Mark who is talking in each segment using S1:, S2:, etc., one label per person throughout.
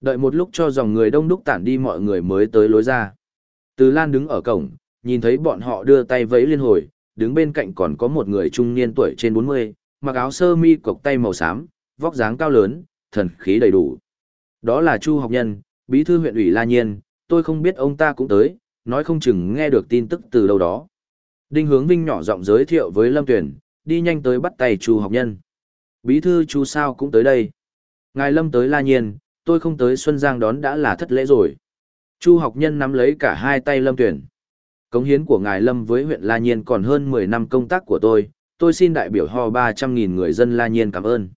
S1: Đợi một lúc cho dòng người đông đúc tản đi mọi người mới tới lối ra. Từ Lan đứng ở cổng, nhìn thấy bọn họ đưa tay vẫy liên hồi, đứng bên cạnh còn có một người trung niên tuổi trên 40, mặc áo sơ mi cộc tay màu xám, vóc dáng cao lớn, thần khí đầy đủ. Đó là Chu học nhân, bí thư huyện ủy La Nhiên, tôi không biết ông ta cũng tới, nói không chừng nghe được tin tức từ đâu đó. Đinh Hướng Vinh nhỏ giọng giới thiệu với Lâm Tuyển, đi nhanh tới bắt tay Chu học nhân. Bí thư Chu sao cũng tới đây. Ngài Lâm tới La Nhiên, tôi không tới Xuân Giang đón đã là thất lễ rồi. Chu học nhân nắm lấy cả hai tay Lâm Tuyển. Cống hiến của ngài Lâm với huyện La Nhiên còn hơn 10 năm công tác của tôi, tôi xin đại biểu ho 300.000 người dân La Nhiên cảm ơn.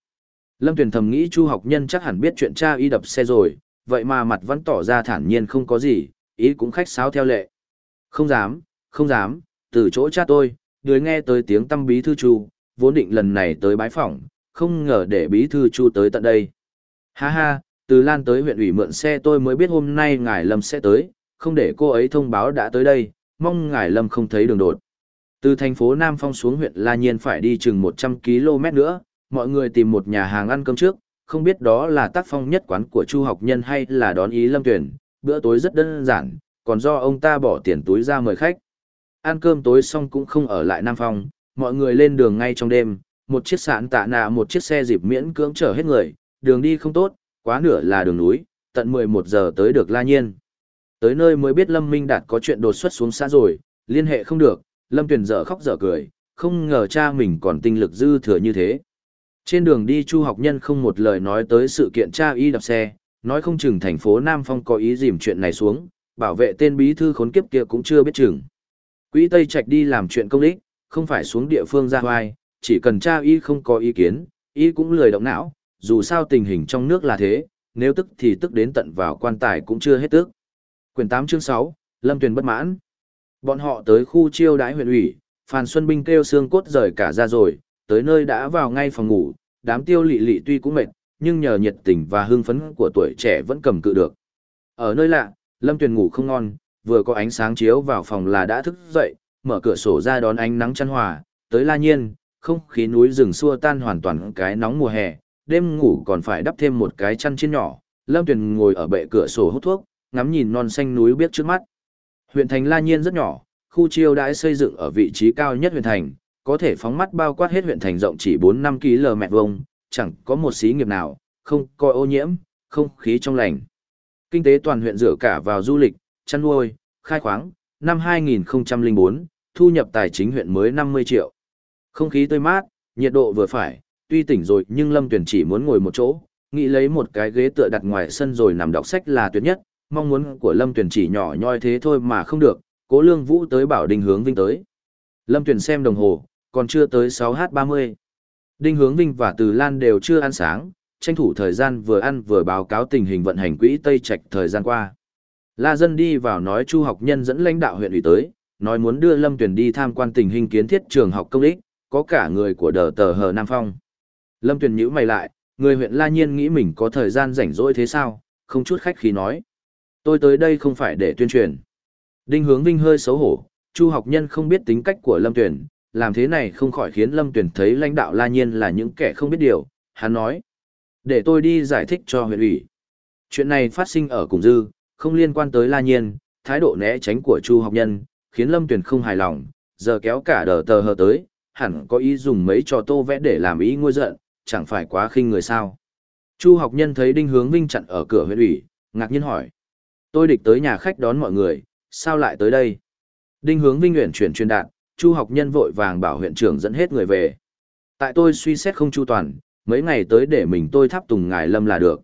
S1: Lâm Tuyền thầm nghĩ Chu học nhân chắc hẳn biết chuyện cha y đập xe rồi, vậy mà mặt vẫn tỏ ra thản nhiên không có gì, ý cũng khách sáo theo lệ. Không dám, không dám, từ chỗ cha tôi, người nghe tới tiếng tâm bí thư Chu, vốn định lần này tới bái phỏng, không ngờ để bí thư Chu tới tận đây. Ha ha, từ Lan tới huyện ủy mượn xe tôi mới biết hôm nay ngài Lâm sẽ tới, không để cô ấy thông báo đã tới đây, mong ngài Lâm không thấy đường đột. Từ thành phố Nam Phong xuống huyện La Nhiên phải đi chừng 100 km nữa, mọi người tìm một nhà hàng ăn cơm trước, không biết đó là tác phong nhất quán của Chu học nhân hay là đón ý Lâm Tuyển, bữa tối rất đơn giản, còn do ông ta bỏ tiền túi ra mời khách. Ăn cơm tối xong cũng không ở lại Nam Phong, mọi người lên đường ngay trong đêm, một chiếc sạn tạ nạ một chiếc xe dịp miễn cưỡng chở hết người, đường đi không tốt, quá nửa là đường núi, tận 11 giờ tới được La Nhiên. Tới nơi mới biết Lâm Minh Đạt có chuyện đột xuất xuống xã rồi, liên hệ không được, Lâm Tuyền dở khóc dở cười, không ngờ cha mình còn tinh lực dư thừa như thế. Trên đường đi Chu học nhân không một lời nói tới sự kiện cha y đạp xe, nói không chừng thành phố Nam Phong có ý dìm chuyện này xuống, bảo vệ tên bí thư khốn kiếp kia cũng chưa biết chừng. Quỹ Tây Trạch đi làm chuyện công ích, không phải xuống địa phương ra hoài, chỉ cần cha y không có ý kiến, y cũng lười động não, dù sao tình hình trong nước là thế, nếu tức thì tức đến tận vào quan tài cũng chưa hết tức. Quyền 8 chương 6, Lâm Tuyền bất mãn. Bọn họ tới khu chiêu đãi huyện ủy, Phan Xuân Binh kêu xương cốt rời cả ra rồi, tới nơi đã vào ngay phòng ngủ, đám tiêu lị lị tuy cũng mệt, nhưng nhờ nhiệt tình và hưng phấn của tuổi trẻ vẫn cầm cự được. Ở nơi lạ, Lâm Tuyền ngủ không ngon, vừa có ánh sáng chiếu vào phòng là đã thức dậy, mở cửa sổ ra đón ánh nắng chăn hòa, tới la nhiên, không khí núi rừng xua tan hoàn toàn cái nóng mùa hè, đêm ngủ còn phải đắp thêm một cái chăn trên nhỏ. Lâm Tuyền ngồi ở bệ cửa sổ hút thuốc, ngắm nhìn non xanh núi biết trước mắt. Huyện thành La Nhiên rất nhỏ, khu chiêu đãi xây dựng ở vị trí cao nhất huyện thành, có thể phóng mắt bao quát hết huyện thành rộng chỉ 4-5 km vuông, chẳng có một xí nghiệp nào, không coi ô nhiễm, không khí trong lành. Kinh tế toàn huyện dựa cả vào du lịch, chăn nuôi, khai khoáng, năm 2004, thu nhập tài chính huyện mới 50 triệu. Không khí tươi mát, nhiệt độ vừa phải, tuy tỉnh rồi nhưng Lâm Tuyển chỉ muốn ngồi một chỗ, nghĩ lấy một cái ghế tựa đặt ngoài sân rồi nằm đọc sách là tuyệt nhất, mong muốn của Lâm Tuyển chỉ nhỏ nhoi thế thôi mà không được, cố lương vũ tới bảo đình hướng vinh tới. Lâm Tuyển xem đồng hồ, còn chưa tới 6h30. Đinh Hướng Vinh và Từ Lan đều chưa ăn sáng, tranh thủ thời gian vừa ăn vừa báo cáo tình hình vận hành quỹ Tây Trạch thời gian qua. La Dân đi vào nói Chu học nhân dẫn lãnh đạo huyện ủy tới, nói muốn đưa Lâm Tuyển đi tham quan tình hình kiến thiết trường học công ích, có cả người của đờ tờ hờ Nam Phong. Lâm Tuyền nhữ mày lại, người huyện La Nhiên nghĩ mình có thời gian rảnh rỗi thế sao, không chút khách khí nói. Tôi tới đây không phải để tuyên truyền. Đinh Hướng Vinh hơi xấu hổ, Chu học nhân không biết tính cách của Lâm Tuyền, làm thế này không khỏi khiến Lâm Tuyền thấy lãnh đạo La Nhiên là những kẻ không biết điều, hắn nói. Để tôi đi giải thích cho huyện ủy. Chuyện này phát sinh ở Cùng Dư, không liên quan tới La Nhiên, thái độ né tránh của Chu học nhân, khiến Lâm Tuyền không hài lòng, giờ kéo cả đờ tờ hờ tới, hẳn có ý dùng mấy trò tô vẽ để làm ý ngôi giận, chẳng phải quá khinh người sao. Chu học nhân thấy Đinh Hướng Vinh chặn ở cửa huyện ủy, ngạc nhiên hỏi. Tôi địch tới nhà khách đón mọi người, sao lại tới đây? Đinh Hướng Vinh nguyện chuyển truyền đạt, Chu học nhân vội vàng bảo huyện trưởng dẫn hết người về. Tại tôi suy xét không chu toàn, mấy ngày tới để mình tôi tháp tùng ngài Lâm là được.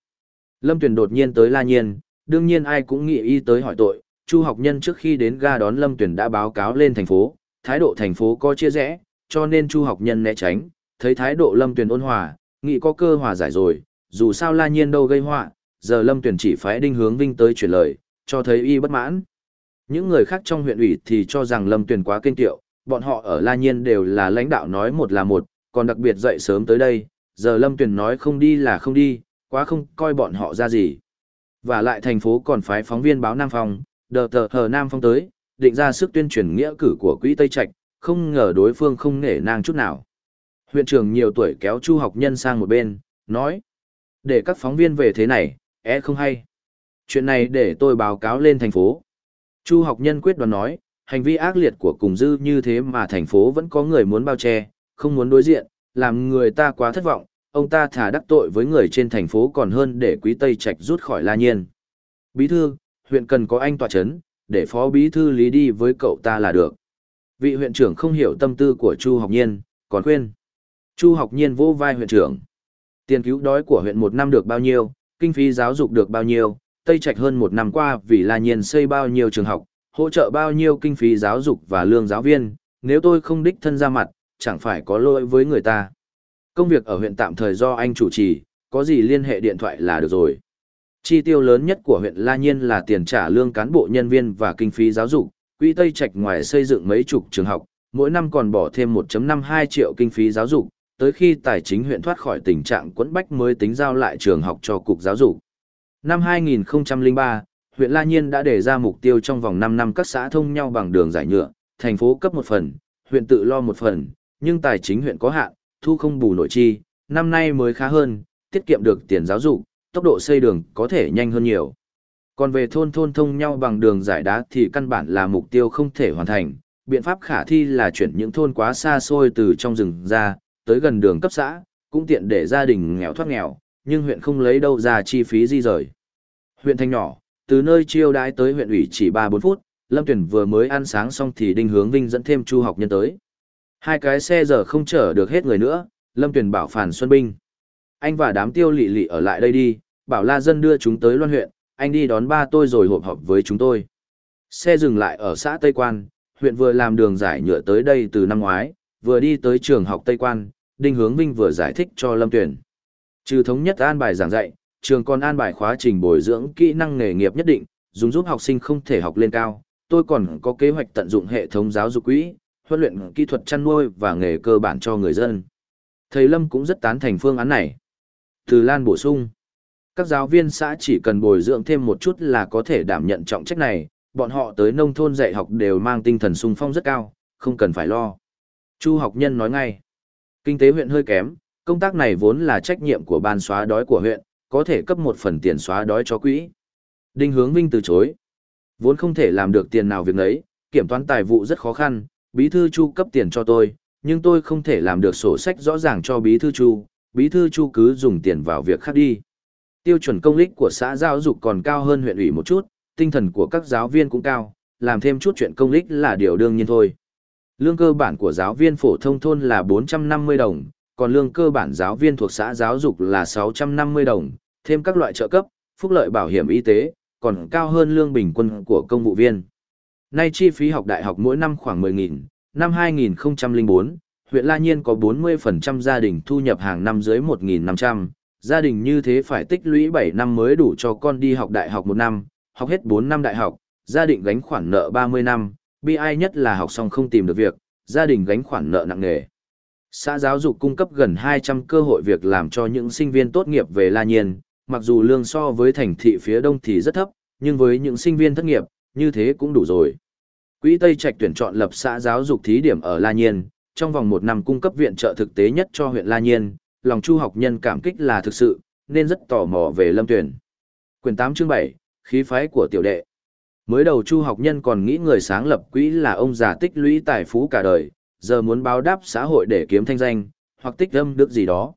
S1: Lâm Tuyền đột nhiên tới La Nhiên, đương nhiên ai cũng nghĩ y tới hỏi tội, Chu học nhân trước khi đến ga đón Lâm Tuyền đã báo cáo lên thành phố, thái độ thành phố có chia rẽ, cho nên Chu học nhân né tránh, thấy thái độ Lâm Tuyền ôn hòa, nghĩ có cơ hòa giải rồi, dù sao La Nhiên đâu gây họa, giờ Lâm Tuyền chỉ phái Đinh Hướng Vinh tới chuyển lời, cho thấy y bất mãn. Những người khác trong huyện ủy thì cho rằng Lâm Tuyền quá kênh tiệu, bọn họ ở La Nhiên đều là lãnh đạo nói một là một, còn đặc biệt dậy sớm tới đây, giờ Lâm Tuyền nói không đi là không đi, quá không coi bọn họ ra gì. Và lại thành phố còn phái phóng viên báo Nam Phong, đờ tờ hờ Nam Phong tới, định ra sức tuyên truyền nghĩa cử của quỹ Tây Trạch, không ngờ đối phương không nể nang chút nào. Huyện trưởng nhiều tuổi kéo Chu học nhân sang một bên, nói, để các phóng viên về thế này, É không hay. Chuyện này để tôi báo cáo lên thành phố. Chu học nhân quyết đoán nói, hành vi ác liệt của cùng dư như thế mà thành phố vẫn có người muốn bao che, không muốn đối diện, làm người ta quá thất vọng, ông ta thả đắc tội với người trên thành phố còn hơn để quý Tây Trạch rút khỏi La Nhiên. Bí thư, huyện cần có anh tòa chấn, để phó bí thư lý đi với cậu ta là được. Vị huyện trưởng không hiểu tâm tư của Chu học nhiên, còn khuyên. Chu học nhiên vỗ vai huyện trưởng. Tiền cứu đói của huyện một năm được bao nhiêu, kinh phí giáo dục được bao nhiêu, Tây Trạch hơn một năm qua vì La Nhiên xây bao nhiêu trường học, hỗ trợ bao nhiêu kinh phí giáo dục và lương giáo viên, nếu tôi không đích thân ra mặt, chẳng phải có lỗi với người ta. Công việc ở huyện tạm thời do anh chủ trì, có gì liên hệ điện thoại là được rồi. Chi tiêu lớn nhất của huyện La Nhiên là tiền trả lương cán bộ nhân viên và kinh phí giáo dục, quỹ Tây Trạch ngoài xây dựng mấy chục trường học, mỗi năm còn bỏ thêm 1.52 triệu kinh phí giáo dục, tới khi tài chính huyện thoát khỏi tình trạng quẫn bách mới tính giao lại trường học cho cục giáo dục. Năm 2003, huyện La Nhiên đã đề ra mục tiêu trong vòng 5 năm các xã thông nhau bằng đường giải nhựa, thành phố cấp một phần, huyện tự lo một phần, nhưng tài chính huyện có hạn, thu không bù nội chi, năm nay mới khá hơn, tiết kiệm được tiền giáo dục, tốc độ xây đường có thể nhanh hơn nhiều. Còn về thôn thôn thông nhau bằng đường giải đá thì căn bản là mục tiêu không thể hoàn thành, biện pháp khả thi là chuyển những thôn quá xa xôi từ trong rừng ra, tới gần đường cấp xã, cũng tiện để gia đình nghèo thoát nghèo, nhưng huyện không lấy đâu ra chi phí di rời. Huyện thành nhỏ, từ nơi chiêu đãi tới huyện ủy chỉ 3-4 phút, Lâm Tuyển vừa mới ăn sáng xong thì Đinh Hướng Vinh dẫn thêm Chu học nhân tới. Hai cái xe giờ không chở được hết người nữa, Lâm Tuyển bảo Phản Xuân Binh. Anh và đám tiêu lị lị ở lại đây đi, bảo La Dân đưa chúng tới Loan huyện, anh đi đón ba tôi rồi hộp họp với chúng tôi. Xe dừng lại ở xã Tây Quan, huyện vừa làm đường giải nhựa tới đây từ năm ngoái, vừa đi tới trường học Tây Quan, Đinh Hướng Vinh vừa giải thích cho Lâm Tuyển. Trừ thống nhất an bài giảng dạy, trường còn an bài khóa trình bồi dưỡng kỹ năng nghề nghiệp nhất định, dùng giúp học sinh không thể học lên cao. Tôi còn có kế hoạch tận dụng hệ thống giáo dục quỹ, huấn luyện kỹ thuật chăn nuôi và nghề cơ bản cho người dân. Thầy Lâm cũng rất tán thành phương án này. Từ Lan bổ sung, các giáo viên xã chỉ cần bồi dưỡng thêm một chút là có thể đảm nhận trọng trách này, bọn họ tới nông thôn dạy học đều mang tinh thần sung phong rất cao, không cần phải lo. Chu học nhân nói ngay, kinh tế huyện hơi kém, công tác này vốn là trách nhiệm của ban xóa đói của huyện, có thể cấp một phần tiền xóa đói cho quỹ. Đinh Hướng Vinh từ chối. Vốn không thể làm được tiền nào việc ấy, kiểm toán tài vụ rất khó khăn, bí thư Chu cấp tiền cho tôi, nhưng tôi không thể làm được sổ sách rõ ràng cho bí thư Chu, bí thư Chu cứ dùng tiền vào việc khác đi. Tiêu chuẩn công lích của xã giáo dục còn cao hơn huyện ủy một chút, tinh thần của các giáo viên cũng cao, làm thêm chút chuyện công lích là điều đương nhiên thôi. Lương cơ bản của giáo viên phổ thông thôn là 450 đồng, còn lương cơ bản giáo viên thuộc xã giáo dục là 650 đồng, thêm các loại trợ cấp, phúc lợi bảo hiểm y tế, còn cao hơn lương bình quân của công vụ viên. Nay chi phí học đại học mỗi năm khoảng 10.000, năm 2004, huyện La Nhiên có 40% gia đình thu nhập hàng năm dưới 1.500, gia đình như thế phải tích lũy 7 năm mới đủ cho con đi học đại học một năm, học hết 4 năm đại học, gia đình gánh khoản nợ 30 năm, bi ai nhất là học xong không tìm được việc, gia đình gánh khoản nợ nặng nề. Xã giáo dục cung cấp gần 200 cơ hội việc làm cho những sinh viên tốt nghiệp về La Nhiên, mặc dù lương so với thành thị phía đông thì rất thấp, nhưng với những sinh viên thất nghiệp, như thế cũng đủ rồi. Quỹ Tây Trạch tuyển chọn lập xã giáo dục thí điểm ở La Nhiên, trong vòng một năm cung cấp viện trợ thực tế nhất cho huyện La Nhiên, lòng chu học nhân cảm kích là thực sự, nên rất tò mò về lâm tuyển. Quyền 8 chương 7, khí phái của tiểu đệ. Mới đầu chu học nhân còn nghĩ người sáng lập quỹ là ông già tích lũy tài phú cả đời, giờ muốn báo đáp xã hội để kiếm thanh danh, hoặc tích âm đức gì đó.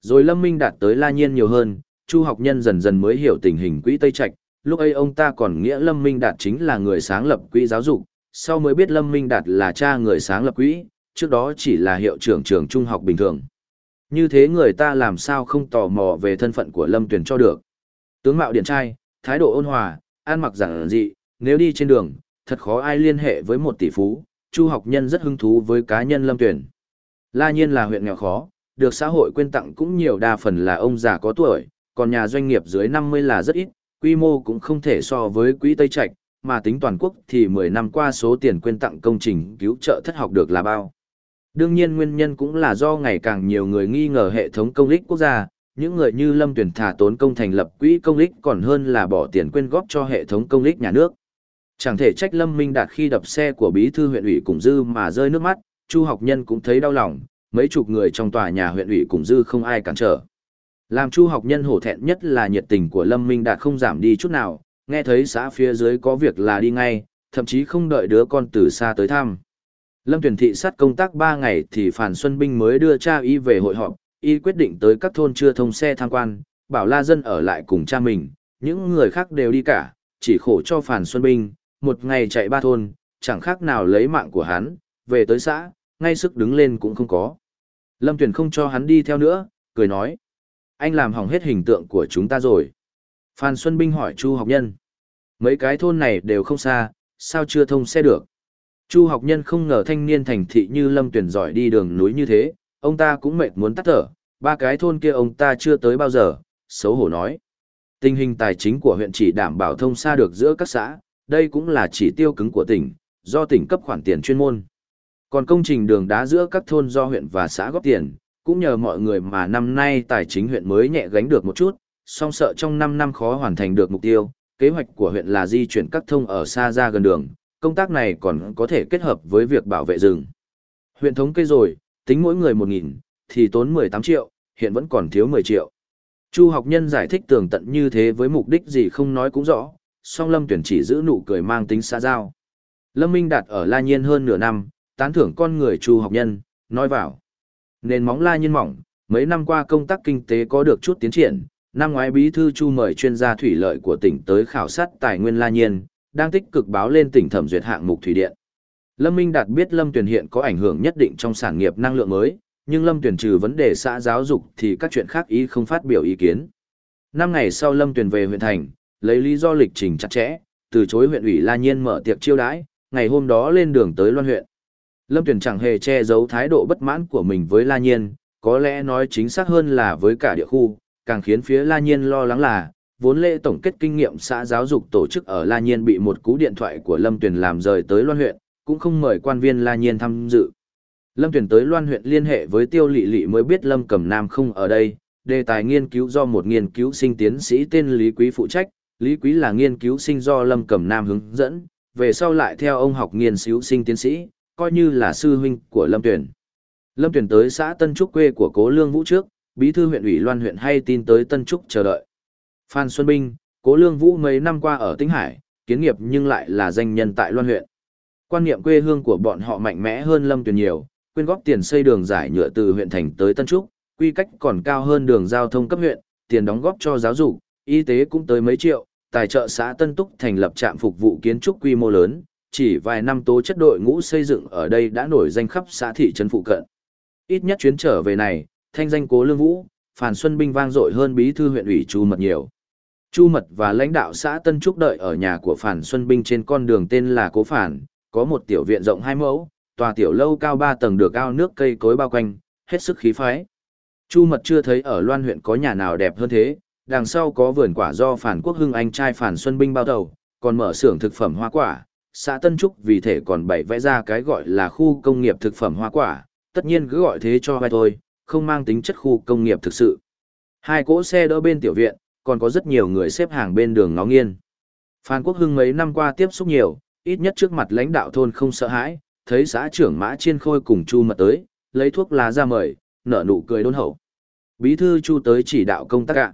S1: Rồi Lâm Minh đạt tới La Nhiên nhiều hơn, Chu học nhân dần dần mới hiểu tình hình quỹ Tây Trạch, lúc ấy ông ta còn nghĩa Lâm Minh đạt chính là người sáng lập quỹ giáo dục, sau mới biết Lâm Minh đạt là cha người sáng lập quỹ, trước đó chỉ là hiệu trưởng trường trung học bình thường. Như thế người ta làm sao không tò mò về thân phận của Lâm Tuyền cho được. Tướng mạo điển trai, thái độ ôn hòa, ăn mặc giản dị, nếu đi trên đường, thật khó ai liên hệ với một tỷ phú, Chu học nhân rất hứng thú với cá nhân Lâm Tuyển. La Nhiên là huyện nghèo khó, được xã hội quyên tặng cũng nhiều đa phần là ông già có tuổi, còn nhà doanh nghiệp dưới 50 là rất ít, quy mô cũng không thể so với quỹ Tây Trạch, mà tính toàn quốc thì 10 năm qua số tiền quyên tặng công trình cứu trợ thất học được là bao. Đương nhiên nguyên nhân cũng là do ngày càng nhiều người nghi ngờ hệ thống công ích quốc gia, những người như Lâm Tuyển thả tốn công thành lập quỹ công ích còn hơn là bỏ tiền quyên góp cho hệ thống công ích nhà nước. Chẳng thể trách Lâm Minh Đạt khi đập xe của bí thư huyện ủy cùng dư mà rơi nước mắt, Chu học nhân cũng thấy đau lòng, mấy chục người trong tòa nhà huyện ủy cùng dư không ai cản trở. Làm Chu học nhân hổ thẹn nhất là nhiệt tình của Lâm Minh Đạt không giảm đi chút nào, nghe thấy xã phía dưới có việc là đi ngay, thậm chí không đợi đứa con từ xa tới thăm. Lâm tuyển thị sát công tác 3 ngày thì Phản Xuân Binh mới đưa cha y về hội họp, y quyết định tới các thôn chưa thông xe tham quan, bảo la dân ở lại cùng cha mình, những người khác đều đi cả, chỉ khổ cho Phản Xuân Binh, một ngày chạy ba thôn, chẳng khác nào lấy mạng của hắn, về tới xã, ngay sức đứng lên cũng không có. Lâm Tuyền không cho hắn đi theo nữa, cười nói. Anh làm hỏng hết hình tượng của chúng ta rồi. Phan Xuân Binh hỏi Chu học nhân. Mấy cái thôn này đều không xa, sao chưa thông xe được? Chu học nhân không ngờ thanh niên thành thị như Lâm Tuyền giỏi đi đường núi như thế, ông ta cũng mệt muốn tắt thở, ba cái thôn kia ông ta chưa tới bao giờ, xấu hổ nói. Tình hình tài chính của huyện chỉ đảm bảo thông xa được giữa các xã, đây cũng là chỉ tiêu cứng của tỉnh, do tỉnh cấp khoản tiền chuyên môn. Còn công trình đường đá giữa các thôn do huyện và xã góp tiền, cũng nhờ mọi người mà năm nay tài chính huyện mới nhẹ gánh được một chút, song sợ trong 5 năm khó hoàn thành được mục tiêu, kế hoạch của huyện là di chuyển các thông ở xa ra gần đường, công tác này còn có thể kết hợp với việc bảo vệ rừng. Huyện thống kê rồi, tính mỗi người 1.000, thì tốn 18 triệu, hiện vẫn còn thiếu 10 triệu. Chu học nhân giải thích tường tận như thế với mục đích gì không nói cũng rõ, song Lâm Tuyển chỉ giữ nụ cười mang tính xa giao. Lâm Minh Đạt ở La Nhiên hơn nửa năm, tán thưởng con người Chu học nhân, nói vào. Nền móng La Nhiên mỏng, mấy năm qua công tác kinh tế có được chút tiến triển, năm ngoái bí thư Chu mời chuyên gia thủy lợi của tỉnh tới khảo sát tài nguyên La Nhiên, đang tích cực báo lên tỉnh thẩm duyệt hạng mục thủy điện. Lâm Minh Đạt biết Lâm Tuyển hiện có ảnh hưởng nhất định trong sản nghiệp năng lượng mới, nhưng Lâm Tuyển trừ vấn đề xã giáo dục thì các chuyện khác ý không phát biểu ý kiến. Năm ngày sau Lâm Tuyển về huyện thành, lấy lý do lịch trình chặt chẽ, từ chối huyện ủy La Nhiên mở tiệc chiêu đãi, ngày hôm đó lên đường tới Loan huyện. Lâm Tuyển chẳng hề che giấu thái độ bất mãn của mình với La Nhiên, có lẽ nói chính xác hơn là với cả địa khu, càng khiến phía La Nhiên lo lắng là, vốn lễ tổng kết kinh nghiệm xã giáo dục tổ chức ở La Nhiên bị một cú điện thoại của Lâm Tuyển làm rời tới Loan huyện, cũng không mời quan viên La Nhiên tham dự. Lâm Tuyển tới Loan huyện liên hệ với Tiêu Lệ Lệ mới biết Lâm Cẩm Nam không ở đây, đề tài nghiên cứu do một nghiên cứu sinh tiến sĩ tên Lý Quý phụ trách, Lý Quý là nghiên cứu sinh do Lâm Cẩm Nam hướng dẫn, về sau lại theo ông học nghiên cứu sinh tiến sĩ, coi như là sư huynh của Lâm Tuyển. Lâm Tuyển tới xã Tân Trúc quê của Cố Lương Vũ trước, bí thư huyện ủy Loan huyện hay tin tới Tân Trúc chờ đợi. Phan Xuân Binh, Cố Lương Vũ mấy năm qua ở Tĩnh Hải, kiến nghiệp nhưng lại là danh nhân tại Loan huyện. Quan niệm quê hương của bọn họ mạnh mẽ hơn Lâm Tuyển nhiều, quyên góp tiền xây đường giải nhựa từ huyện thành tới Tân Trúc, quy cách còn cao hơn đường giao thông cấp huyện, tiền đóng góp cho giáo dục, y tế cũng tới mấy triệu, tài trợ xã Tân Túc thành lập trạm phục vụ kiến trúc quy mô lớn, chỉ vài năm tố chất đội ngũ xây dựng ở đây đã nổi danh khắp xã thị trấn phụ cận. Ít nhất chuyến trở về này, thanh danh Cố Lương Vũ, Phan Xuân Binh vang dội hơn bí thư huyện ủy Chu Mật nhiều. Chu Mật và lãnh đạo xã Tân Trúc đợi ở nhà của Phan Xuân Binh trên con đường tên là Cố Phản, có một tiểu viện rộng hai mẫu, tòa tiểu lâu cao ba tầng được ao nước cây cối bao quanh, hết sức khí phái. Chu Mật chưa thấy ở Loan huyện có nhà nào đẹp hơn thế, đằng sau có vườn quả do Phản Quốc Hưng anh trai Phản Xuân Binh bao đầu, còn mở xưởng thực phẩm hoa quả, xã Tân Trúc vì thể còn bày vẽ ra cái gọi là khu công nghiệp thực phẩm hoa quả, tất nhiên cứ gọi thế cho vai thôi, không mang tính chất khu công nghiệp thực sự. Hai cỗ xe đỡ bên tiểu viện, còn có rất nhiều người xếp hàng bên đường ngó nghiên. Phan Quốc Hưng mấy năm qua tiếp xúc nhiều, ít nhất trước mặt lãnh đạo thôn không sợ hãi, thấy xã trưởng Mã Chiên Khôi cùng Chu Mật tới, lấy thuốc lá ra mời, nở nụ cười đôn hậu. Bí thư Chu tới chỉ đạo công tác ạ.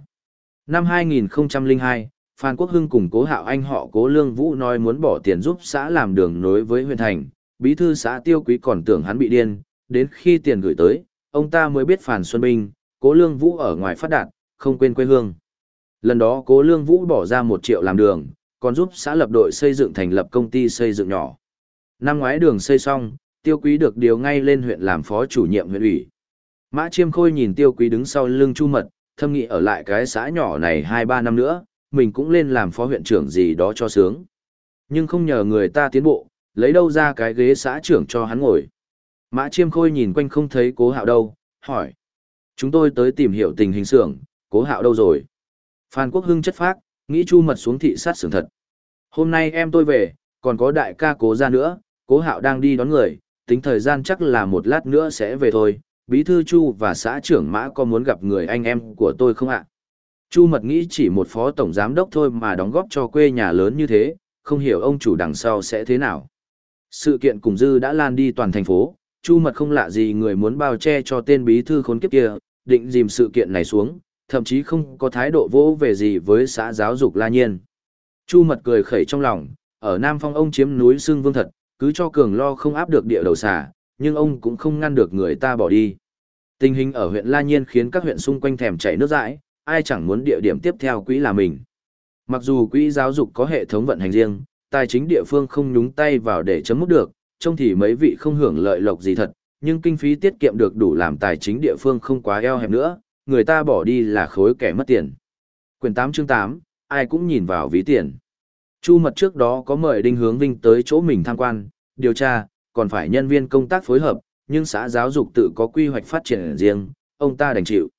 S1: Năm 2002, Phan Quốc Hưng cùng Cố Hạo Anh họ Cố Lương Vũ nói muốn bỏ tiền giúp xã làm đường nối với huyện thành, bí thư xã Tiêu Quý còn tưởng hắn bị điên, đến khi tiền gửi tới, ông ta mới biết Phan Xuân Minh, Cố Lương Vũ ở ngoài phát đạt, không quên quê hương. Lần đó Cố Lương Vũ bỏ ra một triệu làm đường, còn giúp xã lập đội xây dựng thành lập công ty xây dựng nhỏ. Năm ngoái đường xây xong, Tiêu Quý được điều ngay lên huyện làm phó chủ nhiệm huyện ủy. Mã Chiêm Khôi nhìn Tiêu Quý đứng sau lưng Chu Mật, thâm nghĩ ở lại cái xã nhỏ này 2-3 năm nữa, mình cũng lên làm phó huyện trưởng gì đó cho sướng. Nhưng không nhờ người ta tiến bộ, lấy đâu ra cái ghế xã trưởng cho hắn ngồi. Mã Chiêm Khôi nhìn quanh không thấy cố hạo đâu, hỏi. Chúng tôi tới tìm hiểu tình hình xưởng, cố hạo đâu rồi? Phan Quốc Hưng chất phác, nghĩ chu mật xuống thị sát xưởng thật. Hôm nay em tôi về, còn có đại ca cố ra nữa, cố hạo đang đi đón người, tính thời gian chắc là một lát nữa sẽ về thôi. Bí thư Chu và xã trưởng Mã có muốn gặp người anh em của tôi không ạ? Chu Mật nghĩ chỉ một phó tổng giám đốc thôi mà đóng góp cho quê nhà lớn như thế, không hiểu ông chủ đằng sau sẽ thế nào. Sự kiện cùng dư đã lan đi toàn thành phố, Chu Mật không lạ gì người muốn bao che cho tên bí thư khốn kiếp kia, định dìm sự kiện này xuống, thậm chí không có thái độ vỗ về gì với xã giáo dục La Nhiên. Chu Mật cười khẩy trong lòng, ở Nam Phong ông chiếm núi Sương Vương thật, cứ cho cường lo không áp được địa đầu xà, nhưng ông cũng không ngăn được người ta bỏ đi. Tình hình ở huyện La Nhiên khiến các huyện xung quanh thèm chảy nước dãi, ai chẳng muốn địa điểm tiếp theo quỹ là mình. Mặc dù quỹ giáo dục có hệ thống vận hành riêng, tài chính địa phương không nhúng tay vào để chấm mút được, trông thì mấy vị không hưởng lợi lộc gì thật, nhưng kinh phí tiết kiệm được đủ làm tài chính địa phương không quá eo hẹp nữa, người ta bỏ đi là khối kẻ mất tiền. Quyền 8 chương 8, ai cũng nhìn vào ví tiền. Chu mật trước đó có mời Đinh Hướng Vinh tới chỗ mình tham quan, điều tra, còn phải nhân viên công tác phối hợp, nhưng xã giáo dục tự có quy hoạch phát triển riêng, ông ta đành chịu.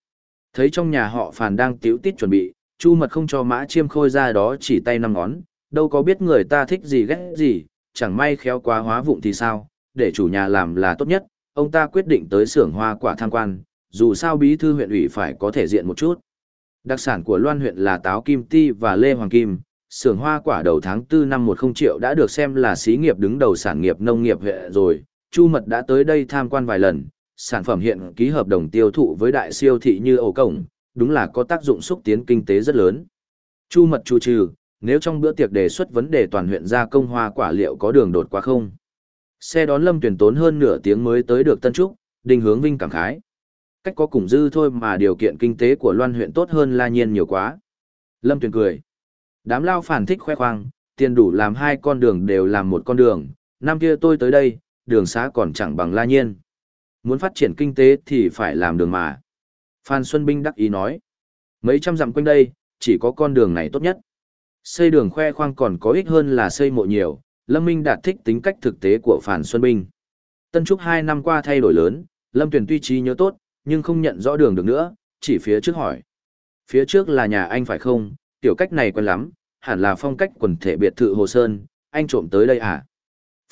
S1: Thấy trong nhà họ Phàn đang tiếu tít chuẩn bị, Chu mật không cho mã chiêm khôi ra đó chỉ tay năm ngón, đâu có biết người ta thích gì ghét gì, chẳng may khéo quá hóa vụng thì sao, để chủ nhà làm là tốt nhất, ông ta quyết định tới xưởng hoa quả tham quan, dù sao bí thư huyện ủy phải có thể diện một chút. Đặc sản của Loan huyện là táo kim ti và lê hoàng kim, xưởng hoa quả đầu tháng 4 năm 10 triệu đã được xem là xí nghiệp đứng đầu sản nghiệp nông nghiệp huyện rồi. Chu Mật đã tới đây tham quan vài lần, sản phẩm hiện ký hợp đồng tiêu thụ với đại siêu thị như ổ cổng, đúng là có tác dụng xúc tiến kinh tế rất lớn. Chu Mật chủ trừ, nếu trong bữa tiệc đề xuất vấn đề toàn huyện gia công hoa quả liệu có đường đột quá không? Xe đón Lâm Tuyển tốn hơn nửa tiếng mới tới được Tân Trúc, Đinh Hướng Vinh cảm khái. Cách có cùng dư thôi mà điều kiện kinh tế của Loan huyện tốt hơn La Nhiên nhiều quá. Lâm Tuyển cười. Đám lao phản thích khoe khoang, tiền đủ làm hai con đường đều làm một con đường, năm kia tôi tới đây, đường xá còn chẳng bằng La Nhiên. Muốn phát triển kinh tế thì phải làm đường mà. Phan Xuân Binh đắc ý nói. Mấy trăm dặm quanh đây, chỉ có con đường này tốt nhất. Xây đường khoe khoang còn có ích hơn là xây mộ nhiều, Lâm Minh đạt thích tính cách thực tế của Phan Xuân Binh. Tân Trúc hai năm qua thay đổi lớn, Lâm Tuyển tuy trí nhớ tốt, nhưng không nhận rõ đường được nữa, chỉ phía trước hỏi. Phía trước là nhà anh phải không, tiểu cách này quen lắm, hẳn là phong cách quần thể biệt thự Hồ Sơn, anh trộm tới đây à?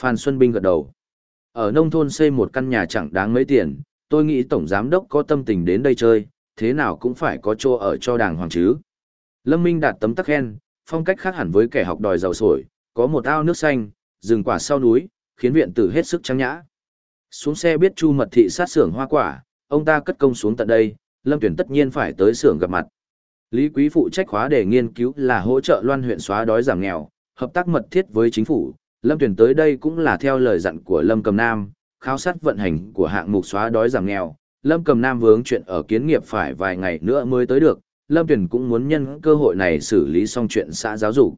S1: Phan Xuân Binh gật đầu. Ở nông thôn xây một căn nhà chẳng đáng mấy tiền, tôi nghĩ Tổng Giám Đốc có tâm tình đến đây chơi, thế nào cũng phải có chỗ ở cho đàng hoàng chứ. Lâm Minh đạt tấm tắc khen, phong cách khác hẳn với kẻ học đòi giàu sổi, có một ao nước xanh, rừng quả sau núi, khiến viện tử hết sức trang nhã. Xuống xe biết Chu Mật Thị sát xưởng hoa quả, ông ta cất công xuống tận đây, Lâm Tuyển tất nhiên phải tới xưởng gặp mặt. Lý Quý phụ trách khóa để nghiên cứu là hỗ trợ Loan huyện xóa đói giảm nghèo, hợp tác mật thiết với chính phủ. Lâm Tuyển tới đây cũng là theo lời dặn của Lâm Cầm Nam, khao sát vận hành của hạng mục xóa đói giảm nghèo. Lâm Cầm Nam vướng chuyện ở kiến nghiệp phải vài ngày nữa mới tới được, Lâm Tuyển cũng muốn nhân cơ hội này xử lý xong chuyện xã giáo dục.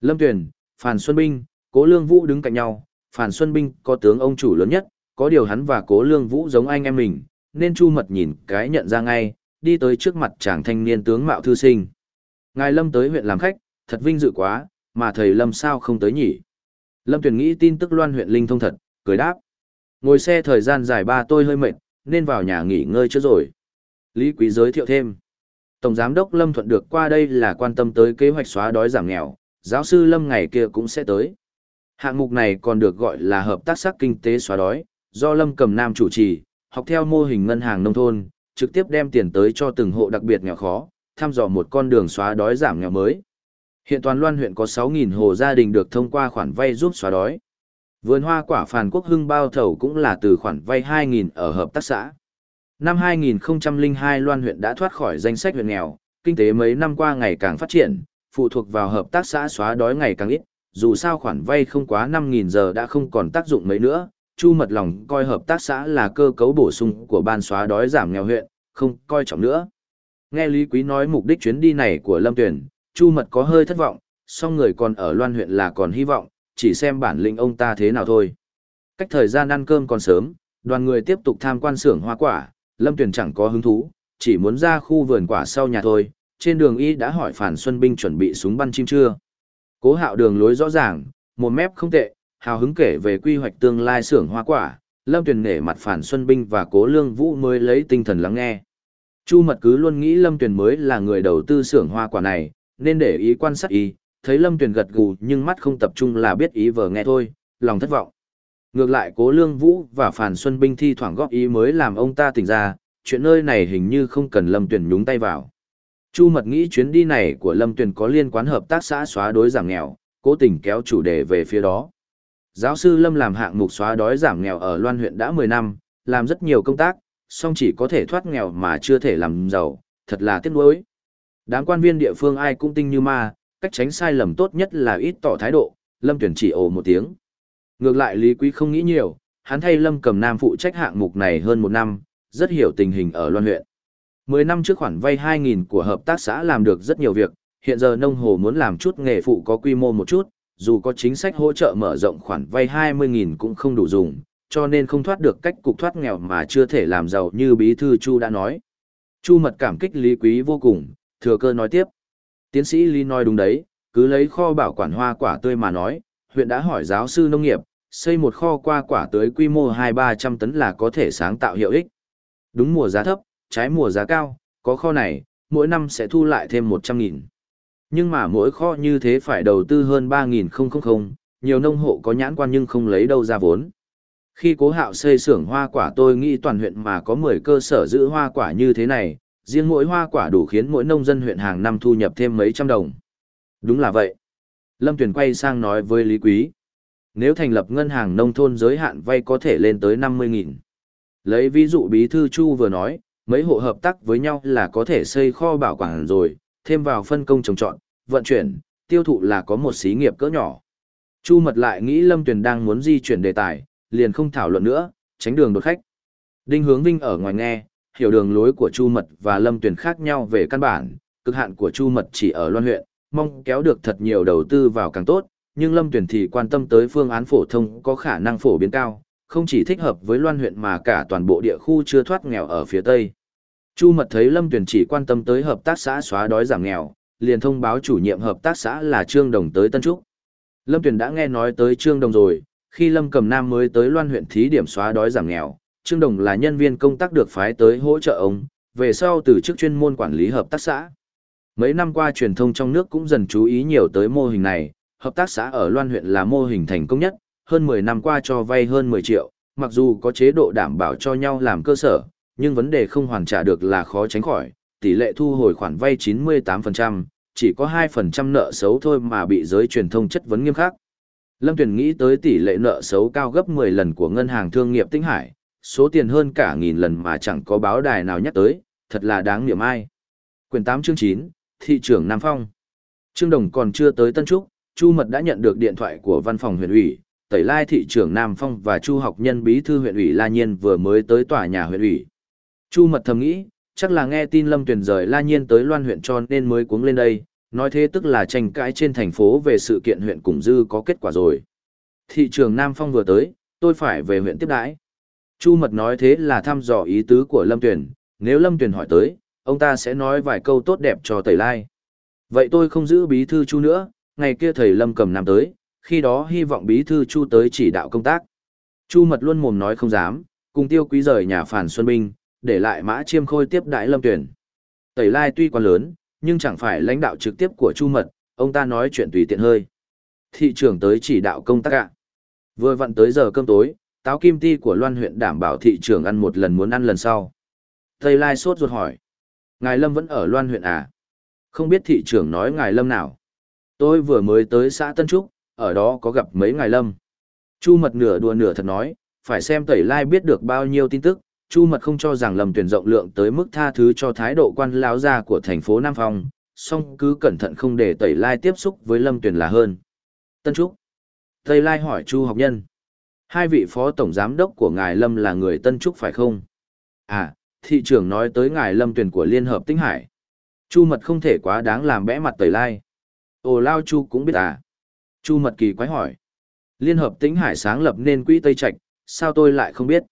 S1: Lâm Tuyển, Phàn Xuân Binh, Cố Lương Vũ đứng cạnh nhau, Phàn Xuân Binh có tướng ông chủ lớn nhất, có điều hắn và Cố Lương Vũ giống anh em mình, nên Chu Mật nhìn cái nhận ra ngay, đi tới trước mặt chàng thanh niên tướng mạo thư sinh. Ngài Lâm tới huyện làm khách, thật vinh dự quá, mà thầy Lâm sao không tới nhỉ? Lâm Tuyền nghĩ tin tức loan huyện linh thông thật, cười đáp. Ngồi xe thời gian dài ba tôi hơi mệt, nên vào nhà nghỉ ngơi trước rồi. Lý Quý giới thiệu thêm. Tổng Giám đốc Lâm Thuận được qua đây là quan tâm tới kế hoạch xóa đói giảm nghèo, giáo sư Lâm ngày kia cũng sẽ tới. Hạng mục này còn được gọi là hợp tác sắc kinh tế xóa đói, do Lâm Cầm Nam chủ trì, học theo mô hình ngân hàng nông thôn, trực tiếp đem tiền tới cho từng hộ đặc biệt nghèo khó, thăm dò một con đường xóa đói giảm nghèo mới. Hiện toàn Loan huyện có 6.000 hộ gia đình được thông qua khoản vay giúp xóa đói. Vườn hoa quả Phàn Quốc Hưng bao thầu cũng là từ khoản vay 2.000 ở hợp tác xã. Năm 2002 Loan huyện đã thoát khỏi danh sách huyện nghèo, kinh tế mấy năm qua ngày càng phát triển, phụ thuộc vào hợp tác xã xóa đói ngày càng ít, dù sao khoản vay không quá 5.000 giờ đã không còn tác dụng mấy nữa, Chu Mật Lòng coi hợp tác xã là cơ cấu bổ sung của ban xóa đói giảm nghèo huyện, không coi trọng nữa. Nghe Lý Quý nói mục đích chuyến đi này của Lâm Tuyển, Chu Mật có hơi thất vọng, song người còn ở Loan huyện là còn hy vọng, chỉ xem bản lĩnh ông ta thế nào thôi. Cách thời gian ăn cơm còn sớm, đoàn người tiếp tục tham quan xưởng hoa quả, Lâm Tuyển chẳng có hứng thú, chỉ muốn ra khu vườn quả sau nhà thôi. Trên đường y đã hỏi Phản Xuân Binh chuẩn bị súng bắn chim chưa. Cố hạo đường lối rõ ràng, một mép không tệ, hào hứng kể về quy hoạch tương lai xưởng hoa quả, Lâm Tuyền nể mặt Phản Xuân Binh và Cố Lương Vũ mới lấy tinh thần lắng nghe. Chu Mật cứ luôn nghĩ Lâm Tuyền mới là người đầu tư xưởng hoa quả này, nên để ý quan sát ý, thấy Lâm Tuyền gật gù nhưng mắt không tập trung là biết ý vờ nghe thôi, lòng thất vọng. Ngược lại Cố Lương Vũ và Phản Xuân Binh thi thoảng góp ý mới làm ông ta tỉnh ra, chuyện nơi này hình như không cần Lâm Tuyền nhúng tay vào. Chu Mật nghĩ chuyến đi này của Lâm Tuyền có liên quan hợp tác xã xóa đối giảm nghèo, cố tình kéo chủ đề về phía đó. Giáo sư Lâm làm hạng mục xóa đói giảm nghèo ở Loan huyện đã 10 năm, làm rất nhiều công tác, song chỉ có thể thoát nghèo mà chưa thể làm giàu, thật là tiếc nuối. Đám quan viên địa phương ai cũng tinh như ma, cách tránh sai lầm tốt nhất là ít tỏ thái độ, Lâm Tuyển chỉ ồ một tiếng. Ngược lại Lý Quý không nghĩ nhiều, hắn thay Lâm Cầm Nam phụ trách hạng mục này hơn một năm, rất hiểu tình hình ở Loan huyện. Mười năm trước khoản vay 2.000 của hợp tác xã làm được rất nhiều việc, hiện giờ nông hồ muốn làm chút nghề phụ có quy mô một chút, dù có chính sách hỗ trợ mở rộng khoản vay 20.000 cũng không đủ dùng, cho nên không thoát được cách cục thoát nghèo mà chưa thể làm giàu như Bí Thư Chu đã nói. Chu mật cảm kích Lý Quý vô cùng, thừa cơ nói tiếp. Tiến sĩ Lý nói đúng đấy, cứ lấy kho bảo quản hoa quả tươi mà nói, huyện đã hỏi giáo sư nông nghiệp, xây một kho qua quả tới quy mô 2-300 tấn là có thể sáng tạo hiệu ích. Đúng mùa giá thấp, trái mùa giá cao, có kho này, mỗi năm sẽ thu lại thêm 100.000. Nhưng mà mỗi kho như thế phải đầu tư hơn 3.000 nhiều nông hộ có nhãn quan nhưng không lấy đâu ra vốn. Khi cố hạo xây xưởng hoa quả tôi nghĩ toàn huyện mà có 10 cơ sở giữ hoa quả như thế này, riêng mỗi hoa quả đủ khiến mỗi nông dân huyện hàng năm thu nhập thêm mấy trăm đồng. Đúng là vậy. Lâm Tuyền quay sang nói với Lý Quý. Nếu thành lập ngân hàng nông thôn giới hạn vay có thể lên tới 50.000. Lấy ví dụ Bí Thư Chu vừa nói, mấy hộ hợp tác với nhau là có thể xây kho bảo quản rồi, thêm vào phân công trồng trọt, vận chuyển, tiêu thụ là có một xí nghiệp cỡ nhỏ. Chu mật lại nghĩ Lâm Tuyền đang muốn di chuyển đề tài, liền không thảo luận nữa, tránh đường đột khách. Đinh Hướng Vinh ở ngoài nghe, hiểu đường lối của Chu Mật và Lâm Tuyền khác nhau về căn bản, cực hạn của Chu Mật chỉ ở Loan huyện, mong kéo được thật nhiều đầu tư vào càng tốt, nhưng Lâm Tuyền thì quan tâm tới phương án phổ thông có khả năng phổ biến cao, không chỉ thích hợp với Loan huyện mà cả toàn bộ địa khu chưa thoát nghèo ở phía Tây. Chu Mật thấy Lâm Tuyền chỉ quan tâm tới hợp tác xã xóa đói giảm nghèo, liền thông báo chủ nhiệm hợp tác xã là Trương Đồng tới Tân Trúc. Lâm Tuyền đã nghe nói tới Trương Đồng rồi, khi Lâm Cầm Nam mới tới Loan huyện thí điểm xóa đói giảm nghèo, Trương Đồng là nhân viên công tác được phái tới hỗ trợ ông, về sau từ chức chuyên môn quản lý hợp tác xã. Mấy năm qua truyền thông trong nước cũng dần chú ý nhiều tới mô hình này, hợp tác xã ở Loan huyện là mô hình thành công nhất, hơn 10 năm qua cho vay hơn 10 triệu, mặc dù có chế độ đảm bảo cho nhau làm cơ sở, nhưng vấn đề không hoàn trả được là khó tránh khỏi, tỷ lệ thu hồi khoản vay 98%, chỉ có 2% nợ xấu thôi mà bị giới truyền thông chất vấn nghiêm khắc. Lâm Tuyền nghĩ tới tỷ lệ nợ xấu cao gấp 10 lần của ngân hàng thương nghiệp Tinh Hải, số tiền hơn cả nghìn lần mà chẳng có báo đài nào nhắc tới, thật là đáng niệm ai. Quyền 8 chương 9, Thị trưởng Nam Phong. Trương Đồng còn chưa tới Tân Trúc, Chu Mật đã nhận được điện thoại của văn phòng huyện ủy, Tẩy Lai thị trưởng Nam Phong và Chu học nhân bí thư huyện ủy La Nhiên vừa mới tới tòa nhà huyện ủy. Chu Mật thầm nghĩ, chắc là nghe tin Lâm Tuyền rời La Nhiên tới Loan huyện cho nên mới cuống lên đây, nói thế tức là tranh cãi trên thành phố về sự kiện huyện Cùng Dư có kết quả rồi. Thị trường Nam Phong vừa tới, tôi phải về huyện tiếp đãi. Chu Mật nói thế là thăm dò ý tứ của Lâm Tuyền, nếu Lâm Tuyền hỏi tới, ông ta sẽ nói vài câu tốt đẹp cho Tẩy Lai. Vậy tôi không giữ bí thư Chu nữa, ngày kia thầy Lâm cầm nam tới, khi đó hy vọng bí thư Chu tới chỉ đạo công tác. Chu Mật luôn mồm nói không dám, cùng tiêu quý rời nhà phản Xuân Binh, để lại mã chiêm khôi tiếp đại Lâm Tuyền. Tẩy Lai tuy quá lớn, nhưng chẳng phải lãnh đạo trực tiếp của Chu Mật, ông ta nói chuyện tùy tiện hơi. Thị trưởng tới chỉ đạo công tác ạ. Vừa vặn tới giờ cơm tối, táo kim ti của Loan huyện đảm bảo thị trưởng ăn một lần muốn ăn lần sau. Tây Lai sốt ruột hỏi. Ngài Lâm vẫn ở Loan huyện à? Không biết thị trưởng nói ngài Lâm nào? Tôi vừa mới tới xã Tân Trúc, ở đó có gặp mấy ngài Lâm. Chu mật nửa đùa nửa thật nói, phải xem Tẩy Lai biết được bao nhiêu tin tức. Chu mật không cho rằng Lâm tuyển rộng lượng tới mức tha thứ cho thái độ quan lão gia của thành phố Nam Phong, song cứ cẩn thận không để Tẩy Lai tiếp xúc với Lâm tuyển là hơn. Tân Trúc. Tây Lai hỏi Chu học nhân. Hai vị phó tổng giám đốc của ngài Lâm là người Tân Trúc phải không? À, thị trưởng nói tới ngài Lâm tuyển của Liên Hợp Tinh Hải. Chu mật không thể quá đáng làm bẽ mặt tẩy lai. Ồ lao Chu cũng biết à? Chu mật kỳ quái hỏi. Liên Hợp Tinh Hải sáng lập nên quỹ Tây Trạch, sao tôi lại không biết?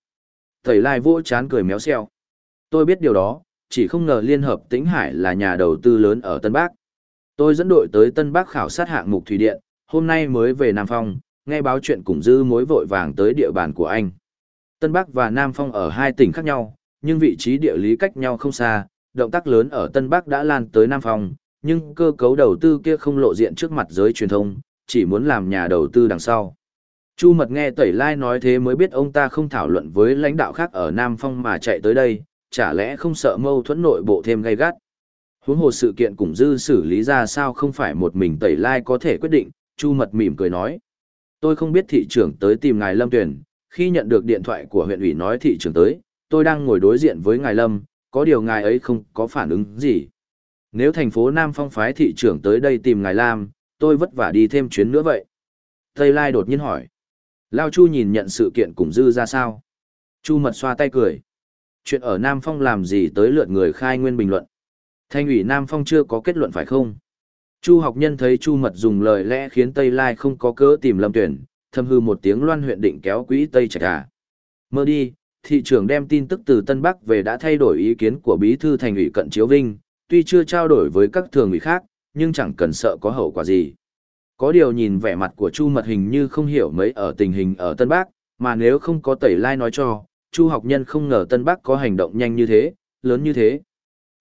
S1: Thầy lai vỗ chán cười méo xeo. Tôi biết điều đó, chỉ không ngờ Liên Hợp Tĩnh Hải là nhà đầu tư lớn ở Tân Bắc. Tôi dẫn đội tới Tân Bắc khảo sát hạng mục thủy điện, hôm nay mới về Nam Phong, nghe báo chuyện cùng dư mối vội vàng tới địa bàn của anh. Tân Bắc và Nam Phong ở hai tỉnh khác nhau, nhưng vị trí địa lý cách nhau không xa, động tác lớn ở Tân Bắc đã lan tới Nam Phong, nhưng cơ cấu đầu tư kia không lộ diện trước mặt giới truyền thông, chỉ muốn làm nhà đầu tư đằng sau. Chu Mật nghe Tẩy Lai nói thế mới biết ông ta không thảo luận với lãnh đạo khác ở Nam Phong mà chạy tới đây, chả lẽ không sợ mâu thuẫn nội bộ thêm gay gắt. Huống hồ sự kiện cùng dư xử lý ra sao không phải một mình Tẩy Lai có thể quyết định, Chu Mật mỉm cười nói. Tôi không biết thị trưởng tới tìm ngài Lâm Tuyền, khi nhận được điện thoại của huyện ủy nói thị trưởng tới, tôi đang ngồi đối diện với ngài Lâm, có điều ngài ấy không có phản ứng gì. Nếu thành phố Nam Phong phái thị trưởng tới đây tìm ngài Lam, tôi vất vả đi thêm chuyến nữa vậy. Tây Lai đột nhiên hỏi. Lao Chu nhìn nhận sự kiện cùng dư ra sao? Chu mật xoa tay cười. Chuyện ở Nam Phong làm gì tới lượt người khai nguyên bình luận. Thanh ủy Nam Phong chưa có kết luận phải không? Chu học nhân thấy Chu mật dùng lời lẽ khiến Tây Lai không có cớ tìm lâm tuyển, thâm hư một tiếng loan huyện định kéo quỹ Tây Trạch à. Mơ đi, thị trưởng đem tin tức từ Tân Bắc về đã thay đổi ý kiến của bí thư thành ủy Cận Chiếu Vinh, tuy chưa trao đổi với các thường ủy khác, nhưng chẳng cần sợ có hậu quả gì. Có điều nhìn vẻ mặt của Chu Mật hình như không hiểu mấy ở tình hình ở Tân Bắc, mà nếu không có Tẩy Lai nói cho, Chu học nhân không ngờ Tân Bắc có hành động nhanh như thế, lớn như thế.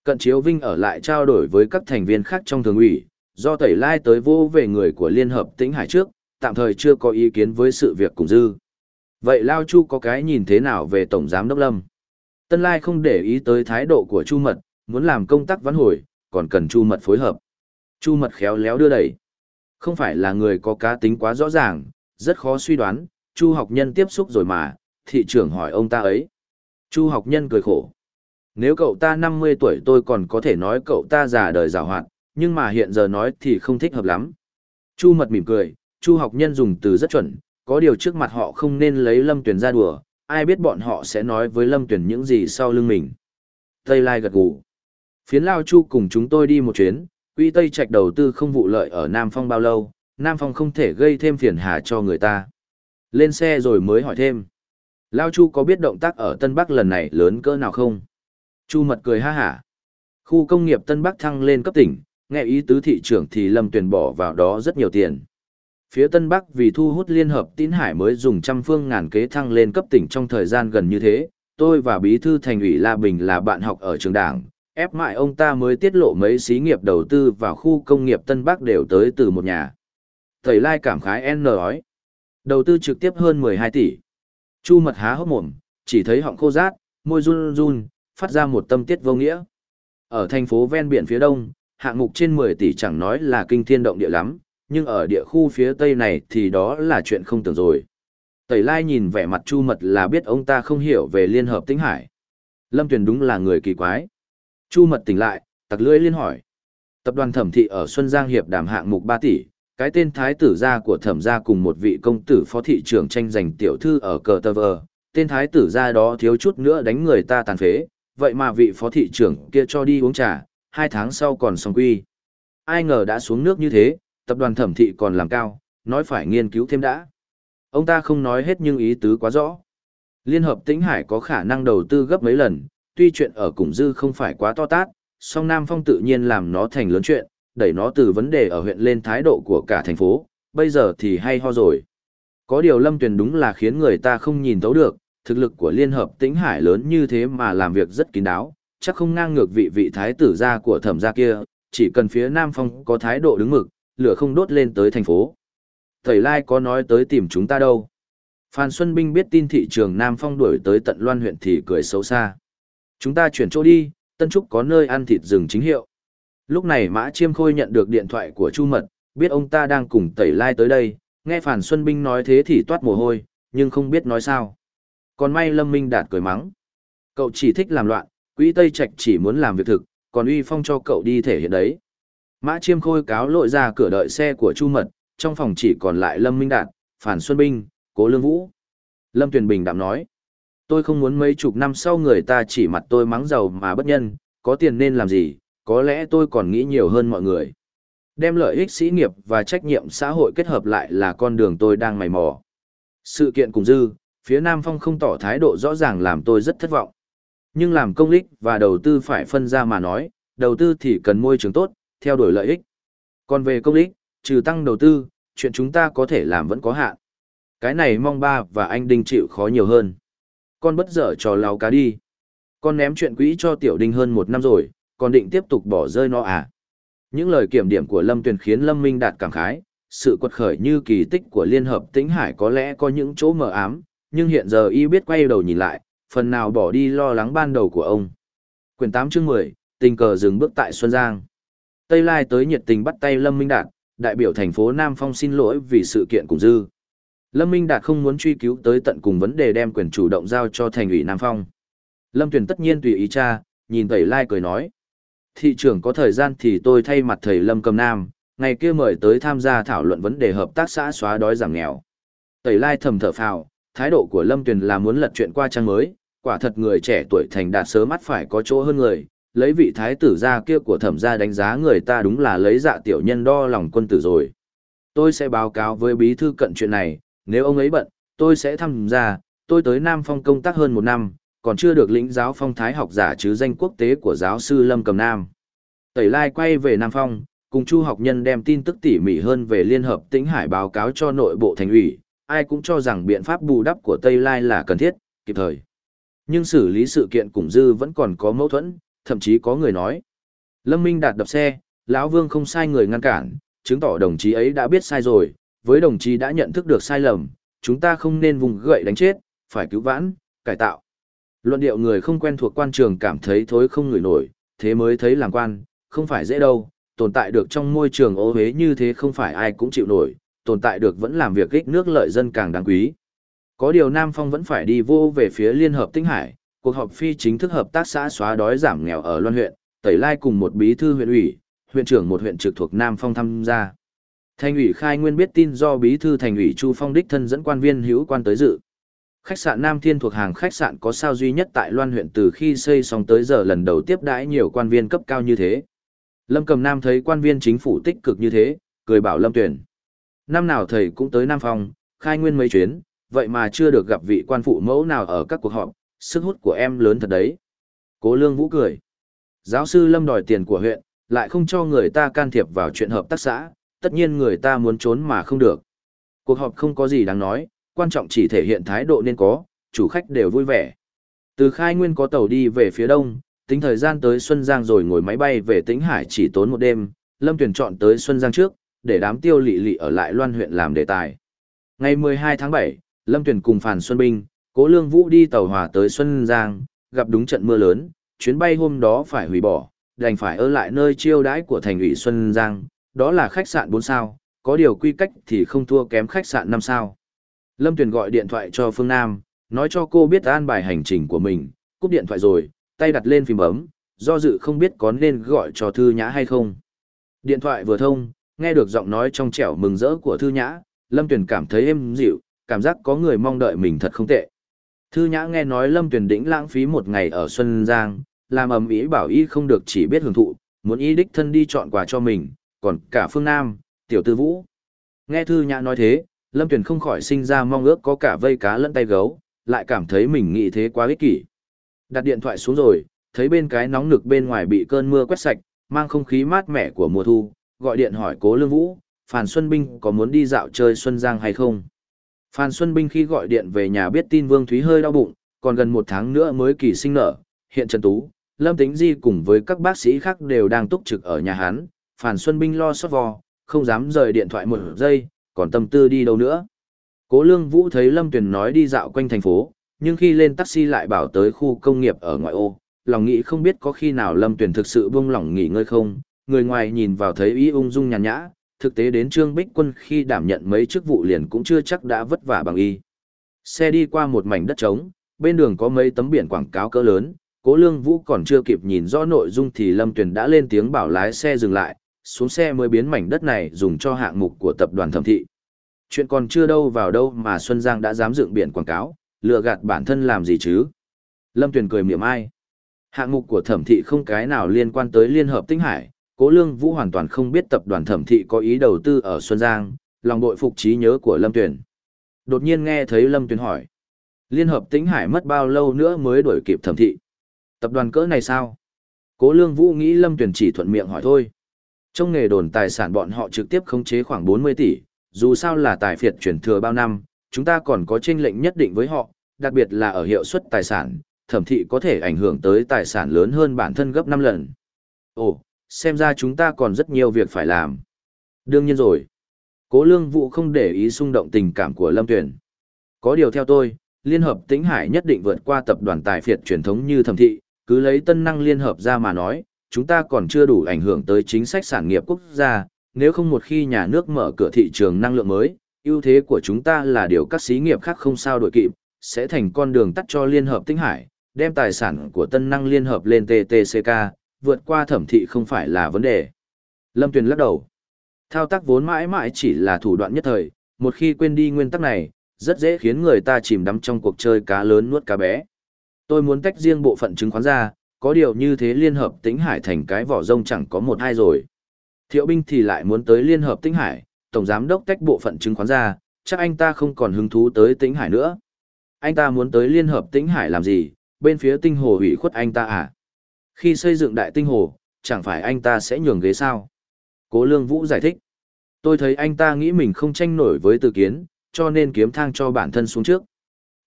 S1: Cận Chiếu Vinh ở lại trao đổi với các thành viên khác trong thường ủy, do Tẩy Lai tới vô về người của Liên Hợp Tĩnh Hải trước, tạm thời chưa có ý kiến với sự việc cùng dư. Vậy Lao Chu có cái nhìn thế nào về Tổng Giám Đốc Lâm? Tân Lai không để ý tới thái độ của Chu Mật, muốn làm công tác vãn hồi, còn cần Chu Mật phối hợp. Chu Mật khéo léo đưa đẩy. Không phải là người có cá tính quá rõ ràng, rất khó suy đoán, Chu học nhân tiếp xúc rồi mà, thị trưởng hỏi ông ta ấy. Chu học nhân cười khổ. Nếu cậu ta 50 tuổi tôi còn có thể nói cậu ta già đời già hoạt, nhưng mà hiện giờ nói thì không thích hợp lắm. Chu mật mỉm cười, Chu học nhân dùng từ rất chuẩn, có điều trước mặt họ không nên lấy Lâm Tuyền ra đùa, ai biết bọn họ sẽ nói với Lâm Tuyền những gì sau lưng mình. Tây Lai gật gù. Phiến Lao Chu cùng chúng tôi đi một chuyến, Quỹ Tây Trạch đầu tư không vụ lợi ở Nam Phong bao lâu, Nam Phong không thể gây thêm phiền hà cho người ta. Lên xe rồi mới hỏi thêm. Lao Chu có biết động tác ở Tân Bắc lần này lớn cỡ nào không? Chu mật cười ha hả. Khu công nghiệp Tân Bắc thăng lên cấp tỉnh, nghe ý tứ thị trưởng thì Lâm Tuyền bỏ vào đó rất nhiều tiền. Phía Tân Bắc vì thu hút Liên Hợp Tín Hải mới dùng trăm phương ngàn kế thăng lên cấp tỉnh trong thời gian gần như thế. Tôi và Bí thư Thành ủy La Bình là bạn học ở trường đảng, ép mại ông ta mới tiết lộ mấy xí nghiệp đầu tư vào khu công nghiệp Tân Bắc đều tới từ một nhà. Thầy Lai cảm khái N nói. Đầu tư trực tiếp hơn 12 tỷ. Chu mật há hốc mồm, chỉ thấy họng khô rát, môi run run, phát ra một tâm tiết vô nghĩa. Ở thành phố ven biển phía đông, hạng mục trên 10 tỷ chẳng nói là kinh thiên động địa lắm, nhưng ở địa khu phía tây này thì đó là chuyện không tưởng rồi. Tẩy Lai nhìn vẻ mặt Chu Mật là biết ông ta không hiểu về Liên Hợp Tĩnh Hải. Lâm Tuyền đúng là người kỳ quái. Chu Mật tỉnh lại, tặc lưỡi liên hỏi. Tập đoàn Thẩm Thị ở Xuân Giang Hiệp đàm hạng mục 3 tỷ, cái tên thái tử gia của Thẩm gia cùng một vị công tử phó thị trưởng tranh giành tiểu thư ở cờ tơ vờ. Tên thái tử gia đó thiếu chút nữa đánh người ta tàn phế, vậy mà vị phó thị trưởng kia cho đi uống trà, hai tháng sau còn xong quy. Ai ngờ đã xuống nước như thế, tập đoàn thẩm thị còn làm cao, nói phải nghiên cứu thêm đã. Ông ta không nói hết nhưng ý tứ quá rõ. Liên hợp Tĩnh Hải có khả năng đầu tư gấp mấy lần, tuy chuyện ở Củng Dư không phải quá to tát, song Nam Phong tự nhiên làm nó thành lớn chuyện, đẩy nó từ vấn đề ở huyện lên thái độ của cả thành phố, bây giờ thì hay ho rồi. Có điều Lâm Tuyền đúng là khiến người ta không nhìn thấu được, thực lực của Liên hợp Tĩnh Hải lớn như thế mà làm việc rất kín đáo, chắc không ngang ngược vị vị thái tử gia của thẩm gia kia, chỉ cần phía Nam Phong có thái độ đứng mực, lửa không đốt lên tới thành phố. Thầy Lai có nói tới tìm chúng ta đâu. Phan Xuân Binh biết tin thị trường Nam Phong đuổi tới tận Loan huyện thì cười xấu xa. Chúng ta chuyển chỗ đi, Tân Trúc có nơi ăn thịt rừng chính hiệu. Lúc này Mã Chiêm Khôi nhận được điện thoại của Chu Mật, biết ông ta đang cùng Tẩy Lai tới đây, nghe Phản Xuân Binh nói thế thì toát mồ hôi, nhưng không biết nói sao. Còn may Lâm Minh Đạt cười mắng. Cậu chỉ thích làm loạn, quỹ Tây Trạch chỉ muốn làm việc thực, còn uy phong cho cậu đi thể hiện đấy. Mã Chiêm Khôi cáo lội ra cửa đợi xe của Chu Mật, trong phòng chỉ còn lại Lâm Minh Đạt, Phản Xuân Binh, Cố Lương Vũ. Lâm Tuyền Bình đạm nói, tôi không muốn mấy chục năm sau người ta chỉ mặt tôi mắng giàu mà bất nhân, có tiền nên làm gì, có lẽ tôi còn nghĩ nhiều hơn mọi người. Đem lợi ích sĩ nghiệp và trách nhiệm xã hội kết hợp lại là con đường tôi đang mày mò. Sự kiện cùng dư, phía Nam Phong không tỏ thái độ rõ ràng làm tôi rất thất vọng. Nhưng làm công ích và đầu tư phải phân ra mà nói, đầu tư thì cần môi trường tốt, theo đuổi lợi ích. Còn về công ích, trừ tăng đầu tư, chuyện chúng ta có thể làm vẫn có hạn. Cái này mong ba và anh Đinh chịu khó nhiều hơn. Con bất dở trò lao cá đi. Con ném chuyện quỹ cho tiểu đinh hơn một năm rồi, còn định tiếp tục bỏ rơi nó à. Những lời kiểm điểm của Lâm Tuyền khiến Lâm Minh đạt cảm khái, sự quật khởi như kỳ tích của Liên Hợp Tĩnh Hải có lẽ có những chỗ mờ ám, nhưng hiện giờ y biết quay đầu nhìn lại, phần nào bỏ đi lo lắng ban đầu của ông. Quyển 8 chương 10, tình cờ dừng bước tại Xuân Giang. Tây Lai tới nhiệt tình bắt tay Lâm Minh Đạt, đại biểu thành phố Nam Phong xin lỗi vì sự kiện cùng dư. Lâm Minh Đạt không muốn truy cứu tới tận cùng vấn đề đem quyền chủ động giao cho thành ủy Nam Phong. Lâm Tuyền tất nhiên tùy ý cha, nhìn Tẩy Lai cười nói. Thị trưởng có thời gian thì tôi thay mặt thầy Lâm Cầm Nam, ngày kia mời tới tham gia thảo luận vấn đề hợp tác xã xóa đói giảm nghèo. Tẩy Lai thầm thở phào, thái độ của Lâm Tuyền là muốn lật chuyện qua trang mới, quả thật người trẻ tuổi thành đạt sớm mắt phải có chỗ hơn người, lấy vị thái tử gia kia của thẩm gia đánh giá người ta đúng là lấy dạ tiểu nhân đo lòng quân tử rồi. Tôi sẽ báo cáo với bí thư cận chuyện này, nếu ông ấy bận, tôi sẽ tham gia, tôi tới Nam Phong công tác hơn một năm, còn chưa được lĩnh giáo phong thái học giả chứ danh quốc tế của giáo sư Lâm Cầm Nam. Tẩy Lai quay về Nam Phong, cùng Chu học nhân đem tin tức tỉ mỉ hơn về Liên Hợp Tĩnh Hải báo cáo cho nội bộ thành ủy, ai cũng cho rằng biện pháp bù đắp của Tây Lai là cần thiết, kịp thời. Nhưng xử lý sự kiện cùng dư vẫn còn có mâu thuẫn, thậm chí có người nói. Lâm Minh đạt đập xe, lão Vương không sai người ngăn cản, chứng tỏ đồng chí ấy đã biết sai rồi, với đồng chí đã nhận thức được sai lầm, chúng ta không nên vùng gậy đánh chết, phải cứu vãn, cải tạo. Luận điệu người không quen thuộc quan trường cảm thấy thối không ngửi nổi, thế mới thấy làm quan, không phải dễ đâu, tồn tại được trong môi trường ô hế như thế không phải ai cũng chịu nổi, tồn tại được vẫn làm việc ích nước lợi dân càng đáng quý. Có điều Nam Phong vẫn phải đi vô về phía Liên Hợp Tinh Hải, cuộc họp phi chính thức hợp tác xã xóa đói giảm nghèo ở Loan huyện, Tẩy Lai cùng một bí thư huyện ủy, huyện trưởng một huyện trực thuộc Nam Phong tham gia. Thành ủy khai nguyên biết tin do bí thư thành ủy Chu Phong đích thân dẫn quan viên hữu quan tới dự. Khách sạn Nam Thiên thuộc hàng khách sạn có sao duy nhất tại Loan huyện từ khi xây xong tới giờ lần đầu tiếp đãi nhiều quan viên cấp cao như thế. Lâm Cầm Nam thấy quan viên chính phủ tích cực như thế, cười bảo Lâm Tuyển. Năm nào thầy cũng tới Nam Phong, khai nguyên mấy chuyến, vậy mà chưa được gặp vị quan phụ mẫu nào ở các cuộc họp, sức hút của em lớn thật đấy. Cố Lương Vũ cười. Giáo sư Lâm đòi tiền của huyện, lại không cho người ta can thiệp vào chuyện hợp tác xã, tất nhiên người ta muốn trốn mà không được. Cuộc họp không có gì đáng nói, quan trọng chỉ thể hiện thái độ nên có, chủ khách đều vui vẻ. Từ khai nguyên có tàu đi về phía đông, tính thời gian tới Xuân Giang rồi ngồi máy bay về Tĩnh Hải chỉ tốn một đêm, Lâm Tuyển chọn tới Xuân Giang trước, để đám tiêu lị lị ở lại Loan huyện làm đề tài. Ngày 12 tháng 7, Lâm Tuyển cùng Phàn Xuân Binh, Cố Lương Vũ đi tàu hỏa tới Xuân Giang, gặp đúng trận mưa lớn, chuyến bay hôm đó phải hủy bỏ, đành phải ở lại nơi chiêu đãi của thành ủy Xuân Giang, đó là khách sạn 4 sao, có điều quy cách thì không thua kém khách sạn 5 sao. Lâm Tuyền gọi điện thoại cho Phương Nam, nói cho cô biết an bài hành trình của mình, cúp điện thoại rồi, tay đặt lên phím bấm, do dự không biết có nên gọi cho Thư Nhã hay không. Điện thoại vừa thông, nghe được giọng nói trong trẻo mừng rỡ của Thư Nhã, Lâm Tuyền cảm thấy êm dịu, cảm giác có người mong đợi mình thật không tệ. Thư Nhã nghe nói Lâm Tuyền đỉnh lãng phí một ngày ở Xuân Giang, làm ầm ĩ bảo y không được chỉ biết hưởng thụ, muốn y đích thân đi chọn quà cho mình, còn cả Phương Nam, Tiểu Tư Vũ. Nghe Thư Nhã nói thế, Lâm Tuyền không khỏi sinh ra mong ước có cả vây cá lẫn tay gấu, lại cảm thấy mình nghĩ thế quá ích kỷ. Đặt điện thoại xuống rồi, thấy bên cái nóng nực bên ngoài bị cơn mưa quét sạch, mang không khí mát mẻ của mùa thu, gọi điện hỏi Cố Lương Vũ, Phan Xuân Binh có muốn đi dạo chơi Xuân Giang hay không? Phan Xuân Binh khi gọi điện về nhà biết tin Vương Thúy hơi đau bụng, còn gần một tháng nữa mới kỳ sinh nở, hiện Trần Tú, Lâm Tĩnh Di cùng với các bác sĩ khác đều đang túc trực ở nhà hắn, Phản Xuân Binh lo sót vò, không dám rời điện thoại một giây, còn tâm tư đi đâu nữa. Cố Lương Vũ thấy Lâm Tuyền nói đi dạo quanh thành phố, nhưng khi lên taxi lại bảo tới khu công nghiệp ở ngoại ô, lòng nghĩ không biết có khi nào Lâm Tuyền thực sự buông lỏng nghỉ ngơi không, người ngoài nhìn vào thấy ý ung dung nhàn nhã, thực tế đến Trương Bích Quân khi đảm nhận mấy chức vụ liền cũng chưa chắc đã vất vả bằng y. Xe đi qua một mảnh đất trống, bên đường có mấy tấm biển quảng cáo cỡ lớn, Cố Lương Vũ còn chưa kịp nhìn rõ nội dung thì Lâm Tuyền đã lên tiếng bảo lái xe dừng lại, xuống xe mới biến mảnh đất này dùng cho hạng mục của tập đoàn thẩm thị. Chuyện còn chưa đâu vào đâu mà Xuân Giang đã dám dựng biển quảng cáo, lừa gạt bản thân làm gì chứ? Lâm Tuyền cười miệng ai. Hạng mục của thẩm thị không cái nào liên quan tới Liên Hợp Tinh Hải, Cố Lương Vũ hoàn toàn không biết tập đoàn thẩm thị có ý đầu tư ở Xuân Giang, lòng bội phục trí nhớ của Lâm Tuyền. Đột nhiên nghe thấy Lâm Tuyền hỏi. Liên Hợp Tinh Hải mất bao lâu nữa mới đuổi kịp thẩm thị? Tập đoàn cỡ này sao? Cố Lương Vũ nghĩ Lâm Tuyền chỉ thuận miệng hỏi thôi. Trong nghề đồn tài sản bọn họ trực tiếp khống chế khoảng 40 tỷ, dù sao là tài phiệt chuyển thừa bao năm, chúng ta còn có tranh lệnh nhất định với họ, đặc biệt là ở hiệu suất tài sản, thẩm thị có thể ảnh hưởng tới tài sản lớn hơn bản thân gấp 5 lần. Ồ, xem ra chúng ta còn rất nhiều việc phải làm. Đương nhiên rồi. Cố lương vụ không để ý xung động tình cảm của Lâm Tuyền. Có điều theo tôi, Liên hợp Tĩnh Hải nhất định vượt qua tập đoàn tài phiệt truyền thống như thẩm thị, cứ lấy tân năng liên hợp ra mà nói, chúng ta còn chưa đủ ảnh hưởng tới chính sách sản nghiệp quốc gia, nếu không một khi nhà nước mở cửa thị trường năng lượng mới, ưu thế của chúng ta là điều các xí nghiệp khác không sao đổi kịp, sẽ thành con đường tắt cho Liên hợp Tinh Hải, đem tài sản của tân năng liên hợp lên TTCK, vượt qua thẩm thị không phải là vấn đề. Lâm Tuyền lắc đầu. Thao tác vốn mãi mãi chỉ là thủ đoạn nhất thời, một khi quên đi nguyên tắc này, rất dễ khiến người ta chìm đắm trong cuộc chơi cá lớn nuốt cá bé. Tôi muốn tách riêng bộ phận chứng khoán ra, có điều như thế liên hợp tĩnh hải thành cái vỏ rông chẳng có một hai rồi. Thiệu binh thì lại muốn tới liên hợp tĩnh hải, tổng giám đốc tách bộ phận chứng khoán ra, chắc anh ta không còn hứng thú tới tĩnh hải nữa. Anh ta muốn tới liên hợp tĩnh hải làm gì, bên phía tinh hồ hủy khuất anh ta à? Khi xây dựng đại tinh hồ, chẳng phải anh ta sẽ nhường ghế sao? Cố Lương Vũ giải thích. Tôi thấy anh ta nghĩ mình không tranh nổi với từ kiến, cho nên kiếm thang cho bản thân xuống trước.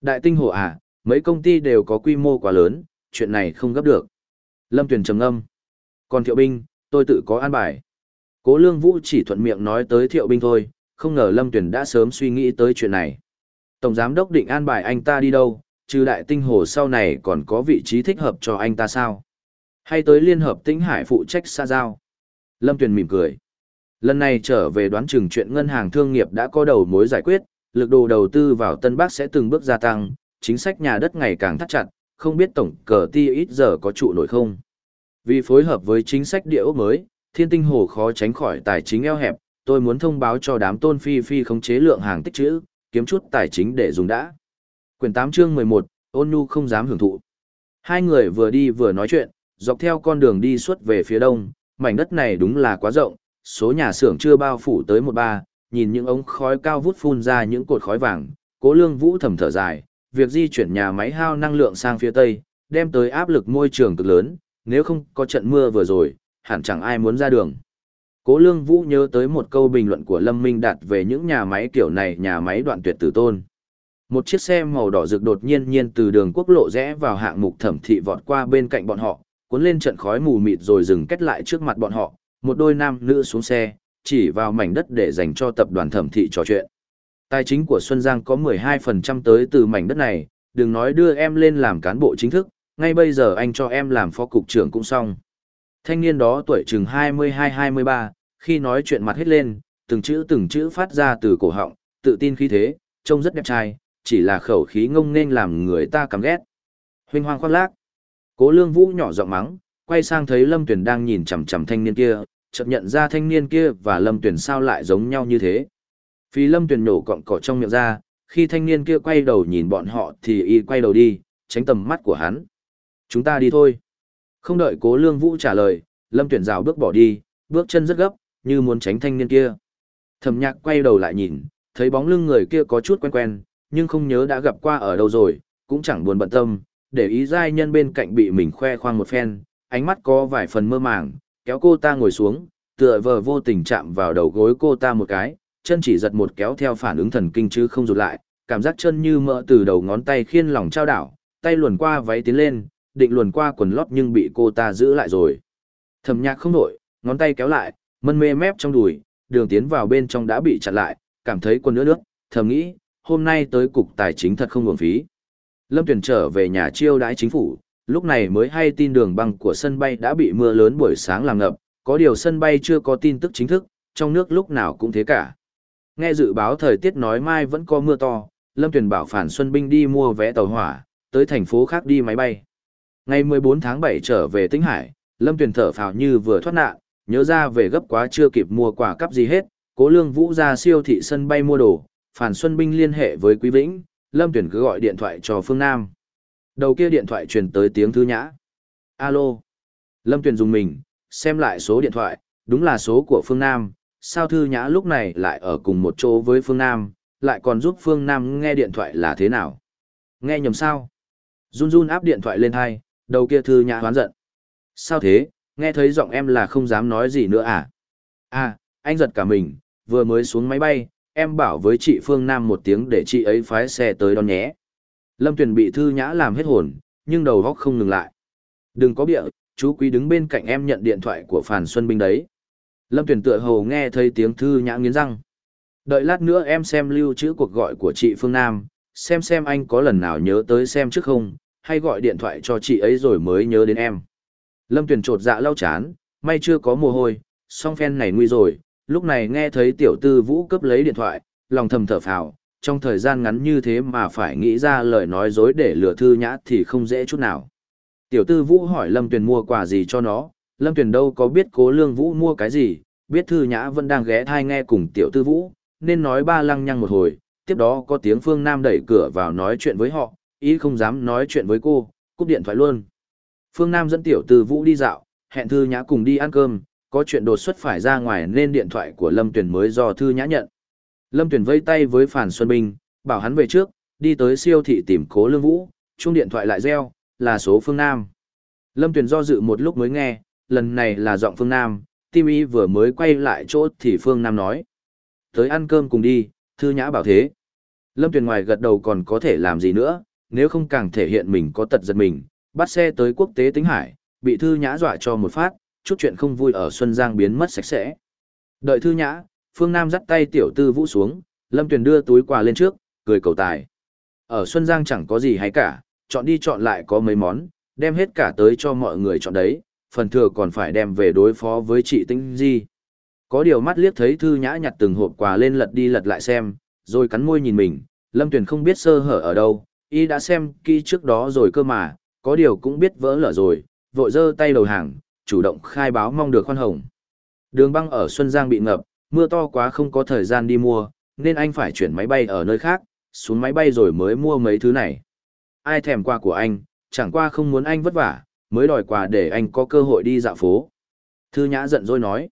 S1: Đại tinh hồ à, mấy công ty đều có quy mô quá lớn, chuyện này không gấp được. Lâm Tuyền trầm âm. Còn thiệu binh, tôi tự có an bài. Cố Lương Vũ chỉ thuận miệng nói tới thiệu binh thôi, không ngờ Lâm Tuyền đã sớm suy nghĩ tới chuyện này. Tổng giám đốc định an bài anh ta đi đâu, trừ đại tinh hồ sau này còn có vị trí thích hợp cho anh ta sao? Hay tới Liên Hợp Tĩnh Hải phụ trách xa giao? Lâm Tuyền mỉm cười. Lần này trở về đoán chừng chuyện ngân hàng thương nghiệp đã có đầu mối giải quyết, lực đồ đầu tư vào Tân Bắc sẽ từng bước gia tăng, chính sách nhà đất ngày càng thắt chặt, không biết tổng cờ ti ít giờ có trụ nổi không. Vì phối hợp với chính sách địa ốc mới, thiên tinh hồ khó tránh khỏi tài chính eo hẹp, tôi muốn thông báo cho đám tôn phi phi khống chế lượng hàng tích trữ, kiếm chút tài chính để dùng đã. Quyển 8 chương 11, ôn nhu không dám hưởng thụ. Hai người vừa đi vừa nói chuyện, dọc theo con đường đi suốt về phía đông, mảnh đất này đúng là quá rộng, số nhà xưởng chưa bao phủ tới một ba, nhìn những ống khói cao vút phun ra những cột khói vàng, cố lương vũ thầm thở dài, việc di chuyển nhà máy hao năng lượng sang phía tây, đem tới áp lực môi trường cực lớn, nếu không có trận mưa vừa rồi, hẳn chẳng ai muốn ra đường. Cố lương vũ nhớ tới một câu bình luận của Lâm Minh Đạt về những nhà máy kiểu này nhà máy đoạn tuyệt tử tôn. Một chiếc xe màu đỏ rực đột nhiên nhiên từ đường quốc lộ rẽ vào hạng mục thẩm thị vọt qua bên cạnh bọn họ, cuốn lên trận khói mù mịt rồi dừng kết lại trước mặt bọn họ, một đôi nam nữ xuống xe, chỉ vào mảnh đất để dành cho tập đoàn thẩm thị trò chuyện. Tài chính của Xuân Giang có 12% tới từ mảnh đất này, đừng nói đưa em lên làm cán bộ chính thức, ngay bây giờ anh cho em làm phó cục trưởng cũng xong. Thanh niên đó tuổi chừng 22-23, khi nói chuyện mặt hết lên, từng chữ từng chữ phát ra từ cổ họng, tự tin khí thế, trông rất đẹp trai, chỉ là khẩu khí ngông nên làm người ta cảm ghét. Huynh hoang khoác lác. Cố lương vũ nhỏ giọng mắng, quay sang thấy Lâm Tuyền đang nhìn chằm chằm thanh niên kia, chợt nhận ra thanh niên kia và Lâm Tuyền sao lại giống nhau như thế. Phi Lâm Tuyền nổ cọng cỏ trong miệng ra, khi thanh niên kia quay đầu nhìn bọn họ thì y quay đầu đi, tránh tầm mắt của hắn. Chúng ta đi thôi. Không đợi cố lương vũ trả lời, Lâm Tuyền rào bước bỏ đi, bước chân rất gấp, như muốn tránh thanh niên kia. Thẩm nhạc quay đầu lại nhìn, thấy bóng lưng người kia có chút quen quen, nhưng không nhớ đã gặp qua ở đâu rồi, cũng chẳng buồn bận tâm, để ý giai nhân bên cạnh bị mình khoe khoang một phen, ánh mắt có vài phần mơ màng, kéo cô ta ngồi xuống, tựa vờ vô tình chạm vào đầu gối cô ta một cái, chân chỉ giật một kéo theo phản ứng thần kinh chứ không rụt lại, cảm giác chân như mỡ từ đầu ngón tay khiên lòng trao đảo, tay luồn qua váy tiến lên, định luồn qua quần lót nhưng bị cô ta giữ lại rồi. Thẩm nhạc không nổi, ngón tay kéo lại, mân mê mép trong đùi, đường tiến vào bên trong đã bị chặn lại, cảm thấy quần nữa nước, thầm nghĩ, hôm nay tới cục tài chính thật không uổng phí. Lâm Tuyển trở về nhà chiêu đãi chính phủ, lúc này mới hay tin đường băng của sân bay đã bị mưa lớn buổi sáng làm ngập, có điều sân bay chưa có tin tức chính thức, trong nước lúc nào cũng thế cả. Nghe dự báo thời tiết nói mai vẫn có mưa to, Lâm Tuyền bảo Phản Xuân Binh đi mua vé tàu hỏa, tới thành phố khác đi máy bay. Ngày 14 tháng 7 trở về Tĩnh Hải, Lâm Tuyền thở phào như vừa thoát nạn, nhớ ra về gấp quá chưa kịp mua quà cắp gì hết, cố lương vũ ra siêu thị sân bay mua đồ, Phản Xuân Binh liên hệ với Quý Vĩnh, Lâm Tuyền cứ gọi điện thoại cho Phương Nam. Đầu kia điện thoại truyền tới tiếng thư nhã. Alo. Lâm Tuyền dùng mình, xem lại số điện thoại, đúng là số của Phương Nam. Sao thư nhã lúc này lại ở cùng một chỗ với Phương Nam, lại còn giúp Phương Nam nghe điện thoại là thế nào? Nghe nhầm sao? Run run áp điện thoại lên hai, đầu kia thư nhã hoán giận. Sao thế, nghe thấy giọng em là không dám nói gì nữa à? À, anh giật cả mình, vừa mới xuống máy bay, em bảo với chị Phương Nam một tiếng để chị ấy phái xe tới đón nhé. Lâm Tuyền bị thư nhã làm hết hồn, nhưng đầu góc không ngừng lại. Đừng có bịa, chú quý đứng bên cạnh em nhận điện thoại của Phàn Xuân Binh đấy. Lâm Tuyền tựa hồ nghe thấy tiếng thư nhã nghiến răng. Đợi lát nữa em xem lưu trữ cuộc gọi của chị Phương Nam, xem xem anh có lần nào nhớ tới xem trước không, hay gọi điện thoại cho chị ấy rồi mới nhớ đến em. Lâm Tuyền trột dạ lau chán, may chưa có mồ hôi, song phen này nguy rồi, lúc này nghe thấy tiểu tư vũ cấp lấy điện thoại, lòng thầm thở phào, trong thời gian ngắn như thế mà phải nghĩ ra lời nói dối để lừa thư nhã thì không dễ chút nào. Tiểu tư vũ hỏi Lâm Tuyền mua quà gì cho nó, Lâm Tuyền đâu có biết cố lương vũ mua cái gì, biết thư nhã vẫn đang ghé thai nghe cùng tiểu tư vũ, nên nói ba lăng nhăng một hồi, tiếp đó có tiếng phương Nam đẩy cửa vào nói chuyện với họ, ý không dám nói chuyện với cô, cúp điện thoại luôn. Phương Nam dẫn tiểu tư vũ đi dạo, hẹn thư nhã cùng đi ăn cơm, có chuyện đột xuất phải ra ngoài nên điện thoại của Lâm Tuyền mới do thư nhã nhận. Lâm Tuyền vây tay với Phản Xuân Bình, bảo hắn về trước, đi tới siêu thị tìm cố lương vũ, chung điện thoại lại reo, là số Phương Nam. Lâm Tuyền do dự một lúc mới nghe, lần này là giọng Phương Nam, tim y vừa mới quay lại chỗ thì Phương Nam nói. Tới ăn cơm cùng đi, thư nhã bảo thế. Lâm Tuyền ngoài gật đầu còn có thể làm gì nữa, nếu không càng thể hiện mình có tật giật mình, bắt xe tới quốc tế tính hải, bị thư nhã dọa cho một phát, chút chuyện không vui ở Xuân Giang biến mất sạch sẽ. Đợi thư nhã, Phương Nam dắt tay tiểu tư vũ xuống, Lâm Tuyền đưa túi quà lên trước, cười cầu tài. Ở Xuân Giang chẳng có gì hay cả, chọn đi chọn lại có mấy món, đem hết cả tới cho mọi người chọn đấy, phần thừa còn phải đem về đối phó với chị Tĩnh Di. Có điều mắt liếc thấy Thư Nhã nhặt từng hộp quà lên lật đi lật lại xem, rồi cắn môi nhìn mình, Lâm Tuyền không biết sơ hở ở đâu, y đã xem kỹ trước đó rồi cơ mà, có điều cũng biết vỡ lở rồi, vội giơ tay đầu hàng, chủ động khai báo mong được khoan hồng. Đường băng ở Xuân Giang bị ngập, mưa to quá không có thời gian đi mua, nên anh phải chuyển máy bay ở nơi khác, xuống máy bay rồi mới mua mấy thứ này. Ai thèm qua của anh, chẳng qua không muốn anh vất vả, mới đòi quà để anh có cơ hội đi dạo phố. Thư Nhã giận dỗi nói.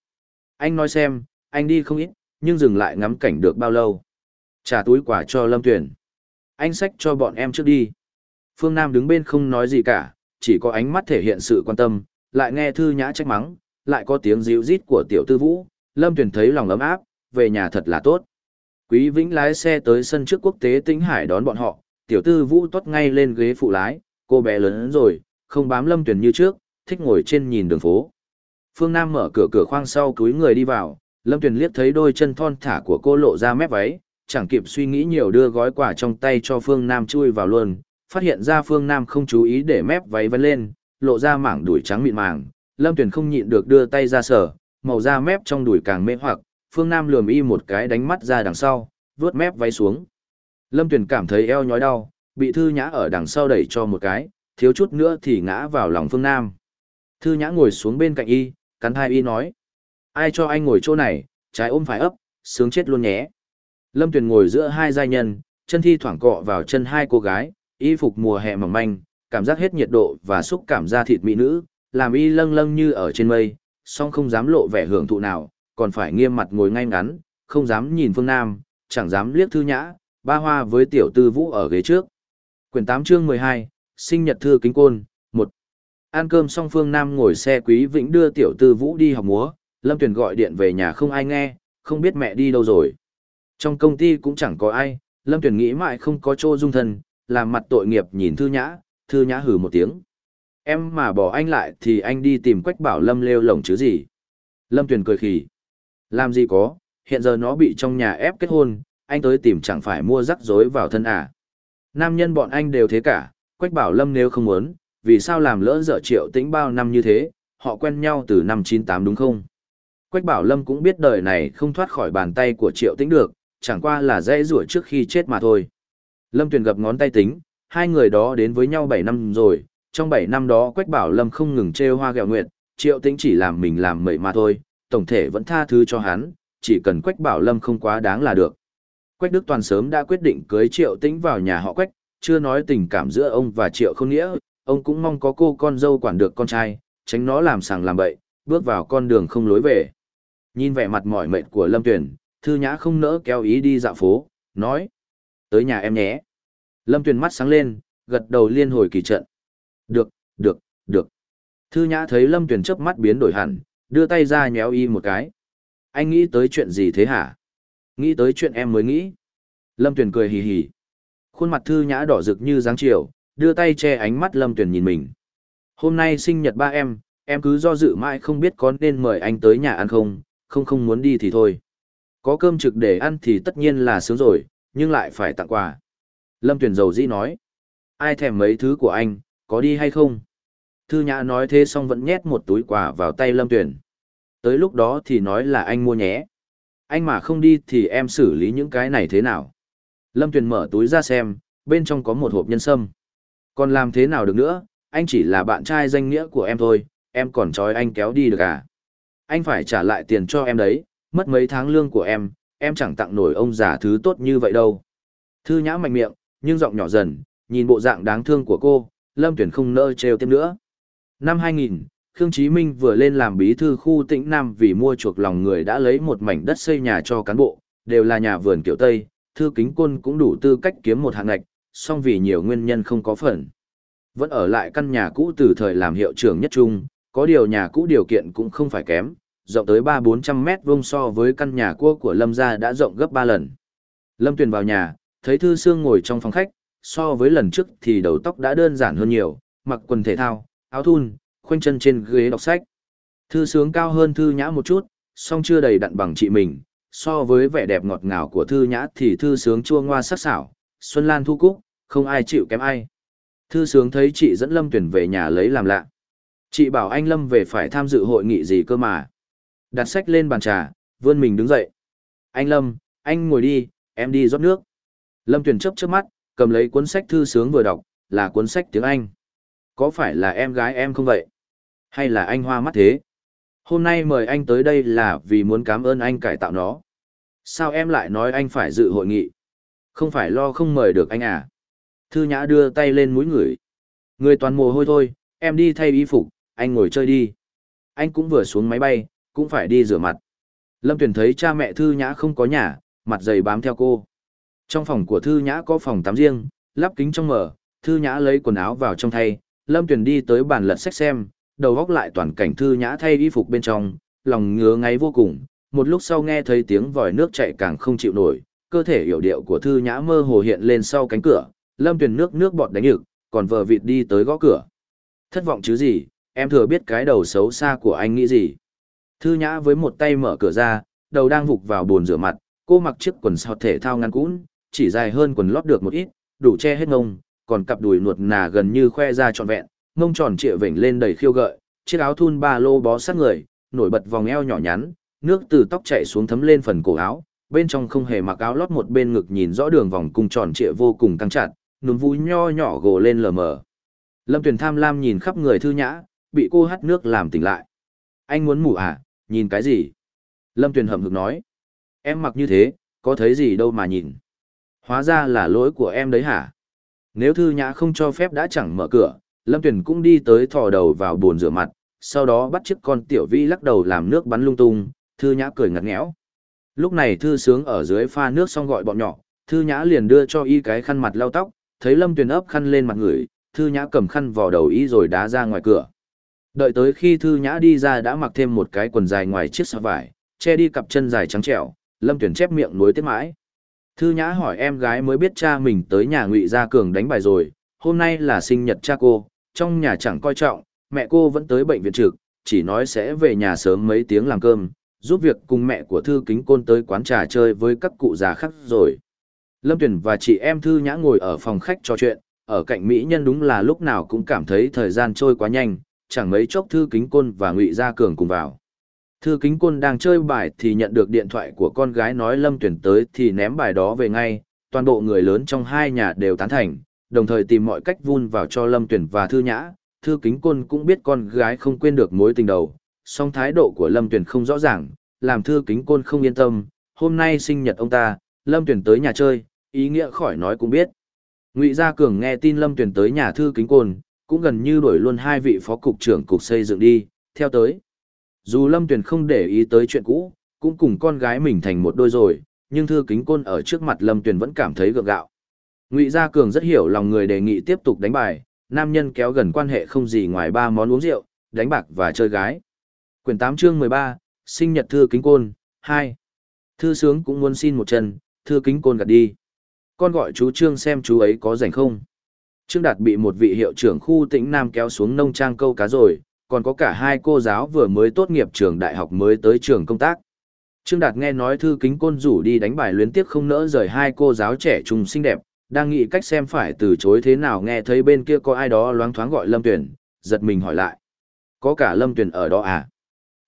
S1: Anh nói xem, anh đi không ít, nhưng dừng lại ngắm cảnh được bao lâu. Trả túi quà cho Lâm Tuyển. Anh xách cho bọn em trước đi. Phương Nam đứng bên không nói gì cả, chỉ có ánh mắt thể hiện sự quan tâm, lại nghe Thư Nhã trách mắng, lại có tiếng dịu rít của tiểu tư vũ. Lâm Tuyển thấy lòng ấm áp, về nhà thật là tốt. Quý Vĩnh lái xe tới sân trước quốc tế Tĩnh Hải đón bọn họ, tiểu tư vũ tuất ngay lên ghế phụ lái, cô bé lớn rồi, không bám lâm tuyển như trước, thích ngồi trên nhìn đường phố. Phương Nam mở cửa cửa khoang sau túi người đi vào, lâm tuyển liếc thấy đôi chân thon thả của cô lộ ra mép váy, chẳng kịp suy nghĩ nhiều đưa gói quà trong tay cho Phương Nam chui vào luôn, phát hiện ra Phương Nam không chú ý để mép váy vấn lên, lộ ra mảng đùi trắng mịn màng, lâm tuyển không nhịn được đưa tay ra sở, màu da mép trong đùi càng mê hoặc, Phương Nam lườm y một cái đánh mắt ra đằng sau, vướt mép váy xuống. Lâm tuyển cảm thấy eo nhói đau, bị Thư Nhã ở đằng sau đẩy cho một cái, thiếu chút nữa thì ngã vào lòng Phương Nam. Thư Nhã ngồi xuống bên cạnh y, cắn hai y nói. Ai cho anh ngồi chỗ này, trái ôm phải ấp, sướng chết luôn nhé. Lâm Tuyền ngồi giữa hai giai nhân, chân thi thoảng cọ vào chân hai cô gái, y phục mùa hè mỏng manh, cảm giác hết nhiệt độ và xúc cảm da thịt mỹ nữ, làm y lâng lâng như ở trên mây, song không dám lộ vẻ hưởng thụ nào, còn phải nghiêm mặt ngồi ngay ngắn, không dám nhìn Phương Nam, chẳng dám liếc Thư Nhã, ba hoa với tiểu tư vũ ở ghế trước. Quyển 8 chương 12, sinh nhật thư kính côn, một Ăn cơm xong Phương Nam ngồi xe Quý Vĩnh đưa tiểu tư vũ đi học múa, Lâm Tuyền gọi điện về nhà không ai nghe, không biết mẹ đi đâu rồi. Trong công ty cũng chẳng có ai, Lâm Tuyền nghĩ mãi không có chỗ dung thân, làm mặt tội nghiệp nhìn Thư Nhã, Thư Nhã hừ một tiếng. Em mà bỏ anh lại thì anh đi tìm Quách Bảo Lâm lêu lồng chứ gì. Lâm Tuyền cười khỉ. Làm gì có, hiện giờ nó bị trong nhà ép kết hôn, anh tới tìm chẳng phải mua rắc rối vào thân à. Nam nhân bọn anh đều thế cả, Quách Bảo Lâm nếu không muốn, vì sao làm lỡ dở triệu tĩnh bao năm như thế, họ quen nhau từ năm 98 đúng không? Quách Bảo Lâm cũng biết đời này không thoát khỏi bàn tay của triệu tĩnh được, chẳng qua là dễ rủa trước khi chết mà thôi. Lâm Tuyền gập ngón tay tính, hai người đó đến với nhau 7 năm rồi, trong 7 năm đó Quách Bảo Lâm không ngừng trêu hoa gẹo nguyệt, triệu tĩnh chỉ làm mình làm mậy mà thôi, tổng thể vẫn tha thứ cho hắn, chỉ cần Quách Bảo Lâm không quá đáng là được. Quách Đức Toàn sớm đã quyết định cưới Triệu Tĩnh vào nhà họ Quách, chưa nói tình cảm giữa ông và Triệu Không Nghĩa, ông cũng mong có cô con dâu quản được con trai, tránh nó làm sàng làm bậy, bước vào con đường không lối về. Nhìn vẻ mặt mỏi mệt của Lâm tuyền Thư Nhã không nỡ kéo ý đi dạo phố, nói: "Tới nhà em nhé." Lâm tuyền mắt sáng lên, gật đầu liên hồi kỳ trận. "Được, được, được." Thư Nhã thấy Lâm tuyền chớp mắt biến đổi hẳn, đưa tay ra nhéo y một cái. "Anh nghĩ tới chuyện gì thế hả?" Nghĩ tới chuyện em mới nghĩ. Lâm Tuyền cười hì hì. Khuôn mặt thư nhã đỏ rực như dáng chiều, đưa tay che ánh mắt Lâm Tuyền nhìn mình. Hôm nay sinh nhật ba em, em cứ do dự mãi không biết có nên mời anh tới nhà ăn không, không không muốn đi thì thôi. Có cơm trực để ăn thì tất nhiên là sướng rồi, nhưng lại phải tặng quà. Lâm Tuyền dầu dĩ nói. Ai thèm mấy thứ của anh, có đi hay không? Thư nhã nói thế xong vẫn nhét một túi quà vào tay Lâm Tuyền. Tới lúc đó thì nói là anh mua nhé anh mà không đi thì em xử lý những cái này thế nào? Lâm Tuyền mở túi ra xem, bên trong có một hộp nhân sâm. Còn làm thế nào được nữa, anh chỉ là bạn trai danh nghĩa của em thôi, em còn trói anh kéo đi được à? Anh phải trả lại tiền cho em đấy, mất mấy tháng lương của em, em chẳng tặng nổi ông già thứ tốt như vậy đâu. Thư nhã mạnh miệng, nhưng giọng nhỏ dần, nhìn bộ dạng đáng thương của cô, Lâm Tuyển không nỡ trêu thêm nữa. Năm 2000, Khương Chí Minh vừa lên làm bí thư khu tĩnh Nam vì mua chuộc lòng người đã lấy một mảnh đất xây nhà cho cán bộ, đều là nhà vườn kiểu Tây, thư kính côn cũng đủ tư cách kiếm một hạng ngạch, song vì nhiều nguyên nhân không có phần. Vẫn ở lại căn nhà cũ từ thời làm hiệu trưởng nhất trung, có điều nhà cũ điều kiện cũng không phải kém, rộng tới 3-400 mét vuông so với căn nhà cũ của Lâm gia đã rộng gấp 3 lần. Lâm Tuyền vào nhà, thấy Thư Sương ngồi trong phòng khách, so với lần trước thì đầu tóc đã đơn giản hơn nhiều, mặc quần thể thao, áo thun, khoanh chân trên ghế đọc sách. Thư Sướng cao hơn Thư Nhã một chút, song chưa đầy đặn bằng chị mình, so với vẻ đẹp ngọt ngào của Thư Nhã thì Thư Sướng chua ngoa sắc sảo, Xuân Lan thu cúc, không ai chịu kém ai. Thư Sướng thấy chị dẫn Lâm Tuyển về nhà lấy làm lạ. Chị bảo anh Lâm về phải tham dự hội nghị gì cơ mà. Đặt sách lên bàn trà, vươn mình đứng dậy. Anh Lâm, anh ngồi đi, em đi rót nước. Lâm Tuyền chấp trước mắt, cầm lấy cuốn sách thư sướng vừa đọc, là cuốn sách tiếng Anh. Có phải là em gái em không vậy? Hay là anh hoa mắt thế? Hôm nay mời anh tới đây là vì muốn cảm ơn anh cải tạo nó. Sao em lại nói anh phải dự hội nghị? Không phải lo không mời được anh à? Thư nhã đưa tay lên mũi người, Người toàn mồ hôi thôi, em đi thay y phục, anh ngồi chơi đi. Anh cũng vừa xuống máy bay, cũng phải đi rửa mặt. Lâm Tuyền thấy cha mẹ Thư Nhã không có nhà, mặt dày bám theo cô. Trong phòng của Thư Nhã có phòng tắm riêng, lắp kính trong mở, Thư Nhã lấy quần áo vào trong thay, Lâm Tuyền đi tới bàn lật sách xem, đầu góc lại toàn cảnh Thư Nhã thay y phục bên trong, lòng ngứa ngáy vô cùng, một lúc sau nghe thấy tiếng vòi nước chạy càng không chịu nổi, cơ thể hiểu điệu của Thư Nhã mơ hồ hiện lên sau cánh cửa, Lâm Tuyền nước nước bọt đánh nhực, còn vờ vịt đi tới gõ cửa. Thất vọng chứ gì, em thừa biết cái đầu xấu xa của anh nghĩ gì. Thư Nhã với một tay mở cửa ra, đầu đang vục vào bồn rửa mặt, cô mặc chiếc quần sọt thể thao ngắn cũn, chỉ dài hơn quần lót được một ít, đủ che hết ngông, còn cặp đùi nuột nà gần như khoe ra trọn vẹn, ngông tròn trịa vểnh lên đầy khiêu gợi, chiếc áo thun ba lô bó sát người, nổi bật vòng eo nhỏ nhắn, nước từ tóc chảy xuống thấm lên phần cổ áo, bên trong không hề mặc áo lót một bên ngực nhìn rõ đường vòng cung tròn trịa vô cùng căng chặt, núm vú nho nhỏ gồ lên lờ mờ. Lâm Tuyền tham lam nhìn khắp người thư nhã, bị cô hắt nước làm tỉnh lại. Anh muốn ngủ à, nhìn cái gì? Lâm Tuyền hậm hực nói. Em mặc như thế, có thấy gì đâu mà nhìn. Hóa ra là lỗi của em đấy hả? Nếu thư nhã không cho phép đã chẳng mở cửa, Lâm Tuyền cũng đi tới thò đầu vào bồn rửa mặt, sau đó bắt chiếc con tiểu vi lắc đầu làm nước bắn lung tung, thư nhã cười ngặt nghẽo. Lúc này thư sướng ở dưới pha nước xong gọi bọn nhỏ, thư nhã liền đưa cho y cái khăn mặt lau tóc, thấy Lâm Tuyền ấp khăn lên mặt người, thư nhã cầm khăn vào đầu y rồi đá ra ngoài cửa. Đợi tới khi thư nhã đi ra đã mặc thêm một cái quần dài ngoài chiếc sọ vải, che đi cặp chân dài trắng trẻo, Lâm Tuyền chép miệng nối tiếp mãi. Thư nhã hỏi em gái mới biết cha mình tới nhà ngụy gia cường đánh bài rồi, hôm nay là sinh nhật cha cô, trong nhà chẳng coi trọng, mẹ cô vẫn tới bệnh viện trực, chỉ nói sẽ về nhà sớm mấy tiếng làm cơm, giúp việc cùng mẹ của Thư Kính Côn tới quán trà chơi với các cụ già khác rồi. Lâm Tuyển và chị em Thư Nhã ngồi ở phòng khách trò chuyện, ở cạnh Mỹ Nhân đúng là lúc nào cũng cảm thấy thời gian trôi quá nhanh, chẳng mấy chốc Thư Kính Côn và Ngụy Gia Cường cùng vào. Thư Kính Côn đang chơi bài thì nhận được điện thoại của con gái nói Lâm Tuyển tới thì ném bài đó về ngay, toàn bộ người lớn trong hai nhà đều tán thành, đồng thời tìm mọi cách vun vào cho Lâm Tuyển và Thư Nhã. Thư Kính Côn cũng biết con gái không quên được mối tình đầu, song thái độ của Lâm Tuyển không rõ ràng, làm Thư Kính Côn không yên tâm. Hôm nay sinh nhật ông ta, Lâm Tuyển tới nhà chơi, ý nghĩa khỏi nói cũng biết. Ngụy Gia Cường nghe tin Lâm Tuyển tới nhà Thư Kính Côn, cũng gần như đuổi luôn hai vị phó cục trưởng cục xây dựng đi, theo tới. Dù Lâm Tuyền không để ý tới chuyện cũ, cũng cùng con gái mình thành một đôi rồi, nhưng thư kính côn ở trước mặt Lâm Tuyền vẫn cảm thấy gượng gạo. Ngụy Gia Cường rất hiểu lòng người đề nghị tiếp tục đánh bài, nam nhân kéo gần quan hệ không gì ngoài ba món uống rượu, đánh bạc và chơi gái. Quyển 8 chương 13, sinh nhật thư kính côn, 2. Thư sướng cũng muốn xin một chân, thư kính côn gạt đi. Con gọi chú Trương xem chú ấy có rảnh không. Trương Đạt bị một vị hiệu trưởng khu tĩnh Nam kéo xuống nông trang câu cá rồi, còn có cả hai cô giáo vừa mới tốt nghiệp trường đại học mới tới trường công tác. Trương Đạt nghe nói thư kính côn rủ đi đánh bài luyến tiếc không nỡ rời hai cô giáo trẻ trung xinh đẹp, đang nghĩ cách xem phải từ chối thế nào nghe thấy bên kia có ai đó loáng thoáng gọi Lâm Tuyển, giật mình hỏi lại. Có cả Lâm Tuyển ở đó à?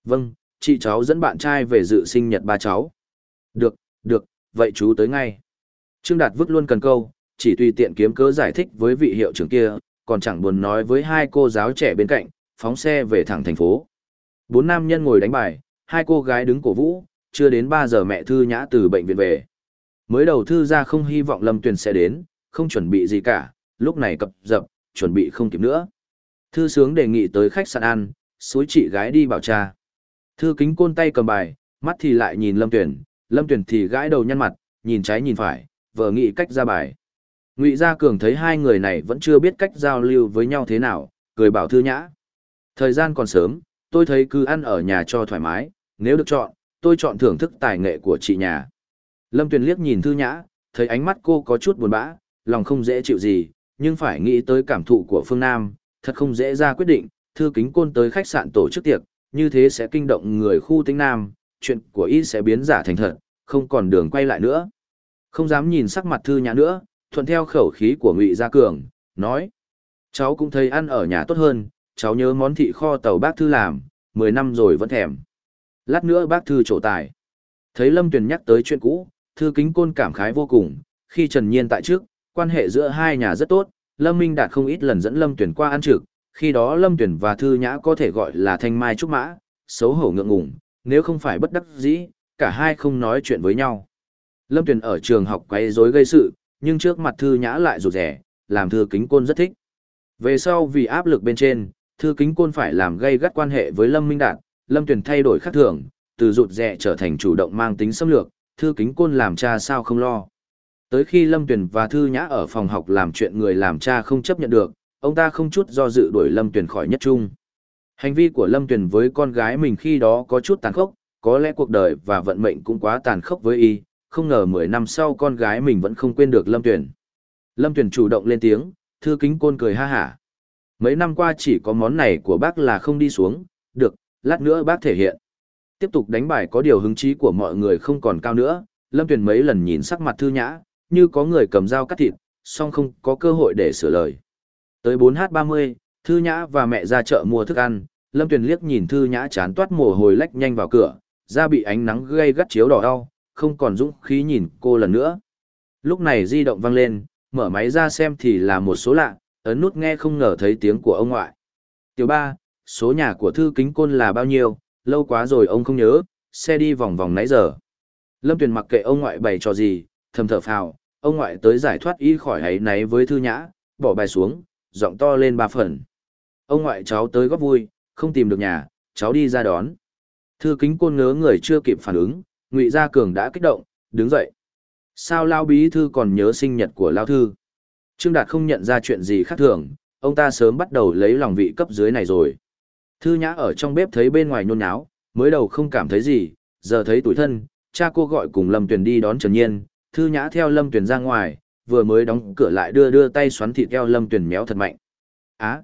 S1: Vâng, chị cháu dẫn bạn trai về dự sinh nhật ba cháu. Được, được, vậy chú tới ngay. Trương Đạt vứt luôn cần câu, chỉ tùy tiện kiếm cớ giải thích với vị hiệu trưởng kia, còn chẳng buồn nói với hai cô giáo trẻ bên cạnh, phóng xe về thẳng thành phố. Bốn nam nhân ngồi đánh bài, hai cô gái đứng cổ vũ, chưa đến 3 giờ mẹ Thư Nhã từ bệnh viện về. Mới đầu Thư ra không hy vọng Lâm Tuyền sẽ đến, không chuẩn bị gì cả, lúc này cập dập, chuẩn bị không kịp nữa. Thư sướng đề nghị tới khách sạn ăn, suối chị gái đi bảo trà. Thư kính côn tay cầm bài, mắt thì lại nhìn Lâm tuyển, Lâm tuyển thì gãi đầu nhăn mặt, nhìn trái nhìn phải, vờ nghĩ cách ra bài. Ngụy Gia Cường thấy hai người này vẫn chưa biết cách giao lưu với nhau thế nào, cười bảo Thư Nhã. Thời gian còn sớm, tôi thấy cứ ăn ở nhà cho thoải mái, nếu được chọn, tôi chọn thưởng thức tài nghệ của chị nhà. Lâm Tuyền liếc nhìn Thư Nhã, thấy ánh mắt cô có chút buồn bã, lòng không dễ chịu gì, nhưng phải nghĩ tới cảm thụ của Phương Nam, thật không dễ ra quyết định, Thư Kính Côn tới khách sạn tổ chức tiệc, như thế sẽ kinh động người khu tính Nam, chuyện của y sẽ biến giả thành thật, không còn đường quay lại nữa. Không dám nhìn sắc mặt Thư Nhã nữa, thuận theo khẩu khí của Ngụy Gia Cường, nói. Cháu cũng thấy ăn ở nhà tốt hơn, cháu nhớ món thị kho tàu bác Thư làm, 10 năm rồi vẫn thèm. Lát nữa bác Thư trổ tài. Thấy Lâm Tuyền nhắc tới chuyện cũ, Thư Kính Côn cảm khái vô cùng, khi Trần Nhiên tại trước, quan hệ giữa hai nhà rất tốt, Lâm Minh Đạt không ít lần dẫn Lâm Tuyền qua ăn trực, khi đó Lâm Tuyền và Thư Nhã có thể gọi là thanh mai trúc mã, xấu hổ ngượng ngùng, nếu không phải bất đắc dĩ, cả hai không nói chuyện với nhau. Lâm Tuyền ở trường học quấy rối gây sự, nhưng trước mặt Thư Nhã lại rụt rẻ, làm Thư Kính Côn rất thích. Về sau vì áp lực bên trên, Thư Kính Côn phải làm gây gắt quan hệ với Lâm Minh Đạt, Lâm Tuyền thay đổi khác thường, từ rụt rẻ trở thành chủ động mang tính xâm lược, Thư Kính Côn làm cha sao không lo. Tới khi Lâm Tuyền và Thư Nhã ở phòng học làm chuyện người làm cha không chấp nhận được, ông ta không chút do dự đuổi Lâm Tuyền khỏi nhất trung. Hành vi của Lâm Tuyền với con gái mình khi đó có chút tàn khốc, có lẽ cuộc đời và vận mệnh cũng quá tàn khốc với y, không ngờ 10 năm sau con gái mình vẫn không quên được Lâm Tuyền. Lâm Tuyền chủ động lên tiếng, Thư Kính Côn cười ha hả. Mấy năm qua chỉ có món này của bác là không đi xuống, được, lát nữa bác thể hiện. Tiếp tục đánh bài có điều hứng chí của mọi người không còn cao nữa, Lâm Tuyền mấy lần nhìn sắc mặt Thư Nhã, như có người cầm dao cắt thịt, song không có cơ hội để sửa lời. Tới 4h30, Thư Nhã và mẹ ra chợ mua thức ăn, Lâm Tuyền liếc nhìn Thư Nhã chán toát mồ hôi lách nhanh vào cửa, da bị ánh nắng gây gắt chiếu đỏ đau, không còn dũng khí nhìn cô lần nữa. Lúc này di động vang lên, mở máy ra xem thì là một số lạ, ấn nút nghe không ngờ thấy tiếng của ông ngoại. Tiểu ba, số nhà của Thư Kính Côn là bao nhiêu, lâu quá rồi ông không nhớ, xe đi vòng vòng nãy giờ. Lâm Tuyền mặc kệ ông ngoại bày trò gì, thầm thở phào, ông ngoại tới giải thoát y khỏi ấy náy với thư nhã, bỏ bài xuống, giọng to lên ba phần. Ông ngoại cháu tới góp vui, không tìm được nhà, cháu đi ra đón. Thư kính côn ngớ người chưa kịp phản ứng, ngụy gia cường đã kích động, đứng dậy. Sao Lao Bí Thư còn nhớ sinh nhật của Lao Thư? Trương Đạt không nhận ra chuyện gì khác thường, ông ta sớm bắt đầu lấy lòng vị cấp dưới này rồi. Thư Nhã ở trong bếp thấy bên ngoài nhôn nháo, mới đầu không cảm thấy gì, giờ thấy tủi thân, cha cô gọi cùng Lâm Tuyền đi đón Trần Nhiên, Thư Nhã theo Lâm Tuyền ra ngoài, vừa mới đóng cửa lại đưa đưa tay xoắn thịt eo Lâm Tuyền méo thật mạnh. Á!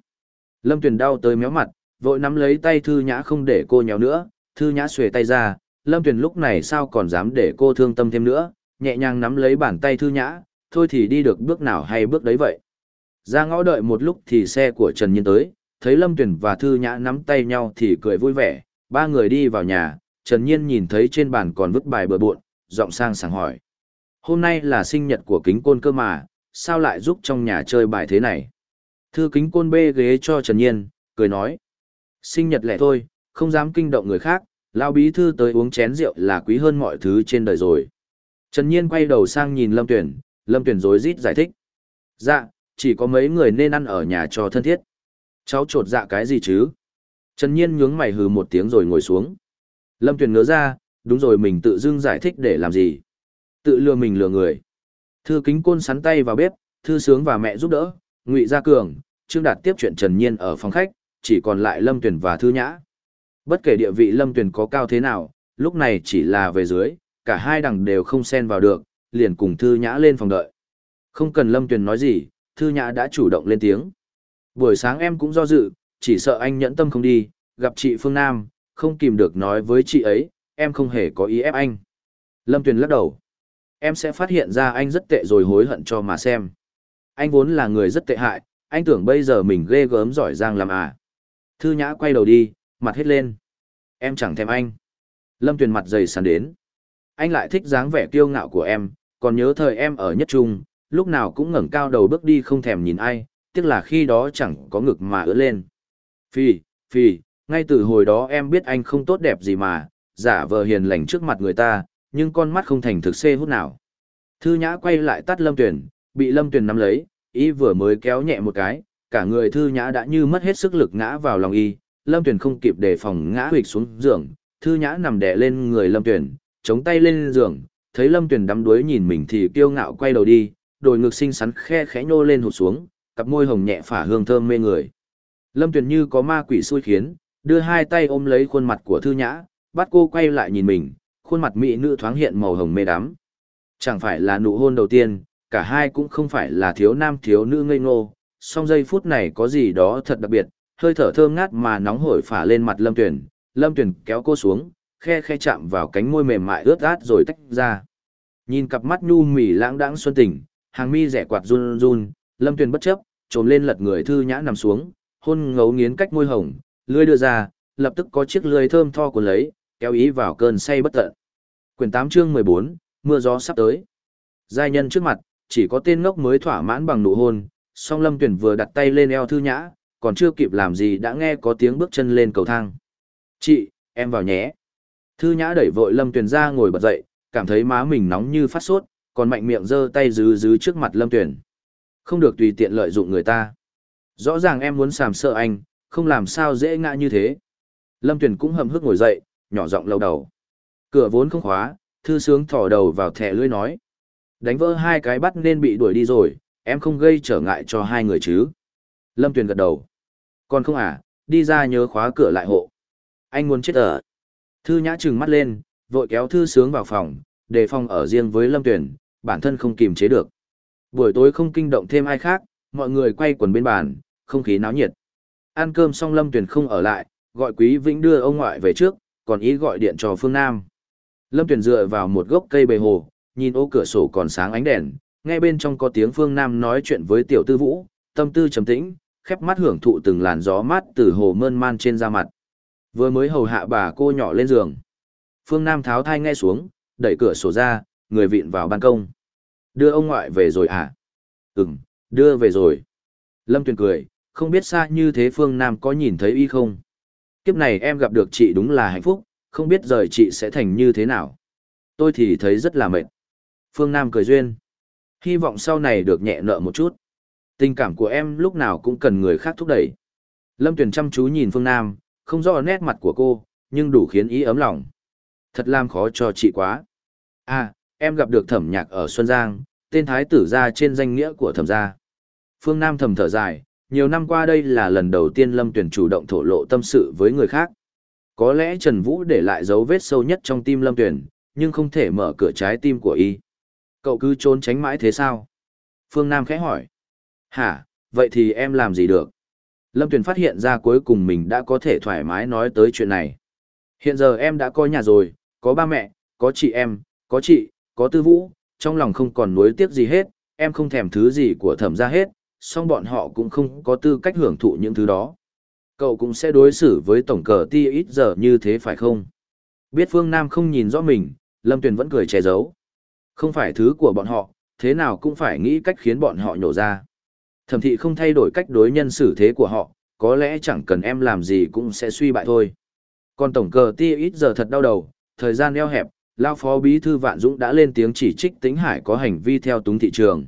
S1: Lâm Tuyền đau tới méo mặt, vội nắm lấy tay Thư Nhã không để cô nhéo nữa, Thư Nhã xuề tay ra, Lâm Tuyền lúc này sao còn dám để cô thương tâm thêm nữa, nhẹ nhàng nắm lấy bàn tay Thư Nhã, thôi thì đi được bước nào hay bước đấy vậy. Ra ngõ đợi một lúc thì xe của Trần Nhiên tới, thấy Lâm Tuyền và Thư Nhã nắm tay nhau thì cười vui vẻ, ba người đi vào nhà, Trần Nhiên nhìn thấy trên bàn còn vứt bài bừa bộn, giọng sang sảng hỏi. Hôm nay là sinh nhật của kính côn cơ mà, sao lại giúp trong nhà chơi bài thế này? Thư kính côn bê ghế cho Trần Nhiên, cười nói. Sinh nhật lẻ thôi, không dám kinh động người khác, lao bí thư tới uống chén rượu là quý hơn mọi thứ trên đời rồi. Trần Nhiên quay đầu sang nhìn Lâm Tuyển, Lâm Tuyển rối rít giải thích. Dạ, chỉ có mấy người nên ăn ở nhà cho thân thiết. Cháu trột dạ cái gì chứ? Trần Nhiên nhướng mày hừ một tiếng rồi ngồi xuống. Lâm Tuyền ngớ ra, đúng rồi mình tự dưng giải thích để làm gì. Tự lừa mình lừa người. Thư kính côn sắn tay vào bếp, thư sướng và mẹ giúp đỡ, ngụy gia cường, trương đạt tiếp chuyện Trần Nhiên ở phòng khách, chỉ còn lại Lâm Tuyền và thư nhã. Bất kể địa vị Lâm Tuyền có cao thế nào, lúc này chỉ là về dưới, cả hai đằng đều không xen vào được, liền cùng thư nhã lên phòng đợi. Không cần Lâm Tuyền nói gì, thư nhã đã chủ động lên tiếng. Buổi sáng em cũng do dự, chỉ sợ anh nhẫn tâm không đi, gặp chị Phương Nam, không kìm được nói với chị ấy, em không hề có ý ép anh. Lâm Tuyền lắc đầu. Em sẽ phát hiện ra anh rất tệ rồi hối hận cho mà xem. Anh vốn là người rất tệ hại, anh tưởng bây giờ mình ghê gớm giỏi giang làm à. Thư Nhã quay đầu đi, mặt hết lên. Em chẳng thèm anh. Lâm Tuyền mặt dày sàn đến. Anh lại thích dáng vẻ kiêu ngạo của em, còn nhớ thời em ở nhất trung, lúc nào cũng ngẩng cao đầu bước đi không thèm nhìn ai, tiếc là khi đó chẳng có ngực mà ưỡn lên. Phi, phi, ngay từ hồi đó em biết anh không tốt đẹp gì mà, giả vờ hiền lành trước mặt người ta, nhưng con mắt không thành thực xê hút nào. Thư nhã quay lại tắt lâm tuyển, bị lâm tuyển nắm lấy, y vừa mới kéo nhẹ một cái, cả người thư nhã đã như mất hết sức lực ngã vào lòng y, lâm tuyển không kịp đề phòng ngã hịch xuống giường, thư nhã nằm đè lên người lâm tuyển, chống tay lên giường, thấy lâm tuyển đắm đuối nhìn mình thì kiêu ngạo quay đầu đi, đồi ngực xinh xắn khe khẽ nhô lên hụt xuống, cặp môi hồng nhẹ phả hương thơm mê người. Lâm Tuyền như có ma quỷ xui khiến, đưa hai tay ôm lấy khuôn mặt của thư nhã, bắt cô quay lại nhìn mình, khuôn mặt mỹ nữ thoáng hiện màu hồng mê đắm. Chẳng phải là nụ hôn đầu tiên, cả hai cũng không phải là thiếu nam thiếu nữ ngây ngô, song giây phút này có gì đó thật đặc biệt, hơi thở thơm ngát mà nóng hổi phả lên mặt Lâm Tuyển, Lâm Tuyển kéo cô xuống, khe khe chạm vào cánh môi mềm mại ướt át rồi tách ra. Nhìn cặp mắt nhu mỉ lãng đãng xuân tình, hàng mi rẻ quạt run run, Lâm Tuyển bất chấp, trồm lên lật người thư nhã nằm xuống, hôn ngấu nghiến cách môi hồng, lưỡi đưa ra, lập tức có chiếc lưỡi thơm tho của lấy, kéo ý vào cơn say bất tận. Quyển 8 chương 14, mưa gió sắp tới. Giai nhân trước mặt, chỉ có tên ngốc mới thỏa mãn bằng nụ hôn, song Lâm Tuyển vừa đặt tay lên eo thư nhã, còn chưa kịp làm gì đã nghe có tiếng bước chân lên cầu thang. Chị, em vào nhé. Thư nhã đẩy vội Lâm Tuyển ra ngồi bật dậy, cảm thấy má mình nóng như phát sốt, còn mạnh miệng giơ tay dứ dứ trước mặt Lâm Tuyển. Không được tùy tiện lợi dụng người ta. Rõ ràng em muốn sàm sợ anh, không làm sao dễ ngã như thế. Lâm Tuyển cũng hầm hức ngồi dậy, nhỏ giọng lâu đầu. Cửa vốn không khóa, thư sướng thỏ đầu vào thẻ lưỡi nói. Đánh vỡ hai cái bắt nên bị đuổi đi rồi, em không gây trở ngại cho hai người chứ. Lâm Tuyền gật đầu. Còn không à, đi ra nhớ khóa cửa lại hộ. Anh muốn chết ở. Thư nhã trừng mắt lên, vội kéo thư sướng vào phòng, đề phòng ở riêng với Lâm Tuyền, bản thân không kìm chế được. Buổi tối không kinh động thêm ai khác, mọi người quay quần bên bàn, không khí náo nhiệt. Ăn cơm xong Lâm Tuyền không ở lại, gọi Quý Vĩnh đưa ông ngoại về trước, còn ý gọi điện cho Phương Nam. Lâm Tuyền dựa vào một gốc cây bề hồ, nhìn ô cửa sổ còn sáng ánh đèn, nghe bên trong có tiếng Phương Nam nói chuyện với Tiểu Tư Vũ, tâm tư trầm tĩnh, khép mắt hưởng thụ từng làn gió mát từ hồ mơn man trên da mặt. Vừa mới hầu hạ bà cô nhỏ lên giường. Phương Nam tháo thai nghe xuống, đẩy cửa sổ ra, người vịn vào ban công. Đưa ông ngoại về rồi à? Ừm, đưa về rồi. Lâm Tuyền cười, không biết xa như thế Phương Nam có nhìn thấy y không? Kiếp này em gặp được chị đúng là hạnh phúc, không biết rời chị sẽ thành như thế nào. Tôi thì thấy rất là mệt. Phương Nam cười duyên. Hy vọng sau này được nhẹ nợ một chút. Tình cảm của em lúc nào cũng cần người khác thúc đẩy. Lâm Tuyền chăm chú nhìn Phương Nam, không rõ nét mặt của cô, nhưng đủ khiến ý ấm lòng. Thật làm khó cho chị quá. À, em gặp được thẩm nhạc ở Xuân Giang, tên thái tử gia trên danh nghĩa của thẩm gia. Phương Nam thầm thở dài, nhiều năm qua đây là lần đầu tiên Lâm Tuyền chủ động thổ lộ tâm sự với người khác. Có lẽ Trần Vũ để lại dấu vết sâu nhất trong tim Lâm Tuyền, nhưng không thể mở cửa trái tim của y. Cậu cứ trốn tránh mãi thế sao? Phương Nam khẽ hỏi. Hả, vậy thì em làm gì được? Lâm Tuyền phát hiện ra cuối cùng mình đã có thể thoải mái nói tới chuyện này. Hiện giờ em đã có nhà rồi, có ba mẹ, có chị em, có chị, có tư vũ, trong lòng không còn nuối tiếc gì hết, em không thèm thứ gì của thẩm ra hết, song bọn họ cũng không có tư cách hưởng thụ những thứ đó. Cậu cũng sẽ đối xử với tổng cờ ti ít giờ như thế phải không? Biết Phương Nam không nhìn rõ mình, Lâm Tuyền vẫn cười che giấu. Không phải thứ của bọn họ, thế nào cũng phải nghĩ cách khiến bọn họ nhổ ra. Thẩm thị không thay đổi cách đối nhân xử thế của họ, có lẽ chẳng cần em làm gì cũng sẽ suy bại thôi. Còn tổng cờ ti ít giờ thật đau đầu, thời gian eo hẹp, Lao Phó Bí Thư Vạn Dũng đã lên tiếng chỉ trích tính hải có hành vi theo túng thị trường.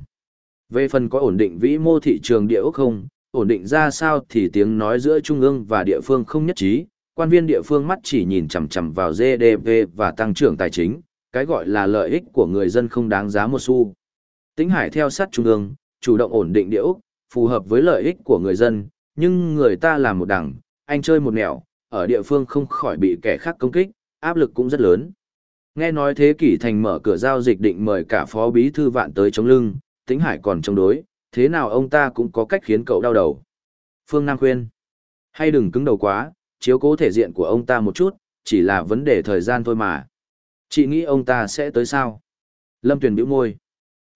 S1: Về phần có ổn định vĩ mô thị trường địa ốc không, ổn định ra sao thì tiếng nói giữa trung ương và địa phương không nhất trí, quan viên địa phương mắt chỉ nhìn chằm chằm vào GDP và tăng trưởng tài chính, cái gọi là lợi ích của người dân không đáng giá một xu. Tính Hải theo sát trung ương, chủ động ổn định địa ốc, phù hợp với lợi ích của người dân, nhưng người ta làm một đảng, anh chơi một nẻo, ở địa phương không khỏi bị kẻ khác công kích, áp lực cũng rất lớn. Nghe nói thế kỷ thành mở cửa giao dịch định mời cả phó bí thư vạn tới chống lưng, Tính Hải còn chống đối, thế nào ông ta cũng có cách khiến cậu đau đầu. Phương Nam khuyên, hay đừng cứng đầu quá, chiếu cố thể diện của ông ta một chút, chỉ là vấn đề thời gian thôi mà. Chị nghĩ ông ta sẽ tới sao? Lâm Tuyền bĩu môi.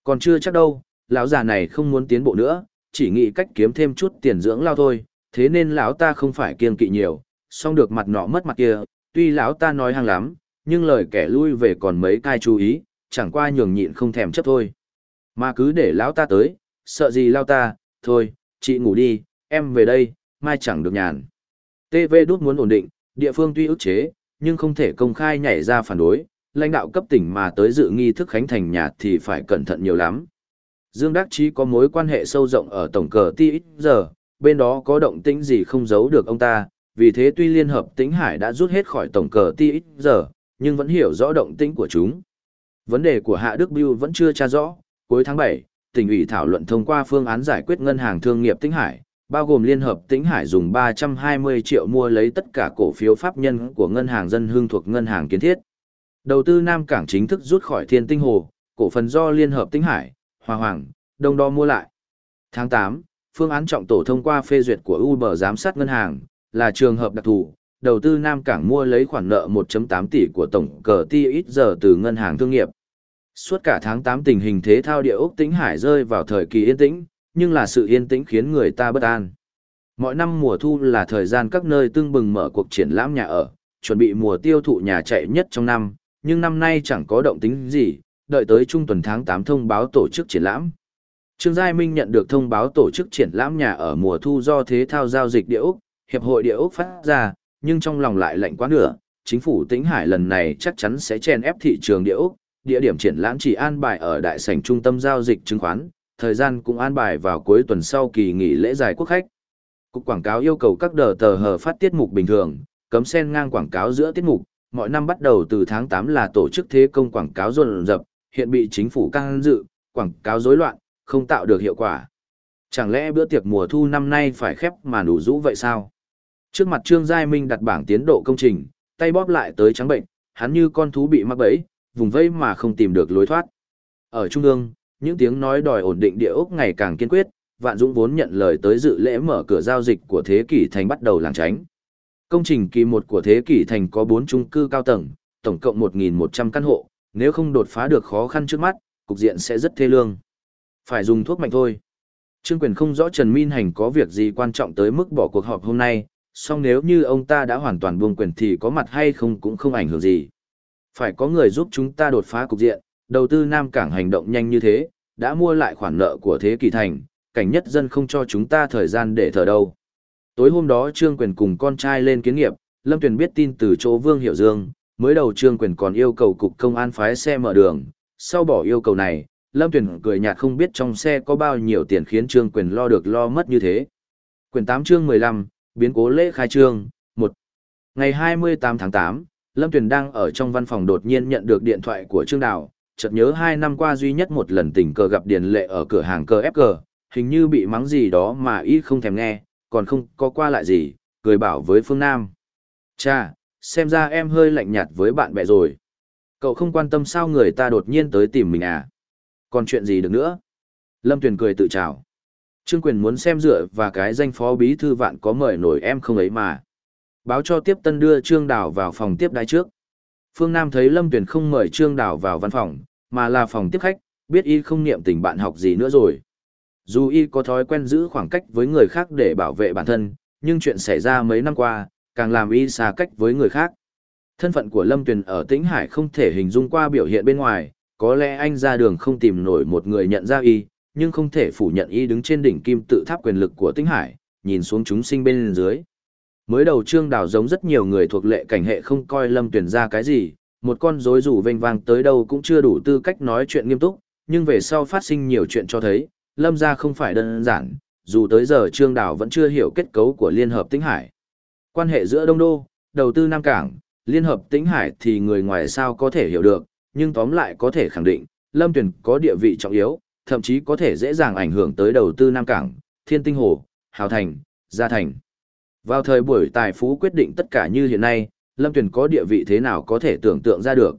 S1: Còn chưa chắc đâu, lão già này không muốn tiến bộ nữa, chỉ nghĩ cách kiếm thêm chút tiền dưỡng lao thôi, thế nên lão ta không phải kiêng kỵ nhiều, song được mặt nọ mất mặt kia, tuy lão ta nói hàng lắm, nhưng lời kẻ lui về còn mấy cai chú ý, chẳng qua nhường nhịn không thèm chấp thôi. Mà cứ để lão ta tới, sợ gì lao ta, thôi, chị ngủ đi, em về đây, mai chẳng được nhàn. TV đút muốn ổn định, địa phương tuy ức chế, nhưng không thể công khai nhảy ra phản đối, lãnh đạo cấp tỉnh mà tới dự nghi thức khánh thành nhà thì phải cẩn thận nhiều lắm. Dương Đắc Chí có mối quan hệ sâu rộng ở tổng cờ ti ít giờ, bên đó có động tĩnh gì không giấu được ông ta, vì thế tuy Liên Hợp Tĩnh Hải đã rút hết khỏi tổng cờ ti ít giờ, nhưng vẫn hiểu rõ động tĩnh của chúng. Vấn đề của Hạ Đức Biêu vẫn chưa tra rõ, cuối tháng 7, tỉnh ủy thảo luận thông qua phương án giải quyết ngân hàng thương nghiệp Tĩnh Hải, bao gồm Liên Hợp Tĩnh Hải dùng 320 triệu mua lấy tất cả cổ phiếu pháp nhân của ngân hàng dân hương thuộc ngân hàng kiến thiết. Đầu tư Nam Cảng chính thức rút khỏi Thiên Tinh Hồ, cổ phần do Liên Hợp Tĩnh Hải, Hòa Hoàng, Đông Đo mua lại. Tháng 8, phương án trọng tổ thông qua phê duyệt của Uber giám sát ngân hàng, là trường hợp đặc thù, đầu tư Nam Cảng mua lấy khoản nợ 1.8 tỷ của tổng cờ ti ít giờ từ ngân hàng thương nghiệp. Suốt cả tháng 8 tình hình thế thao địa ốc tĩnh hải rơi vào thời kỳ yên tĩnh, nhưng là sự yên tĩnh khiến người ta bất an. Mọi năm mùa thu là thời gian các nơi tương bừng mở cuộc triển lãm nhà ở, chuẩn bị mùa tiêu thụ nhà chạy nhất trong năm, nhưng năm nay chẳng có động tính gì, đợi tới trung tuần tháng 8 thông báo tổ chức triển lãm. Trương Giai Minh nhận được thông báo tổ chức triển lãm nhà ở mùa thu do thế thao giao dịch địa ốc, hiệp hội địa ốc phát ra, nhưng trong lòng lại lạnh quá nửa, chính phủ Tĩnh Hải lần này chắc chắn sẽ chen ép thị trường địa ốc, địa điểm triển lãm chỉ an bài ở đại sảnh trung tâm giao dịch chứng khoán, thời gian cũng an bài vào cuối tuần sau kỳ nghỉ lễ dài quốc khách. Cục quảng cáo yêu cầu các đờ tờ hờ phát tiết mục bình thường, cấm xen ngang quảng cáo giữa tiết mục, mọi năm bắt đầu từ tháng 8 là tổ chức thế công quảng cáo rồn rập, hiện bị chính phủ căng dự, quảng cáo rối loạn, không tạo được hiệu quả. Chẳng lẽ bữa tiệc mùa thu năm nay phải khép mà đủ rũ vậy sao? Trước mặt Trương Giai Minh đặt bảng tiến độ công trình, tay bóp lại tới trắng bệnh, hắn như con thú bị mắc bẫy, vùng vây mà không tìm được lối thoát. Ở trung ương, những tiếng nói đòi ổn định địa ốc ngày càng kiên quyết, Vạn Dũng vốn nhận lời tới dự lễ mở cửa giao dịch của thế kỷ thành bắt đầu làng tránh. Công trình kỳ một của thế kỷ thành có 4 chung cư cao tầng, tổng cộng 1.100 căn hộ, nếu không đột phá được khó khăn trước mắt, cục diện sẽ rất thê lương. Phải dùng thuốc mạnh thôi. Trương Quyền không rõ Trần Minh Hành có việc gì quan trọng tới mức bỏ cuộc họp hôm nay, song nếu như ông ta đã hoàn toàn buông quyền thì có mặt hay không cũng không ảnh hưởng gì. Phải có người giúp chúng ta đột phá cục diện, đầu tư Nam Cảng hành động nhanh như thế, đã mua lại khoản nợ của thế kỷ thành, cảnh nhất dân không cho chúng ta thời gian để thở đâu. Tối hôm đó Trương Quyền cùng con trai lên kiến nghiệp, Lâm Tuyền biết tin từ chỗ Vương Hiểu Dương, mới đầu Trương Quyền còn yêu cầu cục công an phái xe mở đường, sau bỏ yêu cầu này, Lâm Tuyền cười nhạt không biết trong xe có bao nhiêu tiền khiến Trương Quyền lo được lo mất như thế. Quyền 8 chương 15, biến cố lễ khai trương, 1. Ngày 28 tháng 8, Lâm Tuyền đang ở trong văn phòng đột nhiên nhận được điện thoại của Trương Đào, chợt nhớ hai năm qua duy nhất một lần tình cờ gặp Điền Lệ ở cửa hàng cờ FG, hình như bị mắng gì đó mà ít không thèm nghe, còn không có qua lại gì, cười bảo với Phương Nam. Cha, xem ra em hơi lạnh nhạt với bạn bè rồi. Cậu không quan tâm sao người ta đột nhiên tới tìm mình à? Còn chuyện gì được nữa? Lâm Tuyền cười tự chào. Trương Quyền muốn xem dựa và cái danh phó bí thư vạn có mời nổi em không ấy mà. Báo cho tiếp tân đưa Trương Đào vào phòng tiếp đái trước. Phương Nam thấy Lâm Tuyền không mời Trương Đào vào văn phòng, mà là phòng tiếp khách, biết y không niệm tình bạn học gì nữa rồi. Dù y có thói quen giữ khoảng cách với người khác để bảo vệ bản thân, nhưng chuyện xảy ra mấy năm qua, càng làm y xa cách với người khác. Thân phận của Lâm Tuyền ở Tĩnh Hải không thể hình dung qua biểu hiện bên ngoài, có lẽ anh ra đường không tìm nổi một người nhận ra y, nhưng không thể phủ nhận y đứng trên đỉnh kim tự tháp quyền lực của Tĩnh Hải, nhìn xuống chúng sinh bên dưới. Mới đầu Trương Đào giống rất nhiều người thuộc lệ cảnh hệ không coi Lâm Tuyền ra cái gì, một con rối rủ vênh vang tới đâu cũng chưa đủ tư cách nói chuyện nghiêm túc, nhưng về sau phát sinh nhiều chuyện cho thấy, Lâm gia không phải đơn giản, dù tới giờ Trương Đào vẫn chưa hiểu kết cấu của Liên Hợp Tĩnh Hải. Quan hệ giữa Đông Đô, đầu tư Nam Cảng, Liên Hợp Tĩnh Hải thì người ngoài sao có thể hiểu được, nhưng tóm lại có thể khẳng định, Lâm Tuyền có địa vị trọng yếu, thậm chí có thể dễ dàng ảnh hưởng tới đầu tư Nam Cảng, Thiên Tinh Hồ, Hào Thành, Gia Thành. Vào thời buổi tài phú quyết định tất cả như hiện nay, Lâm Tuyền có địa vị thế nào có thể tưởng tượng ra được.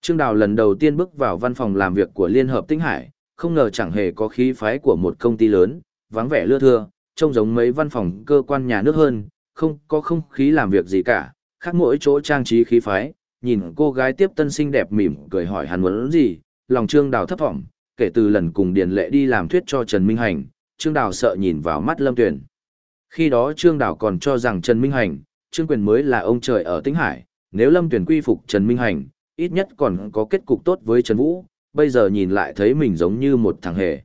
S1: Trương Đào lần đầu tiên bước vào văn phòng làm việc của Liên Hợp Tinh Hải, không ngờ chẳng hề có khí phái của một công ty lớn, vắng vẻ lưa thưa, trông giống mấy văn phòng cơ quan nhà nước hơn, không có không khí làm việc gì cả, khác mỗi chỗ trang trí khí phái, nhìn cô gái tiếp tân xinh đẹp mỉm cười hỏi hắn muốn gì, lòng Trương Đào thấp thỏm, kể từ lần cùng Điền Lệ đi làm thuyết cho Trần Minh Hành, Trương Đào sợ nhìn vào mắt Lâm Tuyền. Khi đó Trương đảo còn cho rằng Trần Minh Hành, Trương Quyền mới là ông trời ở Tĩnh Hải, nếu Lâm tuyển quy phục Trần Minh Hành, ít nhất còn có kết cục tốt với Trần Vũ, bây giờ nhìn lại thấy mình giống như một thằng hề.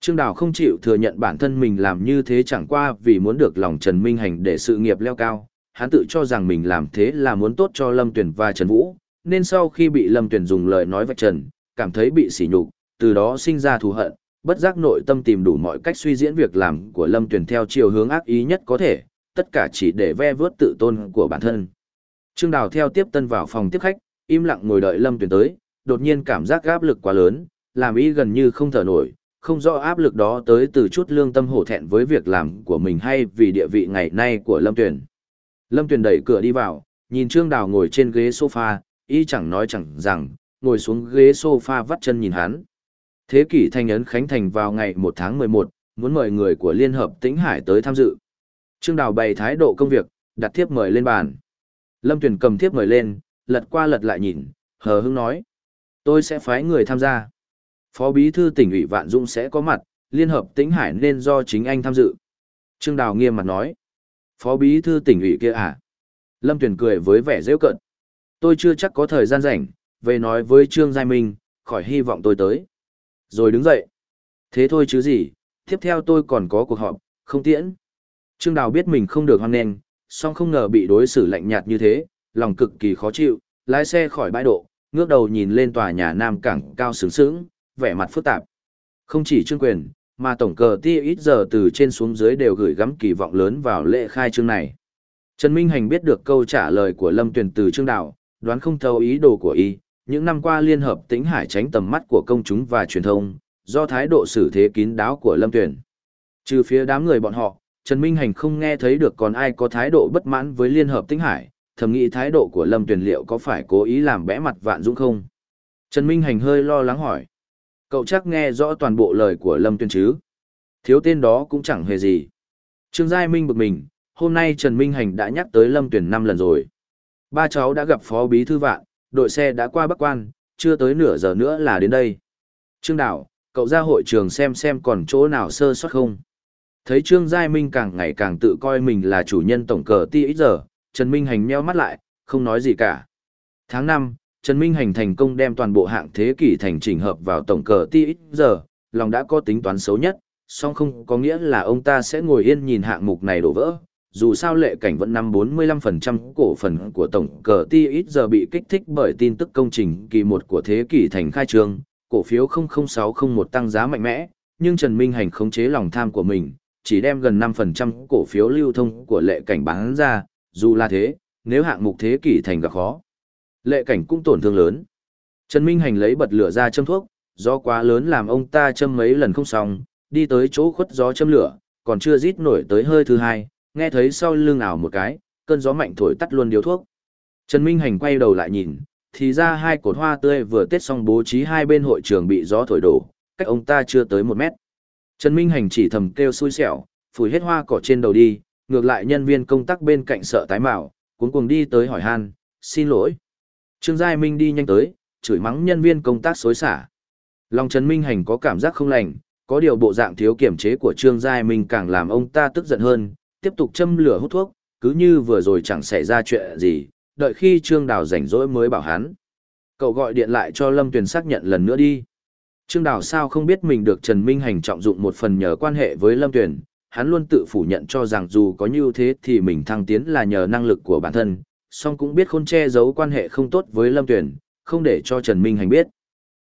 S1: Trương Đào không chịu thừa nhận bản thân mình làm như thế chẳng qua vì muốn được lòng Trần Minh Hành để sự nghiệp leo cao, hắn tự cho rằng mình làm thế là muốn tốt cho Lâm Tuyển và Trần Vũ, nên sau khi bị Lâm Tuyển dùng lời nói vạch trần, cảm thấy bị sỉ nhục, từ đó sinh ra thù hận, bất giác nội tâm tìm đủ mọi cách suy diễn việc làm của Lâm Tuyền theo chiều hướng ác ý nhất có thể, tất cả chỉ để ve vớt tự tôn của bản thân. Trương Đào theo tiếp tân vào phòng tiếp khách, im lặng ngồi đợi Lâm Tuyền tới, đột nhiên cảm giác áp lực quá lớn, làm ý gần như không thở nổi, không rõ áp lực đó tới từ chút lương tâm hổ thẹn với việc làm của mình hay vì địa vị ngày nay của Lâm Tuyền. Lâm Tuyền đẩy cửa đi vào, nhìn Trương Đào ngồi trên ghế sofa, y chẳng nói chẳng rằng, ngồi xuống ghế sofa vắt chân nhìn hắn. Thế kỷ thanh ấn khánh thành vào ngày 1 tháng 11, muốn mời người của Liên Hợp Tĩnh Hải tới tham dự. Trương Đào bày thái độ công việc, đặt thiếp mời lên bàn. Lâm Tuyền cầm thiếp mời lên, lật qua lật lại nhìn, hờ hững nói. Tôi sẽ phái người tham gia. Phó Bí Thư tỉnh ủy Vạn Dũng sẽ có mặt, Liên Hợp Tĩnh Hải nên do chính anh tham dự. Trương Đào nghiêm mặt nói. Phó Bí Thư tỉnh ủy kia à? Lâm Tuyền cười với vẻ rêu cận. Tôi chưa chắc có thời gian rảnh, về nói với Trương Giai Minh, khỏi hy vọng tôi tới. Rồi đứng dậy. Thế thôi chứ gì, tiếp theo tôi còn có cuộc họp, không tiễn. Trương Đào biết mình không được hoan nghênh, song không ngờ bị đối xử lạnh nhạt như thế, lòng cực kỳ khó chịu, lái xe khỏi bãi độ, ngước đầu nhìn lên tòa nhà Nam Cảng cao sướng sướng, vẻ mặt phức tạp. Không chỉ Trương Quyền, mà tổng cờ ti ít giờ từ trên xuống dưới đều gửi gắm kỳ vọng lớn vào lễ khai trương này. Trần Minh Hành biết được câu trả lời của Lâm Tuyền từ Trương Đào, đoán không thấu ý đồ của y, những năm qua liên hợp tĩnh hải tránh tầm mắt của công chúng và truyền thông, do thái độ xử thế kín đáo của Lâm Tuyển. Trừ phía đám người bọn họ, Trần Minh Hành không nghe thấy được còn ai có thái độ bất mãn với liên hợp tĩnh hải, thầm nghĩ thái độ của Lâm Tuyển liệu có phải cố ý làm bẽ mặt vạn dũng không? Trần Minh Hành hơi lo lắng hỏi. Cậu chắc nghe rõ toàn bộ lời của Lâm Tuyển chứ? Thiếu tên đó cũng chẳng hề gì. Trương Giai Minh bực mình, hôm nay Trần Minh Hành đã nhắc tới Lâm Tuyển năm lần rồi. Ba cháu đã gặp Phó Bí Thư Vạn, đội xe đã qua Bắc Quan, chưa tới nửa giờ nữa là đến đây. Trương Đảo, cậu ra hội trường xem xem còn chỗ nào sơ sót không. Thấy Trương Giai Minh càng ngày càng tự coi mình là chủ nhân tổng cờ ti ít giờ, Trần Minh Hành meo mắt lại, không nói gì cả. Tháng 5, Trần Minh Hành thành công đem toàn bộ hạng thế kỷ thành chỉnh hợp vào tổng cờ ti ít giờ, lòng đã có tính toán xấu nhất, song không có nghĩa là ông ta sẽ ngồi yên nhìn hạng mục này đổ vỡ, dù sao lệ cảnh vẫn nắm 45% cổ phần của tổng cờ ti ít giờ bị kích thích bởi tin tức công trình kỳ một của thế kỷ thành khai trương, cổ phiếu 00601 tăng giá mạnh mẽ, nhưng Trần Minh Hành khống chế lòng tham của mình, chỉ đem gần 5% cổ phiếu lưu thông của lệ cảnh bán ra, dù là thế, nếu hạng mục thế kỷ thành gặp khó, lệ cảnh cũng tổn thương lớn. Trần Minh Hành lấy bật lửa ra châm thuốc, do quá lớn làm ông ta châm mấy lần không xong, đi tới chỗ khuất gió châm lửa, còn chưa rít nổi tới hơi thứ hai, nghe thấy sau lưng ảo một cái, cơn gió mạnh thổi tắt luôn điếu thuốc. Trần Minh Hành quay đầu lại nhìn, thì ra hai cột hoa tươi vừa tết xong bố trí hai bên hội trường bị gió thổi đổ, cách ông ta chưa tới một mét. Trần Minh Hành chỉ thầm kêu xui xẻo, phủi hết hoa cỏ trên đầu đi, ngược lại nhân viên công tác bên cạnh sợ tái mạo, cuống cuồng đi tới hỏi han, xin lỗi. Trương Giai Minh đi nhanh tới, chửi mắng nhân viên công tác xối xả. Lòng Trần Minh Hành có cảm giác không lành, có điều bộ dạng thiếu kiểm chế của Trương Giai Minh càng làm ông ta tức giận hơn, tiếp tục châm lửa hút thuốc, cứ như vừa rồi chẳng xảy ra chuyện gì, đợi khi Trương Đào rảnh rỗi mới bảo hắn. Cậu gọi điện lại cho Lâm Tuyền xác nhận lần nữa đi. Trương Đào sao không biết mình được Trần Minh Hành trọng dụng một phần nhờ quan hệ với Lâm Tuyền, hắn luôn tự phủ nhận cho rằng dù có như thế thì mình thăng tiến là nhờ năng lực của bản thân, song cũng biết khôn che giấu quan hệ không tốt với Lâm Tuyền, không để cho Trần Minh Hành biết.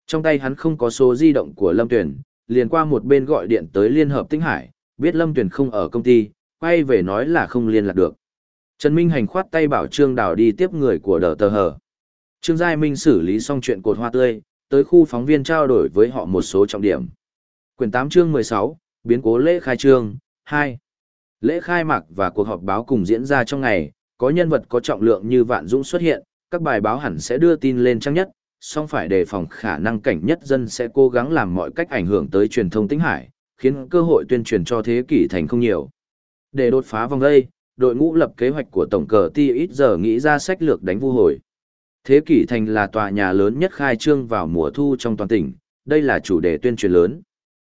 S1: Trong tay hắn không có số di động của Lâm Tuyền, liền qua một bên gọi điện tới Liên Hợp Tinh Hải, biết Lâm Tuyền không ở công ty, quay về nói là không liên lạc được. Trần Minh Hành khoát tay bảo Trương Đào đi tiếp người của đờ tờ hờ. Trương Giai Minh xử lý xong chuyện cột hoa tươi, tới khu phóng viên trao đổi với họ một số trọng điểm. Quyền 8 chương 16, biến cố lễ khai trương, 2. Lễ khai mạc và cuộc họp báo cùng diễn ra trong ngày, có nhân vật có trọng lượng như Vạn Dũng xuất hiện, các bài báo hẳn sẽ đưa tin lên trang nhất, song phải đề phòng khả năng cảnh nhất dân sẽ cố gắng làm mọi cách ảnh hưởng tới truyền thông tính hải, khiến cơ hội tuyên truyền cho thế kỷ thành không nhiều. Để đột phá vòng đây, đội ngũ lập kế hoạch của tổng cờ ti ít giờ nghĩ ra sách lược đánh vu hồi. Thế kỷ thành là tòa nhà lớn nhất khai trương vào mùa thu trong toàn tỉnh, đây là chủ đề tuyên truyền lớn.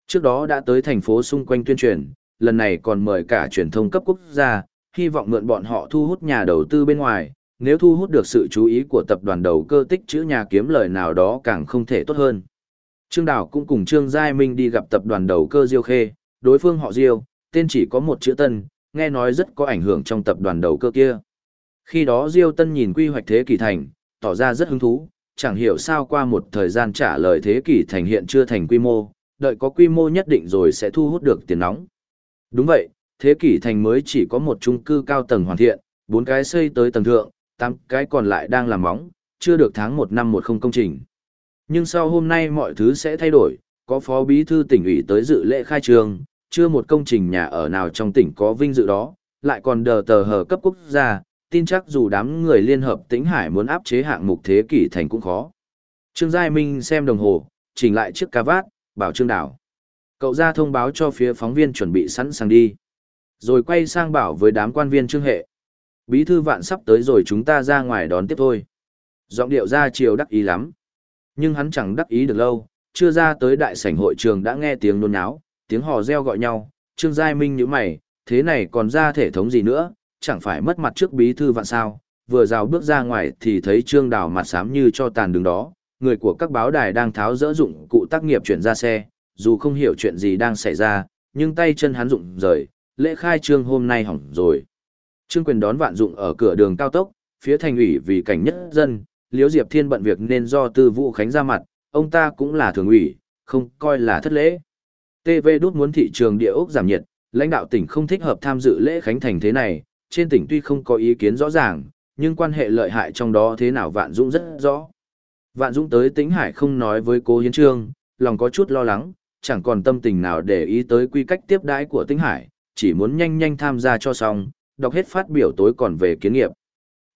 S1: Trước đó đã tới thành phố xung quanh tuyên truyền, lần này còn mời cả truyền thông cấp quốc gia, hy vọng mượn bọn họ thu hút nhà đầu tư bên ngoài, nếu thu hút được sự chú ý của tập đoàn đầu cơ tích chữ nhà kiếm lời nào đó càng không thể tốt hơn. Trương Đào cũng cùng Trương Giai Minh đi gặp tập đoàn đầu cơ Diêu Khê, đối phương họ Diêu, tên chỉ có một chữ Tân, nghe nói rất có ảnh hưởng trong tập đoàn đầu cơ kia. Khi đó Diêu Tân nhìn quy hoạch thế kỷ thành, tỏ ra rất hứng thú, chẳng hiểu sao qua một thời gian trả lời thế kỷ thành hiện chưa thành quy mô, đợi có quy mô nhất định rồi sẽ thu hút được tiền nóng. Đúng vậy, thế kỷ thành mới chỉ có một trung cư cao tầng hoàn thiện, bốn cái xây tới tầng thượng, tám cái còn lại đang làm móng, chưa được tháng một năm một không công trình. Nhưng sau hôm nay mọi thứ sẽ thay đổi, có phó bí thư tỉnh ủy tới dự lễ khai trường, chưa một công trình nhà ở nào trong tỉnh có vinh dự đó, lại còn đờ tờ hờ cấp quốc gia, tin chắc dù đám người liên hợp tĩnh hải muốn áp chế hạng mục thế kỷ thành cũng khó. Trương Giai Minh xem đồng hồ, chỉnh lại chiếc cà vát, bảo Trương Đảo. Cậu ra thông báo cho phía phóng viên chuẩn bị sẵn sàng đi. Rồi quay sang bảo với đám quan viên Trương Hệ. Bí thư vạn sắp tới rồi chúng ta ra ngoài đón tiếp thôi. Giọng điệu ra chiều đắc ý lắm. Nhưng hắn chẳng đắc ý được lâu, chưa ra tới đại sảnh hội trường đã nghe tiếng nôn náo, tiếng hò reo gọi nhau, Trương Giai Minh như mày, thế này còn ra thể thống gì nữa, chẳng phải mất mặt trước bí thư vạn sao, vừa rào bước ra ngoài thì thấy Trương Đào mặt xám như cho tàn đứng đó, người của các báo đài đang tháo dỡ dụng cụ tác nghiệp chuyển ra xe, dù không hiểu chuyện gì đang xảy ra, nhưng tay chân hắn dụng rời, lễ khai trương hôm nay hỏng rồi. Trương quyền đón vạn dụng ở cửa đường cao tốc, phía thành ủy vì cảnh nhất dân, Liễu Diệp Thiên bận việc nên do Tư Vũ Khánh ra mặt, ông ta cũng là thường ủy, không coi là thất lễ. TV đút muốn thị trường địa ốc giảm nhiệt, lãnh đạo tỉnh không thích hợp tham dự lễ khánh thành thế này, trên tỉnh tuy không có ý kiến rõ ràng, nhưng quan hệ lợi hại trong đó thế nào Vạn Dũng rất rõ. Vạn Dũng tới Tĩnh Hải không nói với Cố Hiến Trương, lòng có chút lo lắng, chẳng còn tâm tình nào để ý tới quy cách tiếp đãi của Tĩnh Hải, chỉ muốn nhanh nhanh tham gia cho xong, đọc hết phát biểu tối còn về kiến nghiệp.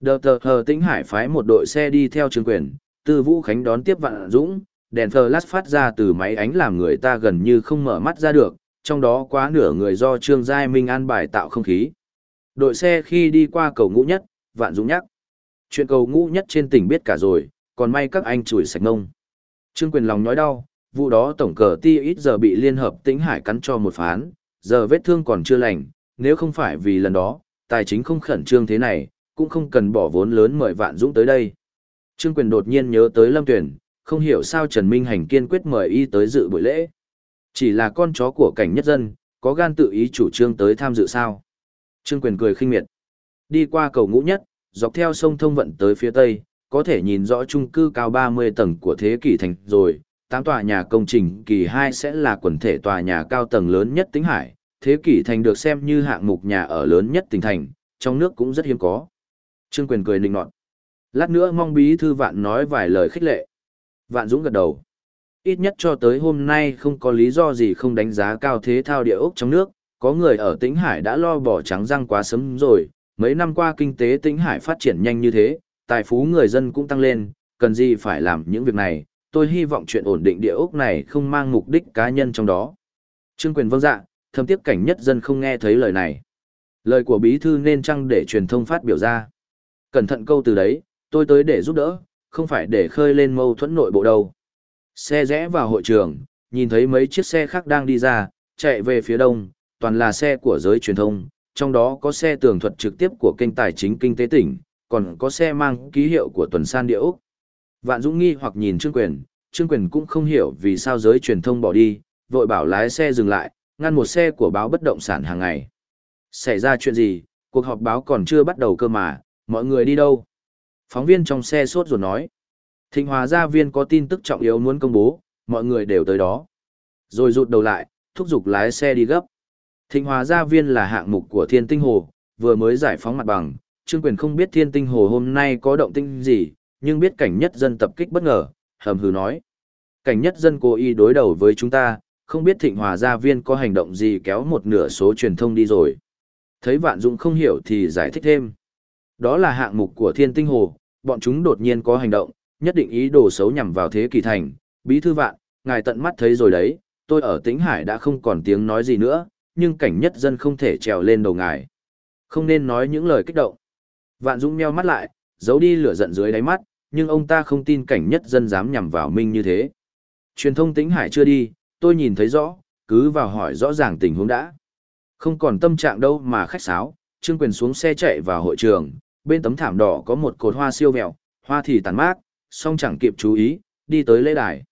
S1: Đợt tờ hờ Tĩnh Hải phái một đội xe đi theo trường quyền, từ Vũ Khánh đón tiếp Vạn Dũng, đèn flash phát ra từ máy ánh làm người ta gần như không mở mắt ra được, trong đó quá nửa người do Trương Giai Minh an bài tạo không khí. Đội xe khi đi qua cầu ngũ nhất, Vạn Dũng nhắc. Chuyện cầu ngũ nhất trên tỉnh biết cả rồi, còn may các anh chùi sạch ngông. Trương quyền lòng nói đau, vụ đó tổng cờ ti ít giờ bị liên hợp tĩnh hải cắn cho một phán, giờ vết thương còn chưa lành, nếu không phải vì lần đó, tài chính không khẩn trương thế này, cũng không cần bỏ vốn lớn mời Vạn Dũng tới đây. Trương quyền đột nhiên nhớ tới Lâm Tuyển, không hiểu sao Trần Minh Hành kiên quyết mời y tới dự buổi lễ. Chỉ là con chó của cảnh nhất dân, có gan tự ý chủ trương tới tham dự sao? Trương quyền cười khinh miệt. Đi qua cầu ngũ nhất, dọc theo sông thông vận tới phía tây, có thể nhìn rõ chung cư cao 30 tầng của thế kỷ thành rồi. Tám tòa nhà công trình kỳ 2 sẽ là quần thể tòa nhà cao tầng lớn nhất tính hải. Thế kỷ thành được xem như hạng mục nhà ở lớn nhất tỉnh thành, trong nước cũng rất hiếm có. Trương quyền cười nịnh nọt. Lát nữa mong bí thư vạn nói vài lời khích lệ. Vạn Dũng gật đầu. Ít nhất cho tới hôm nay không có lý do gì không đánh giá cao thế thao địa ốc trong nước, có người ở Tĩnh Hải đã lo bỏ trắng răng quá sớm rồi, mấy năm qua kinh tế Tĩnh Hải phát triển nhanh như thế, tài phú người dân cũng tăng lên, cần gì phải làm những việc này, tôi hy vọng chuyện ổn định địa ốc này không mang mục đích cá nhân trong đó. Trương quyền vâng dạ, thâm tiếp cảnh nhất dân không nghe thấy lời này. Lời của bí thư nên chăng để truyền thông phát biểu ra. Cẩn thận câu từ đấy, tôi tới để giúp đỡ, không phải để khơi lên mâu thuẫn nội bộ đâu. Xe rẽ vào hội trường, nhìn thấy mấy chiếc xe khác đang đi ra, chạy về phía đông, toàn là xe của giới truyền thông, trong đó có xe tường thuật trực tiếp của kênh tài chính kinh tế tỉnh, còn có xe mang ký hiệu của tuần san địa Úc. Vạn Dũng nghi hoặc nhìn Trương Quyền, Trương Quyền cũng không hiểu vì sao giới truyền thông bỏ đi, vội bảo lái xe dừng lại, ngăn một xe của báo bất động sản hàng ngày. Xảy ra chuyện gì, cuộc họp báo còn chưa bắt đầu cơ mà, mọi người đi đâu? Phóng viên trong xe sốt rồi nói. Thịnh Hòa gia viên có tin tức trọng yếu muốn công bố, mọi người đều tới đó. Rồi rụt đầu lại, thúc giục lái xe đi gấp. Thịnh Hòa gia viên là hạng mục của Thiên Tinh Hồ, vừa mới giải phóng mặt bằng, Trương Quyền không biết Thiên Tinh Hồ hôm nay có động tinh gì, nhưng biết cảnh nhất dân tập kích bất ngờ, hầm hừ nói. Cảnh nhất dân cố ý đối đầu với chúng ta, không biết Thịnh Hòa gia viên có hành động gì kéo một nửa số truyền thông đi rồi. Thấy Vạn Dũng không hiểu thì giải thích thêm. Đó là hạng mục của Thiên Tinh Hồ, bọn chúng đột nhiên có hành động, nhất định ý đồ xấu nhằm vào thế kỷ thành. Bí thư vạn, ngài tận mắt thấy rồi đấy, tôi ở Tĩnh Hải đã không còn tiếng nói gì nữa, nhưng cảnh nhất dân không thể trèo lên đầu ngài. Không nên nói những lời kích động. Vạn Dũng meo mắt lại, giấu đi lửa giận dưới đáy mắt, nhưng ông ta không tin cảnh nhất dân dám nhằm vào Minh như thế. Truyền thông Tĩnh Hải chưa đi, tôi nhìn thấy rõ, cứ vào hỏi rõ ràng tình huống đã. Không còn tâm trạng đâu mà khách sáo, Trương Quyền xuống xe chạy vào hội trường, bên tấm thảm đỏ có một cột hoa siêu vẹo, hoa thì tàn mát, song chẳng kịp chú ý, đi tới lễ đài.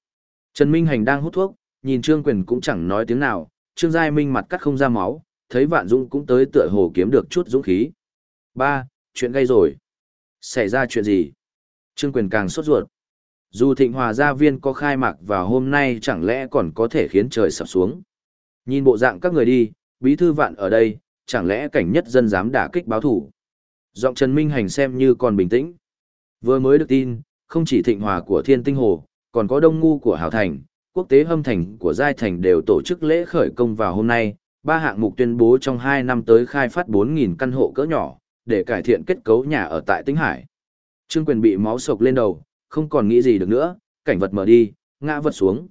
S1: Trần Minh Hành đang hút thuốc, nhìn Trương Quyền cũng chẳng nói tiếng nào, Trương Giai Minh mặt cắt không ra máu, thấy Vạn Dũng cũng tới tựa hồ kiếm được chút dũng khí. Ba, chuyện gây rồi. Xảy ra chuyện gì? Trương Quyền càng sốt ruột. Dù Thịnh Hòa gia viên có khai mạc vào hôm nay chẳng lẽ còn có thể khiến trời sập xuống. Nhìn bộ dạng các người đi, bí thư vạn ở đây, chẳng lẽ cảnh nhất dân dám đả kích báo thủ. Giọng Trần Minh Hành xem như còn bình tĩnh. Vừa mới được tin, không chỉ Thịnh Hòa của Thiên Tinh Hồ, còn có Đông Ngu của Hảo Thành, quốc tế hâm thành của Giai Thành đều tổ chức lễ khởi công vào hôm nay, ba hạng mục tuyên bố trong 2 năm tới khai phát 4.000 căn hộ cỡ nhỏ, để cải thiện kết cấu nhà ở tại Tĩnh Hải. Trương Quyền bị máu sộc lên đầu, không còn nghĩ gì được nữa, cảnh vật mở đi, ngã vật xuống.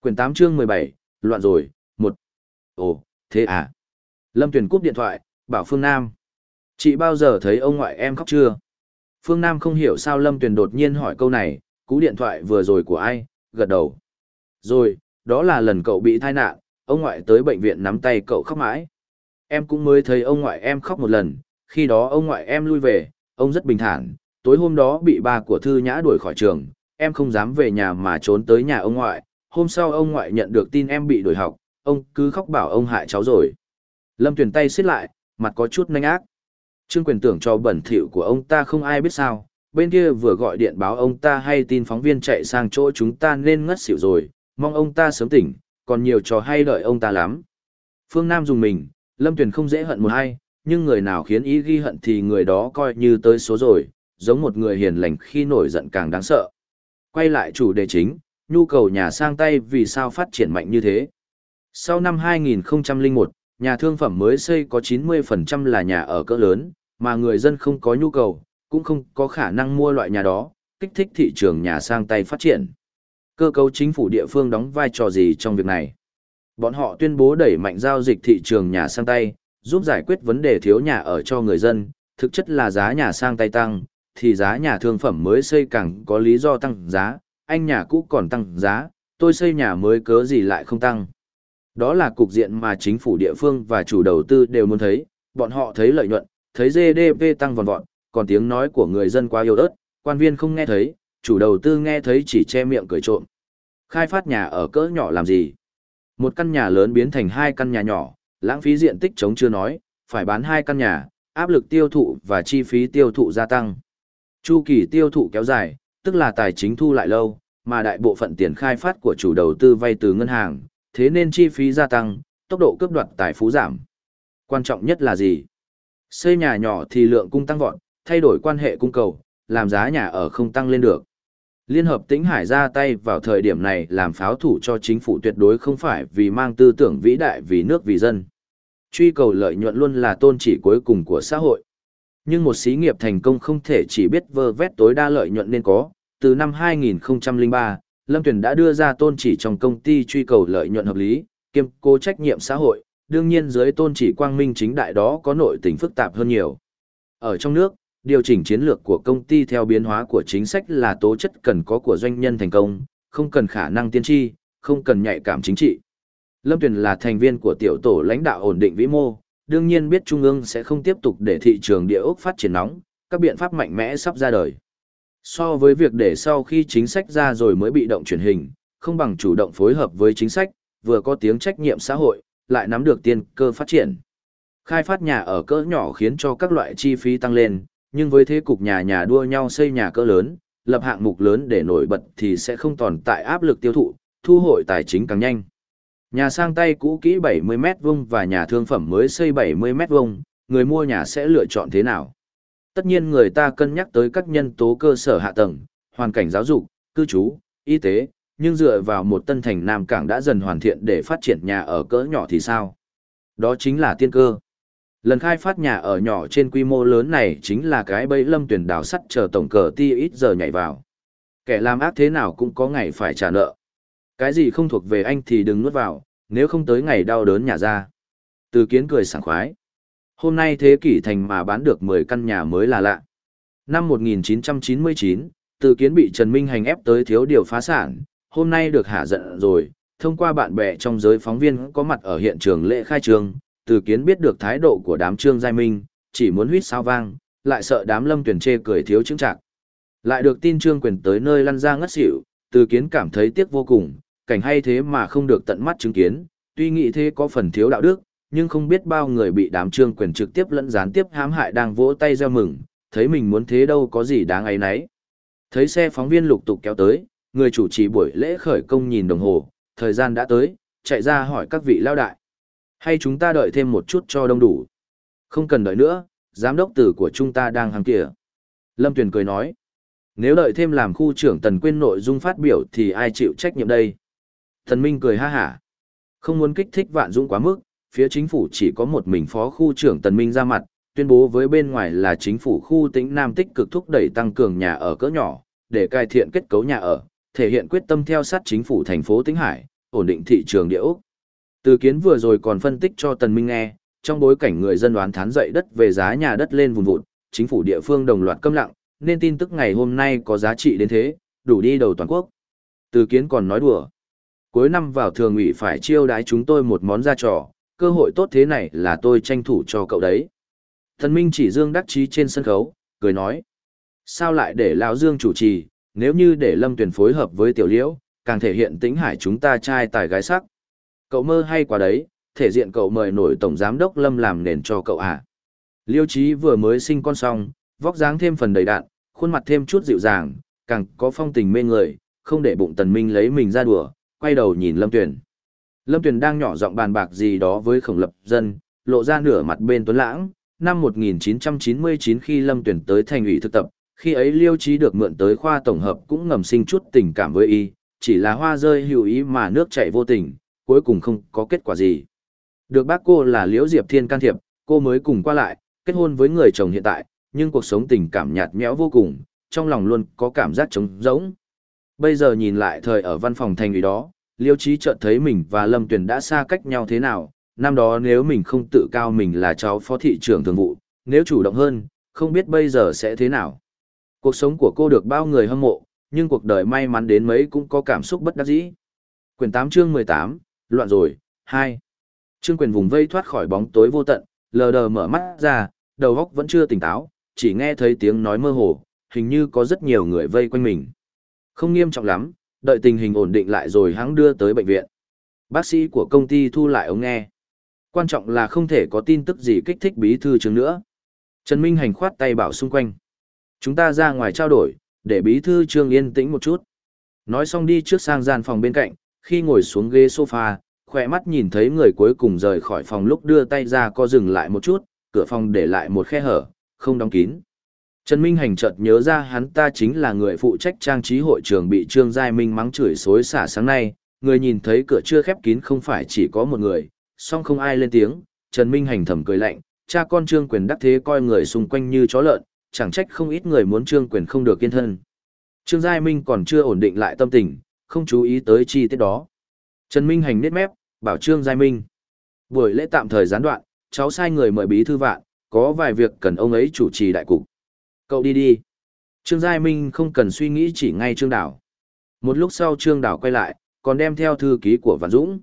S1: Quyền 8 chương 17, loạn rồi, Một. Ồ, thế à? Lâm Tuyền cúp điện thoại, bảo Phương Nam. Chị bao giờ thấy ông ngoại em khóc chưa? Phương Nam không hiểu sao Lâm Tuyền đột nhiên hỏi câu này, cú điện thoại vừa rồi của ai, gật đầu. Rồi, đó là lần cậu bị tai nạn, ông ngoại tới bệnh viện nắm tay cậu khóc mãi. Em cũng mới thấy ông ngoại em khóc một lần, khi đó ông ngoại em lui về, ông rất bình thản, tối hôm đó bị ba của Thư Nhã đuổi khỏi trường, em không dám về nhà mà trốn tới nhà ông ngoại, hôm sau ông ngoại nhận được tin em bị đuổi học, ông cứ khóc bảo ông hại cháu rồi. Lâm Tuyền tay xiết lại, mặt có chút nanh ác. Trương quyền tưởng cho bẩn thỉu của ông ta không ai biết sao, bên kia vừa gọi điện báo ông ta hay tin phóng viên chạy sang chỗ chúng ta nên ngất xỉu rồi, mong ông ta sớm tỉnh, còn nhiều trò hay đợi ông ta lắm. Phương Nam dùng mình, Lâm Tuyền không dễ hận một ai. nhưng người nào khiến ý ghi hận thì người đó coi như tới số rồi, giống một người hiền lành khi nổi giận càng đáng sợ. Quay lại chủ đề chính, nhu cầu nhà sang tay vì sao phát triển mạnh như thế. Sau năm 2001, nhà thương phẩm mới xây có 90% là nhà ở cỡ lớn, mà người dân không có nhu cầu, cũng không có khả năng mua loại nhà đó, kích thích thị trường nhà sang tay phát triển. Cơ cấu chính phủ địa phương đóng vai trò gì trong việc này? Bọn họ tuyên bố đẩy mạnh giao dịch thị trường nhà sang tay, giúp giải quyết vấn đề thiếu nhà ở cho người dân, thực chất là giá nhà sang tay tăng, thì giá nhà thương phẩm mới xây càng có lý do tăng giá, anh nhà cũ còn tăng giá, tôi xây nhà mới cớ gì lại không tăng. Đó là cục diện mà chính phủ địa phương và chủ đầu tư đều muốn thấy, bọn họ thấy lợi nhuận, thấy GDP tăng vòn vọt, còn tiếng nói của người dân quá yếu ớt, quan viên không nghe thấy, chủ đầu tư nghe thấy chỉ che miệng cười trộm. Khai phát nhà ở cỡ nhỏ làm gì? Một căn nhà lớn biến thành hai căn nhà nhỏ, lãng phí diện tích chống chưa nói, phải bán hai căn nhà, áp lực tiêu thụ và chi phí tiêu thụ gia tăng. Chu kỳ tiêu thụ kéo dài, tức là tài chính thu lại lâu, mà đại bộ phận tiền khai phát của chủ đầu tư vay từ ngân hàng, thế nên chi phí gia tăng, tốc độ cướp đoạt tài phú giảm. Quan trọng nhất là gì? Xây nhà nhỏ thì lượng cung tăng vọt, thay đổi quan hệ cung cầu, làm giá nhà ở không tăng lên được. Liên hợp tĩnh Hải ra tay vào thời điểm này làm pháo thủ cho chính phủ tuyệt đối không phải vì mang tư tưởng vĩ đại vì nước vì dân. Truy cầu lợi nhuận luôn là tôn chỉ cuối cùng của xã hội. Nhưng một xí nghiệp thành công không thể chỉ biết vơ vét tối đa lợi nhuận nên có. Từ năm 2003, Lâm Tuyền đã đưa ra tôn chỉ trong công ty truy cầu lợi nhuận hợp lý, kiêm cố trách nhiệm xã hội, đương nhiên dưới tôn chỉ quang minh chính đại đó có nội tình phức tạp hơn nhiều. Ở trong nước, điều chỉnh chiến lược của công ty theo biến hóa của chính sách là tố chất cần có của doanh nhân thành công, không cần khả năng tiên tri, không cần nhạy cảm chính trị. Lâm Tuyền là thành viên của tiểu tổ lãnh đạo ổn định vĩ mô, đương nhiên biết Trung ương sẽ không tiếp tục để thị trường địa ốc phát triển nóng, các biện pháp mạnh mẽ sắp ra đời. So với việc để sau khi chính sách ra rồi mới bị động chuyển hình, không bằng chủ động phối hợp với chính sách, vừa có tiếng trách nhiệm xã hội, lại nắm được tiên cơ phát triển. Khai phát nhà ở cỡ nhỏ khiến cho các loại chi phí tăng lên, nhưng với thế cục nhà nhà đua nhau xây nhà cỡ lớn, lập hạng mục lớn để nổi bật thì sẽ không tồn tại áp lực tiêu thụ, thu hồi tài chính càng nhanh. Nhà sang tay cũ kỹ 70 mét vuông và nhà thương phẩm mới xây 70 mét vuông, người mua nhà sẽ lựa chọn thế nào? Tất nhiên người ta cân nhắc tới các nhân tố cơ sở hạ tầng, hoàn cảnh giáo dục, cư trú, y tế, nhưng dựa vào một tân thành Nam Cảng đã dần hoàn thiện để phát triển nhà ở cỡ nhỏ thì sao? Đó chính là tiên cơ. Lần khai phát nhà ở nhỏ trên quy mô lớn này chính là cái bẫy lâm tuyển đào sắt chờ tổng cờ ti ít giờ nhảy vào. Kẻ làm ác thế nào cũng có ngày phải trả nợ. Cái gì không thuộc về anh thì đừng nuốt vào, nếu không tới ngày đau đớn nhà ra. Từ kiến cười sảng khoái. Hôm nay thế kỷ thành mà bán được 10 căn nhà mới là lạ. Năm 1999, từ kiến bị Trần Minh hành ép tới thiếu điều phá sản, hôm nay được hạ giận rồi, thông qua bạn bè trong giới phóng viên có mặt ở hiện trường lễ khai trường, từ kiến biết được thái độ của đám trương giai minh, chỉ muốn huýt sao vang, lại sợ đám lâm tuyển chê cười thiếu chứng trạng. Lại được tin trương quyền tới nơi lăn ra ngất xỉu, từ kiến cảm thấy tiếc vô cùng, cảnh hay thế mà không được tận mắt chứng kiến, tuy nghĩ thế có phần thiếu đạo đức, nhưng không biết bao người bị đám trương quyền trực tiếp lẫn gián tiếp hãm hại đang vỗ tay gieo mừng, thấy mình muốn thế đâu có gì đáng ấy nấy. Thấy xe phóng viên lục tục kéo tới, người chủ trì buổi lễ khởi công nhìn đồng hồ, thời gian đã tới, chạy ra hỏi các vị lao đại. Hay chúng ta đợi thêm một chút cho đông đủ? Không cần đợi nữa, giám đốc tử của chúng ta đang hàng kìa. Lâm Tuyền cười nói, nếu đợi thêm làm khu trưởng tần Quyên nội dung phát biểu thì ai chịu trách nhiệm đây? Thần Minh cười ha hả. Không muốn kích thích vạn dũng quá mức, phía chính phủ chỉ có một mình phó khu trưởng tần Minh ra mặt, tuyên bố với bên ngoài là chính phủ khu tĩnh Nam tích cực thúc đẩy tăng cường nhà ở cỡ nhỏ, để cải thiện kết cấu nhà ở, thể hiện quyết tâm theo sát chính phủ thành phố Tĩnh Hải, ổn định thị trường địa ốc. Từ kiến vừa rồi còn phân tích cho Tần Minh nghe, trong bối cảnh người dân đoán thán dậy đất về giá nhà đất lên vùng vụt, chính phủ địa phương đồng loạt câm lặng, nên tin tức ngày hôm nay có giá trị đến thế, đủ đi đầu toàn quốc. Từ kiến còn nói đùa. Cuối năm vào thường ủy phải chiêu đái chúng tôi một món ra trò, cơ hội tốt thế này là tôi tranh thủ cho cậu đấy. Tần Minh chỉ Dương đắc chí trên sân khấu, cười nói. Sao lại để Lão Dương chủ trì, nếu như để Lâm Tuyền phối hợp với Tiểu Liễu, càng thể hiện tính hải chúng ta trai tài gái sắc. Cậu mơ hay quá đấy, thể diện cậu mời nổi Tổng Giám đốc Lâm làm nền cho cậu à. Liêu Chí vừa mới sinh con xong, vóc dáng thêm phần đầy đạn, khuôn mặt thêm chút dịu dàng, càng có phong tình mê người, không để bụng Tần Minh lấy mình ra đùa, quay đầu nhìn Lâm Tuyền. Lâm Tuyền đang nhỏ giọng bàn bạc gì đó với khổng lập dân, lộ ra nửa mặt bên tuấn lãng. Năm 1999 khi Lâm Tuyền tới thành ủy thực tập, khi ấy Liêu Chí được mượn tới khoa tổng hợp cũng ngầm sinh chút tình cảm với y, chỉ là hoa rơi hữu ý mà nước chảy vô tình, cuối cùng không có kết quả gì. Được bác cô là Liễu Diệp Thiên can thiệp, cô mới cùng qua lại, kết hôn với người chồng hiện tại, nhưng cuộc sống tình cảm nhạt nhẽo vô cùng, trong lòng luôn có cảm giác trống rỗng. Bây giờ nhìn lại thời ở văn phòng thành ủy đó, Liêu Chí chợt thấy mình và Lâm Tuyền đã xa cách nhau thế nào, năm đó nếu mình không tự cao mình là cháu phó thị trưởng thường vụ, nếu chủ động hơn, không biết bây giờ sẽ thế nào. Cuộc sống của cô được bao người hâm mộ, nhưng cuộc đời may mắn đến mấy cũng có cảm xúc bất đắc dĩ. Quyền 8 chương 18, loạn rồi, 2. Trương quyền vùng vây thoát khỏi bóng tối vô tận, lờ đờ mở mắt ra, đầu óc vẫn chưa tỉnh táo, chỉ nghe thấy tiếng nói mơ hồ, hình như có rất nhiều người vây quanh mình. Không nghiêm trọng lắm, đợi tình hình ổn định lại rồi hắn đưa tới bệnh viện. Bác sĩ của công ty thu lại ống nghe. Quan trọng là không thể có tin tức gì kích thích bí thư chứng nữa. Trần Minh Hành khoát tay bảo xung quanh. Chúng ta ra ngoài trao đổi, để bí thư trương yên tĩnh một chút. Nói xong đi trước sang gian phòng bên cạnh, khi ngồi xuống ghế sofa, khỏe mắt nhìn thấy người cuối cùng rời khỏi phòng lúc đưa tay ra co dừng lại một chút, cửa phòng để lại một khe hở, không đóng kín. Trần Minh Hành chợt nhớ ra hắn ta chính là người phụ trách trang trí hội trường bị Trương Giai Minh mắng chửi xối xả sáng nay, người nhìn thấy cửa chưa khép kín không phải chỉ có một người, song không ai lên tiếng, Trần Minh Hành thầm cười lạnh, cha con Trương Quyền đắc thế coi người xung quanh như chó lợn, chẳng trách không ít người muốn Trương Quyền không được kiên thân. Trương Giai Minh còn chưa ổn định lại tâm tình, không chú ý tới chi tiết đó. Trần Minh Hành nết mép, bảo Trương Giai Minh. Buổi lễ tạm thời gián đoạn, cháu sai người mời bí thư vạn, có vài việc cần ông ấy chủ trì đại cục. Cậu đi đi. Trương Giai Minh không cần suy nghĩ chỉ ngay Trương Đảo. Một lúc sau Trương Đảo quay lại, còn đem theo thư ký của Văn Dũng.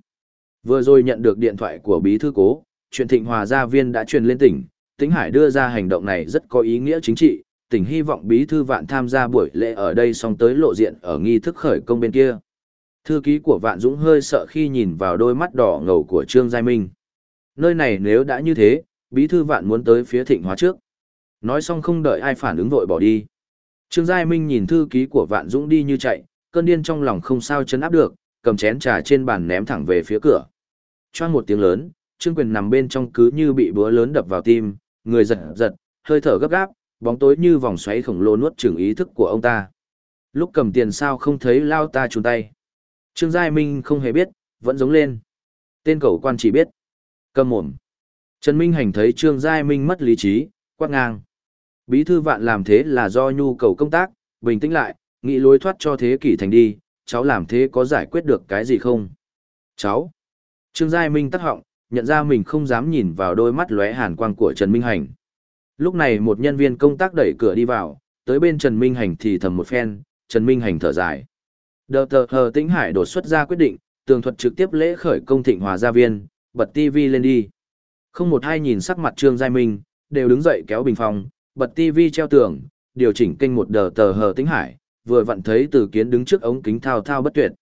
S1: Vừa rồi nhận được điện thoại của bí thư cố, chuyện thịnh hòa gia viên đã truyền lên tỉnh, Tĩnh Hải đưa ra hành động này rất có ý nghĩa chính trị, tỉnh hy vọng bí thư vạn tham gia buổi lễ ở đây xong tới lộ diện ở nghi thức khởi công bên kia. Thư ký của Vạn Dũng hơi sợ khi nhìn vào đôi mắt đỏ ngầu của Trương Giai Minh. Nơi này nếu đã như thế, bí thư Vạn muốn tới phía thịnh hóa trước. Nói xong không đợi ai phản ứng vội bỏ đi. Trương Giai Minh nhìn thư ký của Vạn Dũng đi như chạy, cơn điên trong lòng không sao chấn áp được, cầm chén trà trên bàn ném thẳng về phía cửa. Choang một tiếng lớn, Trương Quyền nằm bên trong cứ như bị búa lớn đập vào tim, người giật giật, hơi thở gấp gáp, bóng tối như vòng xoáy khổng lồ nuốt chửng ý thức của ông ta. Lúc cầm tiền sao không thấy lao ta trùn tay. Trương Giai Minh không hề biết, vẫn giống lên. Tên cậu quan chỉ biết. Cầm mồm. Trần Minh Hành thấy Trương Giai Minh mất lý trí, quát ngang. Bí thư vạn làm thế là do nhu cầu công tác, bình tĩnh lại, nghĩ lối thoát cho thế kỷ thành đi, cháu làm thế có giải quyết được cái gì không? Cháu. Trương Giai Minh tắt họng, nhận ra mình không dám nhìn vào đôi mắt lóe hàn quang của Trần Minh Hành. Lúc này một nhân viên công tác đẩy cửa đi vào, tới bên Trần Minh Hành thì thầm một phen, Trần Minh Hành thở dài. Đờ tờ hờ tĩnh hải đột xuất ra quyết định, tường thuật trực tiếp lễ khởi công thịnh hòa gia viên, bật TV lên đi. Không một ai nhìn sắc mặt Trương Giai Minh, đều đứng dậy kéo bình phòng, bật TV treo tường, điều chỉnh kênh một đờ tờ hờ tĩnh hải, vừa vặn thấy từ kiến đứng trước ống kính thao thao bất tuyệt.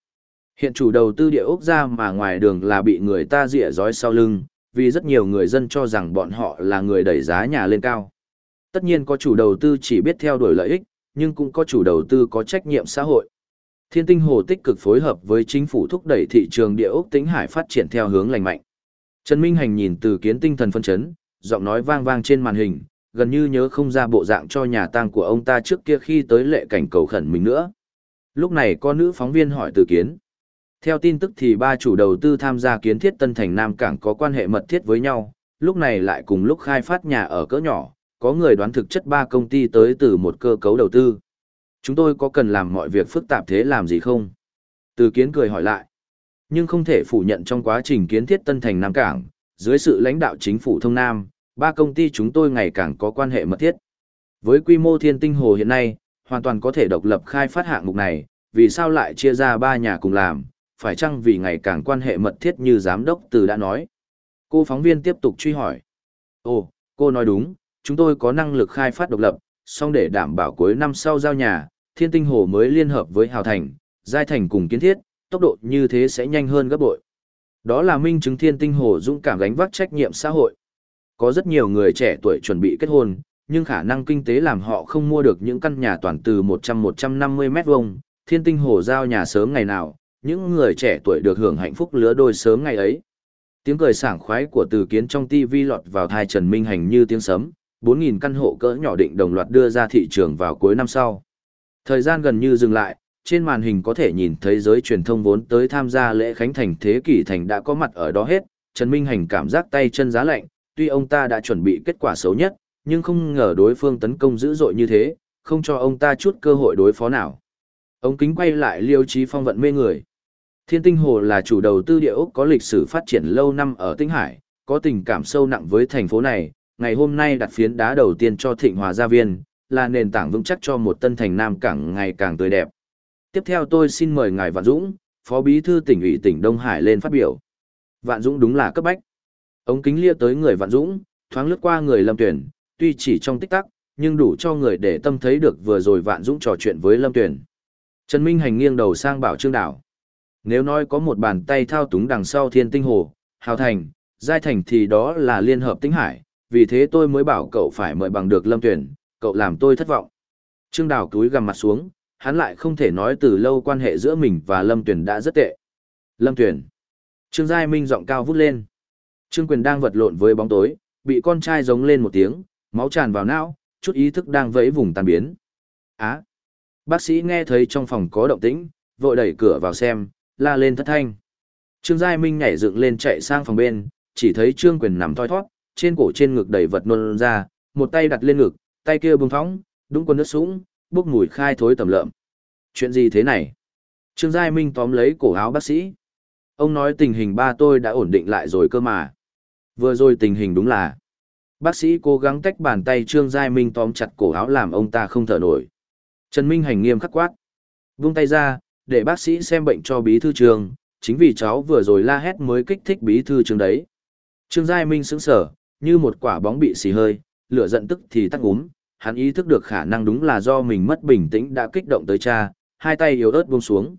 S1: Hiện chủ đầu tư địa ốc ra mà ngoài đường là bị người ta rỉa rói sau lưng, vì rất nhiều người dân cho rằng bọn họ là người đẩy giá nhà lên cao. Tất nhiên có chủ đầu tư chỉ biết theo đuổi lợi ích, nhưng cũng có chủ đầu tư có trách nhiệm xã hội. Thiên tinh hồ tích cực phối hợp với chính phủ thúc đẩy thị trường địa ốc tính hải phát triển theo hướng lành mạnh. Trần Minh Hành nhìn từ kiến tinh thần phân chấn, giọng nói vang vang trên màn hình, gần như nhớ không ra bộ dạng cho nhà tang của ông ta trước kia khi tới lệ cảnh cầu khẩn mình nữa. Lúc này có nữ phóng viên hỏi từ kiến. Theo tin tức thì ba chủ đầu tư tham gia kiến thiết Tân Thành Nam Cảng có quan hệ mật thiết với nhau, lúc này lại cùng lúc khai phát nhà ở cỡ nhỏ, có người đoán thực chất ba công ty tới từ một cơ cấu đầu tư. Chúng tôi có cần làm mọi việc phức tạp thế làm gì không? Từ kiến cười hỏi lại. Nhưng không thể phủ nhận trong quá trình kiến thiết Tân Thành Nam Cảng, dưới sự lãnh đạo chính phủ thông Nam, ba công ty chúng tôi ngày càng có quan hệ mật thiết. Với quy mô thiên tinh hồ hiện nay, hoàn toàn có thể độc lập khai phát hạng mục này, vì sao lại chia ra ba nhà cùng làm, phải chăng vì ngày càng quan hệ mật thiết như giám đốc từ đã nói. Cô phóng viên tiếp tục truy hỏi. Ồ, cô nói đúng, chúng tôi có năng lực khai phát độc lập, song để đảm bảo cuối năm sau giao nhà, thiên tinh hồ mới liên hợp với Hào Thành, Giai Thành cùng kiến thiết, tốc độ như thế sẽ nhanh hơn gấp bội. Đó là minh chứng thiên tinh hồ dũng cảm gánh vác trách nhiệm xã hội. Có rất nhiều người trẻ tuổi chuẩn bị kết hôn, nhưng khả năng kinh tế làm họ không mua được những căn nhà toàn từ 100-150 mét vuông. thiên tinh hồ giao nhà sớm ngày nào, những người trẻ tuổi được hưởng hạnh phúc lứa đôi sớm ngày ấy. Tiếng cười sảng khoái của từ kiến trong TV lọt vào thai Trần Minh Hành như tiếng sấm, 4.000 căn hộ cỡ nhỏ định đồng loạt đưa ra thị trường vào cuối năm sau. Thời gian gần như dừng lại, trên màn hình có thể nhìn thấy giới truyền thông vốn tới tham gia lễ khánh thành thế kỷ thành đã có mặt ở đó hết, Trần Minh Hành cảm giác tay chân giá lạnh, tuy ông ta đã chuẩn bị kết quả xấu nhất, nhưng không ngờ đối phương tấn công dữ dội như thế, không cho ông ta chút cơ hội đối phó nào. Ống kính quay lại liêu trí phong vận mê người. Thiên Tinh Hồ là chủ đầu tư địa ốc có lịch sử phát triển lâu năm ở Tinh Hải, có tình cảm sâu nặng với thành phố này, ngày hôm nay đặt phiến đá đầu tiên cho Thịnh Hòa Gia Viên, là nền tảng vững chắc cho một tân thành Nam Cảng ngày càng tươi đẹp. Tiếp theo tôi xin mời Ngài Vạn Dũng, Phó Bí thư tỉnh ủy tỉnh Đông Hải lên phát biểu. Vạn Dũng đúng là cấp bách. Ống kính lia tới người Vạn Dũng, thoáng lướt qua người Lâm Tuyển, tuy chỉ trong tích tắc, nhưng đủ cho người để tâm thấy được vừa rồi Vạn Dũng trò chuyện với Lâm Tuyển. Trần Minh Hành nghiêng đầu sang bảo Trương Đảo. Nếu nói có một bàn tay thao túng đằng sau thiên tinh hồ, hào thành, giai thành thì đó là liên hợp tinh hải, vì thế tôi mới bảo cậu phải mời bằng được lâm tuyển, cậu làm tôi thất vọng. Trương Đào túi gằm mặt xuống, hắn lại không thể nói từ lâu quan hệ giữa mình và lâm tuyển đã rất tệ. Lâm tuyển. Trương Giai Minh giọng cao vút lên. Trương Quyền đang vật lộn với bóng tối, bị con trai giống lên một tiếng, máu tràn vào não, chút ý thức đang vẫy vùng tan biến. Á. Bác sĩ nghe thấy trong phòng có động tĩnh, vội đẩy cửa vào xem, la lên thất thanh. Trương Giai Minh nhảy dựng lên chạy sang phòng bên, chỉ thấy Trương Quyền nằm thoi thoát, trên cổ trên ngực đầy vật nôn ra, một tay đặt lên ngực, tay kia bưng phóng, đúng quần nước sũng, bốc mùi khai thối tầm lợm. Chuyện gì thế này? Trương Giai Minh tóm lấy cổ áo bác sĩ. Ông nói tình hình ba tôi đã ổn định lại rồi cơ mà. Vừa rồi tình hình đúng là. Bác sĩ cố gắng tách bàn tay Trương Giai Minh tóm chặt cổ áo làm ông ta không thở nổi. Trần Minh hành nghiêm khắc quát. Vung tay ra, để bác sĩ xem bệnh cho bí thư trường, chính vì cháu vừa rồi la hét mới kích thích bí thư trường đấy. Trương Giai Minh sững sở, như một quả bóng bị xì hơi, lửa giận tức thì tắt úm, hắn ý thức được khả năng đúng là do mình mất bình tĩnh đã kích động tới cha, hai tay yếu ớt buông xuống.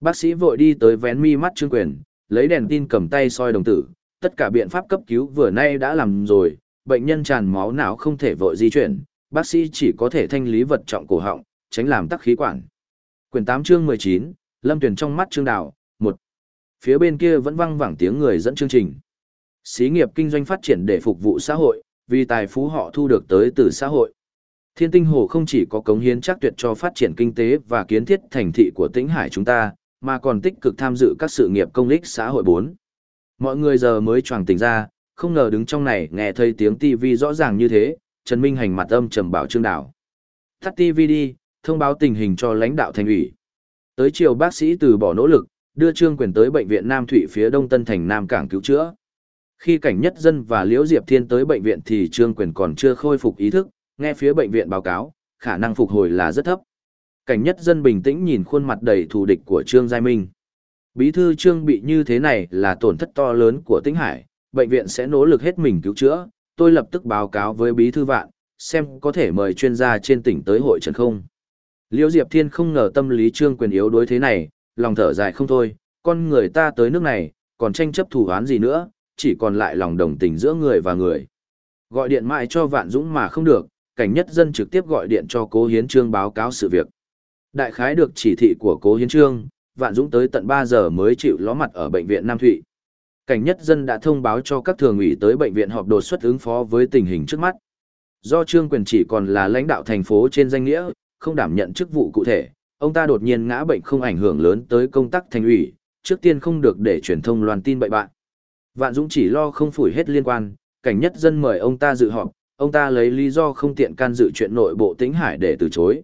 S1: Bác sĩ vội đi tới vén mi mắt Trương Quyền, lấy đèn tin cầm tay soi đồng tử, tất cả biện pháp cấp cứu vừa nay đã làm rồi, bệnh nhân tràn máu não không thể vội di chuyển, bác sĩ chỉ có thể thanh lý vật trọng cổ họng, tránh làm tắc khí quản. Quyển 8 chương 19, Lâm Tuyền trong mắt Trương Đào, một Phía bên kia vẫn vang vẳng tiếng người dẫn chương trình. Xí nghiệp kinh doanh phát triển để phục vụ xã hội, vì tài phú họ thu được tới từ xã hội. Thiên tinh hồ không chỉ có cống hiến chắc tuyệt cho phát triển kinh tế và kiến thiết thành thị của tỉnh hải chúng ta, mà còn tích cực tham dự các sự nghiệp công ích xã hội 4. Mọi người giờ mới choàng tỉnh ra, không ngờ đứng trong này nghe thấy tiếng TV rõ ràng như thế, Trần Minh hành mặt âm trầm bảo Trương Đào. Tắt TV đi, thông báo tình hình cho lãnh đạo thành ủy. Tới chiều bác sĩ từ bỏ nỗ lực, đưa Trương Quyền tới bệnh viện Nam Thụy phía đông Tân Thành Nam Cảng cứu chữa. Khi cảnh nhất dân và Liễu Diệp Thiên tới bệnh viện thì Trương Quyền còn chưa khôi phục ý thức, nghe phía bệnh viện báo cáo, khả năng phục hồi là rất thấp. Cảnh nhất dân bình tĩnh nhìn khuôn mặt đầy thù địch của Trương Giai Minh. Bí thư Trương bị như thế này là tổn thất to lớn của Tĩnh Hải, bệnh viện sẽ nỗ lực hết mình cứu chữa, tôi lập tức báo cáo với bí thư vạn, xem có thể mời chuyên gia trên tỉnh tới hội trần không. Liêu Diệp Thiên không ngờ tâm lý trương quyền yếu đối thế này, lòng thở dài không thôi, con người ta tới nước này, còn tranh chấp thủ án gì nữa, chỉ còn lại lòng đồng tình giữa người và người. Gọi điện mãi cho Vạn Dũng mà không được, cảnh nhất dân trực tiếp gọi điện cho Cố Hiến Trương báo cáo sự việc. Đại khái được chỉ thị của Cố Hiến Trương, Vạn Dũng tới tận 3 giờ mới chịu ló mặt ở bệnh viện Nam Thụy. Cảnh nhất dân đã thông báo cho các thường ủy tới bệnh viện họp đột xuất ứng phó với tình hình trước mắt. Do Trương Quyền chỉ còn là lãnh đạo thành phố trên danh nghĩa, không đảm nhận chức vụ cụ thể, ông ta đột nhiên ngã bệnh không ảnh hưởng lớn tới công tác thành ủy, trước tiên không được để truyền thông loan tin bậy bạn. Vạn Dũng chỉ lo không phủi hết liên quan, cảnh nhất dân mời ông ta dự họp, ông ta lấy lý do không tiện can dự chuyện nội bộ tĩnh hải để từ chối.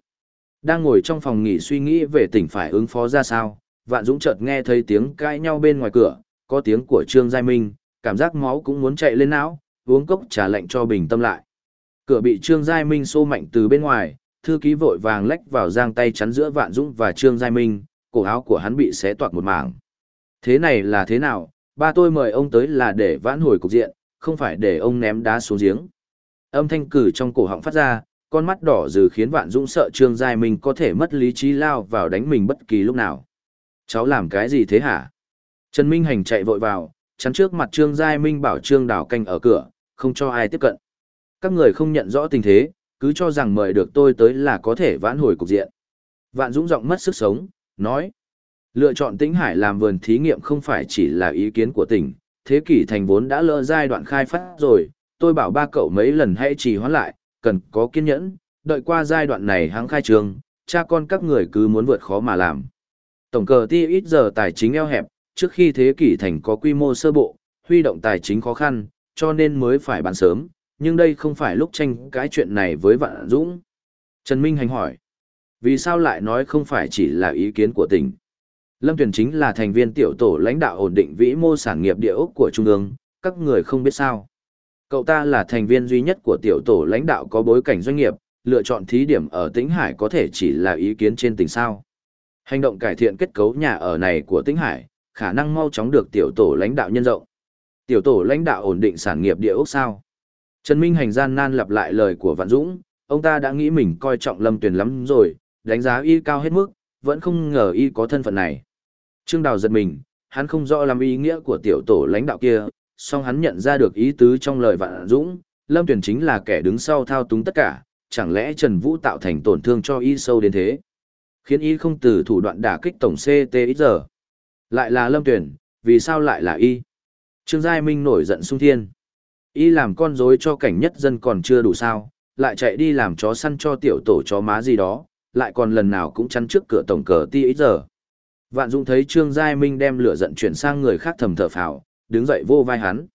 S1: Đang ngồi trong phòng nghỉ suy nghĩ về tỉnh phải ứng phó ra sao, Vạn Dũng chợt nghe thấy tiếng cãi nhau bên ngoài cửa, có tiếng của Trương Giai Minh, cảm giác máu cũng muốn chạy lên não, uống cốc trà lạnh cho bình tâm lại. Cửa bị Trương Giai Minh xô mạnh từ bên ngoài, thư ký vội vàng lách vào giang tay chắn giữa Vạn Dũng và Trương Giai Minh, cổ áo của hắn bị xé toạc một mảng. Thế này là thế nào, ba tôi mời ông tới là để vãn hồi cục diện, không phải để ông ném đá xuống giếng. Âm thanh cử trong cổ họng phát ra, con mắt đỏ dừ khiến Vạn Dũng sợ Trương Giai Minh có thể mất lý trí lao vào đánh mình bất kỳ lúc nào. Cháu làm cái gì thế hả? Trần Minh Hành chạy vội vào, chắn trước mặt Trương Giai Minh bảo Trương Đào canh ở cửa, không cho ai tiếp cận. Các người không nhận rõ tình thế, cứ cho rằng mời được tôi tới là có thể vãn hồi cục diện. Vạn Dũng giọng mất sức sống, nói. Lựa chọn Tĩnh Hải làm vườn thí nghiệm không phải chỉ là ý kiến của tỉnh, thế kỷ thành vốn đã lỡ giai đoạn khai phát rồi, tôi bảo ba cậu mấy lần hãy trì hoãn lại, cần có kiên nhẫn, đợi qua giai đoạn này hãng khai trường, cha con các người cứ muốn vượt khó mà làm. Tổng cờ ti ít giờ tài chính eo hẹp, trước khi thế kỷ thành có quy mô sơ bộ, huy động tài chính khó khăn, cho nên mới phải bán sớm, nhưng đây không phải lúc tranh cái chuyện này với Vạn Dũng. Trần Minh Hành hỏi, vì sao lại nói không phải chỉ là ý kiến của tỉnh? Lâm Tuyền chính là thành viên tiểu tổ lãnh đạo ổn định vĩ mô sản nghiệp địa ốc của Trung ương, các người không biết sao. Cậu ta là thành viên duy nhất của tiểu tổ lãnh đạo có bối cảnh doanh nghiệp, lựa chọn thí điểm ở Tĩnh Hải có thể chỉ là ý kiến trên tỉnh sao. Hành động cải thiện kết cấu nhà ở này của Tĩnh Hải, khả năng mau chóng được tiểu tổ lãnh đạo nhân rộng. Tiểu tổ lãnh đạo ổn định sản nghiệp địa ốc sao. Trần Minh Hành gian nan lặp lại lời của Vạn Dũng, ông ta đã nghĩ mình coi trọng Lâm Tuyền lắm rồi, đánh giá y cao hết mức, vẫn không ngờ y có thân phận này. Trương Đào giật mình, hắn không rõ lắm ý nghĩa của tiểu tổ lãnh đạo kia, song hắn nhận ra được ý tứ trong lời Vạn Dũng, Lâm Tuyền chính là kẻ đứng sau thao túng tất cả, chẳng lẽ Trần Vũ tạo thành tổn thương cho y sâu đến thế? Khiến y không từ thủ đoạn đả kích tổng CTX giờ. Lại là Lâm Tuyền, vì sao lại là y? Trương Giai Minh nổi giận sung thiên. Y làm con rối cho cảnh nhất dân còn chưa đủ sao, lại chạy đi làm chó săn cho tiểu tổ chó má gì đó, lại còn lần nào cũng chắn trước cửa tổng cờ ti ít giờ. Vạn Dũng thấy Trương Giai Minh đem lửa giận chuyển sang người khác thầm thở phào, đứng dậy vô vai hắn.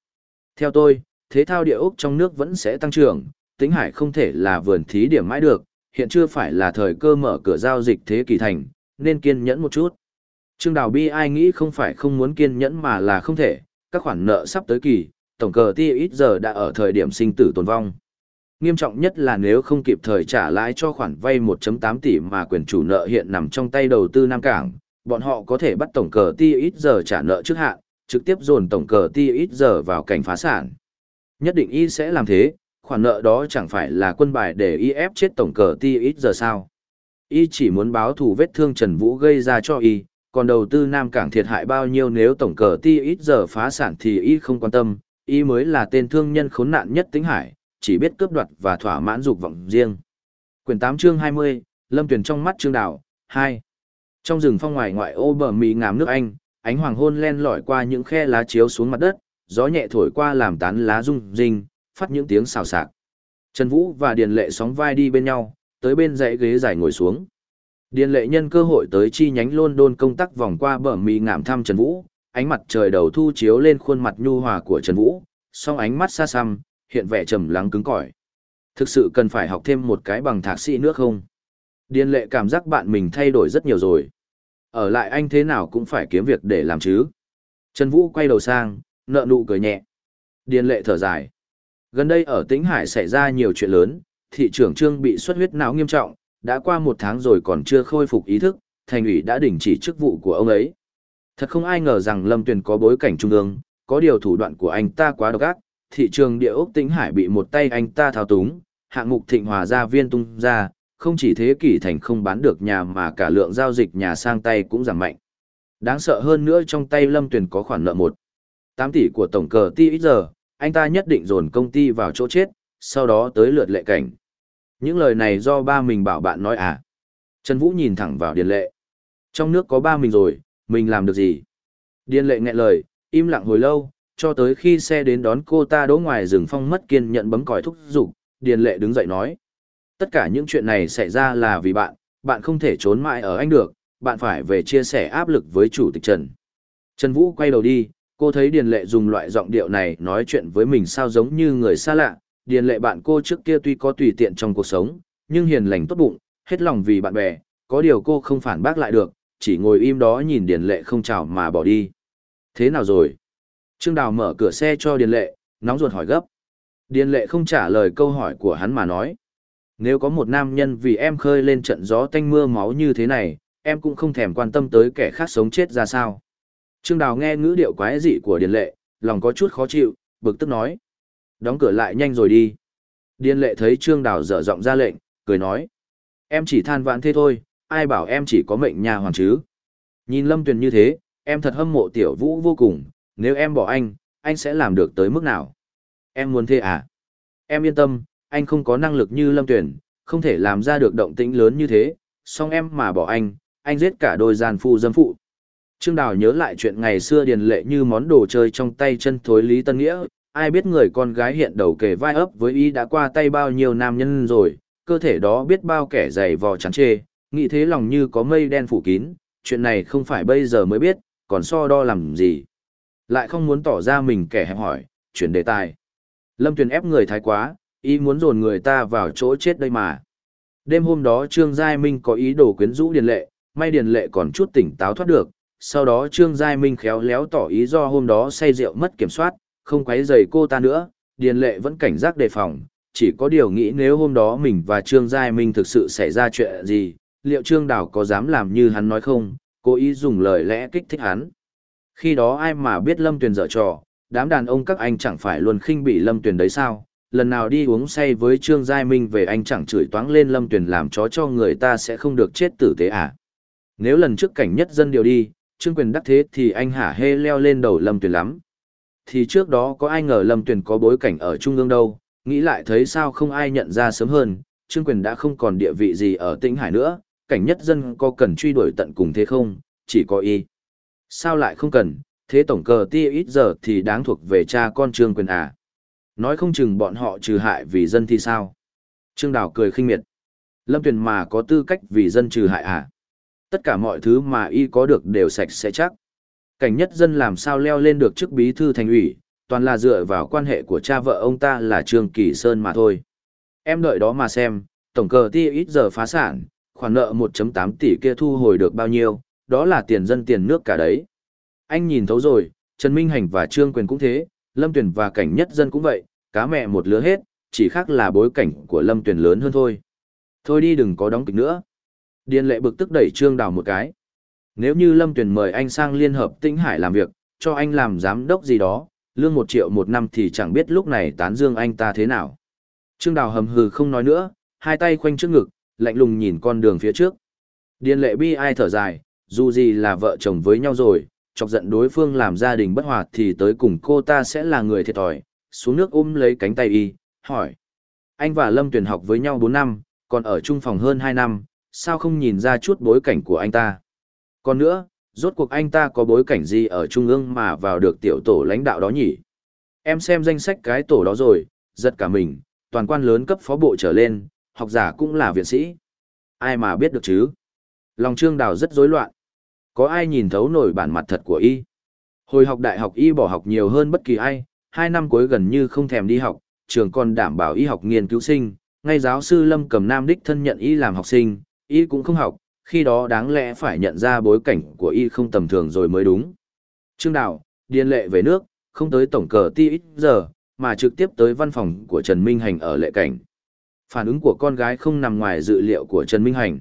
S1: Theo tôi, thế thao địa ốc trong nước vẫn sẽ tăng trưởng, tính hải không thể là vườn thí điểm mãi được, hiện chưa phải là thời cơ mở cửa giao dịch thế kỷ thành, nên kiên nhẫn một chút. Trương Đào Bi ai nghĩ không phải không muốn kiên nhẫn mà là không thể, các khoản nợ sắp tới kỳ, tổng cờ ti ít giờ đã ở thời điểm sinh tử tồn vong. Nghiêm trọng nhất là nếu không kịp thời trả lãi cho khoản vay 1.8 tỷ mà quyền chủ nợ hiện nằm trong tay đầu tư Nam Cảng, bọn họ có thể bắt tổng cờ ti ít giờ trả nợ trước hạn, trực tiếp dồn tổng cờ ti ít giờ vào cảnh phá sản. Nhất định y sẽ làm thế, khoản nợ đó chẳng phải là quân bài để y ép chết tổng cờ ti ít giờ sao. Y chỉ muốn báo thù vết thương Trần Vũ gây ra cho y, còn đầu tư Nam Cảng thiệt hại bao nhiêu nếu tổng cờ ti ít giờ phá sản thì y không quan tâm, y mới là tên thương nhân khốn nạn nhất tính hải, chỉ biết cướp đoạt và thỏa mãn dục vọng riêng. Quyền 8 chương 20, Lâm Tuyền trong mắt Trương Đào, 2. Trong rừng phong ngoài ngoại ô bờ mì ngàm nước Anh, ánh hoàng hôn len lỏi qua những khe lá chiếu xuống mặt đất, gió nhẹ thổi qua làm tán lá rung rinh, phát những tiếng xào xạc. Trần Vũ và Điền Lệ sóng vai đi bên nhau, tới bên dãy ghế dài ngồi xuống. Điền Lệ nhân cơ hội tới chi nhánh London công tác vòng qua bờ mì ngảm thăm Trần Vũ, ánh mặt trời đầu thu chiếu lên khuôn mặt nhu hòa của Trần Vũ, song ánh mắt xa xăm, hiện vẻ trầm lắng cứng cỏi. Thực sự cần phải học thêm một cái bằng thạc sĩ nữa không? Điền lệ cảm giác bạn mình thay đổi rất nhiều rồi. Ở lại anh thế nào cũng phải kiếm việc để làm chứ. Trần Vũ quay đầu sang, nợ nụ cười nhẹ. Điền lệ thở dài. Gần đây ở Tĩnh Hải xảy ra nhiều chuyện lớn, thị trưởng trương bị xuất huyết não nghiêm trọng, đã qua một tháng rồi còn chưa khôi phục ý thức, thành ủy đã đình chỉ chức vụ của ông ấy. Thật không ai ngờ rằng Lâm Tuyền có bối cảnh trung ương, có điều thủ đoạn của anh ta quá độc ác, thị trường địa ốc Tĩnh Hải bị một tay anh ta thao túng, hạng mục thịnh hòa gia viên tung ra, không chỉ thế kỷ thành không bán được nhà mà cả lượng giao dịch nhà sang tay cũng giảm mạnh. Đáng sợ hơn nữa trong tay Lâm Tuyền có khoản nợ một 8 tỷ của tổng cờ ti ít giờ, anh ta nhất định dồn công ty vào chỗ chết, sau đó tới lượt lệ cảnh. Những lời này do ba mình bảo bạn nói à. Trần Vũ nhìn thẳng vào Điền Lệ. Trong nước có ba mình rồi, mình làm được gì? Điền Lệ nghẹn lời, im lặng hồi lâu, cho tới khi xe đến đón cô ta đỗ ngoài rừng phong mất kiên nhận bấm còi thúc giục, Điền Lệ đứng dậy nói. Tất cả những chuyện này xảy ra là vì bạn, bạn không thể trốn mãi ở anh được, bạn phải về chia sẻ áp lực với chủ tịch Trần. Trần Vũ quay đầu đi, cô thấy Điền Lệ dùng loại giọng điệu này nói chuyện với mình sao giống như người xa lạ. Điền Lệ bạn cô trước kia tuy có tùy tiện trong cuộc sống, nhưng hiền lành tốt bụng, hết lòng vì bạn bè, có điều cô không phản bác lại được, chỉ ngồi im đó nhìn Điền Lệ không chào mà bỏ đi. Thế nào rồi? Trương Đào mở cửa xe cho Điền Lệ, nóng ruột hỏi gấp. Điền Lệ không trả lời câu hỏi của hắn mà nói. Nếu có một nam nhân vì em khơi lên trận gió tanh mưa máu như thế này, em cũng không thèm quan tâm tới kẻ khác sống chết ra sao. Trương Đào nghe ngữ điệu quái dị của Điền Lệ, lòng có chút khó chịu, bực tức nói. Đóng cửa lại nhanh rồi đi. Điền Lệ thấy Trương Đào dở giọng ra lệnh, cười nói. Em chỉ than vãn thế thôi, ai bảo em chỉ có mệnh nhà hoàng chứ. Nhìn Lâm Tuyền như thế, em thật hâm mộ Tiểu Vũ vô cùng, nếu em bỏ anh, anh sẽ làm được tới mức nào? Em muốn thế à? Em yên tâm, anh không có năng lực như Lâm Tuyền, không thể làm ra được động tĩnh lớn như thế, song em mà bỏ anh, anh giết cả đôi gian phu dâm phụ. Trương Đào nhớ lại chuyện ngày xưa điền lệ như món đồ chơi trong tay chân thối Lý Tân Nghĩa, ai biết người con gái hiện đầu kề vai ấp với y đã qua tay bao nhiêu nam nhân rồi, cơ thể đó biết bao kẻ dày vò chán chê, nghĩ thế lòng như có mây đen phủ kín, chuyện này không phải bây giờ mới biết, còn so đo làm gì. Lại không muốn tỏ ra mình kẻ hẹp hỏi, chuyển đề tài. Lâm Tuyền ép người thái quá, ý muốn dồn người ta vào chỗ chết đây mà. Đêm hôm đó Trương Giai Minh có ý đồ quyến rũ Điền Lệ, may Điền Lệ còn chút tỉnh táo thoát được, sau đó Trương Giai Minh khéo léo tỏ ý do hôm đó say rượu mất kiểm soát, không quấy rầy cô ta nữa, Điền Lệ vẫn cảnh giác đề phòng, chỉ có điều nghĩ nếu hôm đó mình và Trương Giai Minh thực sự xảy ra chuyện gì, liệu Trương Đào có dám làm như hắn nói không, cố ý dùng lời lẽ kích thích hắn. Khi đó ai mà biết Lâm Tuyền dở trò, đám đàn ông các anh chẳng phải luôn khinh bị Lâm Tuyền đấy sao, lần nào đi uống say với Trương Giai Minh về anh chẳng chửi toáng lên Lâm Tuyền làm chó cho người ta sẽ không được chết tử tế à. Nếu lần trước cảnh nhất dân điều đi, Trương Quyền đắc thế thì anh hả hê leo lên đầu Lâm Tuyền lắm. Thì trước đó có ai ngờ Lâm Tuyền có bối cảnh ở Trung ương đâu, nghĩ lại thấy sao không ai nhận ra sớm hơn, Trương Quyền đã không còn địa vị gì ở Tĩnh Hải nữa, cảnh nhất dân có cần truy đuổi tận cùng thế không, chỉ có y. Sao lại không cần, thế tổng cờ tia ít giờ thì đáng thuộc về cha con Trương Quyền à. Nói không chừng bọn họ trừ hại vì dân thì sao. Trương Đào cười khinh miệt. Lâm Tuyền mà có tư cách vì dân trừ hại à. Tất cả mọi thứ mà y có được đều sạch sẽ chắc. Cảnh nhất dân làm sao leo lên được chức bí thư thành ủy, toàn là dựa vào quan hệ của cha vợ ông ta là Trương Kỳ Sơn mà thôi. Em đợi đó mà xem, tổng cờ tia ít giờ phá sản, khoản nợ 1.8 tỷ kia thu hồi được bao nhiêu, đó là tiền dân tiền nước cả đấy. Anh nhìn thấu rồi, Trần Minh Hành và Trương Quyền cũng thế, Lâm Tuyền và cảnh nhất dân cũng vậy, cá mẹ một lứa hết, chỉ khác là bối cảnh của Lâm Tuyền lớn hơn thôi. Thôi đi đừng có đóng kịch nữa. Điền lệ bực tức đẩy Trương Đào một cái. Nếu như Lâm Tuyền mời anh sang Liên Hợp Tĩnh Hải làm việc, cho anh làm giám đốc gì đó, lương một triệu một năm thì chẳng biết lúc này tán dương anh ta thế nào. Trương Đào hầm hừ không nói nữa, hai tay khoanh trước ngực, lạnh lùng nhìn con đường phía trước. Điền lệ bi ai thở dài, dù gì là vợ chồng với nhau rồi, chọc giận đối phương làm gia đình bất hòa thì tới cùng cô ta sẽ là người thiệt thòi, xuống nước ôm lấy cánh tay y, hỏi. Anh và Lâm Tuyền học với nhau 4 năm, còn ở chung phòng hơn 2 năm, sao không nhìn ra chút bối cảnh của anh ta? Còn nữa, rốt cuộc anh ta có bối cảnh gì ở Trung ương mà vào được tiểu tổ lãnh đạo đó nhỉ? Em xem danh sách cái tổ đó rồi, giật cả mình, toàn quan lớn cấp phó bộ trở lên, học giả cũng là viện sĩ. Ai mà biết được chứ? Lòng trương đào rất rối loạn. Có ai nhìn thấu nổi bản mặt thật của y? Hồi học đại học y bỏ học nhiều hơn bất kỳ ai, hai năm cuối gần như không thèm đi học, trường còn đảm bảo y học nghiên cứu sinh, ngay giáo sư Lâm Cầm Nam đích thân nhận y làm học sinh, y cũng không học, khi đó đáng lẽ phải nhận ra bối cảnh của y không tầm thường rồi mới đúng. Trương đào điên lệ về nước, không tới tổng cờ ti ít giờ, mà trực tiếp tới văn phòng của Trần Minh Hành ở lệ cảnh. Phản ứng của con gái không nằm ngoài dự liệu của Trần Minh Hành.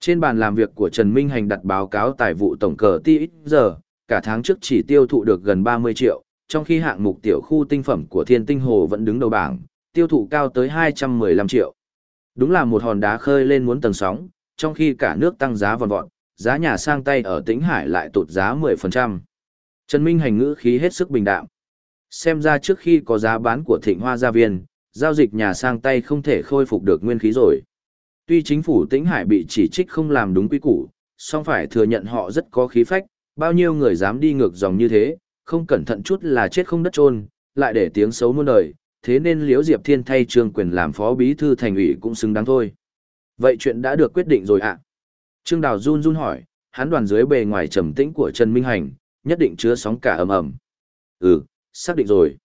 S1: Trên bàn làm việc của Trần Minh Hành đặt báo cáo tài vụ tổng cờ ti giờ, cả tháng trước chỉ tiêu thụ được gần 30 triệu, trong khi hạng mục tiểu khu tinh phẩm của Thiên Tinh Hồ vẫn đứng đầu bảng, tiêu thụ cao tới 215 triệu. Đúng là một hòn đá khơi lên muốn tầng sóng, trong khi cả nước tăng giá vòn vọt, giá nhà sang tay ở Tĩnh Hải lại tụt giá 10%. Trần Minh hành ngữ khí hết sức bình đạm. Xem ra trước khi có giá bán của Thịnh Hoa Gia Viên, giao dịch nhà sang tay không thể khôi phục được nguyên khí rồi. Tuy chính phủ Tĩnh Hải bị chỉ trích không làm đúng quy củ, song phải thừa nhận họ rất có khí phách, bao nhiêu người dám đi ngược dòng như thế, không cẩn thận chút là chết không đất chôn, lại để tiếng xấu muôn đời, thế nên Liễu Diệp Thiên thay Trương Quyền làm phó bí thư thành ủy cũng xứng đáng thôi. Vậy chuyện đã được quyết định rồi ạ? À? Trương Đào run run hỏi, hắn đoàn dưới bề ngoài trầm tĩnh của Trần Minh Hành, nhất định chứa sóng cả ầm ầm. Ừ, xác định rồi.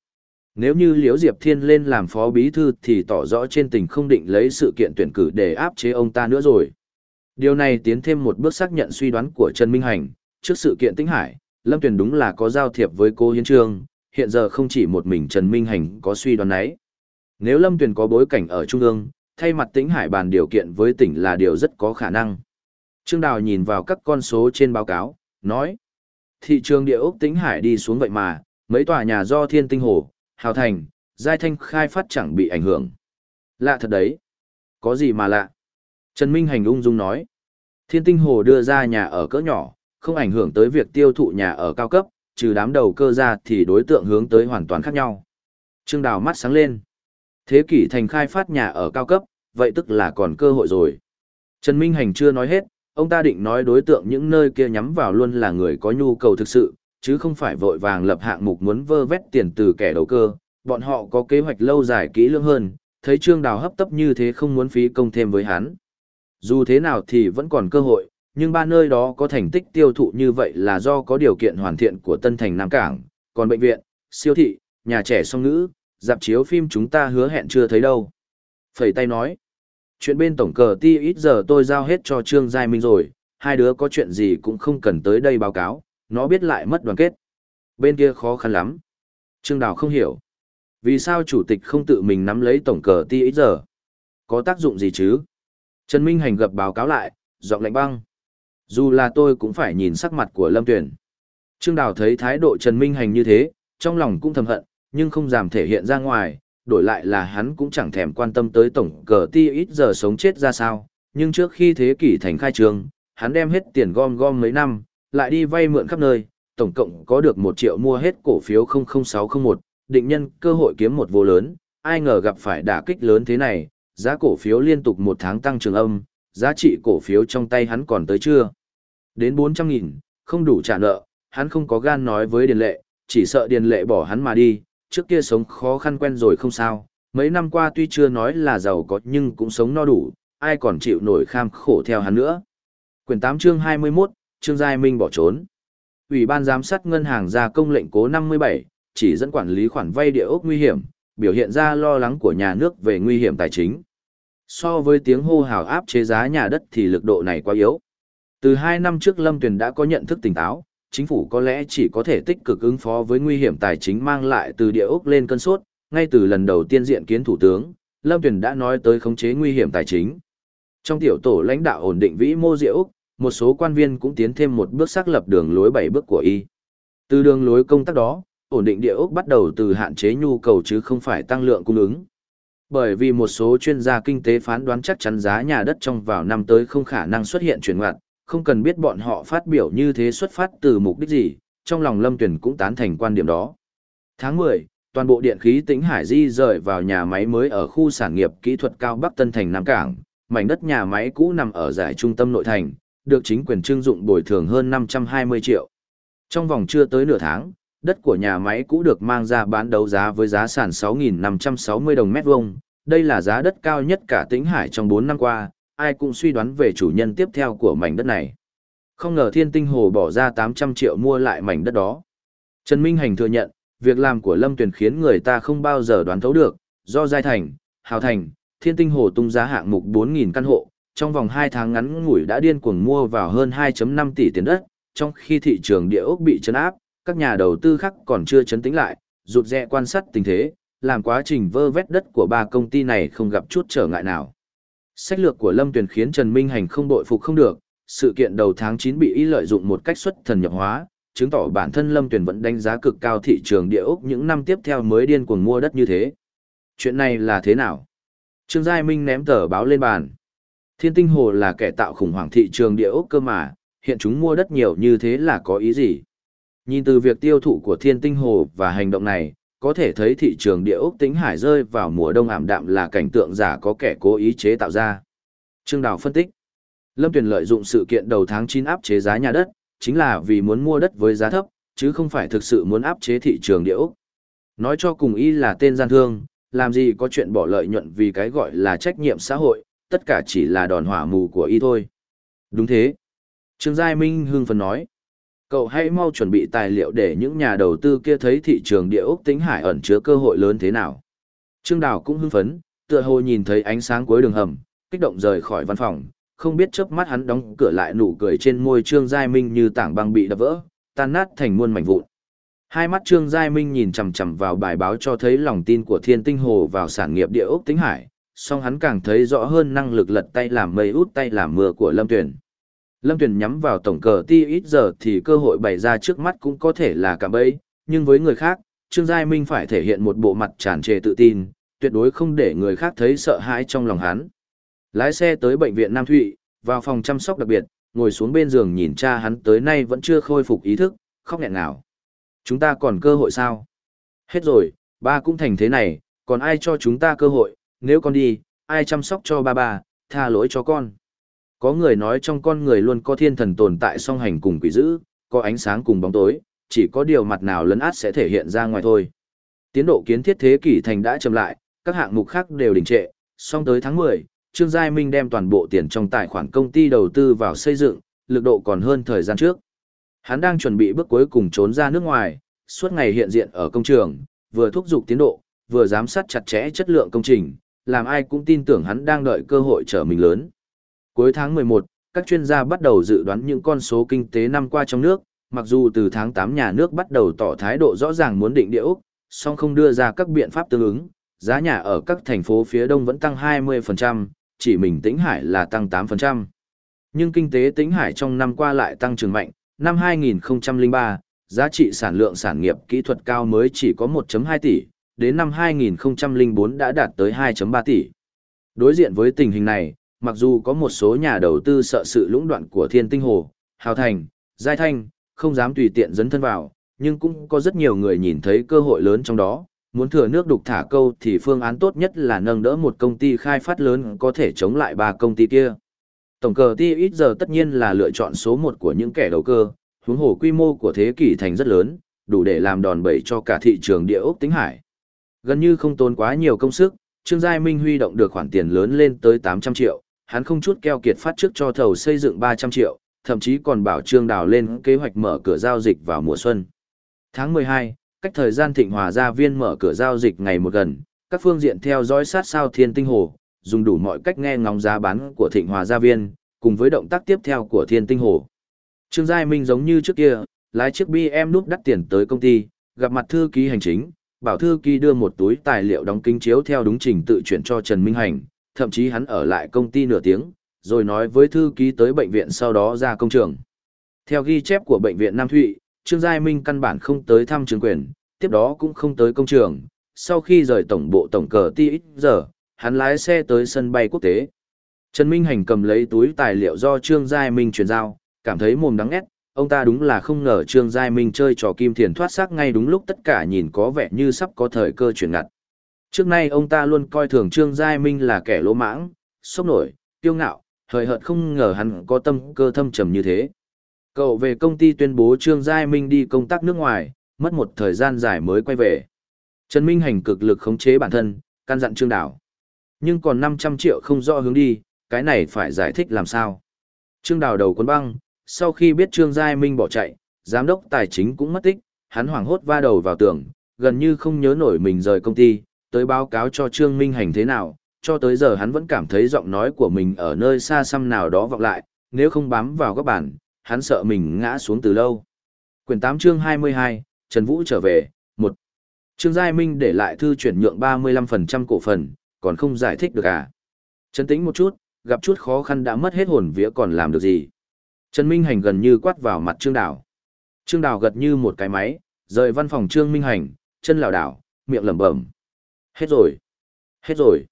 S1: Nếu như Liễu Diệp Thiên lên làm phó bí thư thì tỏ rõ trên tình không định lấy sự kiện tuyển cử để áp chế ông ta nữa rồi. Điều này tiến thêm một bước xác nhận suy đoán của Trần Minh Hành, trước sự kiện Tĩnh Hải, Lâm Tuyền đúng là có giao thiệp với cô Hiến Trương, hiện giờ không chỉ một mình Trần Minh Hành có suy đoán ấy. Nếu Lâm Tuyền có bối cảnh ở Trung ương, thay mặt Tĩnh Hải bàn điều kiện với tỉnh là điều rất có khả năng. Trương Đào nhìn vào các con số trên báo cáo, nói. Thị trường địa ốc Tĩnh Hải đi xuống vậy mà, mấy tòa nhà do Thiên Tinh Hồ, Hào Thành, Giai Thanh khai phát chẳng bị ảnh hưởng. Lạ thật đấy. Có gì mà lạ? Trần Minh Hành ung dung nói. Thiên Tinh Hồ đưa ra nhà ở cỡ nhỏ, không ảnh hưởng tới việc tiêu thụ nhà ở cao cấp, trừ đám đầu cơ ra thì đối tượng hướng tới hoàn toàn khác nhau. Trương Đào mắt sáng lên. Thế kỷ thành khai phát nhà ở cao cấp, vậy tức là còn cơ hội rồi. Trần Minh Hành chưa nói hết, ông ta định nói đối tượng những nơi kia nhắm vào luôn là người có nhu cầu thực sự, chứ không phải vội vàng lập hạng mục muốn vơ vét tiền từ kẻ đầu cơ, bọn họ có kế hoạch lâu dài kỹ lưỡng hơn, thấy Trương Đào hấp tấp như thế không muốn phí công thêm với hắn. Dù thế nào thì vẫn còn cơ hội, nhưng ba nơi đó có thành tích tiêu thụ như vậy là do có điều kiện hoàn thiện của Tân Thành Nam Cảng, còn bệnh viện, siêu thị, nhà trẻ song ngữ, dạp chiếu phim chúng ta hứa hẹn chưa thấy đâu. Phẩy tay nói, chuyện bên tổng cờ ti ít giờ tôi giao hết cho Trương Giai Minh rồi, hai đứa có chuyện gì cũng không cần tới đây báo cáo, nó biết lại mất đoàn kết. Bên kia khó khăn lắm. Trương Đào không hiểu. Vì sao chủ tịch không tự mình nắm lấy tổng cờ ti ít giờ? Có tác dụng gì chứ? Trần Minh Hành gập báo cáo lại, giọng lạnh băng. Dù là tôi cũng phải nhìn sắc mặt của Lâm Tuyển. Trương Đào thấy thái độ Trần Minh Hành như thế, trong lòng cũng thầm hận, nhưng không dám thể hiện ra ngoài, đổi lại là hắn cũng chẳng thèm quan tâm tới tổng cờ ti ít giờ sống chết ra sao, nhưng trước khi thế kỷ thành khai trường, hắn đem hết tiền gom gom mấy năm, lại đi vay mượn khắp nơi, tổng cộng có được một triệu mua hết cổ phiếu 00601, định nhân cơ hội kiếm một vô lớn, ai ngờ gặp phải đả kích lớn thế này, giá cổ phiếu liên tục một tháng tăng trưởng âm, giá trị cổ phiếu trong tay hắn còn tới chưa? Đến 400.000, không đủ trả nợ, hắn không có gan nói với Điền Lệ, chỉ sợ Điền Lệ bỏ hắn mà đi, trước kia sống khó khăn quen rồi không sao, mấy năm qua tuy chưa nói là giàu có nhưng cũng sống no đủ, ai còn chịu nổi kham khổ theo hắn nữa. Quyển 8 chương 21, Trương Giai Minh bỏ trốn. Ủy ban giám sát ngân hàng ra công lệnh cố 57, chỉ dẫn quản lý khoản vay địa ốc nguy hiểm, biểu hiện ra lo lắng của nhà nước về nguy hiểm tài chính. So với tiếng hô hào áp chế giá nhà đất thì lực độ này quá yếu. Từ hai năm trước Lâm Tuyền đã có nhận thức tỉnh táo, chính phủ có lẽ chỉ có thể tích cực ứng phó với nguy hiểm tài chính mang lại từ địa ốc lên cân suốt. ngay từ lần đầu tiên diện kiến thủ tướng, Lâm Tuyền đã nói tới khống chế nguy hiểm tài chính. Trong tiểu tổ lãnh đạo ổn định vĩ mô địa ốc, một số quan viên cũng tiến thêm một bước xác lập đường lối bảy bước của y. Từ đường lối công tác đó, ổn định địa ốc bắt đầu từ hạn chế nhu cầu chứ không phải tăng lượng cung ứng. Bởi vì một số chuyên gia kinh tế phán đoán chắc chắn giá nhà đất trong vào năm tới không khả năng xuất hiện chuyển ngoặt, không cần biết bọn họ phát biểu như thế xuất phát từ mục đích gì, trong lòng Lâm Tuyển cũng tán thành quan điểm đó. Tháng 10, toàn bộ điện khí tỉnh Hải Di rời vào nhà máy mới ở khu sản nghiệp kỹ thuật cao Bắc Tân Thành Nam Cảng, mảnh đất nhà máy cũ nằm ở giải trung tâm nội thành, được chính quyền trưng dụng bồi thường hơn 520 triệu. Trong vòng chưa tới nửa tháng, đất của nhà máy cũ được mang ra bán đấu giá với giá sàn 6.560 đồng mét vuông. Đây là giá đất cao nhất cả tỉnh Hải trong 4 năm qua, ai cũng suy đoán về chủ nhân tiếp theo của mảnh đất này. Không ngờ Thiên Tinh Hồ bỏ ra 800 triệu mua lại mảnh đất đó. Trần Minh Hành thừa nhận, việc làm của Lâm Tuyền khiến người ta không bao giờ đoán thấu được, do Giai Thành, Hào Thành, Thiên Tinh Hồ tung giá hạng mục 4.000 căn hộ, trong vòng 2 tháng ngắn ngủi đã điên cuồng mua vào hơn 2.5 tỷ tiền đất, trong khi thị trường địa ốc bị chấn áp, các nhà đầu tư khác còn chưa chấn tĩnh lại, rụt rè quan sát tình thế, làm quá trình vơ vét đất của ba công ty này không gặp chút trở ngại nào. Sách lược của Lâm Tuyền khiến Trần Minh Hành không bội phục không được, sự kiện đầu tháng 9 bị ý lợi dụng một cách xuất thần nhập hóa, chứng tỏ bản thân Lâm Tuyền vẫn đánh giá cực cao thị trường địa ốc những năm tiếp theo mới điên cuồng mua đất như thế. Chuyện này là thế nào? Trương Giai Minh ném tờ báo lên bàn. Thiên tinh hồ là kẻ tạo khủng hoảng thị trường địa ốc cơ mà, hiện chúng mua đất nhiều như thế là có ý gì? Nhìn từ việc tiêu thụ của thiên tinh hồ và hành động này, có thể thấy thị trường địa ốc tính hải rơi vào mùa đông ảm đạm là cảnh tượng giả có kẻ cố ý chế tạo ra. Trương Đào phân tích. Lâm Tuyền lợi dụng sự kiện đầu tháng 9 áp chế giá nhà đất, chính là vì muốn mua đất với giá thấp, chứ không phải thực sự muốn áp chế thị trường địa ốc. Nói cho cùng y là tên gian thương, làm gì có chuyện bỏ lợi nhuận vì cái gọi là trách nhiệm xã hội, tất cả chỉ là đòn hỏa mù của y thôi. Đúng thế. Trương Giai Minh hưng phấn nói. Cậu hãy mau chuẩn bị tài liệu để những nhà đầu tư kia thấy thị trường địa ốc tính hải ẩn chứa cơ hội lớn thế nào. Trương Đào cũng hưng phấn, tựa hồ nhìn thấy ánh sáng cuối đường hầm, kích động rời khỏi văn phòng, không biết chớp mắt hắn đóng cửa lại nụ cười trên môi Trương Giai Minh như tảng băng bị đập vỡ, tan nát thành muôn mảnh vụn. Hai mắt Trương Giai Minh nhìn chằm chằm vào bài báo cho thấy lòng tin của Thiên Tinh Hồ vào sản nghiệp địa ốc tính hải, song hắn càng thấy rõ hơn năng lực lật tay làm mây út tay làm mưa của Lâm Tuyển. Lâm Tuyển nhắm vào tổng cờ ti ít giờ thì cơ hội bày ra trước mắt cũng có thể là cả bẫy, nhưng với người khác, Trương Giai Minh phải thể hiện một bộ mặt tràn trề tự tin, tuyệt đối không để người khác thấy sợ hãi trong lòng hắn. Lái xe tới bệnh viện Nam Thụy, vào phòng chăm sóc đặc biệt, ngồi xuống bên giường nhìn cha hắn tới nay vẫn chưa khôi phục ý thức, khóc nghẹn nào. Chúng ta còn cơ hội sao? Hết rồi, ba cũng thành thế này, còn ai cho chúng ta cơ hội, nếu con đi, ai chăm sóc cho ba ba, tha lỗi cho con. Có người nói trong con người luôn có thiên thần tồn tại song hành cùng quỷ dữ, có ánh sáng cùng bóng tối, chỉ có điều mặt nào lấn át sẽ thể hiện ra ngoài thôi. Tiến độ kiến thiết thế kỷ thành đã chậm lại, các hạng mục khác đều đình trệ, song tới tháng 10, Trương Giai Minh đem toàn bộ tiền trong tài khoản công ty đầu tư vào xây dựng, lực độ còn hơn thời gian trước. Hắn đang chuẩn bị bước cuối cùng trốn ra nước ngoài, suốt ngày hiện diện ở công trường, vừa thúc giục tiến độ, vừa giám sát chặt chẽ chất lượng công trình, làm ai cũng tin tưởng hắn đang đợi cơ hội trở mình lớn. Cuối tháng 11, các chuyên gia bắt đầu dự đoán những con số kinh tế năm qua trong nước, mặc dù từ tháng 8 nhà nước bắt đầu tỏ thái độ rõ ràng muốn định địa Úc, song không đưa ra các biện pháp tương ứng, giá nhà ở các thành phố phía đông vẫn tăng 20%, chỉ mình Tĩnh Hải là tăng 8%. Nhưng kinh tế Tĩnh Hải trong năm qua lại tăng trưởng mạnh, năm 2003, giá trị sản lượng sản nghiệp kỹ thuật cao mới chỉ có 1.2 tỷ, đến năm 2004 đã đạt tới 2.3 tỷ. Đối diện với tình hình này, mặc dù có một số nhà đầu tư sợ sự lũng đoạn của Thiên Tinh Hồ, Hào Thành, Giai Thanh, không dám tùy tiện dấn thân vào, nhưng cũng có rất nhiều người nhìn thấy cơ hội lớn trong đó, muốn thừa nước đục thả câu thì phương án tốt nhất là nâng đỡ một công ty khai phát lớn có thể chống lại ba công ty kia. Tổng cờ ti ít giờ tất nhiên là lựa chọn số một của những kẻ đầu cơ, huống hồ quy mô của thế kỷ thành rất lớn, đủ để làm đòn bẩy cho cả thị trường địa ốc tính hải. Gần như không tốn quá nhiều công sức, Trương Giai Minh huy động được khoản tiền lớn lên tới 800 triệu, hắn không chút keo kiệt phát trước cho thầu xây dựng 300 triệu, thậm chí còn bảo Trương Đào lên kế hoạch mở cửa giao dịch vào mùa xuân. Tháng 12, cách thời gian Thịnh Hòa gia viên mở cửa giao dịch ngày một gần, các phương diện theo dõi sát sao Thiên Tinh Hồ, dùng đủ mọi cách nghe ngóng giá bán của Thịnh Hòa gia viên, cùng với động tác tiếp theo của Thiên Tinh Hồ. Trương Giai Minh giống như trước kia, lái chiếc BM đúc đắt tiền tới công ty, gặp mặt thư ký hành chính, bảo thư ký đưa một túi tài liệu đóng kính chiếu theo đúng trình tự chuyển cho Trần Minh Hành, thậm chí hắn ở lại công ty nửa tiếng, rồi nói với thư ký tới bệnh viện sau đó ra công trường. Theo ghi chép của bệnh viện Nam Thụy, Trương Giai Minh căn bản không tới thăm trường quyền, tiếp đó cũng không tới công trường. Sau khi rời tổng bộ tổng cờ ti giờ, hắn lái xe tới sân bay quốc tế. Trần Minh Hành cầm lấy túi tài liệu do Trương Giai Minh chuyển giao, cảm thấy mồm đắng ghét, ông ta đúng là không ngờ Trương Giai Minh chơi trò kim thiền thoát xác ngay đúng lúc tất cả nhìn có vẻ như sắp có thời cơ chuyển ngặt. Trước nay ông ta luôn coi thường Trương Giai Minh là kẻ lỗ mãng, sốc nổi, tiêu ngạo, hời hợt không ngờ hắn có tâm cơ thâm trầm như thế. Cậu về công ty tuyên bố Trương Giai Minh đi công tác nước ngoài, mất một thời gian dài mới quay về. Trần Minh Hành cực lực khống chế bản thân, căn dặn Trương Đảo. Nhưng còn 500 triệu không rõ hướng đi, cái này phải giải thích làm sao. Trương Đào đầu cuốn băng, sau khi biết Trương Giai Minh bỏ chạy, giám đốc tài chính cũng mất tích, hắn hoảng hốt va đầu vào tường, gần như không nhớ nổi mình rời công ty, tới báo cáo cho Trương Minh Hành thế nào, cho tới giờ hắn vẫn cảm thấy giọng nói của mình ở nơi xa xăm nào đó vọng lại, nếu không bám vào các bản, hắn sợ mình ngã xuống từ lâu. Quyển 8 chương 22, Trần Vũ trở về, 1. Trương Giai Minh để lại thư chuyển nhượng 35% cổ phần, còn không giải thích được à. Trấn tĩnh một chút, gặp chút khó khăn đã mất hết hồn vía còn làm được gì. Trần Minh Hành gần như quát vào mặt Trương Đào. Trương Đào gật như một cái máy, rời văn phòng Trương Minh Hành, chân lảo đảo, miệng lẩm bẩm. Hết rồi. Hết rồi.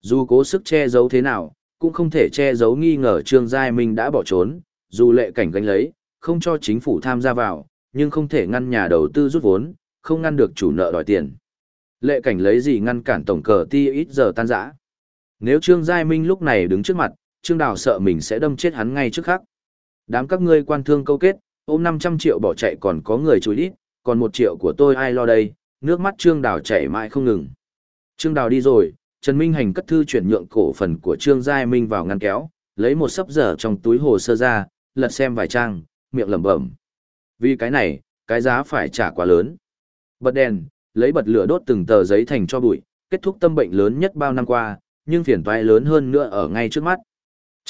S1: Dù cố sức che giấu thế nào, cũng không thể che giấu nghi ngờ Trương Giai Minh đã bỏ trốn, dù lệ cảnh gánh lấy, không cho chính phủ tham gia vào, nhưng không thể ngăn nhà đầu tư rút vốn, không ngăn được chủ nợ đòi tiền. Lệ cảnh lấy gì ngăn cản tổng cờ ti ít giờ tan rã. Nếu Trương Giai Minh lúc này đứng trước mặt, Trương Đào sợ mình sẽ đâm chết hắn ngay trước khắc. Đám các ngươi quan thương câu kết, ôm 500 triệu bỏ chạy còn có người chối ít, còn một triệu của tôi ai lo đây, nước mắt Trương Đào chảy mãi không ngừng. Trương Đào đi rồi, Trần Minh Hành cất thư chuyển nhượng cổ phần của Trương Giai Minh vào ngăn kéo, lấy một sấp dở trong túi hồ sơ ra, lật xem vài trang, miệng lẩm bẩm. Vì cái này, cái giá phải trả quá lớn. Bật đèn, lấy bật lửa đốt từng tờ giấy thành cho bụi, kết thúc tâm bệnh lớn nhất bao năm qua, nhưng phiền toái lớn hơn nữa ở ngay trước mắt.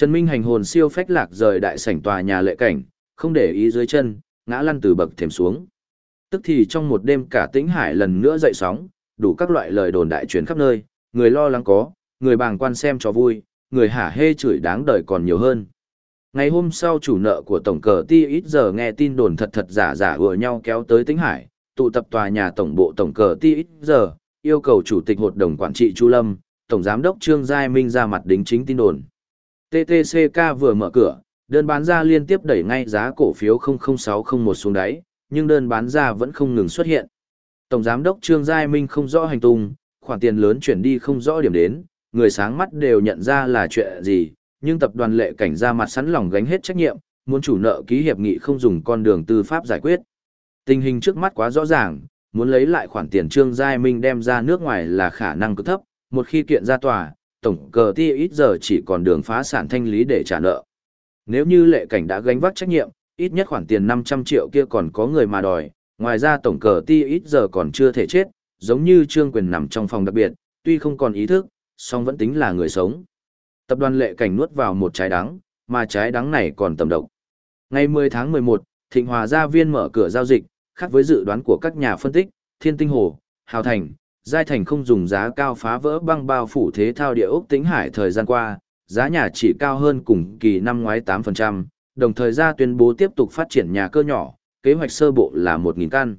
S1: Trần Minh hành hồn siêu phách lạc rời đại sảnh tòa nhà lệ cảnh, không để ý dưới chân, ngã lăn từ bậc thềm xuống. Tức thì trong một đêm cả tĩnh hải lần nữa dậy sóng, đủ các loại lời đồn đại truyền khắp nơi, người lo lắng có, người bàng quan xem cho vui, người hả hê chửi đáng đời còn nhiều hơn. Ngày hôm sau chủ nợ của tổng cờ ti ít giờ nghe tin đồn thật thật giả giả vừa nhau kéo tới tĩnh hải, tụ tập tòa nhà tổng bộ tổng cờ ti ít giờ, yêu cầu chủ tịch hội đồng quản trị Chu Lâm, tổng giám đốc Trương Giai Minh ra mặt đính chính tin đồn. TTCK vừa mở cửa, đơn bán ra liên tiếp đẩy ngay giá cổ phiếu 00601 xuống đáy, nhưng đơn bán ra vẫn không ngừng xuất hiện. Tổng giám đốc Trương Giai Minh không rõ hành tung, khoản tiền lớn chuyển đi không rõ điểm đến, người sáng mắt đều nhận ra là chuyện gì, nhưng tập đoàn lệ cảnh ra mặt sẵn lòng gánh hết trách nhiệm, muốn chủ nợ ký hiệp nghị không dùng con đường tư pháp giải quyết. Tình hình trước mắt quá rõ ràng, muốn lấy lại khoản tiền Trương Giai Minh đem ra nước ngoài là khả năng cực thấp, một khi kiện ra tòa, tổng cờ ti ít giờ chỉ còn đường phá sản thanh lý để trả nợ. Nếu như lệ cảnh đã gánh vác trách nhiệm, ít nhất khoản tiền 500 triệu kia còn có người mà đòi, ngoài ra tổng cờ ti ít giờ còn chưa thể chết, giống như Trương Quyền nằm trong phòng đặc biệt, tuy không còn ý thức, song vẫn tính là người sống. Tập đoàn lệ cảnh nuốt vào một trái đắng, mà trái đắng này còn tầm độc. Ngày 10 tháng 11, Thịnh Hòa Gia Viên mở cửa giao dịch, khác với dự đoán của các nhà phân tích, Thiên Tinh Hồ, Hào Thành, Giai Thành không dùng giá cao phá vỡ băng bao phủ thế thao địa ốc tính hải thời gian qua, giá nhà chỉ cao hơn cùng kỳ năm ngoái 8%, đồng thời ra tuyên bố tiếp tục phát triển nhà cơ nhỏ, kế hoạch sơ bộ là 1.000 căn.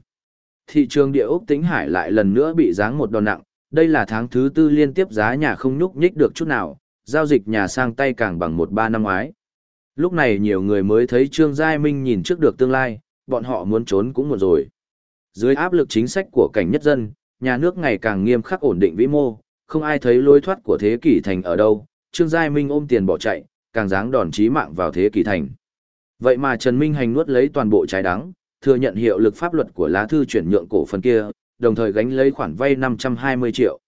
S1: Thị trường địa ốc tính hải lại lần nữa bị giáng một đòn nặng, đây là tháng thứ tư liên tiếp giá nhà không nhúc nhích được chút nào, giao dịch nhà sang tay càng bằng một ba năm ngoái. Lúc này nhiều người mới thấy Trương Giai Minh nhìn trước được tương lai, bọn họ muốn trốn cũng muộn rồi. Dưới áp lực chính sách của cảnh nhất dân, nhà nước ngày càng nghiêm khắc ổn định vĩ mô, không ai thấy lối thoát của thế kỷ thành ở đâu, Trương Giai Minh ôm tiền bỏ chạy, càng dáng đòn chí mạng vào thế kỷ thành. Vậy mà Trần Minh Hành nuốt lấy toàn bộ trái đắng, thừa nhận hiệu lực pháp luật của lá thư chuyển nhượng cổ phần kia, đồng thời gánh lấy khoản vay 520 triệu.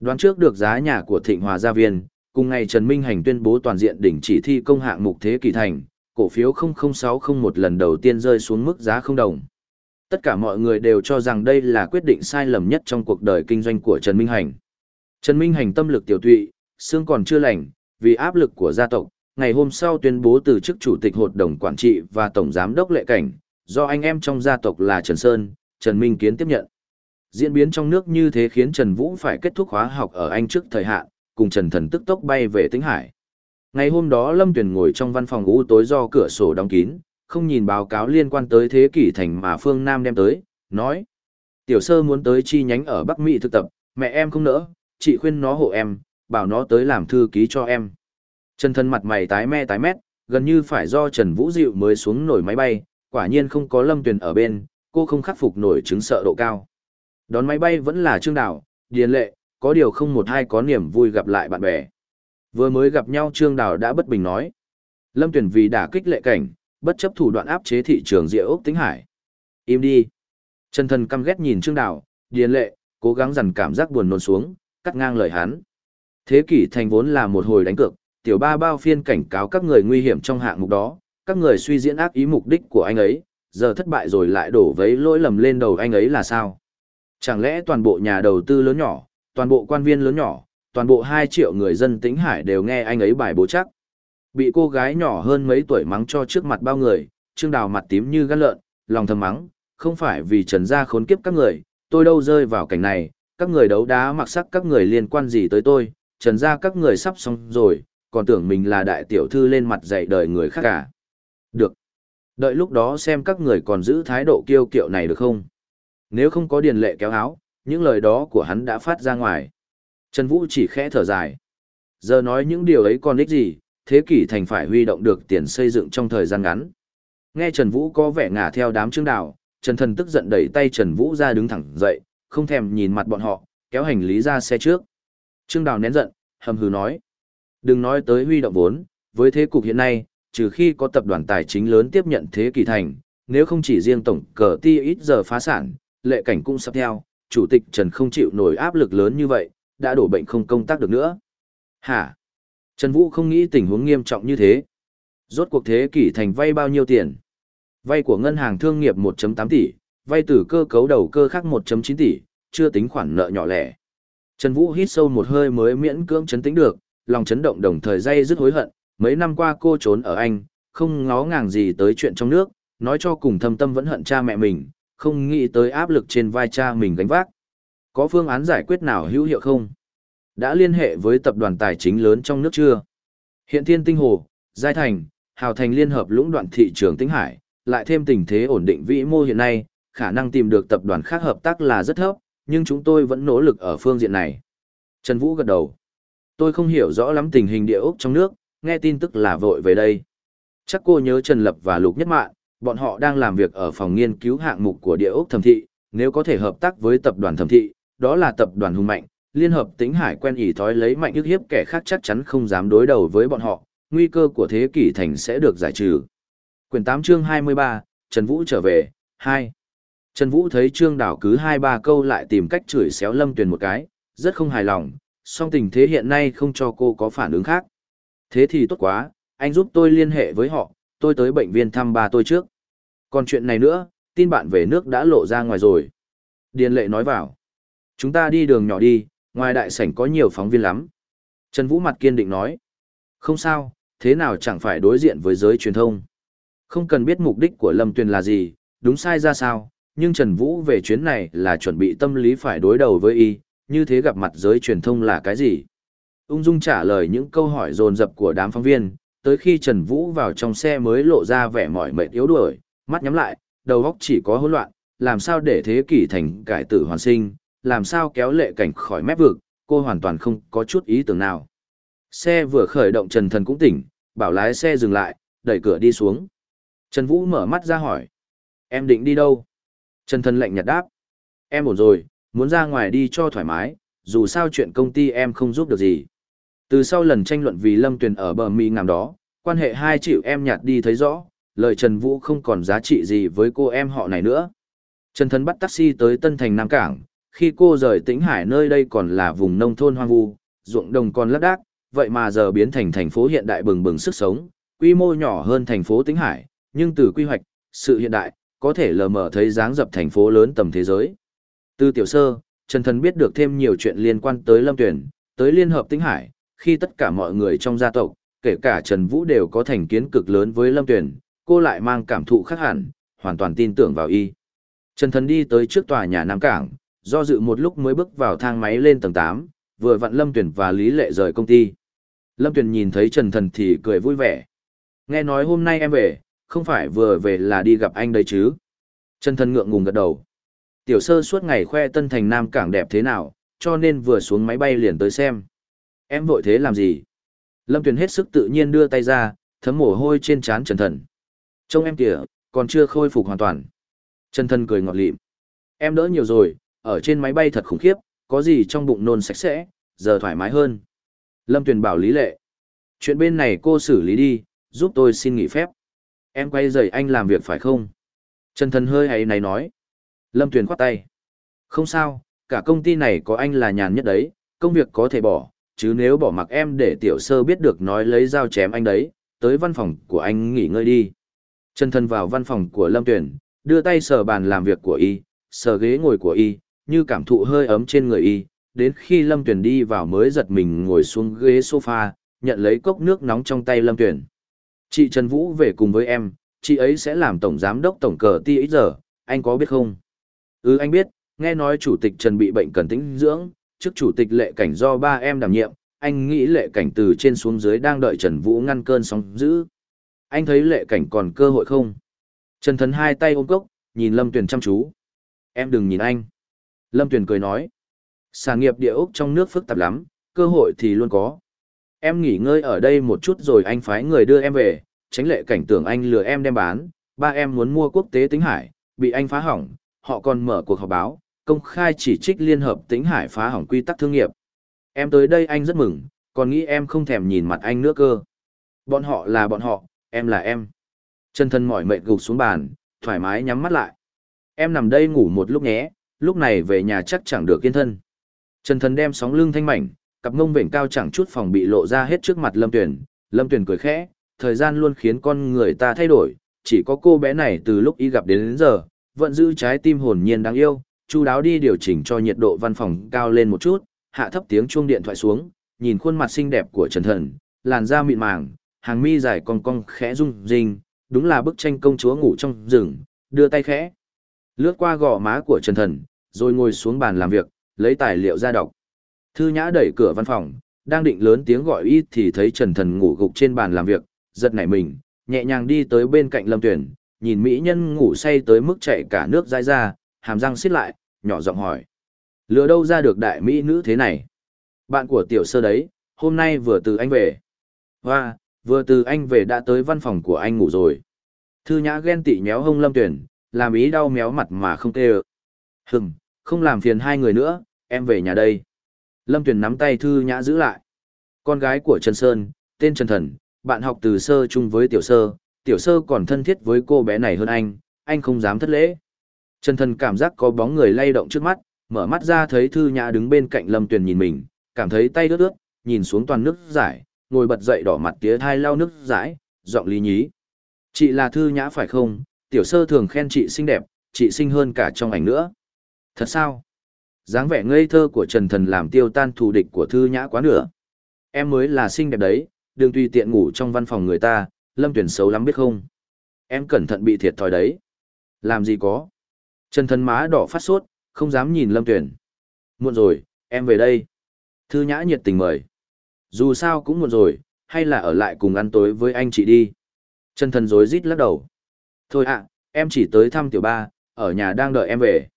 S1: Đoán trước được giá nhà của Thịnh Hòa Gia Viên, cùng ngày Trần Minh Hành tuyên bố toàn diện đỉnh chỉ thi công hạng mục thế kỷ thành, cổ phiếu 00601 lần đầu tiên rơi xuống mức giá không đồng. Tất cả mọi người đều cho rằng đây là quyết định sai lầm nhất trong cuộc đời kinh doanh của Trần Minh Hành. Trần Minh Hành tâm lực tiểu tụy, xương còn chưa lành, vì áp lực của gia tộc, ngày hôm sau tuyên bố từ chức chủ tịch hội đồng quản trị và tổng giám đốc lệ cảnh, do anh em trong gia tộc là Trần Sơn, Trần Minh Kiến tiếp nhận. Diễn biến trong nước như thế khiến Trần Vũ phải kết thúc khóa học ở Anh trước thời hạn, cùng Trần Thần tức tốc bay về Tĩnh Hải. Ngày hôm đó Lâm Tuyền ngồi trong văn phòng u tối do cửa sổ đóng kín, không nhìn báo cáo liên quan tới thế kỷ thành mà Phương Nam đem tới, nói. Tiểu sơ muốn tới chi nhánh ở Bắc Mỹ thực tập, mẹ em không nỡ, chị khuyên nó hộ em, bảo nó tới làm thư ký cho em. Trần thân mặt mày tái me tái mét, gần như phải do Trần Vũ Diệu mới xuống nổi máy bay, quả nhiên không có Lâm Tuyền ở bên, cô không khắc phục nổi chứng sợ độ cao. Đón máy bay vẫn là Trương Đảo, Điền Lệ, có điều không một hai có niềm vui gặp lại bạn bè. Vừa mới gặp nhau Trương Đảo đã bất bình nói. Lâm Tuyền vì đả kích lệ cảnh, bất chấp thủ đoạn áp chế thị trường rượu ốc tính hải. Im đi. Trần thần căm ghét nhìn Trương Đào, điền lệ, cố gắng dằn cảm giác buồn nôn xuống, cắt ngang lời hắn. Thế kỷ thành vốn là một hồi đánh cược, tiểu ba bao phiên cảnh cáo các người nguy hiểm trong hạng mục đó, các người suy diễn ác ý mục đích của anh ấy, giờ thất bại rồi lại đổ vấy lỗi lầm lên đầu anh ấy là sao? Chẳng lẽ toàn bộ nhà đầu tư lớn nhỏ, toàn bộ quan viên lớn nhỏ, toàn bộ 2 triệu người dân tỉnh hải đều nghe anh ấy bài bố chắc? Bị cô gái nhỏ hơn mấy tuổi mắng cho trước mặt bao người, Trương Đào mặt tím như gan lợn, lòng thầm mắng, không phải vì trần gia khốn kiếp các người, tôi đâu rơi vào cảnh này, các người đấu đá mặc sắc các người liên quan gì tới tôi, trần gia các người sắp xong rồi, còn tưởng mình là đại tiểu thư lên mặt dạy đời người khác cả. Được. Đợi lúc đó xem các người còn giữ thái độ kiêu kiệu này được không? Nếu không có điền lệ kéo áo, những lời đó của hắn đã phát ra ngoài. Trần Vũ chỉ khẽ thở dài. Giờ nói những điều ấy còn ích gì, thế kỷ thành phải huy động được tiền xây dựng trong thời gian ngắn. Nghe Trần Vũ có vẻ ngả theo đám trương đào, Trần Thần tức giận đẩy tay Trần Vũ ra đứng thẳng dậy, không thèm nhìn mặt bọn họ, kéo hành lý ra xe trước. Trương Đào nén giận, hầm hừ nói. Đừng nói tới huy động vốn, với thế cục hiện nay, trừ khi có tập đoàn tài chính lớn tiếp nhận thế kỷ thành, nếu không chỉ riêng tổng cờ ti ít giờ phá sản, lệ cảnh cũng sắp theo, chủ tịch Trần không chịu nổi áp lực lớn như vậy, đã đổ bệnh không công tác được nữa. Hả? Trần Vũ không nghĩ tình huống nghiêm trọng như thế. Rốt cuộc thế kỷ thành vay bao nhiêu tiền? Vay của ngân hàng thương nghiệp 1.8 tỷ, vay từ cơ cấu đầu cơ khác 1.9 tỷ, chưa tính khoản nợ nhỏ lẻ. Trần Vũ hít sâu một hơi mới miễn cưỡng chấn tĩnh được, lòng chấn động đồng thời dây dứt hối hận, mấy năm qua cô trốn ở Anh, không ngó ngàng gì tới chuyện trong nước, nói cho cùng thâm tâm vẫn hận cha mẹ mình, không nghĩ tới áp lực trên vai cha mình gánh vác. Có phương án giải quyết nào hữu hiệu không? Đã liên hệ với tập đoàn tài chính lớn trong nước chưa? Hiện Thiên Tinh Hồ, Giai Thành, Hào Thành liên hợp lũng đoạn thị trường Tĩnh Hải, lại thêm tình thế ổn định vĩ mô hiện nay, khả năng tìm được tập đoàn khác hợp tác là rất thấp, nhưng chúng tôi vẫn nỗ lực ở phương diện này. Trần Vũ gật đầu. Tôi không hiểu rõ lắm tình hình địa ốc trong nước, nghe tin tức là vội về đây. Chắc cô nhớ Trần Lập và Lục Nhất Mạn, bọn họ đang làm việc ở phòng nghiên cứu hạng mục của địa ốc thẩm thị, nếu có thể hợp tác với tập đoàn thẩm thị, đó là tập đoàn hùng mạnh, liên hợp tính hải quen ỉ thói lấy mạnh ức hiếp kẻ khác chắc chắn không dám đối đầu với bọn họ, nguy cơ của thế kỷ thành sẽ được giải trừ. Quyển 8 chương 23, Trần Vũ trở về, 2. Trần Vũ thấy Trương Đảo cứ 2-3 câu lại tìm cách chửi xéo Lâm Tuyền một cái, rất không hài lòng, song tình thế hiện nay không cho cô có phản ứng khác. Thế thì tốt quá, anh giúp tôi liên hệ với họ, tôi tới bệnh viện thăm bà tôi trước. Còn chuyện này nữa, tin bạn về nước đã lộ ra ngoài rồi. Điền lệ nói vào. Chúng ta đi đường nhỏ đi, ngoài đại sảnh có nhiều phóng viên lắm. Trần Vũ mặt kiên định nói. Không sao, thế nào chẳng phải đối diện với giới truyền thông. Không cần biết mục đích của Lâm Tuyền là gì, đúng sai ra sao, nhưng Trần Vũ về chuyến này là chuẩn bị tâm lý phải đối đầu với y, như thế gặp mặt giới truyền thông là cái gì? Ung dung trả lời những câu hỏi dồn dập của đám phóng viên, tới khi Trần Vũ vào trong xe mới lộ ra vẻ mỏi mệt yếu đuổi, mắt nhắm lại, đầu óc chỉ có hỗn loạn, làm sao để thế kỷ thành cải tử hoàn sinh, làm sao kéo lệ cảnh khỏi mép vực, cô hoàn toàn không có chút ý tưởng nào. Xe vừa khởi động Trần Thần cũng tỉnh, bảo lái xe dừng lại, đẩy cửa đi xuống. Trần Vũ mở mắt ra hỏi. Em định đi đâu? Trần Thần lạnh nhạt đáp. Em ổn rồi, muốn ra ngoài đi cho thoải mái, dù sao chuyện công ty em không giúp được gì. Từ sau lần tranh luận vì Lâm Tuyền ở bờ mì ngàm đó, quan hệ hai triệu em nhạt đi thấy rõ, lời Trần Vũ không còn giá trị gì với cô em họ này nữa. Trần Thần bắt taxi tới Tân Thành Nam Cảng, khi cô rời Tĩnh Hải nơi đây còn là vùng nông thôn hoang vu, ruộng đồng còn lác đác, vậy mà giờ biến thành thành phố hiện đại bừng bừng sức sống, quy mô nhỏ hơn thành phố Tĩnh Hải, nhưng từ quy hoạch, sự hiện đại, có thể lờ mờ thấy dáng dập thành phố lớn tầm thế giới. Từ tiểu sơ, Trần Thần biết được thêm nhiều chuyện liên quan tới Lâm Tuyển, tới Liên Hợp Tĩnh Hải, khi tất cả mọi người trong gia tộc, kể cả Trần Vũ đều có thành kiến cực lớn với Lâm Tuyển, cô lại mang cảm thụ khác hẳn, hoàn toàn tin tưởng vào y. Trần Thần đi tới trước tòa nhà Nam Cảng, do dự một lúc mới bước vào thang máy lên tầng 8, vừa vặn Lâm Tuyển và Lý Lệ rời công ty. Lâm Tuyển nhìn thấy Trần Thần thì cười vui vẻ. Nghe nói hôm nay em về, không phải vừa về là đi gặp anh đấy chứ. Trần Thần ngượng ngùng gật đầu. Tiểu sơ suốt ngày khoe tân thành Nam Cảng đẹp thế nào, cho nên vừa xuống máy bay liền tới xem. Em vội thế làm gì? Lâm Tuyền hết sức tự nhiên đưa tay ra, thấm mồ hôi trên trán Trần Thần. Trông em kìa, còn chưa khôi phục hoàn toàn. Trần Thần cười ngọt lịm. Em đỡ nhiều rồi, ở trên máy bay thật khủng khiếp, có gì trong bụng nôn sạch sẽ, giờ thoải mái hơn. Lâm Tuyền bảo lý lệ. Chuyện bên này cô xử lý đi, giúp tôi xin nghỉ phép. Em quay dậy anh làm việc phải không? Trần Thần hơi hay này nói. Lâm Tuyền khoát tay. Không sao, cả công ty này có anh là nhàn nhất đấy, công việc có thể bỏ, chứ nếu bỏ mặc em để tiểu sơ biết được nói lấy dao chém anh đấy, tới văn phòng của anh nghỉ ngơi đi. Trần Thần vào văn phòng của Lâm Tuyền, đưa tay sờ bàn làm việc của y, sờ ghế ngồi của y, như cảm thụ hơi ấm trên người y, đến khi Lâm Tuyền đi vào mới giật mình ngồi xuống ghế sofa, nhận lấy cốc nước nóng trong tay Lâm Tuyền. Chị Trần Vũ về cùng với em, chị ấy sẽ làm tổng giám đốc tổng cờ ti ít giờ, anh có biết không? Ừ anh biết, nghe nói chủ tịch Trần bị bệnh cần tĩnh dưỡng, trước chủ tịch lệ cảnh do ba em đảm nhiệm, anh nghĩ lệ cảnh từ trên xuống dưới đang đợi Trần Vũ ngăn cơn sóng dữ. Anh thấy lệ cảnh còn cơ hội không? Trần Thấn hai tay ôm cốc, nhìn Lâm Tuyền chăm chú. Em đừng nhìn anh. Lâm Tuyền cười nói. sản nghiệp địa ốc trong nước phức tạp lắm, cơ hội thì luôn có. Em nghỉ ngơi ở đây một chút rồi anh phái người đưa em về, tránh lệ cảnh tưởng anh lừa em đem bán, ba em muốn mua quốc tế tính hải, bị anh phá hỏng, họ còn mở cuộc họp báo, công khai chỉ trích liên hợp tính hải phá hỏng quy tắc thương nghiệp. Em tới đây anh rất mừng, còn nghĩ em không thèm nhìn mặt anh nữa cơ. Bọn họ là bọn họ, em là em. Chân thân mỏi mệt gục xuống bàn, thoải mái nhắm mắt lại. Em nằm đây ngủ một lúc nhé, lúc này về nhà chắc chẳng được yên thân. Trần thần đem sóng lưng thanh mảnh, cặp ngông vểnh cao chẳng chút phòng bị lộ ra hết trước mặt Lâm Tuyển. Lâm Tuyển cười khẽ, thời gian luôn khiến con người ta thay đổi, chỉ có cô bé này từ lúc y gặp đến, đến giờ, vẫn giữ trái tim hồn nhiên đáng yêu, chu đáo đi điều chỉnh cho nhiệt độ văn phòng cao lên một chút, hạ thấp tiếng chuông điện thoại xuống, nhìn khuôn mặt xinh đẹp của Trần Thần, làn da mịn màng, hàng mi dài cong cong khẽ rung rinh, đúng là bức tranh công chúa ngủ trong rừng, đưa tay khẽ. Lướt qua gò má của Trần Thần, rồi ngồi xuống bàn làm việc, lấy tài liệu ra đọc. Thư Nhã đẩy cửa văn phòng, đang định lớn tiếng gọi ít thì thấy Trần Thần ngủ gục trên bàn làm việc, giật nảy mình, nhẹ nhàng đi tới bên cạnh Lâm Tuyển, nhìn mỹ nhân ngủ say tới mức chảy cả nước dãi ra, hàm răng xiết lại, nhỏ giọng hỏi. Lừa đâu ra được đại mỹ nữ thế này? Bạn của tiểu sơ đấy, hôm nay vừa từ anh về. Hoa, vừa từ anh về đã tới văn phòng của anh ngủ rồi. Thư nhã ghen tị méo hông lâm tuyển, làm ý đau méo mặt mà không tê ơ. hừng không làm phiền hai người nữa, em về nhà đây. Lâm Tuyền nắm tay thư nhã giữ lại. Con gái của Trần Sơn, tên Trần Thần, bạn học từ sơ chung với tiểu sơ, tiểu sơ còn thân thiết với cô bé này hơn anh, anh không dám thất lễ. Trần Thần cảm giác có bóng người lay động trước mắt, mở mắt ra thấy thư nhã đứng bên cạnh lâm Tuyền nhìn mình, cảm thấy tay ướt ướt, nhìn xuống toàn nước giải, ngồi bật dậy đỏ mặt tía thai lau nước giải, giọng lý nhí. Chị là thư nhã phải không? Tiểu sơ thường khen chị xinh đẹp, chị xinh hơn cả trong ảnh nữa. Thật sao? dáng vẻ ngây thơ của Trần Thần làm tiêu tan thù địch của thư nhã quá nửa. Em mới là xinh đẹp đấy, đừng tùy tiện ngủ trong văn phòng người ta, lâm tuyển xấu lắm biết không? Em cẩn thận bị thiệt thòi đấy. Làm gì có? Trần Thần má đỏ phát sốt, không dám nhìn lâm tuyển. Muộn rồi, em về đây. Thư nhã nhiệt tình mời. Dù sao cũng muộn rồi, hay là ở lại cùng ăn tối với anh chị đi. Trần thần rối rít lắc đầu. Thôi ạ, em chỉ tới thăm tiểu ba, ở nhà đang đợi em về.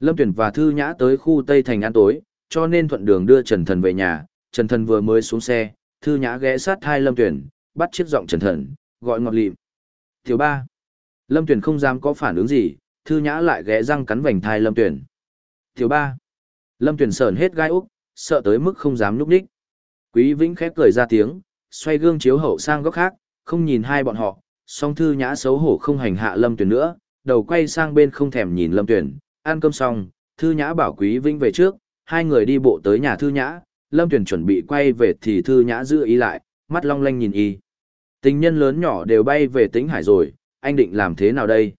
S1: Lâm Tuyển và Thư Nhã tới khu Tây Thành ăn tối, cho nên thuận đường đưa Trần Thần về nhà. Trần Thần vừa mới xuống xe, Thư Nhã ghé sát hai Lâm Tuyển, bắt chiếc giọng Trần Thần, gọi ngọt lịm. Tiểu ba. Lâm Tuyển không dám có phản ứng gì, Thư Nhã lại ghé răng cắn vành thai Lâm Tuyển. Tiểu ba. Lâm Tuyển sờn hết gai úc, sợ tới mức không dám núp đích. Quý Vĩnh khép cười ra tiếng, xoay gương chiếu hậu sang góc khác, không nhìn hai bọn họ, song thư nhã xấu hổ không hành hạ Lâm Tuyển nữa, đầu quay sang bên không thèm nhìn Lâm Tuyển, ăn cơm xong, thư nhã bảo Quý Vĩnh về trước, hai người đi bộ tới nhà thư nhã, Lâm Tuyển chuẩn bị quay về thì thư nhã giữ ý lại, mắt long lanh nhìn y. Tình nhân lớn nhỏ đều bay về tính hải rồi, anh định làm thế nào đây?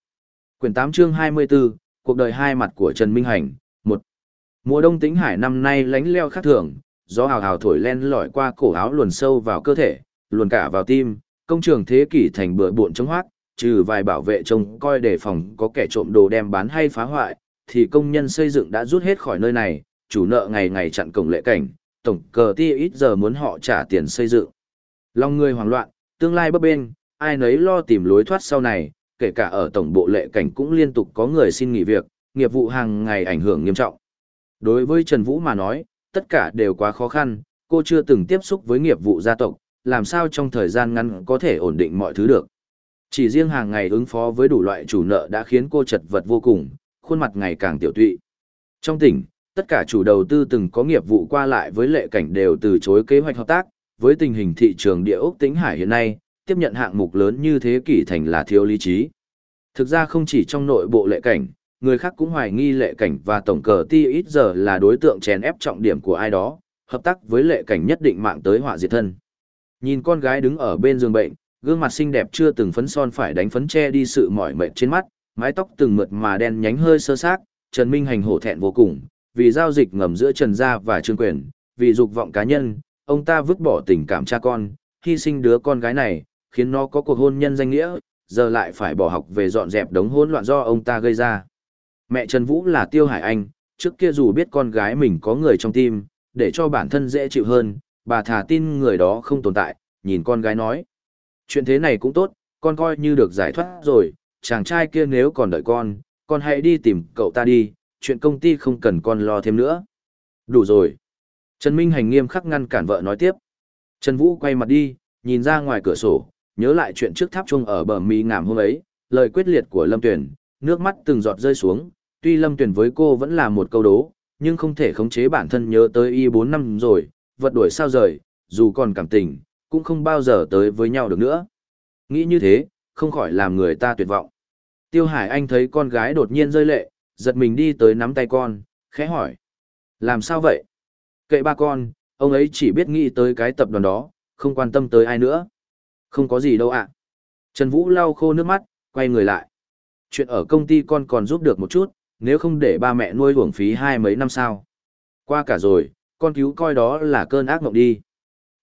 S1: Quyển 8 chương 24, cuộc đời hai mặt của Trần Minh Hành, một Mùa đông tính hải năm nay lánh leo khác thường, gió hào hào thổi len lỏi qua cổ áo luồn sâu vào cơ thể, luồn cả vào tim, công trường thế kỷ thành bừa bộn chống hoác, trừ vài bảo vệ trông coi đề phòng có kẻ trộm đồ đem bán hay phá hoại, thì công nhân xây dựng đã rút hết khỏi nơi này, chủ nợ ngày ngày chặn cổng lệ cảnh, tổng cờ ti ít giờ muốn họ trả tiền xây dựng. Lòng người hoảng loạn, tương lai bấp bênh, ai nấy lo tìm lối thoát sau này, kể cả ở tổng bộ lệ cảnh cũng liên tục có người xin nghỉ việc, nghiệp vụ hàng ngày ảnh hưởng nghiêm trọng. Đối với Trần Vũ mà nói, tất cả đều quá khó khăn, cô chưa từng tiếp xúc với nghiệp vụ gia tộc, làm sao trong thời gian ngắn có thể ổn định mọi thứ được. Chỉ riêng hàng ngày ứng phó với đủ loại chủ nợ đã khiến cô chật vật vô cùng, khuôn mặt ngày càng tiểu tụy. Trong tỉnh, tất cả chủ đầu tư từng có nghiệp vụ qua lại với lệ cảnh đều từ chối kế hoạch hợp tác, với tình hình thị trường địa ốc tính hải hiện nay, tiếp nhận hạng mục lớn như thế kỷ thành là thiếu lý trí. Thực ra không chỉ trong nội bộ lệ cảnh, người khác cũng hoài nghi lệ cảnh và tổng cờ ti ít giờ là đối tượng chèn ép trọng điểm của ai đó, hợp tác với lệ cảnh nhất định mạng tới họa diệt thân. Nhìn con gái đứng ở bên giường bệnh, gương mặt xinh đẹp chưa từng phấn son phải đánh phấn che đi sự mỏi mệt trên mắt, mái tóc từng mượt mà đen nhánh hơi sơ xác, Trần Minh Hành hổ thẹn vô cùng, vì giao dịch ngầm giữa Trần gia và Trương Quyền, vì dục vọng cá nhân, ông ta vứt bỏ tình cảm cha con, hy sinh đứa con gái này, khiến nó có cuộc hôn nhân danh nghĩa, giờ lại phải bỏ học về dọn dẹp đống hỗn loạn do ông ta gây ra. Mẹ Trần Vũ là Tiêu Hải Anh, trước kia dù biết con gái mình có người trong tim, để cho bản thân dễ chịu hơn, bà thà tin người đó không tồn tại, nhìn con gái nói. Chuyện thế này cũng tốt, con coi như được giải thoát rồi, chàng trai kia nếu còn đợi con, con hãy đi tìm cậu ta đi, chuyện công ty không cần con lo thêm nữa. Đủ rồi. Trần Minh Hành nghiêm khắc ngăn cản vợ nói tiếp. Trần Vũ quay mặt đi, nhìn ra ngoài cửa sổ, nhớ lại chuyện trước tháp trung ở bờ mì ngảm hôm ấy, lời quyết liệt của Lâm Tuyển, nước mắt từng giọt rơi xuống, tuy Lâm Tuyển với cô vẫn là một câu đố, nhưng không thể khống chế bản thân nhớ tới y 4 năm rồi, vật đuổi sao rời, dù còn cảm tình, cũng không bao giờ tới với nhau được nữa. Nghĩ như thế, không khỏi làm người ta tuyệt vọng. Tiêu Hải Anh thấy con gái đột nhiên rơi lệ, giật mình đi tới nắm tay con, khẽ hỏi. Làm sao vậy? Kệ ba con, ông ấy chỉ biết nghĩ tới cái tập đoàn đó, không quan tâm tới ai nữa. Không có gì đâu ạ. Trần Vũ lau khô nước mắt, quay người lại. Chuyện ở công ty con còn giúp được một chút, nếu không để ba mẹ nuôi uổng phí hai mấy năm sao. Qua cả rồi, con cứu coi đó là cơn ác mộng đi.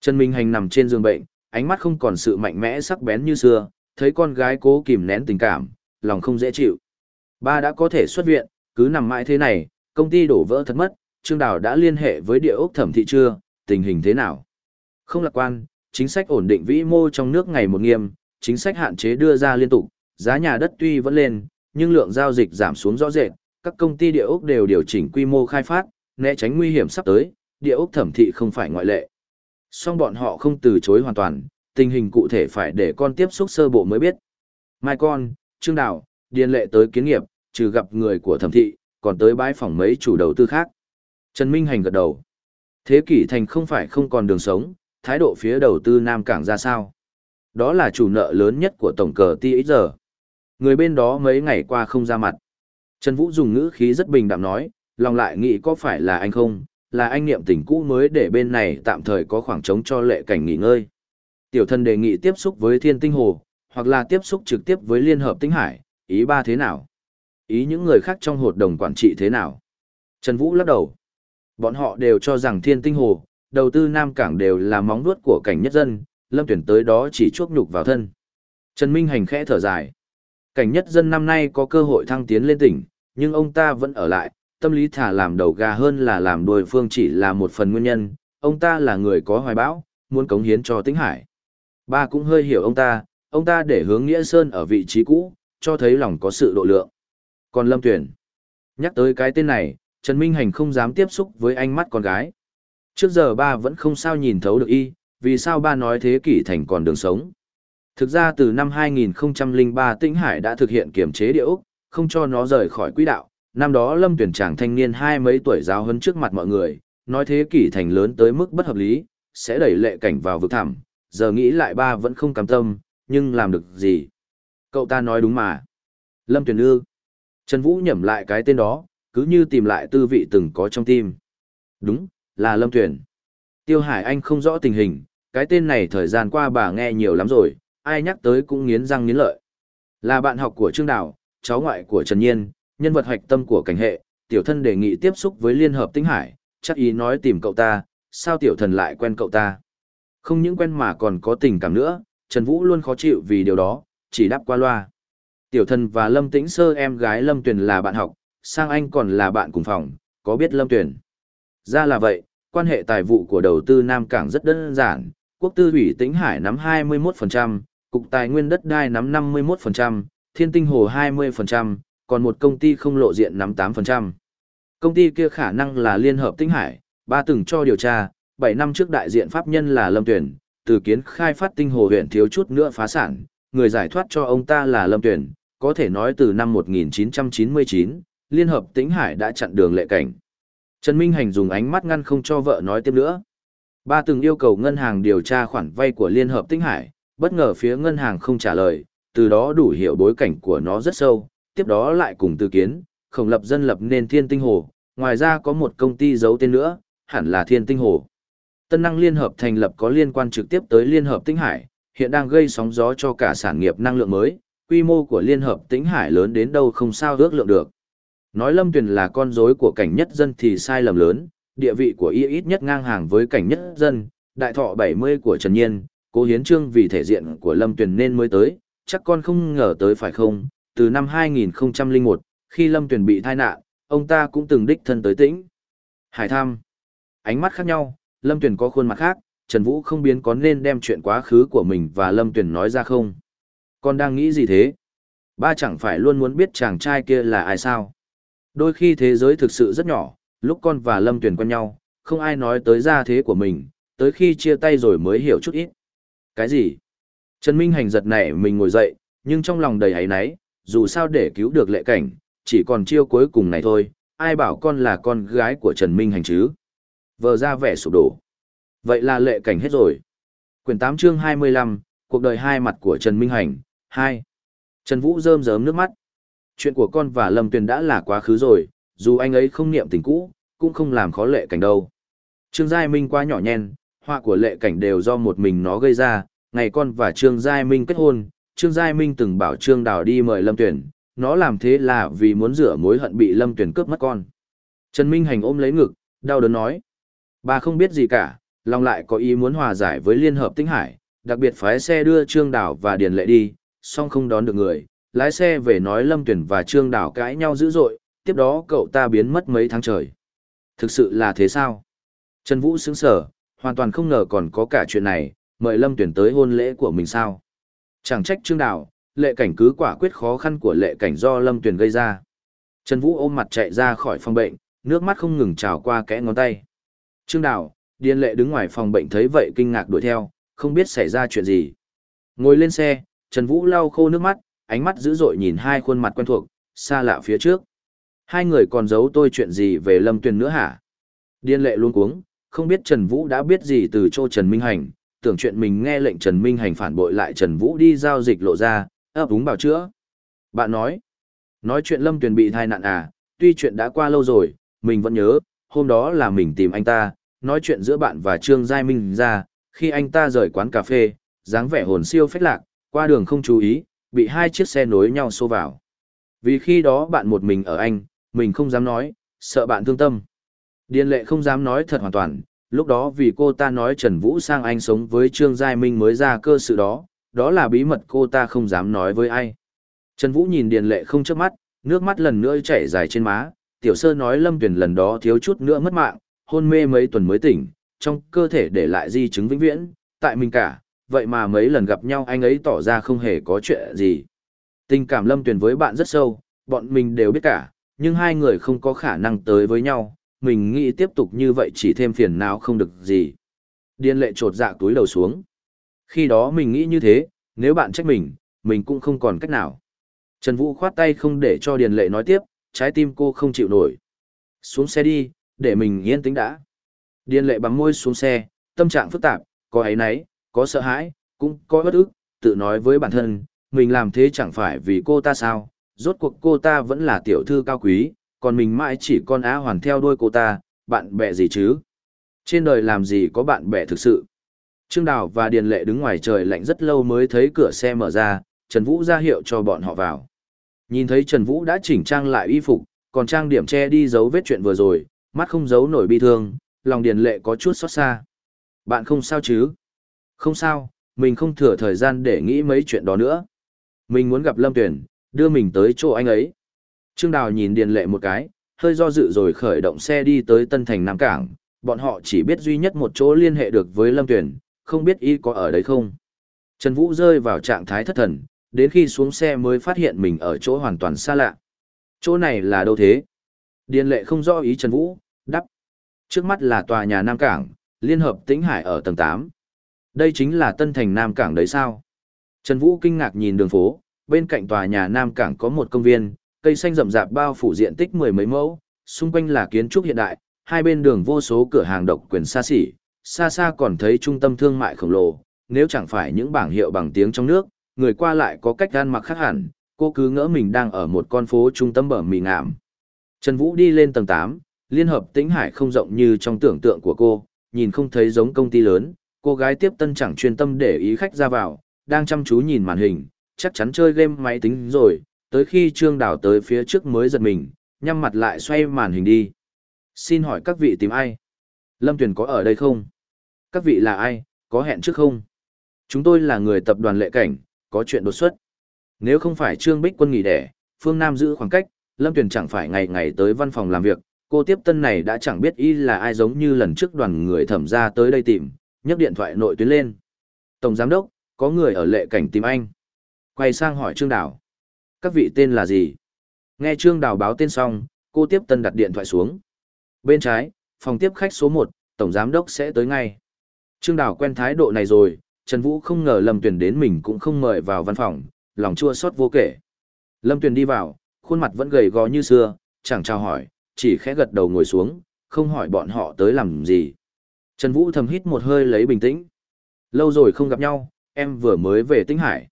S1: Trần Minh Hành nằm trên giường bệnh, ánh mắt không còn sự mạnh mẽ sắc bén như xưa, thấy con gái cố kìm nén tình cảm, lòng không dễ chịu. Ba đã có thể xuất viện, cứ nằm mãi thế này, công ty đổ vỡ thật mất, Trương Đào đã liên hệ với địa ốc thẩm thị chưa, tình hình thế nào? Không lạc quan, chính sách ổn định vĩ mô trong nước ngày một nghiêm, chính sách hạn chế đưa ra liên tục, giá nhà đất tuy vẫn lên, nhưng lượng giao dịch giảm xuống rõ rệt, các công ty địa ốc đều điều chỉnh quy mô khai phát, né tránh nguy hiểm sắp tới, địa ốc thẩm thị không phải ngoại lệ. Song bọn họ không từ chối hoàn toàn, tình hình cụ thể phải để con tiếp xúc sơ bộ mới biết. Mai con, Trương Đào, điền lệ tới kiến nghiệp, trừ gặp người của thẩm thị, còn tới bãi phòng mấy chủ đầu tư khác. Trần Minh Hành gật đầu. Thế kỷ thành không phải không còn đường sống, thái độ phía đầu tư Nam Cảng ra sao? Đó là chủ nợ lớn nhất của tổng cờ ti giờ. Người bên đó mấy ngày qua không ra mặt. Trần Vũ dùng ngữ khí rất bình đạm nói, lòng lại nghĩ có phải là anh không, là anh niệm tình cũ mới để bên này tạm thời có khoảng trống cho lệ cảnh nghỉ ngơi. Tiểu thân đề nghị tiếp xúc với thiên tinh hồ, hoặc là tiếp xúc trực tiếp với Liên Hợp Tinh Hải, ý ba thế nào? Ý những người khác trong hội đồng quản trị thế nào? Trần Vũ lắc đầu. Bọn họ đều cho rằng thiên tinh hồ, đầu tư Nam Cảng đều là móng vuốt của cảnh nhất dân, lâm tuyển tới đó chỉ chuốc nhục vào thân. Trần Minh Hành khẽ thở dài. Cảnh nhất dân năm nay có cơ hội thăng tiến lên tỉnh, nhưng ông ta vẫn ở lại, tâm lý thả làm đầu gà hơn là làm đuôi phương chỉ là một phần nguyên nhân, ông ta là người có hoài bão, muốn cống hiến cho tĩnh hải. Ba cũng hơi hiểu ông ta, ông ta để hướng Nghĩa Sơn ở vị trí cũ, cho thấy lòng có sự độ lượng. Còn Lâm Tuyển, nhắc tới cái tên này, Trần Minh Hành không dám tiếp xúc với ánh mắt con gái. Trước giờ ba vẫn không sao nhìn thấu được y, vì sao ba nói thế kỷ thành còn đường sống. Thực ra từ năm 2003 Tĩnh Hải đã thực hiện kiểm chế địa Úc, không cho nó rời khỏi quỹ đạo. Năm đó Lâm tuyển chàng thanh niên hai mấy tuổi giáo hơn trước mặt mọi người, nói thế kỷ thành lớn tới mức bất hợp lý, sẽ đẩy lệ cảnh vào vực thẳm. Giờ nghĩ lại ba vẫn không cam tâm, nhưng làm được gì? Cậu ta nói đúng mà. Lâm tuyển ư. Trần Vũ nhẩm lại cái tên đó, cứ như tìm lại tư vị từng có trong tim. Đúng, là Lâm tuyển. Tiêu Hải Anh không rõ tình hình, cái tên này thời gian qua bà nghe nhiều lắm rồi, ai nhắc tới cũng nghiến răng nghiến lợi. Là bạn học của Trương Đào, cháu ngoại của Trần Nhiên, nhân vật hoạch tâm của cảnh hệ, tiểu thân đề nghị tiếp xúc với Liên Hợp Tinh Hải, chắc ý nói tìm cậu ta, sao tiểu thần lại quen cậu ta. Không những quen mà còn có tình cảm nữa, Trần Vũ luôn khó chịu vì điều đó, chỉ đáp qua loa. Tiểu thần và Lâm Tĩnh Sơ em gái Lâm Tuyền là bạn học, sang anh còn là bạn cùng phòng, có biết Lâm Tuyền. Ra là vậy, quan hệ tài vụ của đầu tư Nam Cảng rất đơn giản, quốc tư ủy Tĩnh Hải nắm 21%, cục tài nguyên đất đai nắm 51%, thiên tinh hồ 20%, còn một công ty không lộ diện nắm 8%. Công ty kia khả năng là Liên Hợp tinh Hải, ba từng cho điều tra, 7 năm trước đại diện pháp nhân là Lâm Tuyển, từ kiến khai phát tinh hồ huyện thiếu chút nữa phá sản, người giải thoát cho ông ta là Lâm Tuyển, có thể nói từ năm 1999, Liên Hợp Tĩnh Hải đã chặn đường lệ cảnh. Trần Minh Hành dùng ánh mắt ngăn không cho vợ nói tiếp nữa. Ba từng yêu cầu ngân hàng điều tra khoản vay của Liên Hợp Tĩnh Hải, bất ngờ phía ngân hàng không trả lời, từ đó đủ hiểu bối cảnh của nó rất sâu, tiếp đó lại cùng từ kiến, khổng lập dân lập nên Thiên Tinh Hồ, ngoài ra có một công ty giấu tên nữa, hẳn là Thiên Tinh Hồ. Tân năng liên hợp thành lập có liên quan trực tiếp tới Liên hợp Tĩnh Hải, hiện đang gây sóng gió cho cả sản nghiệp năng lượng mới, quy mô của Liên hợp Tĩnh Hải lớn đến đâu không sao ước lượng được. Nói Lâm Tuyền là con rối của cảnh nhất dân thì sai lầm lớn, địa vị của y ít nhất ngang hàng với cảnh nhất dân, đại thọ 70 của Trần Nhiên, cố hiến trương vì thể diện của Lâm Tuyền nên mới tới, chắc con không ngờ tới phải không, từ năm 2001, khi Lâm Tuyền bị thai nạn, ông ta cũng từng đích thân tới tĩnh. Hải tham. Ánh mắt khác nhau, Lâm Tuyền có khuôn mặt khác, Trần Vũ không biến có nên đem chuyện quá khứ của mình và Lâm Tuyền nói ra không. Con đang nghĩ gì thế? Ba chẳng phải luôn muốn biết chàng trai kia là ai sao? Đôi khi thế giới thực sự rất nhỏ, lúc con và Lâm Tuyền quen nhau, không ai nói tới gia thế của mình, tới khi chia tay rồi mới hiểu chút ít. Cái gì? Trần Minh Hành giật nảy mình ngồi dậy, nhưng trong lòng đầy hấy náy, dù sao để cứu được lệ cảnh, chỉ còn chiêu cuối cùng này thôi, ai bảo con là con gái của Trần Minh Hành chứ? Vờ ra vẻ sụp đổ. Vậy là lệ cảnh hết rồi. Quyển 8 chương 25, cuộc đời hai mặt của Trần Minh Hành, 2. Trần Vũ rơm rớm nước mắt. Chuyện của con và Lâm Tuyền đã là quá khứ rồi, dù anh ấy không niệm tình cũ, cũng không làm khó lệ cảnh đâu. Trương Giai Minh quá nhỏ nhen, họa của lệ cảnh đều do một mình nó gây ra, ngày con và Trương Giai Minh kết hôn, Trương Giai Minh từng bảo Trương Đào đi mời Lâm Tuyển, nó làm thế là vì muốn rửa mối hận bị Lâm Tuyển cướp mất con. Trần Minh Hành ôm lấy ngực, đau đớn nói. Bà không biết gì cả, lòng lại có ý muốn hòa giải với Liên Hợp Tinh Hải, đặc biệt phái xe đưa Trương Đào và Điền Lệ đi, song không đón được người, lái xe về nói Lâm Tuyển và Trương Đào cãi nhau dữ dội, tiếp đó cậu ta biến mất mấy tháng trời. Thực sự là thế sao? Trần Vũ sững sở, hoàn toàn không ngờ còn có cả chuyện này, mời Lâm Tuyển tới hôn lễ của mình sao? Chẳng trách Trương Đào, lệ cảnh cứ quả quyết khó khăn của lệ cảnh do Lâm tuyền gây ra. Trần Vũ ôm mặt chạy ra khỏi phòng bệnh, nước mắt không ngừng trào qua kẽ ngón tay. Trương Đào, Điền Lệ đứng ngoài phòng bệnh thấy vậy kinh ngạc đuổi theo, không biết xảy ra chuyện gì. Ngồi lên xe, Trần Vũ lau khô nước mắt, ánh mắt dữ dội nhìn hai khuôn mặt quen thuộc, xa lạ phía trước. Hai người còn giấu tôi chuyện gì về Lâm Tuyền nữa hả? Điên lệ luôn cuống, không biết Trần Vũ đã biết gì từ chỗ Trần Minh Hành, tưởng chuyện mình nghe lệnh Trần Minh Hành phản bội lại Trần Vũ đi giao dịch lộ ra, ấp úng bảo chữa. Bạn nói, nói chuyện Lâm Tuyền bị thai nạn à, tuy chuyện đã qua lâu rồi, mình vẫn nhớ, hôm đó là mình tìm anh ta, nói chuyện giữa bạn và Trương Giai Minh ra, khi anh ta rời quán cà phê, dáng vẻ hồn siêu phách lạc, qua đường không chú ý, bị hai chiếc xe nối nhau xô vào. Vì khi đó bạn một mình ở anh, mình không dám nói, sợ bạn thương tâm. Điền lệ không dám nói thật hoàn toàn, lúc đó vì cô ta nói Trần Vũ sang anh sống với Trương Giai Minh mới ra cơ sự đó, đó là bí mật cô ta không dám nói với ai. Trần Vũ nhìn Điền lệ không chớp mắt, nước mắt lần nữa chảy dài trên má, tiểu sơ nói Lâm Tuyền lần đó thiếu chút nữa mất mạng, hôn mê mấy tuần mới tỉnh, trong cơ thể để lại di chứng vĩnh viễn, tại mình cả, vậy mà mấy lần gặp nhau anh ấy tỏ ra không hề có chuyện gì. Tình cảm Lâm Tuyền với bạn rất sâu, bọn mình đều biết cả, nhưng hai người không có khả năng tới với nhau, mình nghĩ tiếp tục như vậy chỉ thêm phiền não không được gì. Điên lệ trột dạ túi đầu xuống. Khi đó mình nghĩ như thế, nếu bạn trách mình, mình cũng không còn cách nào. Trần Vũ khoát tay không để cho Điền lệ nói tiếp, trái tim cô không chịu nổi. Xuống xe đi, để mình yên tĩnh đã. Điền lệ bấm môi xuống xe, tâm trạng phức tạp, có ấy nấy, có sợ hãi, cũng có bất ức, tự nói với bản thân, mình làm thế chẳng phải vì cô ta sao, rốt cuộc cô ta vẫn là tiểu thư cao quý, còn mình mãi chỉ con á hoàn theo đuôi cô ta, bạn bè gì chứ? Trên đời làm gì có bạn bè thực sự? Trương Đào và Điền Lệ đứng ngoài trời lạnh rất lâu mới thấy cửa xe mở ra, Trần Vũ ra hiệu cho bọn họ vào. Nhìn thấy Trần Vũ đã chỉnh trang lại y phục, còn trang điểm che đi dấu vết chuyện vừa rồi, mắt không giấu nổi bi thương, lòng Điền Lệ có chút xót xa. Bạn không sao chứ? Không sao, mình không thừa thời gian để nghĩ mấy chuyện đó nữa. Mình muốn gặp Lâm Tuyển, đưa mình tới chỗ anh ấy. Trương Đào nhìn Điền Lệ một cái, hơi do dự rồi khởi động xe đi tới Tân Thành Nam Cảng, bọn họ chỉ biết duy nhất một chỗ liên hệ được với Lâm Tuyển, không biết y có ở đấy không. Trần Vũ rơi vào trạng thái thất thần, đến khi xuống xe mới phát hiện mình ở chỗ hoàn toàn xa lạ. Chỗ này là đâu thế? Điền Lệ không rõ ý Trần Vũ, đắp. Trước mắt là tòa nhà Nam Cảng, Liên hợp Tĩnh Hải ở tầng 8. Đây chính là Tân Thành Nam Cảng đấy sao? Trần Vũ kinh ngạc nhìn đường phố, bên cạnh tòa nhà Nam Cảng có một công viên, cây xanh rậm rạp bao phủ diện tích mười mấy mẫu, xung quanh là kiến trúc hiện đại, hai bên đường vô số cửa hàng độc quyền xa xỉ, xa xa còn thấy trung tâm thương mại khổng lồ, nếu chẳng phải những bảng hiệu bằng tiếng trong nước, người qua lại có cách gan mặc khác hẳn, cô cứ ngỡ mình đang ở một con phố trung tâm bờ mì ngạm. Trần Vũ đi lên tầng 8, Liên hợp Tĩnh Hải không rộng như trong tưởng tượng của cô, nhìn không thấy giống công ty lớn, cô gái tiếp tân chẳng chuyên tâm để ý khách ra vào, đang chăm chú nhìn màn hình, chắc chắn chơi game máy tính rồi, tới khi Trương Đào tới phía trước mới giật mình, nhắm mặt lại xoay màn hình đi. Xin hỏi các vị tìm ai? Lâm Tuyền có ở đây không? Các vị là ai, có hẹn trước không? Chúng tôi là người tập đoàn lệ cảnh, có chuyện đột xuất. Nếu không phải Trương Bích quân nghỉ đẻ, Phương Nam giữ khoảng cách, Lâm Tuyền chẳng phải ngày ngày tới văn phòng làm việc, cô tiếp tân này đã chẳng biết y là ai giống như lần trước đoàn người thẩm ra tới đây tìm, nhấc điện thoại nội tuyến lên. Tổng giám đốc, có người ở lệ cảnh tìm anh. Quay sang hỏi Trương Đào. Các vị tên là gì? Nghe Trương Đào báo tên xong, cô tiếp tân đặt điện thoại xuống. Bên trái, phòng tiếp khách số 1, tổng giám đốc sẽ tới ngay. Trương Đào quen thái độ này rồi, Trần Vũ không ngờ Lâm Tuyền đến mình cũng không mời vào văn phòng, lòng chua xót vô kể. Lâm Tuyền đi vào, khuôn mặt vẫn gầy gò như xưa, chẳng chào hỏi, chỉ khẽ gật đầu ngồi xuống, không hỏi bọn họ tới làm gì. Trần Vũ thầm hít một hơi lấy bình tĩnh. Lâu rồi không gặp nhau, em vừa mới về Tĩnh Hải.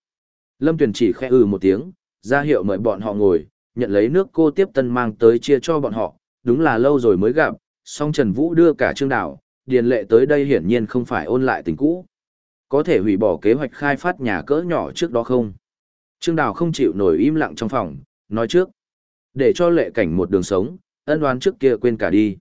S1: Lâm Tuyền chỉ khẽ ừ một tiếng, ra hiệu mời bọn họ ngồi, nhận lấy nước cô tiếp tân mang tới chia cho bọn họ, đúng là lâu rồi mới gặp, song Trần Vũ đưa cả Trương Đào, Điền Lệ tới đây hiển nhiên không phải ôn lại tình cũ. Có thể hủy bỏ kế hoạch khai phát nhà cỡ nhỏ trước đó không? Trương Đào không chịu nổi im lặng trong phòng, nói trước. Để cho lệ cảnh một đường sống, ân đoán trước kia quên cả đi.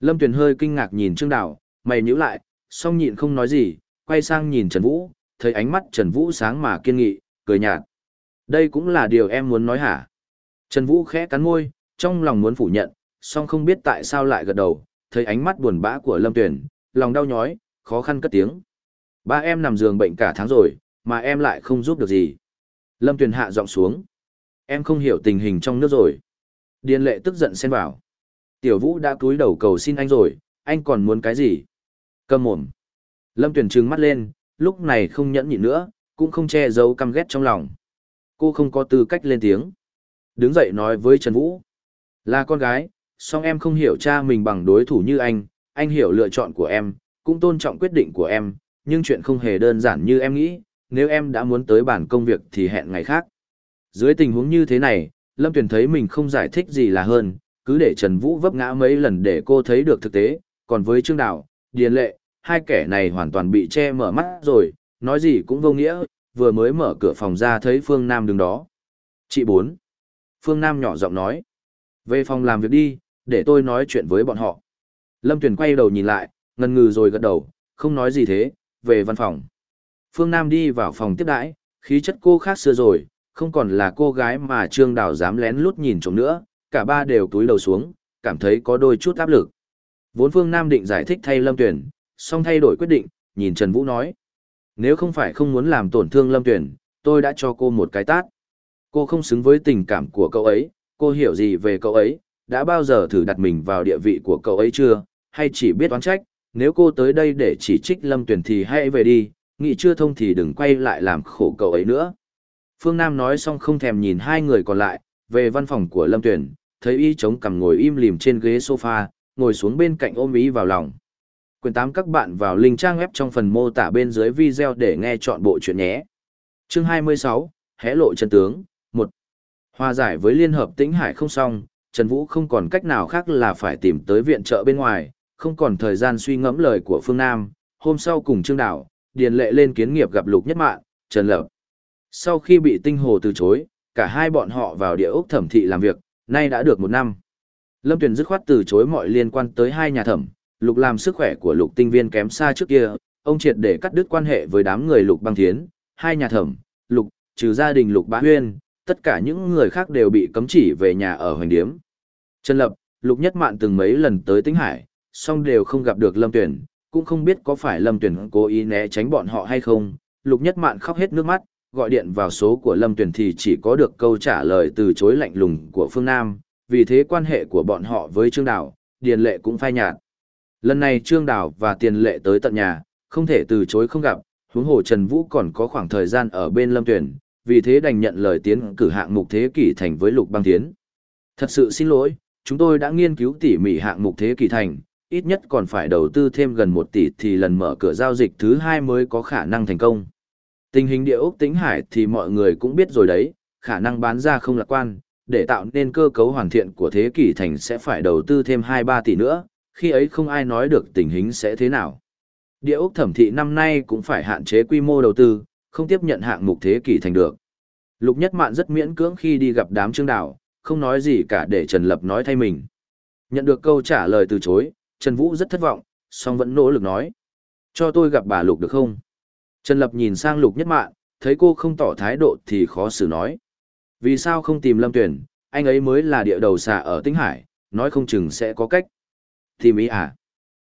S1: Lâm Tuyền hơi kinh ngạc nhìn Trương Đào, mày nhữ lại, song nhịn không nói gì, quay sang nhìn Trần Vũ, thấy ánh mắt Trần Vũ sáng mà kiên nghị, cười nhạt. Đây cũng là điều em muốn nói hả? Trần Vũ khẽ cắn môi, trong lòng muốn phủ nhận, song không biết tại sao lại gật đầu, thấy ánh mắt buồn bã của Lâm Tuyền, lòng đau nhói, khó khăn cất tiếng. Ba em nằm giường bệnh cả tháng rồi, mà em lại không giúp được gì. Lâm Tuyền hạ giọng xuống. Em không hiểu tình hình trong nước rồi. Điền lệ tức giận xen vào. Tiểu Vũ đã cúi đầu cầu xin anh rồi, anh còn muốn cái gì? Cầm mồm. Lâm Tuyền trừng mắt lên, lúc này không nhẫn nhịn nữa, cũng không che giấu căm ghét trong lòng. Cô không có tư cách lên tiếng. Đứng dậy nói với Trần Vũ. Là con gái, song em không hiểu cha mình bằng đối thủ như anh, anh hiểu lựa chọn của em, cũng tôn trọng quyết định của em, nhưng chuyện không hề đơn giản như em nghĩ, nếu em đã muốn tới bản công việc thì hẹn ngày khác. Dưới tình huống như thế này, Lâm Tuyền thấy mình không giải thích gì là hơn, cứ để Trần Vũ vấp ngã mấy lần để cô thấy được thực tế, còn với Trương Đào, Điền Lệ, hai kẻ này hoàn toàn bị che mở mắt rồi, nói gì cũng vô nghĩa, vừa mới mở cửa phòng ra thấy Phương Nam đứng đó. Chị bốn. Phương Nam nhỏ giọng nói. Về phòng làm việc đi, để tôi nói chuyện với bọn họ. Lâm Tuyền quay đầu nhìn lại, ngần ngừ rồi gật đầu, không nói gì thế, về văn phòng. Phương Nam đi vào phòng tiếp đãi, khí chất cô khác xưa rồi, không còn là cô gái mà Trương Đào dám lén lút nhìn trộm nữa, cả ba đều túi đầu xuống, cảm thấy có đôi chút áp lực. Vốn Phương Nam định giải thích thay Lâm Tuyền, song thay đổi quyết định, nhìn Trần Vũ nói. Nếu không phải không muốn làm tổn thương Lâm Tuyền, tôi đã cho cô một cái tát. Cô không xứng với tình cảm của cậu ấy, cô hiểu gì về cậu ấy, đã bao giờ thử đặt mình vào địa vị của cậu ấy chưa, hay chỉ biết oán trách, nếu cô tới đây để chỉ trích Lâm Tuyền thì hãy về đi, nghĩ chưa thông thì đừng quay lại làm khổ cậu ấy nữa. Phương Nam nói xong không thèm nhìn hai người còn lại, về văn phòng của Lâm Tuyền, thấy y chống cằm ngồi im lìm trên ghế sofa, ngồi xuống bên cạnh ôm ý vào lòng. Quyền 8 các bạn vào link trang web trong phần mô tả bên dưới video để nghe chọn bộ chuyện nhé. Chương 26, hé lộ chân tướng, 1. Hòa giải với Liên Hợp Tĩnh Hải không xong, Trần Vũ không còn cách nào khác là phải tìm tới viện trợ bên ngoài, không còn thời gian suy ngẫm lời của Phương Nam, hôm sau cùng Trương Đảo, Điền Lệ lên kiến nghiệp gặp Lục Nhất Mạn, Trần Lập. Sau khi bị Tinh Hồ từ chối, cả hai bọn họ vào địa ốc thẩm thị làm việc, nay đã được một năm. Lâm Tuyền dứt khoát từ chối mọi liên quan tới hai nhà thẩm, Lục làm sức khỏe của Lục tinh viên kém xa trước kia, ông triệt để cắt đứt quan hệ với đám người Lục băng thiến, hai nhà thẩm, Lục, trừ gia đình Lục bá huyên, tất cả những người khác đều bị cấm chỉ về nhà ở hoành điếm. Trần Lập, Lục Nhất Mạn từng mấy lần tới Tĩnh Hải, song đều không gặp được Lâm Tuyển, cũng không biết có phải Lâm Tuyển cố ý né tránh bọn họ hay không. Lục Nhất Mạn khóc hết nước mắt, gọi điện vào số của Lâm Tuyển thì chỉ có được câu trả lời từ chối lạnh lùng của Phương Nam, vì thế quan hệ của bọn họ với Trương Đào, Điền Lệ cũng phai nhạt. Lần này Trương Đào và Tiền Lệ tới tận nhà, không thể từ chối không gặp, huống hồ Trần Vũ còn có khoảng thời gian ở bên Lâm Tuyển, vì thế đành nhận lời tiến cử hạng mục thế kỷ thành với Lục Băng Tiến. Thật sự xin lỗi, chúng tôi đã nghiên cứu tỉ mỉ hạng mục thế kỷ thành, ít nhất còn phải đầu tư thêm gần 1 tỷ thì lần mở cửa giao dịch thứ hai mới có khả năng thành công. Tình hình địa ốc tính hải thì mọi người cũng biết rồi đấy, khả năng bán ra không lạc quan, để tạo nên cơ cấu hoàn thiện của thế kỷ thành sẽ phải đầu tư thêm 2-3 tỷ nữa, khi ấy không ai nói được tình hình sẽ thế nào. Địa ốc thẩm thị năm nay cũng phải hạn chế quy mô đầu tư, không tiếp nhận hạng mục thế kỷ thành được. Lục Nhất Mạn rất miễn cưỡng khi đi gặp đám trương đảo, không nói gì cả để Trần Lập nói thay mình. Nhận được câu trả lời từ chối, Trần Vũ rất thất vọng, song vẫn nỗ lực nói. Cho tôi gặp bà Lục được không? Trần Lập nhìn sang Lục Nhất Mạn, thấy cô không tỏ thái độ thì khó xử nói. Vì sao không tìm Lâm Tuyển, anh ấy mới là địa đầu xà ở Tinh Hải, nói không chừng sẽ có cách. Tìm ý à?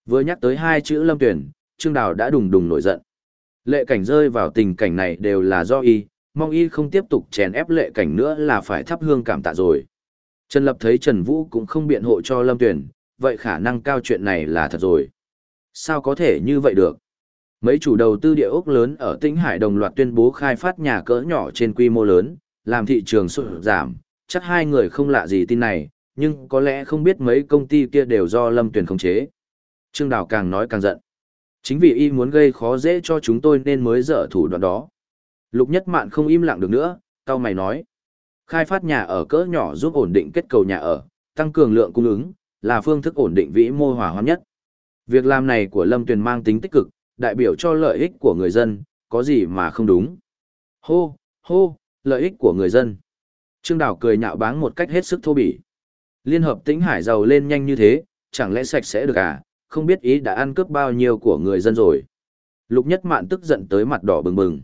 S1: Vừa nhắc tới hai chữ Lâm Tuyển, Trương Đào đã đùng đùng nổi giận. Lệ cảnh rơi vào tình cảnh này đều là do y, mong y không tiếp tục chèn ép lệ cảnh nữa là phải thắp hương cảm tạ rồi. Trần Lập thấy Trần Vũ cũng không biện hộ cho Lâm Tuyển, vậy khả năng cao chuyện này là thật rồi. Sao có thể như vậy được? Mấy chủ đầu tư địa ốc lớn ở Tĩnh Hải đồng loạt tuyên bố khai phát nhà cỡ nhỏ trên quy mô lớn, làm thị trường sụt giảm, chắc hai người không lạ gì tin này, nhưng có lẽ không biết mấy công ty kia đều do Lâm Tuyền khống chế. Trương Đào càng nói càng giận. Chính vì y muốn gây khó dễ cho chúng tôi nên mới dở thủ đoạn đó. Lục Nhất Mạn không im lặng được nữa, cao mày nói. Khai phát nhà ở cỡ nhỏ giúp ổn định kết cầu nhà ở, tăng cường lượng cung ứng, là phương thức ổn định vĩ mô hòa hoãn nhất. Việc làm này của Lâm Tuyền mang tính tích cực, đại biểu cho lợi ích của người dân, có gì mà không đúng. Hô, hô, lợi ích của người dân. Trương Đào cười nhạo báng một cách hết sức thô bỉ. Liên hợp tĩnh hải giàu lên nhanh như thế, chẳng lẽ sạch sẽ được à, không biết ý đã ăn cướp bao nhiêu của người dân rồi. Lục Nhất Mạn tức giận tới mặt đỏ bừng bừng.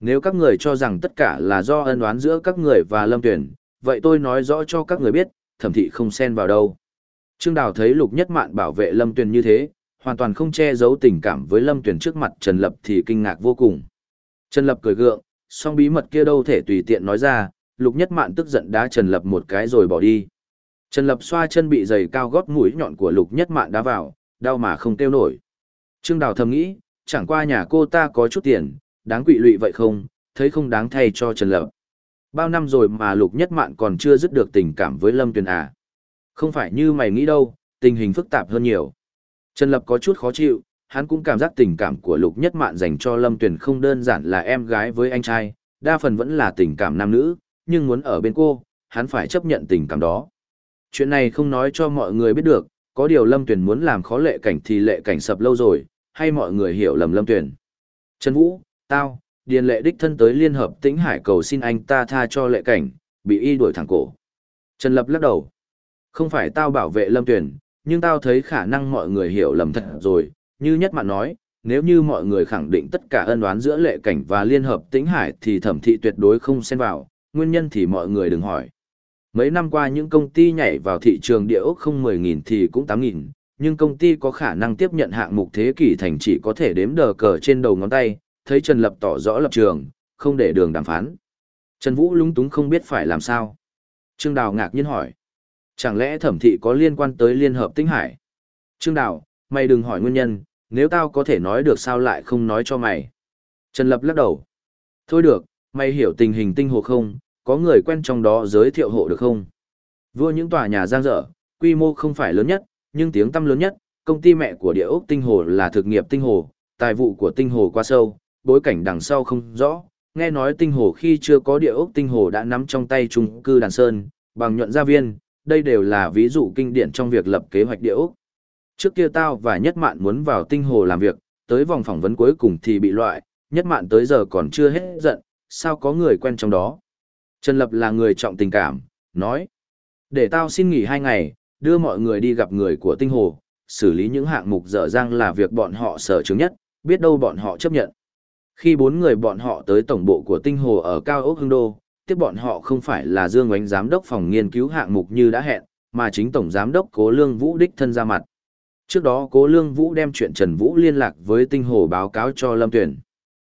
S1: Nếu các người cho rằng tất cả là do ân oán giữa các người và Lâm Tuyển, vậy tôi nói rõ cho các người biết, thẩm thị không xen vào đâu. Trương Đào thấy Lục Nhất Mạn bảo vệ Lâm Tuyển như thế, hoàn toàn không che giấu tình cảm với Lâm Tuyển trước mặt Trần Lập thì kinh ngạc vô cùng. Trần Lập cười gượng, song bí mật kia đâu thể tùy tiện nói ra, Lục Nhất Mạn tức giận đá Trần Lập một cái rồi bỏ đi. Trần Lập xoa chân bị giày cao gót mũi nhọn của Lục Nhất Mạn đá vào, đau mà không tiêu nổi. Trương Đào thầm nghĩ, chẳng qua nhà cô ta có chút tiền, đáng quỵ lụy vậy không, thấy không đáng thay cho Trần Lập. Bao năm rồi mà Lục Nhất Mạn còn chưa dứt được tình cảm với Lâm Tuyền à. Không phải như mày nghĩ đâu, tình hình phức tạp hơn nhiều. Trần Lập có chút khó chịu, hắn cũng cảm giác tình cảm của Lục Nhất Mạn dành cho Lâm Tuyền không đơn giản là em gái với anh trai, đa phần vẫn là tình cảm nam nữ, nhưng muốn ở bên cô, hắn phải chấp nhận tình cảm đó. Chuyện này không nói cho mọi người biết được, có điều Lâm Tuyền muốn làm khó lệ cảnh thì lệ cảnh sập lâu rồi, hay mọi người hiểu lầm Lâm Tuyền. Trần Vũ, tao, điền lệ đích thân tới Liên Hợp Tĩnh Hải cầu xin anh ta tha cho lệ cảnh, bị y đuổi thẳng cổ. Trần Lập lắc đầu. Không phải tao bảo vệ Lâm Tuyền, nhưng tao thấy khả năng mọi người hiểu lầm thật rồi, như nhất mạn nói, nếu như mọi người khẳng định tất cả ân oán giữa lệ cảnh và Liên Hợp Tĩnh Hải thì thẩm thị tuyệt đối không xen vào, nguyên nhân thì mọi người đừng hỏi. Mấy năm qua những công ty nhảy vào thị trường địa ốc không 10.000 thì cũng 8.000, nhưng công ty có khả năng tiếp nhận hạng mục thế kỷ thành chỉ có thể đếm đờ cờ trên đầu ngón tay, thấy Trần Lập tỏ rõ lập trường, không để đường đàm phán. Trần Vũ lúng túng không biết phải làm sao. Trương Đào ngạc nhiên hỏi. Chẳng lẽ thẩm thị có liên quan tới Liên Hợp Tinh Hải? Trương Đào, mày đừng hỏi nguyên nhân, nếu tao có thể nói được sao lại không nói cho mày. Trần Lập lắc đầu. Thôi được, mày hiểu tình hình tinh hồ không, có người quen trong đó giới thiệu hộ được không? Vua những tòa nhà giang dở, quy mô không phải lớn nhất, nhưng tiếng tăm lớn nhất, công ty mẹ của địa ốc tinh hồ là thực nghiệp tinh hồ, tài vụ của tinh hồ quá sâu, bối cảnh đằng sau không rõ. Nghe nói tinh hồ khi chưa có địa ốc tinh hồ đã nắm trong tay trung cư đàn sơn, bằng nhuận gia viên, đây đều là ví dụ kinh điển trong việc lập kế hoạch địa ốc. Trước kia tao và Nhất Mạn muốn vào tinh hồ làm việc, tới vòng phỏng vấn cuối cùng thì bị loại, Nhất Mạn tới giờ còn chưa hết giận, sao có người quen trong đó. Trần Lập là người trọng tình cảm, nói. Để tao xin nghỉ hai ngày, đưa mọi người đi gặp người của tinh hồ, xử lý những hạng mục dở dang là việc bọn họ sở chứng nhất, biết đâu bọn họ chấp nhận. Khi bốn người bọn họ tới tổng bộ của tinh hồ ở Cao Ốc Hưng Đô, tiếp bọn họ không phải là Dương Ngoánh Giám đốc phòng nghiên cứu hạng mục như đã hẹn, mà chính Tổng Giám đốc Cố Lương Vũ đích thân ra mặt. Trước đó Cố Lương Vũ đem chuyện Trần Vũ liên lạc với tinh hồ báo cáo cho Lâm Tuyển.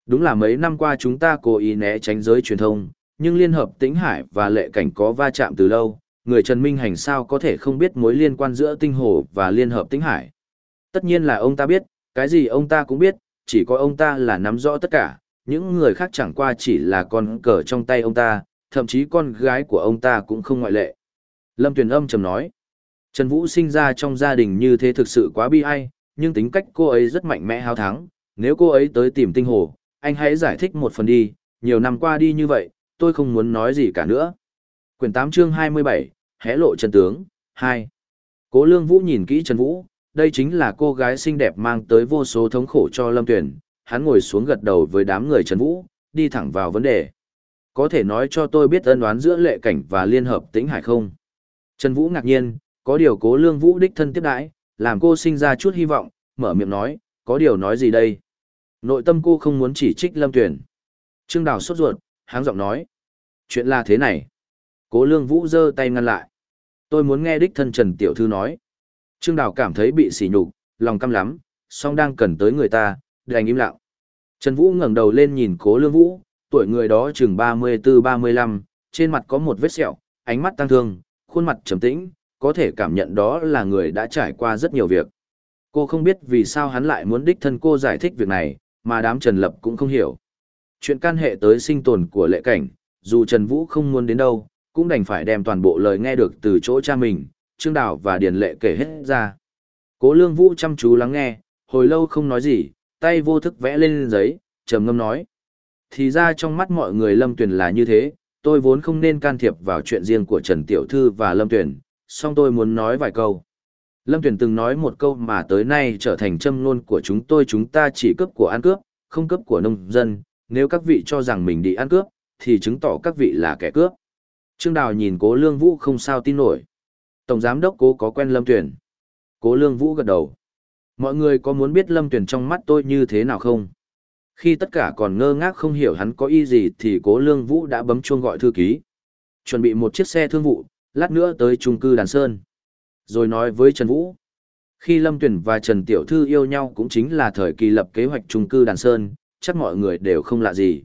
S1: Đúng là mấy năm qua chúng ta cố ý né tránh giới truyền thông, nhưng Liên Hợp Tĩnh Hải và Lệ Cảnh có va chạm từ lâu, người Trần Minh Hành sao có thể không biết mối liên quan giữa Tinh Hồ và Liên Hợp Tĩnh Hải. Tất nhiên là ông ta biết, cái gì ông ta cũng biết, chỉ có ông ta là nắm rõ tất cả, những người khác chẳng qua chỉ là con cờ trong tay ông ta, thậm chí con gái của ông ta cũng không ngoại lệ. Lâm Tuyền âm trầm nói, Trần Vũ sinh ra trong gia đình như thế thực sự quá bi ai, nhưng tính cách cô ấy rất mạnh mẽ hào thắng, nếu cô ấy tới tìm tinh hồ, anh hãy giải thích một phần đi, nhiều năm qua đi như vậy, tôi không muốn nói gì cả nữa. Quyển 8 chương 27, hé lộ chân tướng, 2. Cố Lương Vũ nhìn kỹ Trần Vũ, đây chính là cô gái xinh đẹp mang tới vô số thống khổ cho Lâm Tuyển, hắn ngồi xuống gật đầu với đám người Trần Vũ, đi thẳng vào vấn đề. Có thể nói cho tôi biết ân đoán giữa lệ cảnh và liên hợp tĩnh hải không? Trần Vũ ngạc nhiên, có điều cố lương vũ đích thân tiếp đãi, làm cô sinh ra chút hy vọng, mở miệng nói, có điều nói gì đây? Nội tâm cô không muốn chỉ trích Lâm Tuyển. Trương Đào sốt ruột, háng giọng nói. Chuyện là thế này. Cố lương vũ giơ tay ngăn lại. Tôi muốn nghe đích thân Trần Tiểu Thư nói. Trương Đào cảm thấy bị sỉ nhục, lòng căm lắm, song đang cần tới người ta, đành im lặng. Trần Vũ ngẩng đầu lên nhìn cố lương vũ, tuổi người đó chừng 34-35, trên mặt có một vết sẹo, ánh mắt tăng thương, khuôn mặt trầm tĩnh, có thể cảm nhận đó là người đã trải qua rất nhiều việc. Cô không biết vì sao hắn lại muốn đích thân cô giải thích việc này, mà đám Trần Lập cũng không hiểu. Chuyện can hệ tới sinh tồn của lệ cảnh, dù Trần Vũ không muốn đến đâu, cũng đành phải đem toàn bộ lời nghe được từ chỗ cha mình, Trương Đào và Điền Lệ kể hết ra. Cố Lương Vũ chăm chú lắng nghe, hồi lâu không nói gì, tay vô thức vẽ lên giấy, trầm ngâm nói. Thì ra trong mắt mọi người Lâm Tuyền là như thế, tôi vốn không nên can thiệp vào chuyện riêng của Trần Tiểu Thư và Lâm Tuyền, song tôi muốn nói vài câu. Lâm Tuyền từng nói một câu mà tới nay trở thành châm ngôn của chúng tôi chúng ta chỉ cấp của ăn cướp, không cấp của nông dân, nếu các vị cho rằng mình đi ăn cướp, thì chứng tỏ các vị là kẻ cướp. Trương Đào nhìn cố Lương Vũ không sao tin nổi. Tổng giám đốc cố có quen Lâm Tuyền. Cố Lương Vũ gật đầu. Mọi người có muốn biết Lâm Tuyền trong mắt tôi như thế nào không? Khi tất cả còn ngơ ngác không hiểu hắn có ý gì thì cố Lương Vũ đã bấm chuông gọi thư ký. Chuẩn bị một chiếc xe thương vụ, lát nữa tới trung cư Đàn Sơn. Rồi nói với Trần Vũ. Khi Lâm Tuyền và Trần Tiểu Thư yêu nhau cũng chính là thời kỳ lập kế hoạch trung cư Đàn Sơn, chắc mọi người đều không lạ gì.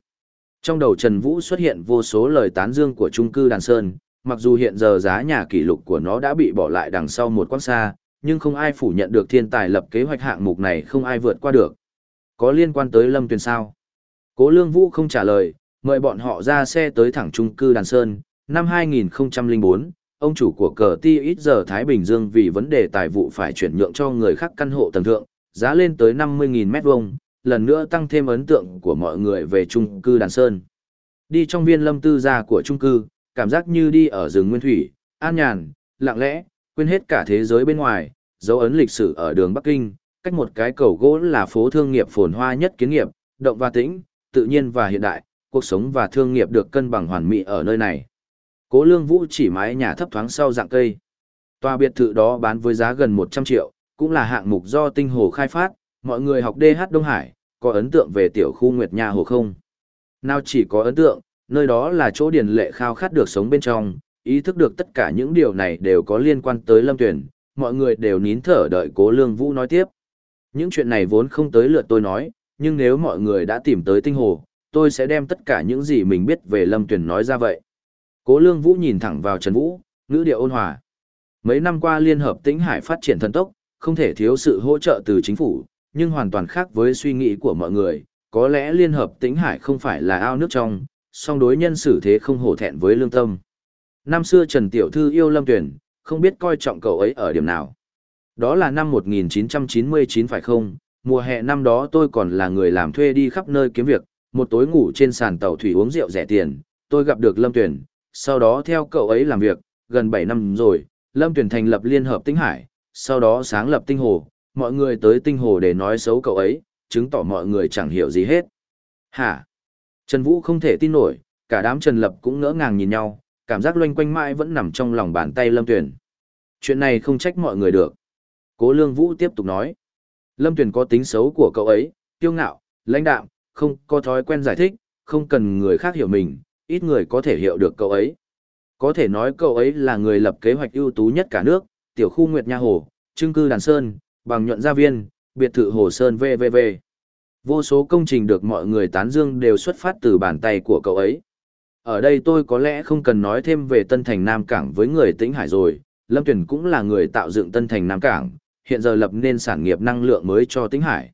S1: Trong đầu Trần Vũ xuất hiện vô số lời tán dương của trung cư Đàn Sơn, mặc dù hiện giờ giá nhà kỷ lục của nó đã bị bỏ lại đằng sau một quãng xa, nhưng không ai phủ nhận được thiên tài lập kế hoạch hạng mục này không ai vượt qua được. Có liên quan tới Lâm Tuyền sao? Cố Lương Vũ không trả lời, mời bọn họ ra xe tới thẳng trung cư Đàn Sơn. Năm 2004, ông chủ của cờ ti ít giờ Thái Bình Dương vì vấn đề tài vụ phải chuyển nhượng cho người khác căn hộ tầng thượng, giá lên tới 50.000 mét vuông, lần nữa tăng thêm ấn tượng của mọi người về trung cư Đàn Sơn. Đi trong viên lâm tư gia của trung cư, cảm giác như đi ở rừng nguyên thủy, an nhàn, lặng lẽ, quên hết cả thế giới bên ngoài, dấu ấn lịch sử ở đường Bắc Kinh, cách một cái cầu gỗ là phố thương nghiệp phồn hoa nhất kiến nghiệp, động và tĩnh, tự nhiên và hiện đại, cuộc sống và thương nghiệp được cân bằng hoàn mỹ ở nơi này. Cố Lương Vũ chỉ mái nhà thấp thoáng sau dạng cây. Tòa biệt thự đó bán với giá gần 100 triệu, cũng là hạng mục do Tinh Hồ khai phát, mọi người học DH Đông Hải, có ấn tượng về tiểu khu Nguyệt Nha Hồ không? Nào chỉ có ấn tượng, nơi đó là chỗ điền lệ khao khát được sống bên trong, ý thức được tất cả những điều này đều có liên quan tới Lâm Tuyển, mọi người đều nín thở đợi Cố Lương Vũ nói tiếp. Những chuyện này vốn không tới lượt tôi nói, nhưng nếu mọi người đã tìm tới tinh hồ, tôi sẽ đem tất cả những gì mình biết về Lâm Tuyển nói ra vậy. Cố Lương Vũ nhìn thẳng vào Trần Vũ, ngữ điệu ôn hòa. Mấy năm qua Liên Hợp Tĩnh Hải phát triển thần tốc, không thể thiếu sự hỗ trợ từ chính phủ, nhưng hoàn toàn khác với suy nghĩ của mọi người. Có lẽ Liên Hợp Tĩnh Hải không phải là ao nước trong, song đối nhân xử thế không hổ thẹn với lương tâm. Năm xưa Trần Tiểu Thư yêu Lâm Tuyển, không biết coi trọng cậu ấy ở điểm nào. Đó là năm 1999 phải không? Mùa hè năm đó tôi còn là người làm thuê đi khắp nơi kiếm việc, một tối ngủ trên sàn tàu thủy uống rượu rẻ tiền, tôi gặp được Lâm Tuyển, sau đó theo cậu ấy làm việc, gần 7 năm rồi, Lâm Tuyển thành lập Liên Hợp Tinh Hải, sau đó sáng lập Tinh Hồ, mọi người tới Tinh Hồ để nói xấu cậu ấy, chứng tỏ mọi người chẳng hiểu gì hết. Hả? Trần Vũ không thể tin nổi, cả đám Trần Lập cũng ngỡ ngàng nhìn nhau, cảm giác loanh quanh mãi vẫn nằm trong lòng bàn tay Lâm Tuyển. Chuyện này không trách mọi người được. Cố Lương Vũ tiếp tục nói. Lâm Tuyển có tính xấu của cậu ấy, kiêu ngạo, lãnh đạm, không có thói quen giải thích, không cần người khác hiểu mình, ít người có thể hiểu được cậu ấy. Có thể nói cậu ấy là người lập kế hoạch ưu tú nhất cả nước, tiểu khu Nguyệt Nha Hồ, trưng cư Đàn Sơn, bằng nhuận gia viên, biệt thự Hồ Sơn VVV. Vô số công trình được mọi người tán dương đều xuất phát từ bàn tay của cậu ấy. Ở đây tôi có lẽ không cần nói thêm về Tân Thành Nam Cảng với người Tĩnh Hải rồi, Lâm Tuyển cũng là người tạo dựng Tân Thành Nam Cảng, hiện giờ lập nên sản nghiệp năng lượng mới cho Tĩnh Hải.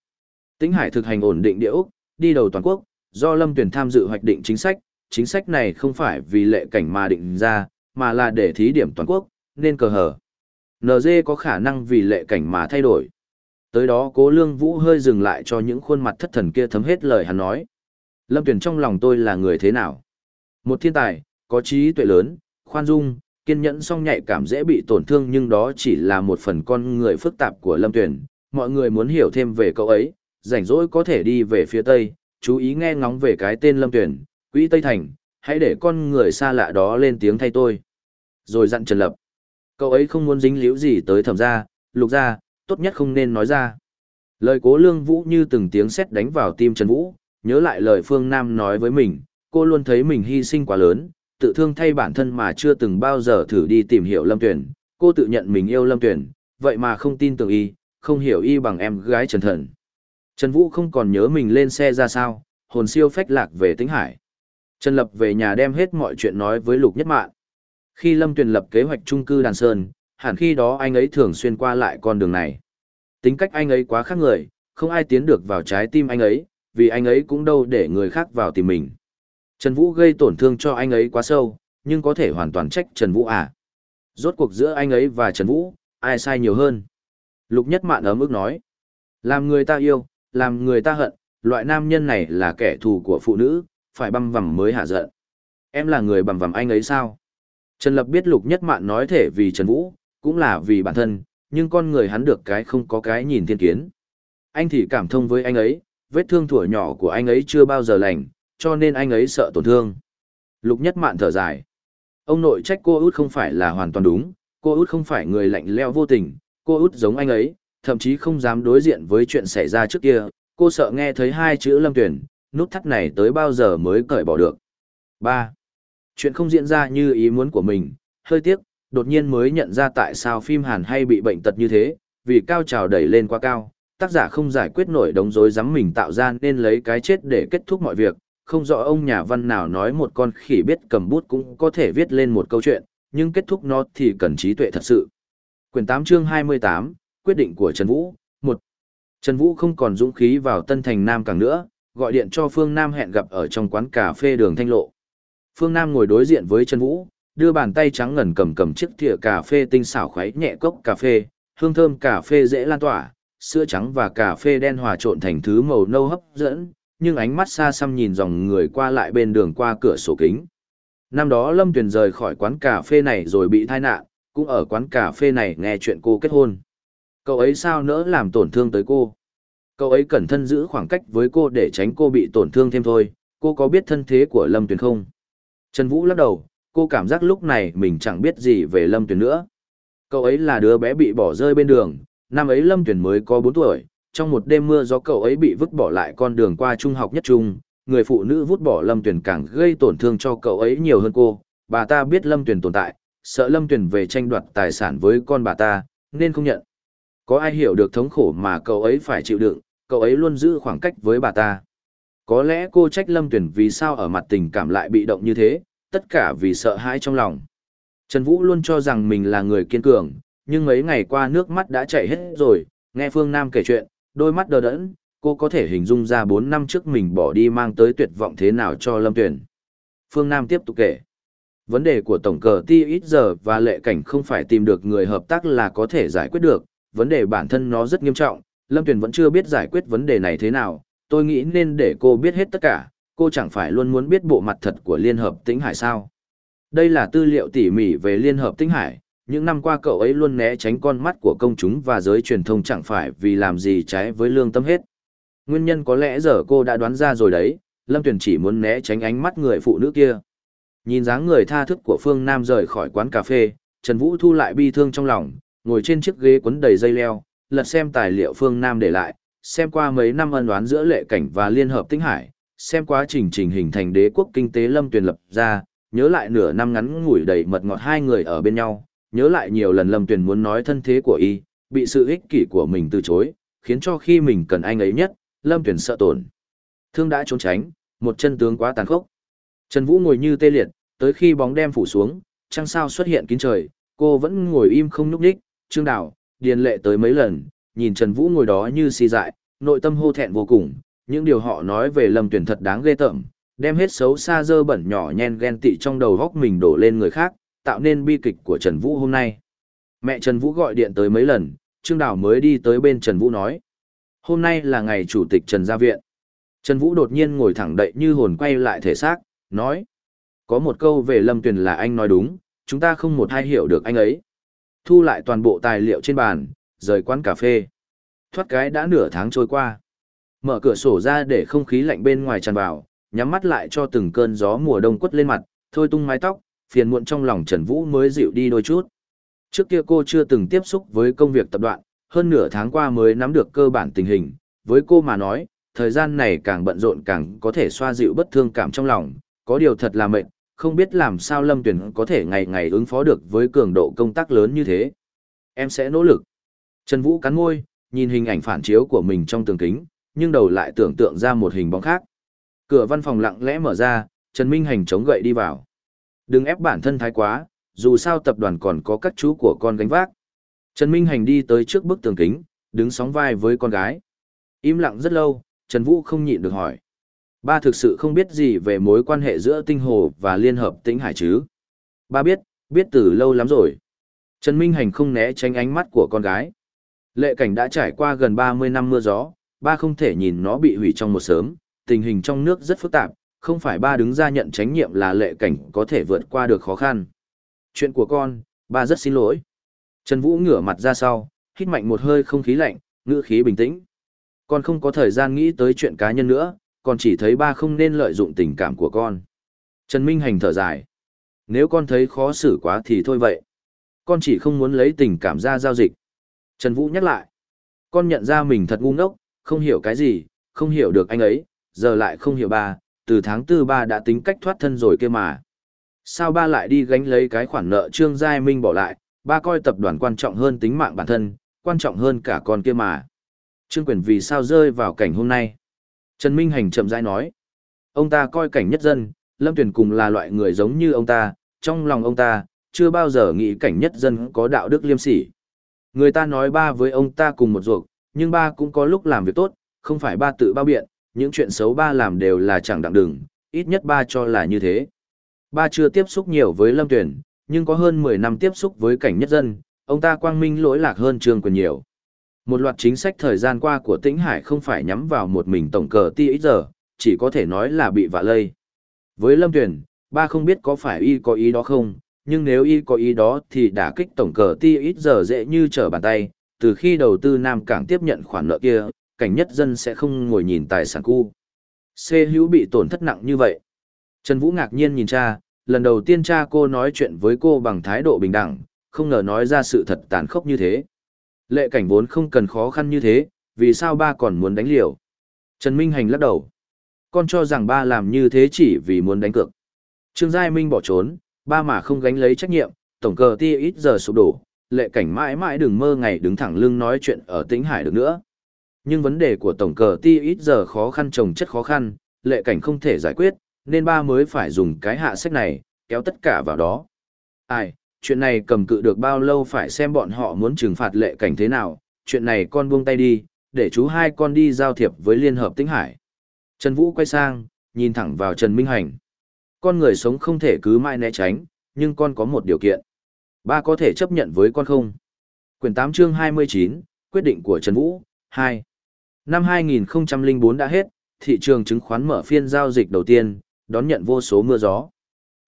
S1: Tĩnh Hải thực hành ổn định địa Úc, đi đầu toàn quốc, do Lâm Tuyển tham dự hoạch định chính sách, chính sách này không phải vì lệ cảnh mà định ra, mà là để thí điểm toàn quốc, nên cờ hở. NG có khả năng vì lệ cảnh mà thay đổi. Tới đó cố lương vũ hơi dừng lại cho những khuôn mặt thất thần kia thấm hết lời hắn nói. Lâm Tuyển trong lòng tôi là người thế nào? Một thiên tài, có trí tuệ lớn, khoan dung, kiên nhẫn song nhạy cảm dễ bị tổn thương nhưng đó chỉ là một phần con người phức tạp của Lâm Tuyển. Mọi người muốn hiểu thêm về cậu ấy, rảnh rỗi có thể đi về phía Tây, chú ý nghe ngóng về cái tên Lâm Tuyển, quỹ Tây Thành, hãy để con người xa lạ đó lên tiếng thay tôi. Rồi dặn Trần Lập. Cậu ấy không muốn dính líu gì tới thẩm gia, lục gia, tốt nhất không nên nói ra. Lời cố lương vũ như từng tiếng sét đánh vào tim Trần Vũ, nhớ lại lời Phương Nam nói với mình, cô luôn thấy mình hy sinh quá lớn, tự thương thay bản thân mà chưa từng bao giờ thử đi tìm hiểu Lâm Tuyển, cô tự nhận mình yêu Lâm Tuyển, vậy mà không tin tưởng y, không hiểu y bằng em gái Trần Thần. Trần Vũ không còn nhớ mình lên xe ra sao, hồn siêu phách lạc về Tĩnh Hải. Trần Lập về nhà đem hết mọi chuyện nói với Lục Nhất Mạn. Khi Lâm Tuyền lập kế hoạch trung cư Đàn Sơn, hẳn khi đó anh ấy thường xuyên qua lại con đường này. Tính cách anh ấy quá khác người, không ai tiến được vào trái tim anh ấy, vì anh ấy cũng đâu để người khác vào tìm mình. Trần Vũ gây tổn thương cho anh ấy quá sâu, nhưng có thể hoàn toàn trách Trần Vũ à. Rốt cuộc giữa anh ấy và Trần Vũ, ai sai nhiều hơn? Lục Nhất Mạn ấm ức nói. Làm người ta yêu, làm người ta hận, loại nam nhân này là kẻ thù của phụ nữ, phải băm vằm mới hạ giận. Em là người bằm vằm anh ấy sao? Trần Lập biết Lục Nhất Mạn nói thể vì Trần Vũ, cũng là vì bản thân, nhưng con người hắn được cái không có cái nhìn thiên kiến. Anh thì cảm thông với anh ấy, vết thương thủa nhỏ của anh ấy chưa bao giờ lành, cho nên anh ấy sợ tổn thương. Lục Nhất Mạn thở dài. Ông nội trách cô út không phải là hoàn toàn đúng, cô út không phải người lạnh leo vô tình, cô út giống anh ấy, thậm chí không dám đối diện với chuyện xảy ra trước kia, cô sợ nghe thấy hai chữ lâm tuyển, nút thắt này tới bao giờ mới cởi bỏ được. 3. Chuyện không diễn ra như ý muốn của mình, hơi tiếc, đột nhiên mới nhận ra tại sao phim Hàn hay bị bệnh tật như thế, vì cao trào đẩy lên quá cao, tác giả không giải quyết nổi đống rối rắm mình tạo ra nên lấy cái chết để kết thúc mọi việc, không rõ ông nhà văn nào nói một con khỉ biết cầm bút cũng có thể viết lên một câu chuyện, nhưng kết thúc nó thì cần trí tuệ thật sự. Quyển 8 chương 28, quyết định của Trần Vũ, 1. Trần Vũ không còn dũng khí vào Tân Thành Nam càng nữa, gọi điện cho Phương Nam hẹn gặp ở trong quán cà phê đường Thanh Lộ. Phương Nam ngồi đối diện với Trần Vũ, đưa bàn tay trắng ngần cầm cầm chiếc thìa cà phê tinh xảo khuấy nhẹ cốc cà phê, hương thơm cà phê dễ lan tỏa, sữa trắng và cà phê đen hòa trộn thành thứ màu nâu hấp dẫn, nhưng ánh mắt xa xăm nhìn dòng người qua lại bên đường qua cửa sổ kính. Năm đó Lâm Tuyền rời khỏi quán cà phê này rồi bị tai nạn, cũng ở quán cà phê này nghe chuyện cô kết hôn. Cậu ấy sao nỡ làm tổn thương tới cô? Cậu ấy cẩn thận giữ khoảng cách với cô để tránh cô bị tổn thương thêm thôi, cô có biết thân thế của Lâm Tuyền không? Trần Vũ lắc đầu, cô cảm giác lúc này mình chẳng biết gì về Lâm Tuyền nữa. Cậu ấy là đứa bé bị bỏ rơi bên đường, năm ấy Lâm Tuyền mới có 4 tuổi, trong một đêm mưa gió cậu ấy bị vứt bỏ lại con đường qua trung học nhất trung, người phụ nữ vứt bỏ Lâm Tuyền càng gây tổn thương cho cậu ấy nhiều hơn cô, bà ta biết Lâm Tuyền tồn tại, sợ Lâm Tuyền về tranh đoạt tài sản với con bà ta, nên không nhận. Có ai hiểu được thống khổ mà cậu ấy phải chịu đựng, cậu ấy luôn giữ khoảng cách với bà ta. Có lẽ cô trách Lâm Tuyền vì sao ở mặt tình cảm lại bị động như thế, tất cả vì sợ hãi trong lòng. Trần Vũ luôn cho rằng mình là người kiên cường, nhưng mấy ngày qua nước mắt đã chảy hết rồi, nghe Phương Nam kể chuyện, đôi mắt đờ đẫn, cô có thể hình dung ra 4 năm trước mình bỏ đi mang tới tuyệt vọng thế nào cho Lâm Tuyền. Phương Nam tiếp tục kể. Vấn đề của tổng cờ ti ít giờ và lệ cảnh không phải tìm được người hợp tác là có thể giải quyết được, vấn đề bản thân nó rất nghiêm trọng, Lâm Tuyền vẫn chưa biết giải quyết vấn đề này thế nào, tôi nghĩ nên để cô biết hết tất cả, cô chẳng phải luôn muốn biết bộ mặt thật của Liên Hợp Tĩnh Hải sao. Đây là tư liệu tỉ mỉ về Liên Hợp Tĩnh Hải, những năm qua cậu ấy luôn né tránh con mắt của công chúng và giới truyền thông chẳng phải vì làm gì trái với lương tâm hết. Nguyên nhân có lẽ giờ cô đã đoán ra rồi đấy, Lâm Tuyền chỉ muốn né tránh ánh mắt người phụ nữ kia. Nhìn dáng người tha thức của Phương Nam rời khỏi quán cà phê, Trần Vũ thu lại bi thương trong lòng, ngồi trên chiếc ghế quấn đầy dây leo, lật xem tài liệu Phương Nam để lại, xem qua mấy năm ân oán giữa lệ cảnh và Liên Hợp Tinh Hải, xem quá trình trình hình thành đế quốc kinh tế Lâm Tuyền lập ra, nhớ lại nửa năm ngắn ngủi đầy mật ngọt hai người ở bên nhau, nhớ lại nhiều lần Lâm Tuyền muốn nói thân thế của y, bị sự ích kỷ của mình từ chối, khiến cho khi mình cần anh ấy nhất, Lâm Tuyền sợ tổn. Thương đã trốn tránh, một chân tướng quá tàn khốc. Trần Vũ ngồi như tê liệt, tới khi bóng đêm phủ xuống, trăng sao xuất hiện kín trời, cô vẫn ngồi im không nhúc nhích, Trương Đào, Điền Lệ tới mấy lần, nhìn Trần Vũ ngồi đó như si dại, nội tâm hô thẹn vô cùng, những điều họ nói về Lâm Tuyền thật đáng ghê tởm, đem hết xấu xa dơ bẩn nhỏ nhen ghen tị trong đầu góc mình đổ lên người khác, tạo nên bi kịch của Trần Vũ hôm nay. Mẹ Trần Vũ gọi điện tới mấy lần, Trương Đào mới đi tới bên Trần Vũ nói. Hôm nay là ngày Chủ tịch Trần Gia Viện. Trần Vũ đột nhiên ngồi thẳng đậy như hồn quay lại thể xác, nói. Có một câu về Lâm Tuyền là anh nói đúng, chúng ta không một ai hiểu được anh ấy. Thu lại toàn bộ tài liệu trên bàn, rời quán cà phê. Thoát cái đã nửa tháng trôi qua. Mở cửa sổ ra để không khí lạnh bên ngoài tràn vào, nhắm mắt lại cho từng cơn gió mùa đông quất lên mặt, thôi tung mái tóc, phiền muộn trong lòng Trần Vũ mới dịu đi đôi chút. Trước kia cô chưa từng tiếp xúc với công việc tập đoạn, hơn nửa tháng qua mới nắm được cơ bản tình hình, với cô mà nói, thời gian này càng bận rộn càng có thể xoa dịu bất thương cảm trong lòng, có điều thật là mệt, không biết làm sao Lâm Tuyển có thể ngày ngày ứng phó được với cường độ công tác lớn như thế. Em sẽ nỗ lực. Trần Vũ cắn môi, nhìn hình ảnh phản chiếu của mình trong tường kính, nhưng đầu lại tưởng tượng ra một hình bóng khác. Cửa văn phòng lặng lẽ mở ra, Trần Minh Hành chống gậy đi vào. Đừng ép bản thân thái quá, dù sao tập đoàn còn có các chú của con gánh vác. Trần Minh Hành đi tới trước bức tường kính, đứng sóng vai với con gái. Im lặng rất lâu, Trần Vũ không nhịn được hỏi. Ba thực sự không biết gì về mối quan hệ giữa tinh hồ và liên hợp tĩnh hải chứ. Ba biết, biết từ lâu lắm rồi. Trần Minh Hành không né tránh ánh mắt của con gái. Lệ cảnh đã trải qua gần 30 năm mưa gió, ba không thể nhìn nó bị hủy trong một sớm, tình hình trong nước rất phức tạp, không phải ba đứng ra nhận trách nhiệm là lệ cảnh có thể vượt qua được khó khăn. Chuyện của con, ba rất xin lỗi. Trần Vũ ngửa mặt ra sau, hít mạnh một hơi không khí lạnh, ngữ khí bình tĩnh. Con không có thời gian nghĩ tới chuyện cá nhân nữa, còn chỉ thấy ba không nên lợi dụng tình cảm của con. Trần Minh Hành thở dài. Nếu con thấy khó xử quá thì thôi vậy. Con chỉ không muốn lấy tình cảm ra giao dịch. Trần Vũ nhắc lại. Con nhận ra mình thật ngu ngốc, không hiểu cái gì, không hiểu được anh ấy, giờ lại không hiểu ba, từ tháng tư ba đã tính cách thoát thân rồi kia mà. Sao ba lại đi gánh lấy cái khoản nợ Trương Giai Minh bỏ lại, ba coi tập đoàn quan trọng hơn tính mạng bản thân, quan trọng hơn cả con kia mà. Trương Quyền vì sao rơi vào cảnh hôm nay? Trần Minh Hành chậm rãi nói. Ông ta coi cảnh nhất dân, Lâm Tuyền cùng là loại người giống như ông ta, trong lòng ông ta, chưa bao giờ nghĩ cảnh nhất dân có đạo đức liêm sỉ. Người ta nói ba với ông ta cùng một ruột, nhưng ba cũng có lúc làm việc tốt, không phải ba tự bao biện, những chuyện xấu ba làm đều là chẳng đặng đừng, ít nhất ba cho là như thế. Ba chưa tiếp xúc nhiều với Lâm Tuyển, nhưng có hơn 10 năm tiếp xúc với cảnh nhất dân, ông ta quang minh lỗi lạc hơn Trương Quyền nhiều. Một loạt chính sách thời gian qua của Tĩnh Hải không phải nhắm vào một mình tổng cờ ti ít giờ, chỉ có thể nói là bị vạ lây. Với Lâm Tuyển, ba không biết có phải y có ý đó không, nhưng nếu y có ý đó thì đã kích tổng cờ ti ít giờ dễ như trở bàn tay, từ khi đầu tư Nam Cảng tiếp nhận khoản nợ kia, cảnh nhất dân sẽ không ngồi nhìn tài sản cu. C hữu bị tổn thất nặng như vậy. Trần Vũ ngạc nhiên nhìn cha, lần đầu tiên cha cô nói chuyện với cô bằng thái độ bình đẳng, không ngờ nói ra sự thật tàn khốc như thế. Lệ cảnh vốn không cần khó khăn như thế, vì sao ba còn muốn đánh liều? Trần Minh Hành lắc đầu. Con cho rằng ba làm như thế chỉ vì muốn đánh cược. Trương Giai Minh bỏ trốn, ba mà không gánh lấy trách nhiệm, tổng cờ ti ít giờ sụp đổ, lệ cảnh mãi mãi đừng mơ ngày đứng thẳng lưng nói chuyện ở tĩnh hải được nữa. Nhưng vấn đề của tổng cờ ti ít giờ khó khăn trồng chất khó khăn, lệ cảnh không thể giải quyết, nên ba mới phải dùng cái hạ sách này, kéo tất cả vào đó. Ai, chuyện này cầm cự được bao lâu phải xem bọn họ muốn trừng phạt lệ cảnh thế nào, chuyện này con buông tay đi, để chú hai con đi giao thiệp với Liên Hợp Tĩnh Hải. Trần Vũ quay sang, nhìn thẳng vào Trần Minh Hành. Con người sống không thể cứ mãi né tránh, nhưng con có một điều kiện. Ba có thể chấp nhận với con không? Quyển 8 chương 29, quyết định của Trần Vũ, 2. Năm 2004 đã hết, thị trường chứng khoán mở phiên giao dịch đầu tiên, đón nhận vô số mưa gió.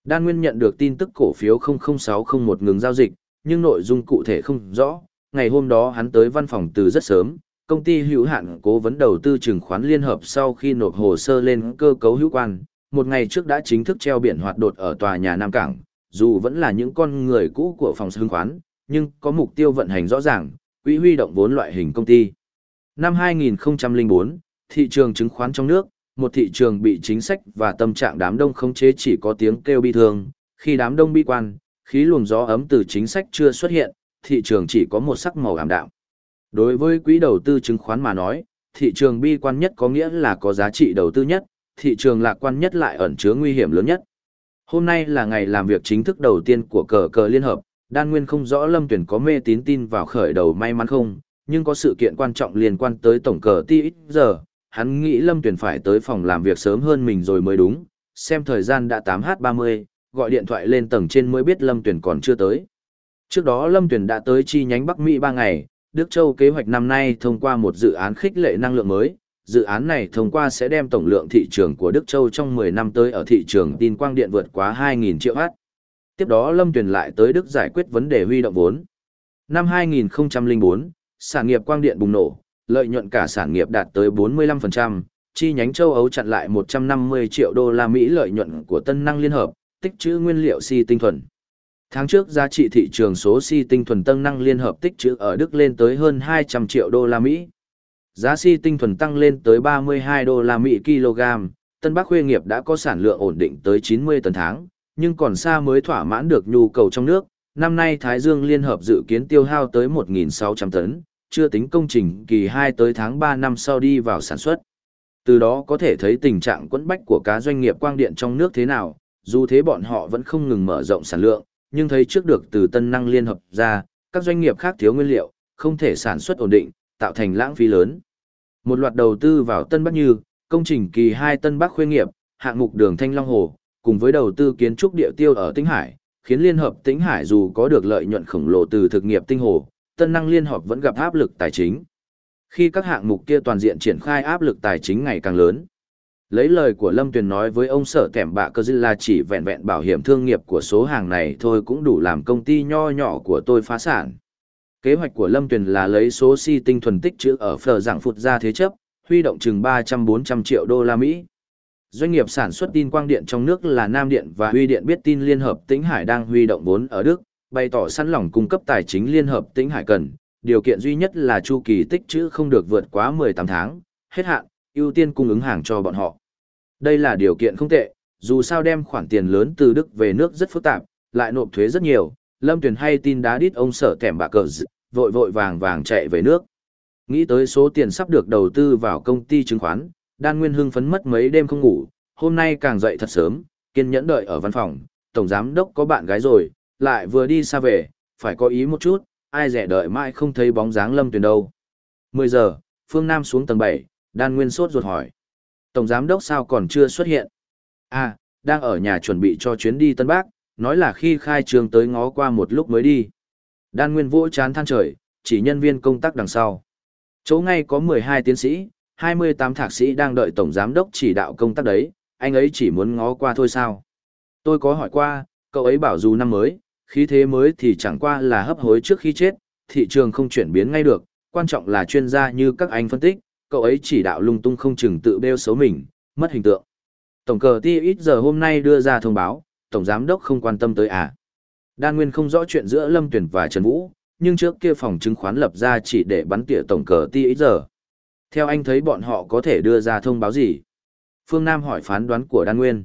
S1: Đan Nguyên nhận được tin tức cổ phiếu 00601 ngừng giao dịch, nhưng nội dung cụ thể không rõ. Ngày hôm đó hắn tới văn phòng từ rất sớm, công ty hữu hạn cố vấn đầu tư chứng khoán liên hợp sau khi nộp hồ sơ lên cơ cấu hữu quan, một ngày trước đã chính thức treo biển hoạt đột ở tòa nhà Nam Cảng, dù vẫn là những con người cũ của phòng chứng khoán, nhưng có mục tiêu vận hành rõ ràng, quỹ huy động vốn loại hình công ty. Năm 2004, thị trường chứng khoán trong nước, một thị trường bị chính sách và tâm trạng đám đông khống chế chỉ có tiếng kêu bi thương, khi đám đông bi quan, khí luồng gió ấm từ chính sách chưa xuất hiện, thị trường chỉ có một sắc màu ảm đạm. Đối với quỹ đầu tư chứng khoán mà nói, thị trường bi quan nhất có nghĩa là có giá trị đầu tư nhất, thị trường lạc quan nhất lại ẩn chứa nguy hiểm lớn nhất. Hôm nay là ngày làm việc chính thức đầu tiên của cờ cờ liên hợp, đan nguyên không rõ lâm tuyển có mê tín tin vào khởi đầu may mắn không, nhưng có sự kiện quan trọng liên quan tới tổng cờ ti ít giờ, hắn nghĩ lâm tuyển phải tới phòng làm việc sớm hơn mình rồi mới đúng, xem thời gian đã 8h30, gọi điện thoại lên tầng trên mới biết lâm tuyển còn chưa tới. Trước đó lâm tuyển đã tới chi nhánh Bắc Mỹ 3 ngày, Đức Châu kế hoạch năm nay thông qua một dự án khích lệ năng lượng mới, dự án này thông qua sẽ đem tổng lượng thị trường của Đức Châu trong 10 năm tới ở thị trường tin quang điện vượt quá 2.000 triệu H. Tiếp đó Lâm Tuyền lại tới Đức giải quyết vấn đề huy động vốn. Năm 2004, sản nghiệp quang điện bùng nổ, lợi nhuận cả sản nghiệp đạt tới 45%, chi nhánh châu Âu chặn lại 150 triệu đô la Mỹ lợi nhuận của Tân Năng Liên Hợp, tích trữ nguyên liệu si tinh thuần. Tháng trước giá trị thị trường số si tinh thuần Tân Năng Liên Hợp tích trữ ở Đức lên tới hơn 200 triệu đô la Mỹ. Giá si tinh thuần tăng lên tới 32 đô la Mỹ kg, Tân Bắc Khuê nghiệp đã có sản lượng ổn định tới 90 tấn tháng, nhưng còn xa mới thỏa mãn được nhu cầu trong nước. Năm nay Thái Dương Liên Hợp dự kiến tiêu hao tới 1.600 tấn, chưa tính công trình kỳ 2 tới tháng 3 năm sau đi vào sản xuất. Từ đó có thể thấy tình trạng quẫn bách của cá doanh nghiệp quang điện trong nước thế nào, dù thế bọn họ vẫn không ngừng mở rộng sản lượng, nhưng thấy trước được từ tân năng liên hợp ra, các doanh nghiệp khác thiếu nguyên liệu, không thể sản xuất ổn định, tạo thành lãng phí lớn. Một loạt đầu tư vào Tân Bắc như, công trình kỳ 2 Tân Bắc khuê nghiệp, hạng mục đường Thanh Long Hồ, cùng với đầu tư kiến trúc địa tiêu ở Tĩnh Hải, khiến Liên hợp Tĩnh Hải dù có được lợi nhuận khổng lồ từ thực nghiệp tinh hồ, Tân năng liên hợp vẫn gặp áp lực tài chính. Khi các hạng mục kia toàn diện triển khai áp lực tài chính ngày càng lớn. Lấy lời của Lâm Tuyền nói với ông sở kẻm bạ cơ là chỉ vẹn vẹn bảo hiểm thương nghiệp của số hàng này thôi cũng đủ làm công ty nho nhỏ của tôi phá sản. Kế hoạch của Lâm Tuyền là lấy số si tinh thuần tích trữ ở phở dạng phụt ra thế chấp, huy động chừng 300-400 triệu đô la Mỹ. Doanh nghiệp sản xuất tin quang điện trong nước là Nam Điện và Huy Điện biết tin Liên Hợp Tĩnh Hải đang huy động vốn ở Đức, bày tỏ sẵn lòng cung cấp tài chính Liên Hợp Tĩnh Hải cần, điều kiện duy nhất là chu kỳ tích trữ không được vượt quá 18 tháng, hết hạn, ưu tiên cung ứng hàng cho bọn họ. Đây là điều kiện không tệ, dù sao đem khoản tiền lớn từ Đức về nước rất phức tạp, lại nộp thuế rất nhiều, Lâm Tuyền hay tin đá đít ông sở kẻm bạc cờ d... vội vội vàng vàng chạy về nước. Nghĩ tới số tiền sắp được đầu tư vào công ty chứng khoán, Đan Nguyên hưng phấn mất mấy đêm không ngủ, hôm nay càng dậy thật sớm, kiên nhẫn đợi ở văn phòng, tổng giám đốc có bạn gái rồi, lại vừa đi xa về, phải có ý một chút, ai rẻ đợi mãi không thấy bóng dáng Lâm Tuyền đâu. 10 giờ, Phương Nam xuống tầng 7, Đan Nguyên sốt ruột hỏi. Tổng giám đốc sao còn chưa xuất hiện? À, đang ở nhà chuẩn bị cho chuyến đi Tân Bắc, nói là khi khai trường tới ngó qua một lúc mới đi. Đan Nguyên vỗ chán than trời, chỉ nhân viên công tác đằng sau. Chỗ ngay có 12 tiến sĩ, 28 thạc sĩ đang đợi tổng giám đốc chỉ đạo công tác đấy, anh ấy chỉ muốn ngó qua thôi sao. Tôi có hỏi qua, cậu ấy bảo dù năm mới, khí thế mới thì chẳng qua là hấp hối trước khi chết, thị trường không chuyển biến ngay được, quan trọng là chuyên gia như các anh phân tích, cậu ấy chỉ đạo lung tung không chừng tự bêu xấu mình, mất hình tượng. Tổng cờ ti ít giờ hôm nay đưa ra thông báo, tổng giám đốc không quan tâm tới à. Đan Nguyên không rõ chuyện giữa Lâm Tuyển và Trần Vũ, nhưng trước kia phòng chứng khoán lập ra chỉ để bắn tỉa tổng cờ ti ít giờ. Theo anh thấy bọn họ có thể đưa ra thông báo gì? Phương Nam hỏi phán đoán của Đan Nguyên.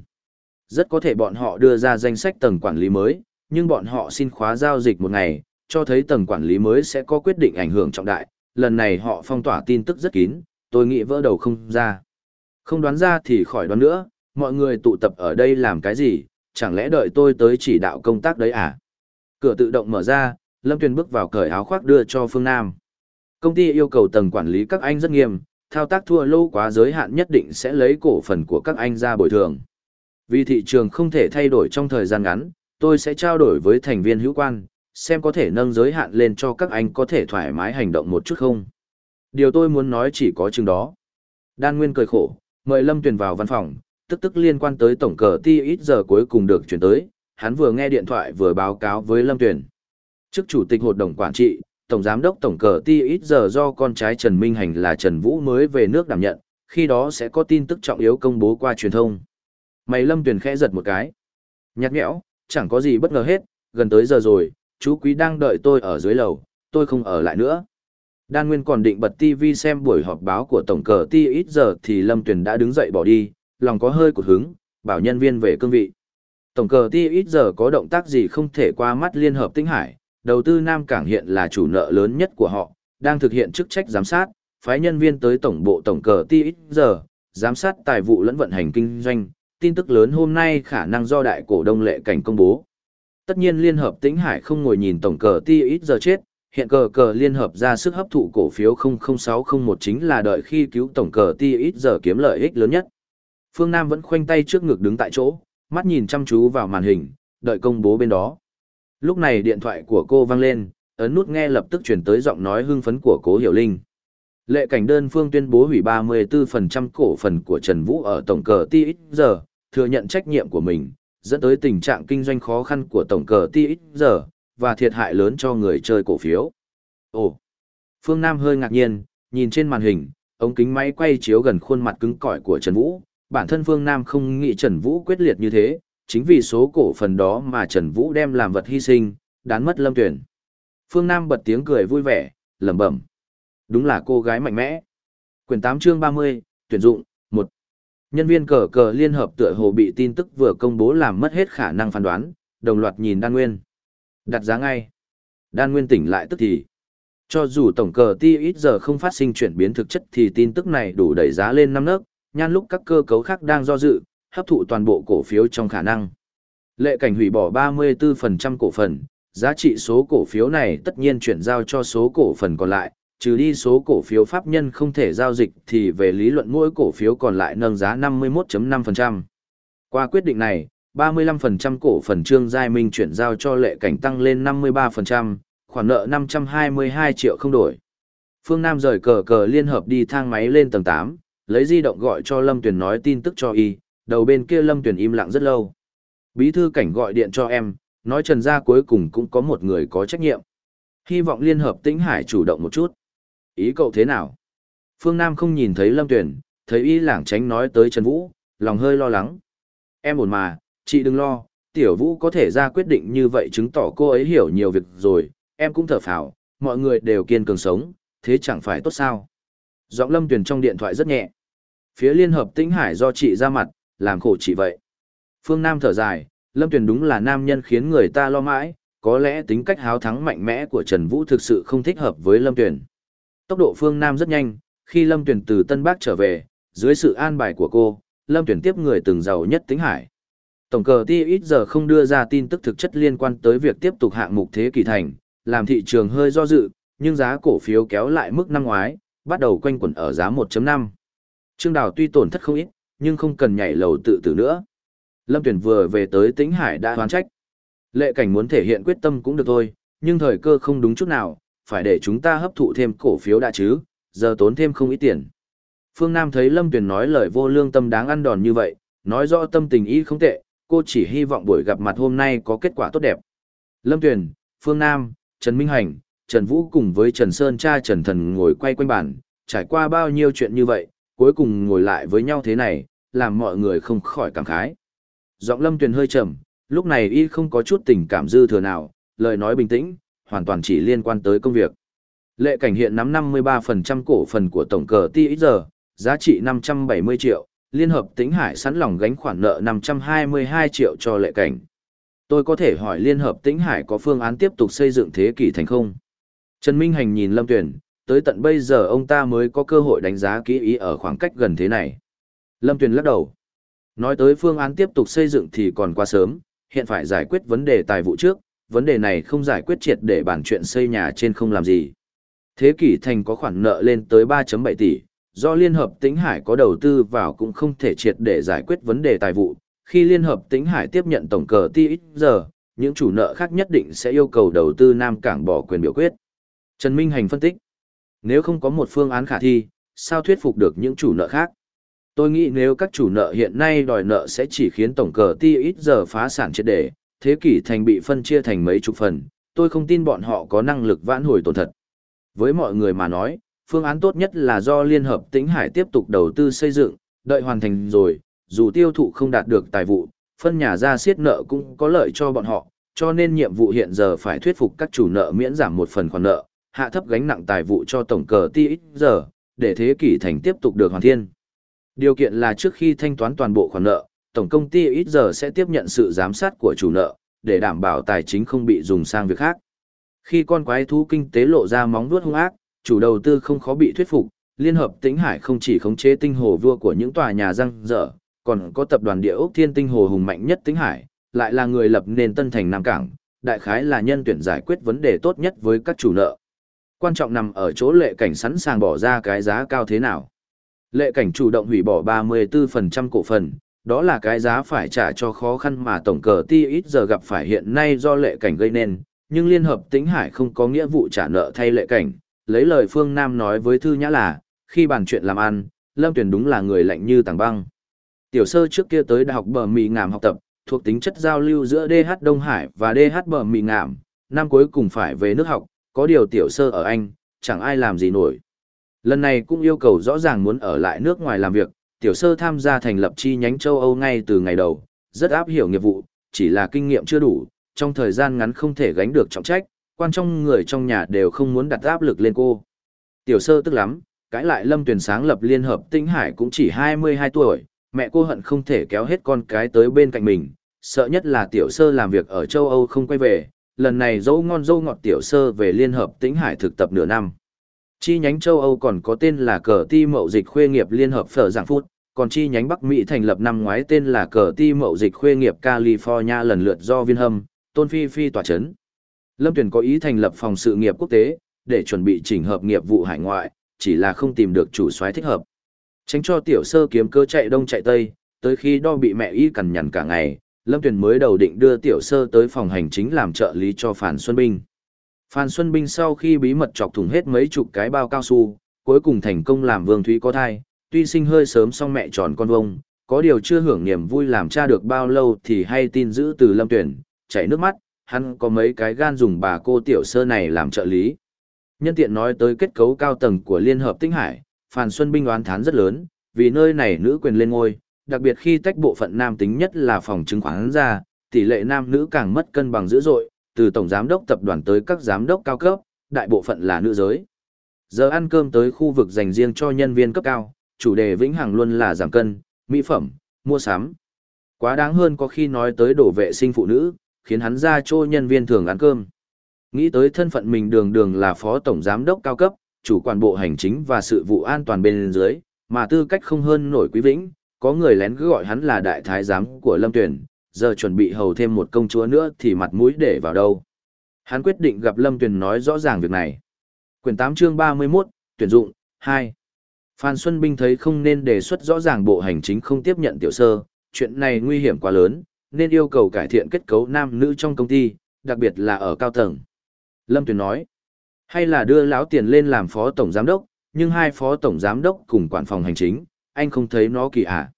S1: Rất có thể bọn họ đưa ra danh sách tầng quản lý mới, nhưng bọn họ xin khóa giao dịch một ngày, cho thấy tầng quản lý mới sẽ có quyết định ảnh hưởng trọng đại. Lần này họ phong tỏa tin tức rất kín, tôi nghĩ vỡ đầu không ra. Không đoán ra thì khỏi đoán nữa, mọi người tụ tập ở đây làm cái gì, chẳng lẽ đợi tôi tới chỉ đạo công tác đấy à? Cửa tự động mở ra, Lâm Tuyền bước vào cởi áo khoác đưa cho Phương Nam. Công ty yêu cầu tầng quản lý các anh rất nghiêm, thao tác thua lâu quá giới hạn nhất định sẽ lấy cổ phần của các anh ra bồi thường. Vì thị trường không thể thay đổi trong thời gian ngắn, tôi sẽ trao đổi với thành viên hữu quan, xem có thể nâng giới hạn lên cho các anh có thể thoải mái hành động một chút không. Điều tôi muốn nói chỉ có chừng đó. Đan Nguyên cười khổ, mời Lâm Tuyền vào văn phòng, tức tức liên quan tới tổng cờ ti ít giờ cuối cùng được chuyển tới, hắn vừa nghe điện thoại vừa báo cáo với Lâm Tuyền. Trước chủ tịch hội đồng quản trị, tổng giám đốc tổng cờ ti ít giờ do con trai Trần Minh Hành là Trần Vũ mới về nước đảm nhận, khi đó sẽ có tin tức trọng yếu công bố qua truyền thông. Mày Lâm Tuyền khẽ giật một cái. Nhạt nhẽo, chẳng có gì bất ngờ hết, gần tới giờ rồi, chú quý đang đợi tôi ở dưới lầu, tôi không ở lại nữa. Đan Nguyên còn định bật TV xem buổi họp báo của tổng cờ ti ít giờ thì Lâm Tuyền đã đứng dậy bỏ đi, lòng có hơi của hứng, bảo nhân viên về cương vị. Tổng cờ ti ít giờ có động tác gì không thể qua mắt Liên Hợp Tinh Hải, đầu tư Nam Cảng hiện là chủ nợ lớn nhất của họ, đang thực hiện chức trách giám sát, phái nhân viên tới tổng bộ tổng cờ ti ít giờ, giám sát tài vụ lẫn vận hành kinh doanh, tin tức lớn hôm nay khả năng do đại cổ đông lệ cảnh công bố. Tất nhiên Liên Hợp Tĩnh Hải không ngồi nhìn tổng cờ ti ít giờ chết, hiện cờ cờ Liên Hợp ra sức hấp thụ cổ phiếu 00601 chính là đợi khi cứu tổng cờ ti ít giờ kiếm lợi ích lớn nhất. Phương Nam vẫn khoanh tay trước ngực đứng tại chỗ, mắt nhìn chăm chú vào màn hình, đợi công bố bên đó. Lúc này điện thoại của cô vang lên, ấn nút nghe lập tức chuyển tới giọng nói hưng phấn của Cố Hiểu Linh. Lệ cảnh đơn phương tuyên bố hủy 34% cổ phần của Trần Vũ ở tổng cờ TXG, thừa nhận trách nhiệm của mình, dẫn tới tình trạng kinh doanh khó khăn của tổng cờ TXG, và thiệt hại lớn cho người chơi cổ phiếu. Ồ! Phương Nam hơi ngạc nhiên, nhìn trên màn hình, ống kính máy quay chiếu gần khuôn mặt cứng cỏi của Trần Vũ, bản thân Phương Nam không nghĩ Trần Vũ quyết liệt như thế, chính vì số cổ phần đó mà Trần Vũ đem làm vật hy sinh, đán mất lâm tuyển. Phương Nam bật tiếng cười vui vẻ, lẩm bẩm. Đúng là cô gái mạnh mẽ. Quyển 8 chương 30, tuyển dụng, 1. Nhân viên cờ cờ liên hợp tựa hồ bị tin tức vừa công bố làm mất hết khả năng phán đoán, đồng loạt nhìn Đan Nguyên. Đặt giá ngay. Đan Nguyên tỉnh lại tức thì. Cho dù tổng cờ ti ít giờ không phát sinh chuyển biến thực chất thì tin tức này đủ đẩy giá lên năm nấc, nhan lúc các cơ cấu khác đang do dự, hấp thụ toàn bộ cổ phiếu trong khả năng. Lệ cảnh hủy bỏ 34% cổ phần, giá trị số cổ phiếu này tất nhiên chuyển giao cho số cổ phần còn lại, trừ đi số cổ phiếu pháp nhân không thể giao dịch thì về lý luận mỗi cổ phiếu còn lại nâng giá 51.5%. Qua quyết định này, 35% cổ phần Trương Giai Minh chuyển giao cho lệ cảnh tăng lên 53%, khoản nợ 522 triệu không đổi. Phương Nam rời cờ cờ liên hợp đi thang máy lên tầng 8, lấy di động gọi cho Lâm Tuyền nói tin tức cho y, đầu bên kia Lâm Tuyền im lặng rất lâu. Bí thư cảnh gọi điện cho em, nói Trần Gia cuối cùng cũng có một người có trách nhiệm. Hy vọng Liên Hợp Tĩnh Hải chủ động một chút. Ý cậu thế nào? Phương Nam không nhìn thấy Lâm Tuyền, thấy y lảng tránh nói tới Trần Vũ, lòng hơi lo lắng. Em ổn mà, chị đừng lo, Tiểu Vũ có thể ra quyết định như vậy chứng tỏ cô ấy hiểu nhiều việc rồi, em cũng thở phào, mọi người đều kiên cường sống, thế chẳng phải tốt sao. Giọng Lâm Tuyền trong điện thoại rất nhẹ. Phía Liên Hợp Tĩnh Hải do chị ra mặt, làm khổ chị vậy. Phương Nam thở dài, Lâm Tuyền đúng là nam nhân khiến người ta lo mãi, có lẽ tính cách háo thắng mạnh mẽ của Trần Vũ thực sự không thích hợp với Lâm Tuyền. Tốc độ Phương Nam rất nhanh, khi Lâm Tuyền từ Tân Bắc trở về, dưới sự an bài của cô, Lâm Tuyền tiếp người từng giàu nhất tính hải. Tổng cờ ti ít giờ không đưa ra tin tức thực chất liên quan tới việc tiếp tục hạng mục thế kỷ thành, làm thị trường hơi do dự, nhưng giá cổ phiếu kéo lại mức năm ngoái, bắt đầu quanh quẩn ở giá 1.5. Trương Đào tuy tổn thất không ít, nhưng không cần nhảy lầu tự tử nữa. Lâm Tuyển vừa về tới Tĩnh Hải đã hoán trách. Lệ cảnh muốn thể hiện quyết tâm cũng được thôi, nhưng thời cơ không đúng chút nào, phải để chúng ta hấp thụ thêm cổ phiếu đã chứ, giờ tốn thêm không ít tiền. Phương Nam thấy Lâm Tuyển nói lời vô lương tâm đáng ăn đòn như vậy, nói rõ tâm tình ý không tệ, cô chỉ hy vọng buổi gặp mặt hôm nay có kết quả tốt đẹp. Lâm Tuyển, Phương Nam, Trần Minh Hành, Trần Vũ cùng với Trần Sơn cha Trần Thần ngồi quay quanh bàn, trải qua bao nhiêu chuyện như vậy, cuối cùng ngồi lại với nhau thế này, làm mọi người không khỏi cảm khái. Giọng Lâm Tuyền hơi trầm, lúc này y không có chút tình cảm dư thừa nào, lời nói bình tĩnh, hoàn toàn chỉ liên quan tới công việc. Lệ cảnh hiện nắm 53% cổ phần của tổng cờ ti giờ, giá trị 570 triệu, Liên hợp Tĩnh Hải sẵn lòng gánh khoản nợ 522 triệu cho lệ cảnh. Tôi có thể hỏi Liên hợp Tĩnh Hải có phương án tiếp tục xây dựng thế kỷ thành không? Trần Minh Hành nhìn Lâm Tuyền, tới tận bây giờ ông ta mới có cơ hội đánh giá kỹ ý ở khoảng cách gần thế này. Lâm Tuyền lắc đầu. Nói tới phương án tiếp tục xây dựng thì còn quá sớm, hiện phải giải quyết vấn đề tài vụ trước, vấn đề này không giải quyết triệt để bản chuyện xây nhà trên không làm gì. Thế kỷ thành có khoản nợ lên tới 3.7 tỷ, do Liên Hợp Tĩnh Hải có đầu tư vào cũng không thể triệt để giải quyết vấn đề tài vụ. Khi Liên Hợp Tĩnh Hải tiếp nhận tổng cờ ti giờ, những chủ nợ khác nhất định sẽ yêu cầu đầu tư Nam Cảng bỏ quyền biểu quyết. Trần Minh Hành phân tích, nếu không có một phương án khả thi, sao thuyết phục được những chủ nợ khác? Tôi nghĩ nếu các chủ nợ hiện nay đòi nợ sẽ chỉ khiến tổng cờ ti ít giờ phá sản triệt để, thế kỷ thành bị phân chia thành mấy chục phần, tôi không tin bọn họ có năng lực vãn hồi tổn thật. Với mọi người mà nói, phương án tốt nhất là do Liên Hợp Tĩnh Hải tiếp tục đầu tư xây dựng, đợi hoàn thành rồi, dù tiêu thụ không đạt được tài vụ, phân nhà ra siết nợ cũng có lợi cho bọn họ, cho nên nhiệm vụ hiện giờ phải thuyết phục các chủ nợ miễn giảm một phần khoản nợ, hạ thấp gánh nặng tài vụ cho tổng cờ ti ít giờ, để thế kỷ thành tiếp tục được hoàn thiên. Điều kiện là trước khi thanh toán toàn bộ khoản nợ, tổng công ty ít giờ sẽ tiếp nhận sự giám sát của chủ nợ, để đảm bảo tài chính không bị dùng sang việc khác. Khi con quái thú kinh tế lộ ra móng vuốt hung ác, chủ đầu tư không khó bị thuyết phục, Liên hợp Tĩnh Hải không chỉ khống chế tinh hồ vua của những tòa nhà răng dở, còn có tập đoàn địa ốc Thiên Tinh Hồ hùng mạnh nhất Tĩnh Hải, lại là người lập nền tân thành Nam Cảng, đại khái là nhân tuyển giải quyết vấn đề tốt nhất với các chủ nợ. Quan trọng nằm ở chỗ lệ cảnh sẵn sàng bỏ ra cái giá cao thế nào. Lệ cảnh chủ động hủy bỏ 34% cổ phần, đó là cái giá phải trả cho khó khăn mà tổng cờ ti ít giờ gặp phải hiện nay do lệ cảnh gây nên, nhưng Liên Hợp Tĩnh Hải không có nghĩa vụ trả nợ thay lệ cảnh. Lấy lời Phương Nam nói với Thư Nhã là, khi bàn chuyện làm ăn, Lâm Tuyền đúng là người lạnh như tảng băng. Tiểu sơ trước kia tới Đại học Bờ Mì Ngàm học tập, thuộc tính chất giao lưu giữa DH Đông Hải và DH Bờ Mì Ngàm, năm cuối cùng phải về nước học, có điều tiểu sơ ở Anh, chẳng ai làm gì nổi. Lần này cũng yêu cầu rõ ràng muốn ở lại nước ngoài làm việc, tiểu sơ tham gia thành lập chi nhánh châu Âu ngay từ ngày đầu, rất áp hiểu nghiệp vụ, chỉ là kinh nghiệm chưa đủ, trong thời gian ngắn không thể gánh được trọng trách, quan trọng người trong nhà đều không muốn đặt áp lực lên cô. Tiểu sơ tức lắm, cãi lại Lâm Tuyền sáng lập Liên Hợp Tinh Hải cũng chỉ 22 tuổi, mẹ cô hận không thể kéo hết con cái tới bên cạnh mình, sợ nhất là tiểu sơ làm việc ở châu Âu không quay về, lần này dâu ngon dâu ngọt tiểu sơ về Liên Hợp Tĩnh Hải thực tập nửa năm. Chi nhánh châu Âu còn có tên là cờ ti mậu dịch khuê nghiệp Liên Hợp Phở Giảng Phút, còn chi nhánh Bắc Mỹ thành lập năm ngoái tên là cờ ti mậu dịch khuê nghiệp California lần lượt do viên hâm, tôn phi phi tỏa chấn. Lâm Tuyền có ý thành lập phòng sự nghiệp quốc tế, để chuẩn bị chỉnh hợp nghiệp vụ hải ngoại, chỉ là không tìm được chủ soái thích hợp. Tránh cho tiểu sơ kiếm cơ chạy đông chạy tây, tới khi đo bị mẹ y cằn nhằn cả ngày, Lâm Tuyền mới đầu định đưa tiểu sơ tới phòng hành chính làm trợ lý cho Phan Xuân Binh. Phan Xuân Binh sau khi bí mật chọc thủng hết mấy chục cái bao cao su, cuối cùng thành công làm Vương Thúy có thai, tuy sinh hơi sớm song mẹ tròn con vông, có điều chưa hưởng niềm vui làm cha được bao lâu thì hay tin giữ từ Lâm Tuyền, chảy nước mắt, hắn có mấy cái gan dùng bà cô tiểu sơ này làm trợ lý. Nhân tiện nói tới kết cấu cao tầng của Liên Hợp Tinh Hải, Phan Xuân Binh oán thán rất lớn, vì nơi này nữ quyền lên ngôi, đặc biệt khi tách bộ phận nam tính nhất là phòng chứng khoán ra, tỷ lệ nam nữ càng mất cân bằng dữ dội, từ tổng giám đốc tập đoàn tới các giám đốc cao cấp, đại bộ phận là nữ giới. Giờ ăn cơm tới khu vực dành riêng cho nhân viên cấp cao, chủ đề vĩnh hằng luôn là giảm cân, mỹ phẩm, mua sắm. Quá đáng hơn có khi nói tới đổ vệ sinh phụ nữ, khiến hắn ra cho nhân viên thường ăn cơm. Nghĩ tới thân phận mình đường đường là phó tổng giám đốc cao cấp, chủ quản bộ hành chính và sự vụ an toàn bên dưới, mà tư cách không hơn nổi quý vĩnh, có người lén cứ gọi hắn là đại thái giám của Lâm Tuyển, giờ chuẩn bị hầu thêm một công chúa nữa thì mặt mũi để vào đâu. Hắn quyết định gặp Lâm Tuyển nói rõ ràng việc này. Quyển 8 chương 31, tuyển dụng, 2. Phan Xuân Binh thấy không nên đề xuất rõ ràng bộ hành chính không tiếp nhận tiểu sơ, chuyện này nguy hiểm quá lớn, nên yêu cầu cải thiện kết cấu nam nữ trong công ty, đặc biệt là ở cao tầng. Lâm Tuyền nói, hay là đưa lão tiền lên làm phó tổng giám đốc, nhưng hai phó tổng giám đốc cùng quản phòng hành chính, anh không thấy nó kỳ ạ.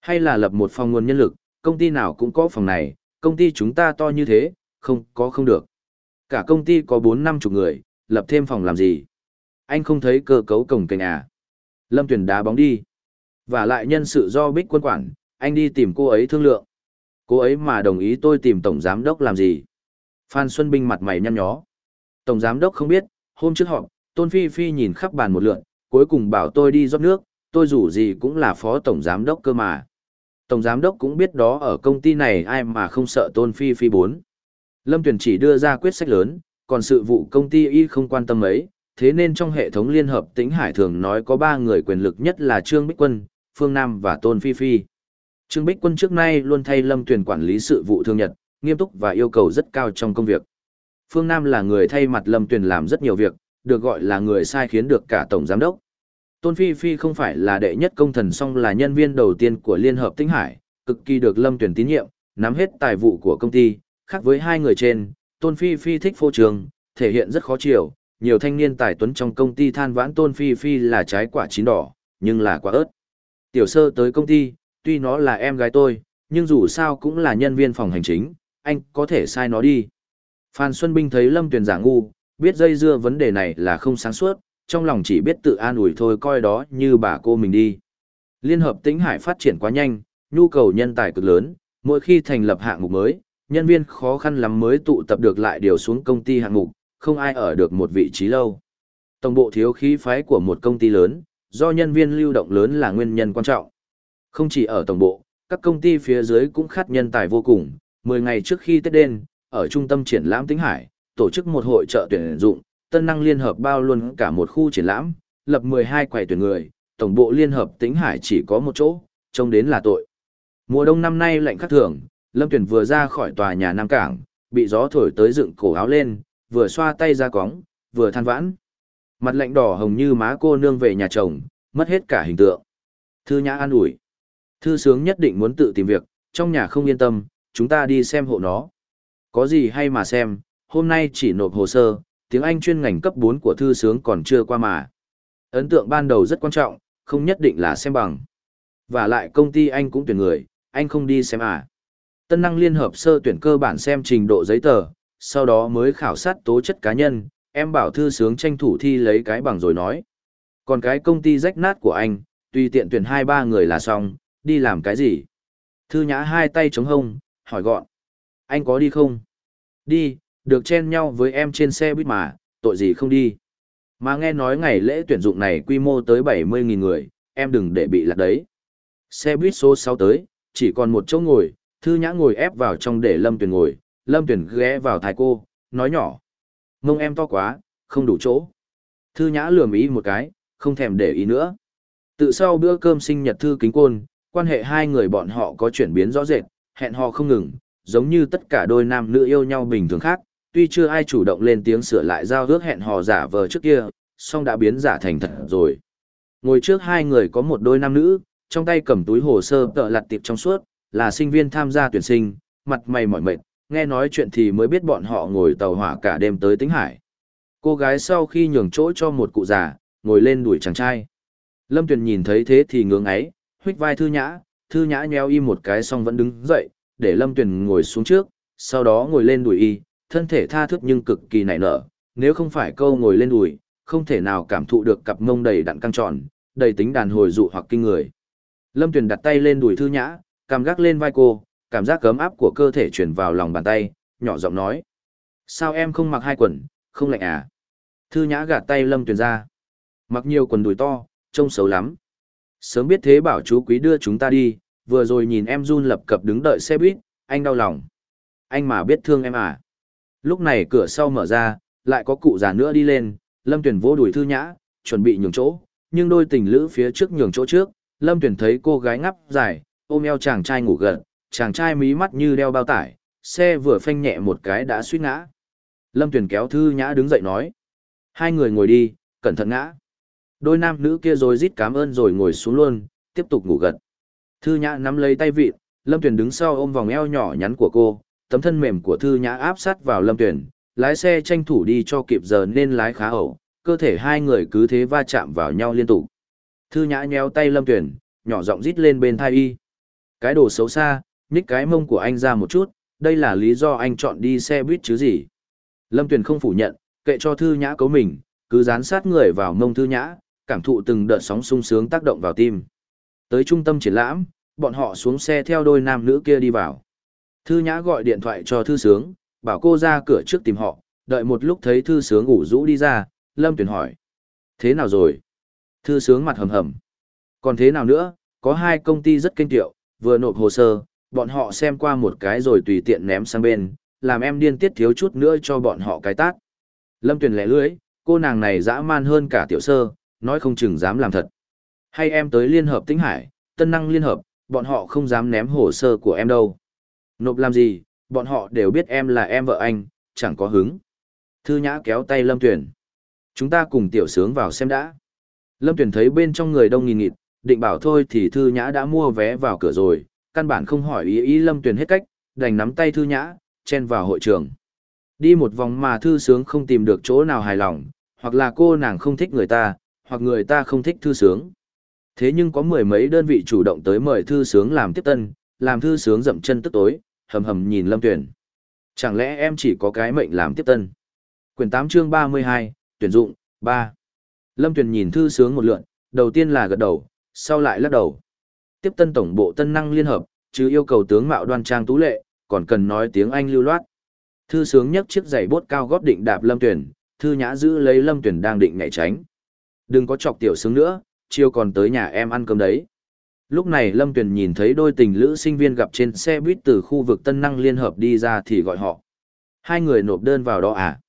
S1: Hay là lập một phòng nguồn nhân lực, công ty nào cũng có phòng này, công ty chúng ta to như thế, không có không được. Cả công ty có bốn năm chục người, lập thêm phòng làm gì? Anh không thấy cơ cấu cổng kênh à? Lâm Tuyền đá bóng đi. Và lại nhân sự do bích quân quản, anh đi tìm cô ấy thương lượng. Cô ấy mà đồng ý tôi tìm tổng giám đốc làm gì? Phan Xuân Binh mặt mày nhăn nhó. Tổng giám đốc không biết, hôm trước họp, Tôn Phi Phi nhìn khắp bàn một lượn, cuối cùng bảo tôi đi rót nước, tôi dù gì cũng là phó tổng giám đốc cơ mà. Tổng giám đốc cũng biết đó ở công ty này ai mà không sợ Tôn Phi Phi bốn. Lâm Tuyền chỉ đưa ra quyết sách lớn, còn sự vụ công ty y không quan tâm ấy, thế nên trong hệ thống liên hợp tĩnh hải thường nói có ba người quyền lực nhất là Trương Bích Quân, Phương Nam và Tôn Phi Phi. Trương Bích Quân trước nay luôn thay Lâm Tuyền quản lý sự vụ thương nhật, nghiêm túc và yêu cầu rất cao trong công việc. Phương Nam là người thay mặt Lâm Tuyền làm rất nhiều việc, được gọi là người sai khiến được cả tổng giám đốc. Tôn Phi Phi không phải là đệ nhất công thần song là nhân viên đầu tiên của Liên hợp Tinh Hải, cực kỳ được Lâm Tuyền tín nhiệm, nắm hết tài vụ của công ty, khác với hai người trên, Tôn Phi Phi thích phô trường, thể hiện rất khó chịu, nhiều thanh niên tài tuấn trong công ty than vãn Tôn Phi Phi là trái quả chín đỏ, nhưng là quả ớt. Tiểu sơ tới công ty, tuy nó là em gái tôi, nhưng dù sao cũng là nhân viên phòng hành chính, anh có thể sai nó đi. Phan Xuân Binh thấy Lâm Tuyền giả ngu, biết dây dưa vấn đề này là không sáng suốt, trong lòng chỉ biết tự an ủi thôi coi đó như bà cô mình đi. Liên hợp tĩnh hải phát triển quá nhanh, nhu cầu nhân tài cực lớn, mỗi khi thành lập hạng mục mới, nhân viên khó khăn lắm mới tụ tập được lại điều xuống công ty hạng mục, không ai ở được một vị trí lâu. Tổng bộ thiếu khí phái của một công ty lớn, do nhân viên lưu động lớn là nguyên nhân quan trọng. Không chỉ ở tổng bộ, các công ty phía dưới cũng khát nhân tài vô cùng. 10 ngày trước khi Tết đến, ở trung tâm triển lãm Tĩnh Hải, tổ chức một hội trợ tuyển dụng, tân năng liên hợp bao luôn cả một khu triển lãm, lập 12 quầy tuyển người, tổng bộ liên hợp Tĩnh Hải chỉ có một chỗ, trông đến là tội. Mùa đông năm nay lạnh khắc thường, Lâm Tuyển vừa ra khỏi tòa nhà Nam Cảng, bị gió thổi tới dựng cổ áo lên, vừa xoa tay ra cóng, vừa than vãn. Mặt lạnh đỏ hồng như má cô nương về nhà chồng, mất hết cả hình tượng. Thư nhã an ủi. Thư sướng nhất định muốn tự tìm việc, trong nhà không yên tâm, chúng ta đi xem hộ nó. Có gì hay mà xem, hôm nay chỉ nộp hồ sơ, tiếng Anh chuyên ngành cấp 4 của thư sướng còn chưa qua mà. Ấn tượng ban đầu rất quan trọng, không nhất định là xem bằng. Và lại công ty anh cũng tuyển người, anh không đi xem à. Tân năng liên hợp sơ tuyển cơ bản xem trình độ giấy tờ, sau đó mới khảo sát tố chất cá nhân, em bảo thư sướng tranh thủ thi lấy cái bằng rồi nói. Còn cái công ty rách nát của anh, tùy tiện tuyển hai ba người là xong, đi làm cái gì? Thư nhã hai tay chống hông, hỏi gọn. Anh có đi không? Đi, được chen nhau với em trên xe buýt mà, tội gì không đi. Mà nghe nói ngày lễ tuyển dụng này quy mô tới 70.000 người, em đừng để bị lạc đấy. Xe buýt số 6 tới, chỉ còn một chỗ ngồi, thư nhã ngồi ép vào trong để Lâm Tuyển ngồi, Lâm Tuyển ghé vào thái cô, nói nhỏ. Mông em to quá, không đủ chỗ. Thư nhã lườm ý một cái, không thèm để ý nữa. Tự sau bữa cơm sinh nhật thư kính côn, quan hệ hai người bọn họ có chuyển biến rõ rệt, hẹn hò không ngừng, giống như tất cả đôi nam nữ yêu nhau bình thường khác, tuy chưa ai chủ động lên tiếng sửa lại giao ước hẹn hò giả vờ trước kia, song đã biến giả thành thật rồi. Ngồi trước hai người có một đôi nam nữ, trong tay cầm túi hồ sơ tợ lặt tiệp trong suốt, là sinh viên tham gia tuyển sinh, mặt mày mỏi mệt, nghe nói chuyện thì mới biết bọn họ ngồi tàu hỏa cả đêm tới Tĩnh Hải. Cô gái sau khi nhường chỗ cho một cụ già, ngồi lên đuổi chàng trai. Lâm Tuyền nhìn thấy thế thì ngưỡng ấy, huých vai Thư Nhã, Thư Nhã nheo y một cái xong vẫn đứng dậy, để Lâm Tuyền ngồi xuống trước, sau đó ngồi lên đuổi y, thân thể tha thức nhưng cực kỳ nảy nở, nếu không phải câu ngồi lên đùi, không thể nào cảm thụ được cặp mông đầy đặn căng tròn, đầy tính đàn hồi dụ hoặc kinh người. Lâm Tuyền đặt tay lên đùi Thư Nhã, cảm gác lên vai cô, cảm giác cấm áp của cơ thể chuyển vào lòng bàn tay, nhỏ giọng nói. Sao em không mặc hai quần, không lạnh à? Thư Nhã gạt tay Lâm Tuyền ra. Mặc nhiều quần đùi to, trông xấu lắm. Sớm biết thế bảo chú quý đưa chúng ta đi, vừa rồi nhìn em run lập cập đứng đợi xe buýt, anh đau lòng. Anh mà biết thương em à? Lúc này cửa sau mở ra, lại có cụ già nữa đi lên, Lâm Tuyền vỗ đùi Thư Nhã, chuẩn bị nhường chỗ, nhưng đôi tình lữ phía trước nhường chỗ trước, Lâm Tuyền thấy cô gái ngắp dài, ôm eo chàng trai ngủ gần, chàng trai mí mắt như đeo bao tải, xe vừa phanh nhẹ một cái đã suýt ngã. Lâm Tuyền kéo Thư Nhã đứng dậy nói. Hai người ngồi đi, cẩn thận ngã. Đôi nam nữ kia rồi rít cảm ơn rồi ngồi xuống luôn, tiếp tục ngủ gật. Thư Nhã nắm lấy tay vịt, Lâm Tuyền đứng sau ôm vòng eo nhỏ nhắn của cô, tấm thân mềm của Thư Nhã áp sát vào Lâm tuyển, lái xe tranh thủ đi cho kịp giờ nên lái khá ẩu, cơ thể hai người cứ thế va chạm vào nhau liên tục. Thư Nhã nhéo tay Lâm tuyển, nhỏ giọng rít lên bên thai y. Cái đồ xấu xa, nhích cái mông của anh ra một chút, đây là lý do anh chọn đi xe buýt chứ gì. Lâm Tuyền không phủ nhận, kệ cho Thư Nhã cấu mình, cứ dán sát người vào mông Thư Nhã, cảm thụ từng đợt sóng sung sướng tác động vào tim. Tới trung tâm triển lãm, bọn họ xuống xe theo đôi nam nữ kia đi vào. Thư Nhã gọi điện thoại cho Thư Sướng, bảo cô ra cửa trước tìm họ, đợi một lúc thấy Thư Sướng ngủ rũ đi ra, Lâm Tuyền hỏi. Thế nào rồi? Thư Sướng mặt hầm hầm. Còn thế nào nữa, có hai công ty rất kinh tiệu, vừa nộp hồ sơ, bọn họ xem qua một cái rồi tùy tiện ném sang bên, làm em điên tiết thiếu chút nữa cho bọn họ cái tát. Lâm Tuyền lẻ lưới, cô nàng này dã man hơn cả tiểu sơ, nói không chừng dám làm thật. Hay em tới Liên Hợp Tĩnh Hải, Tân Năng Liên Hợp, bọn họ không dám ném hồ sơ của em đâu. Nộp làm gì, bọn họ đều biết em là em vợ anh, chẳng có hứng. Thư Nhã kéo tay Lâm Tuyền. Chúng ta cùng tiểu sướng vào xem đã. Lâm Tuyền thấy bên trong người đông nghìn nghịt, định bảo thôi thì Thư Nhã đã mua vé vào cửa rồi, căn bản không hỏi ý ý Lâm Tuyền hết cách, đành nắm tay Thư Nhã, chen vào hội trường. Đi một vòng mà Thư Sướng không tìm được chỗ nào hài lòng, hoặc là cô nàng không thích người ta, hoặc người ta không thích Thư Sướng. Thế nhưng có mười mấy đơn vị chủ động tới mời Thư Sướng làm tiếp tân, làm Thư Sướng dậm chân tức tối, hầm hầm nhìn Lâm Tuyền. Chẳng lẽ em chỉ có cái mệnh làm tiếp tân? Quyển 8 chương 32, tuyển dụng, 3. Lâm Tuyền nhìn Thư Sướng một lượn, đầu tiên là gật đầu, sau lại lắc đầu. Tiếp tân tổng bộ tân năng liên hợp, chứ yêu cầu tướng mạo đoan trang tú lệ, còn cần nói tiếng Anh lưu loát. Thư sướng nhấc chiếc giày bốt cao góp định đạp Lâm Tuyển, thư nhã giữ lấy Lâm Tuyển đang định ngại tránh. Đừng có chọc tiểu sướng nữa, chiều còn tới nhà em ăn cơm đấy. Lúc này Lâm Tuyền nhìn thấy đôi tình lữ sinh viên gặp trên xe buýt từ khu vực Tân Năng Liên Hợp đi ra thì gọi họ. Hai người nộp đơn vào đó à?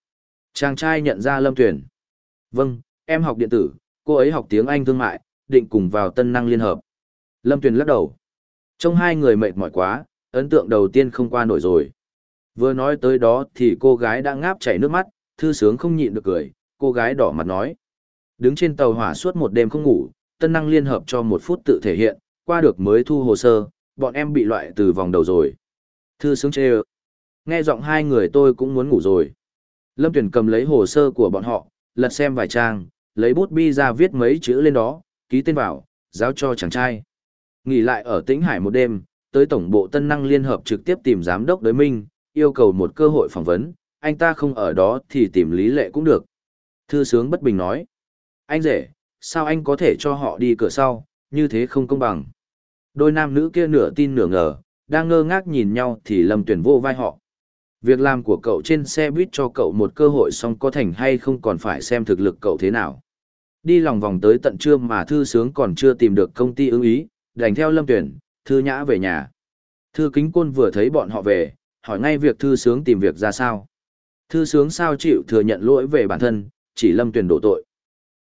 S1: Chàng trai nhận ra Lâm Tuyền. Vâng, em học điện tử, cô ấy học tiếng Anh thương mại, định cùng vào Tân Năng Liên Hợp. Lâm Tuyền lắc đầu. Trong hai người mệt mỏi quá, ấn tượng đầu tiên không qua nổi rồi. Vừa nói tới đó thì cô gái đã ngáp chảy nước mắt, thư sướng không nhịn được cười, cô gái đỏ mặt nói. Đứng trên tàu hỏa suốt một đêm không ngủ, tân năng liên hợp cho một phút tự thể hiện, qua được mới thu hồ sơ, bọn em bị loại từ vòng đầu rồi. Thư sướng chê ơ. Nghe giọng hai người tôi cũng muốn ngủ rồi. Lâm Tuyển cầm lấy hồ sơ của bọn họ, lật xem vài trang, lấy bút bi ra viết mấy chữ lên đó, ký tên vào, giao cho chàng trai. Nghỉ lại ở Tĩnh Hải một đêm, tới Tổng bộ Tân năng Liên Hợp trực tiếp tìm Giám đốc Đới Minh, yêu cầu một cơ hội phỏng vấn, anh ta không ở đó thì tìm Lý Lệ cũng được. Thư sướng bất bình nói. Anh rể, sao anh có thể cho họ đi cửa sau, như thế không công bằng. Đôi nam nữ kia nửa tin nửa ngờ, đang ngơ ngác nhìn nhau thì Lâm Tuyển vô vai họ. Việc làm của cậu trên xe buýt cho cậu một cơ hội xong có thành hay không còn phải xem thực lực cậu thế nào. Đi lòng vòng tới tận trưa mà thư sướng còn chưa tìm được công ty ưng ý, đành theo lâm tuyển, thư nhã về nhà. Thư kính côn vừa thấy bọn họ về, hỏi ngay việc thư sướng tìm việc ra sao. Thư sướng sao chịu thừa nhận lỗi về bản thân, chỉ lâm tuyển đổ tội.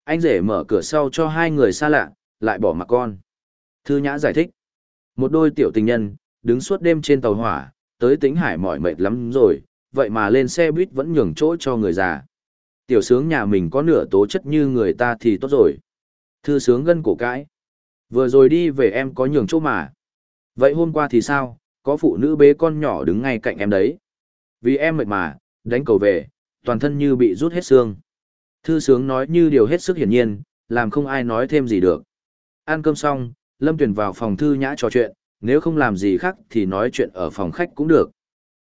S1: Anh rể mở cửa sau cho hai người xa lạ, lại bỏ mặc con. Thư Nhã giải thích. Một đôi tiểu tình nhân, đứng suốt đêm trên tàu hỏa, tới tính hải mỏi mệt lắm rồi, vậy mà lên xe buýt vẫn nhường chỗ cho người già. Tiểu sướng nhà mình có nửa tố chất như người ta thì tốt rồi. Thư sướng gân cổ cãi. Vừa rồi đi về em có nhường chỗ mà. Vậy hôm qua thì sao, có phụ nữ bế con nhỏ đứng ngay cạnh em đấy. Vì em mệt mà, đánh cầu về, toàn thân như bị rút hết xương. Thư sướng nói như điều hết sức hiển nhiên, làm không ai nói thêm gì được. Ăn cơm xong, Lâm Tuyền vào phòng thư nhã trò chuyện, nếu không làm gì khác thì nói chuyện ở phòng khách cũng được.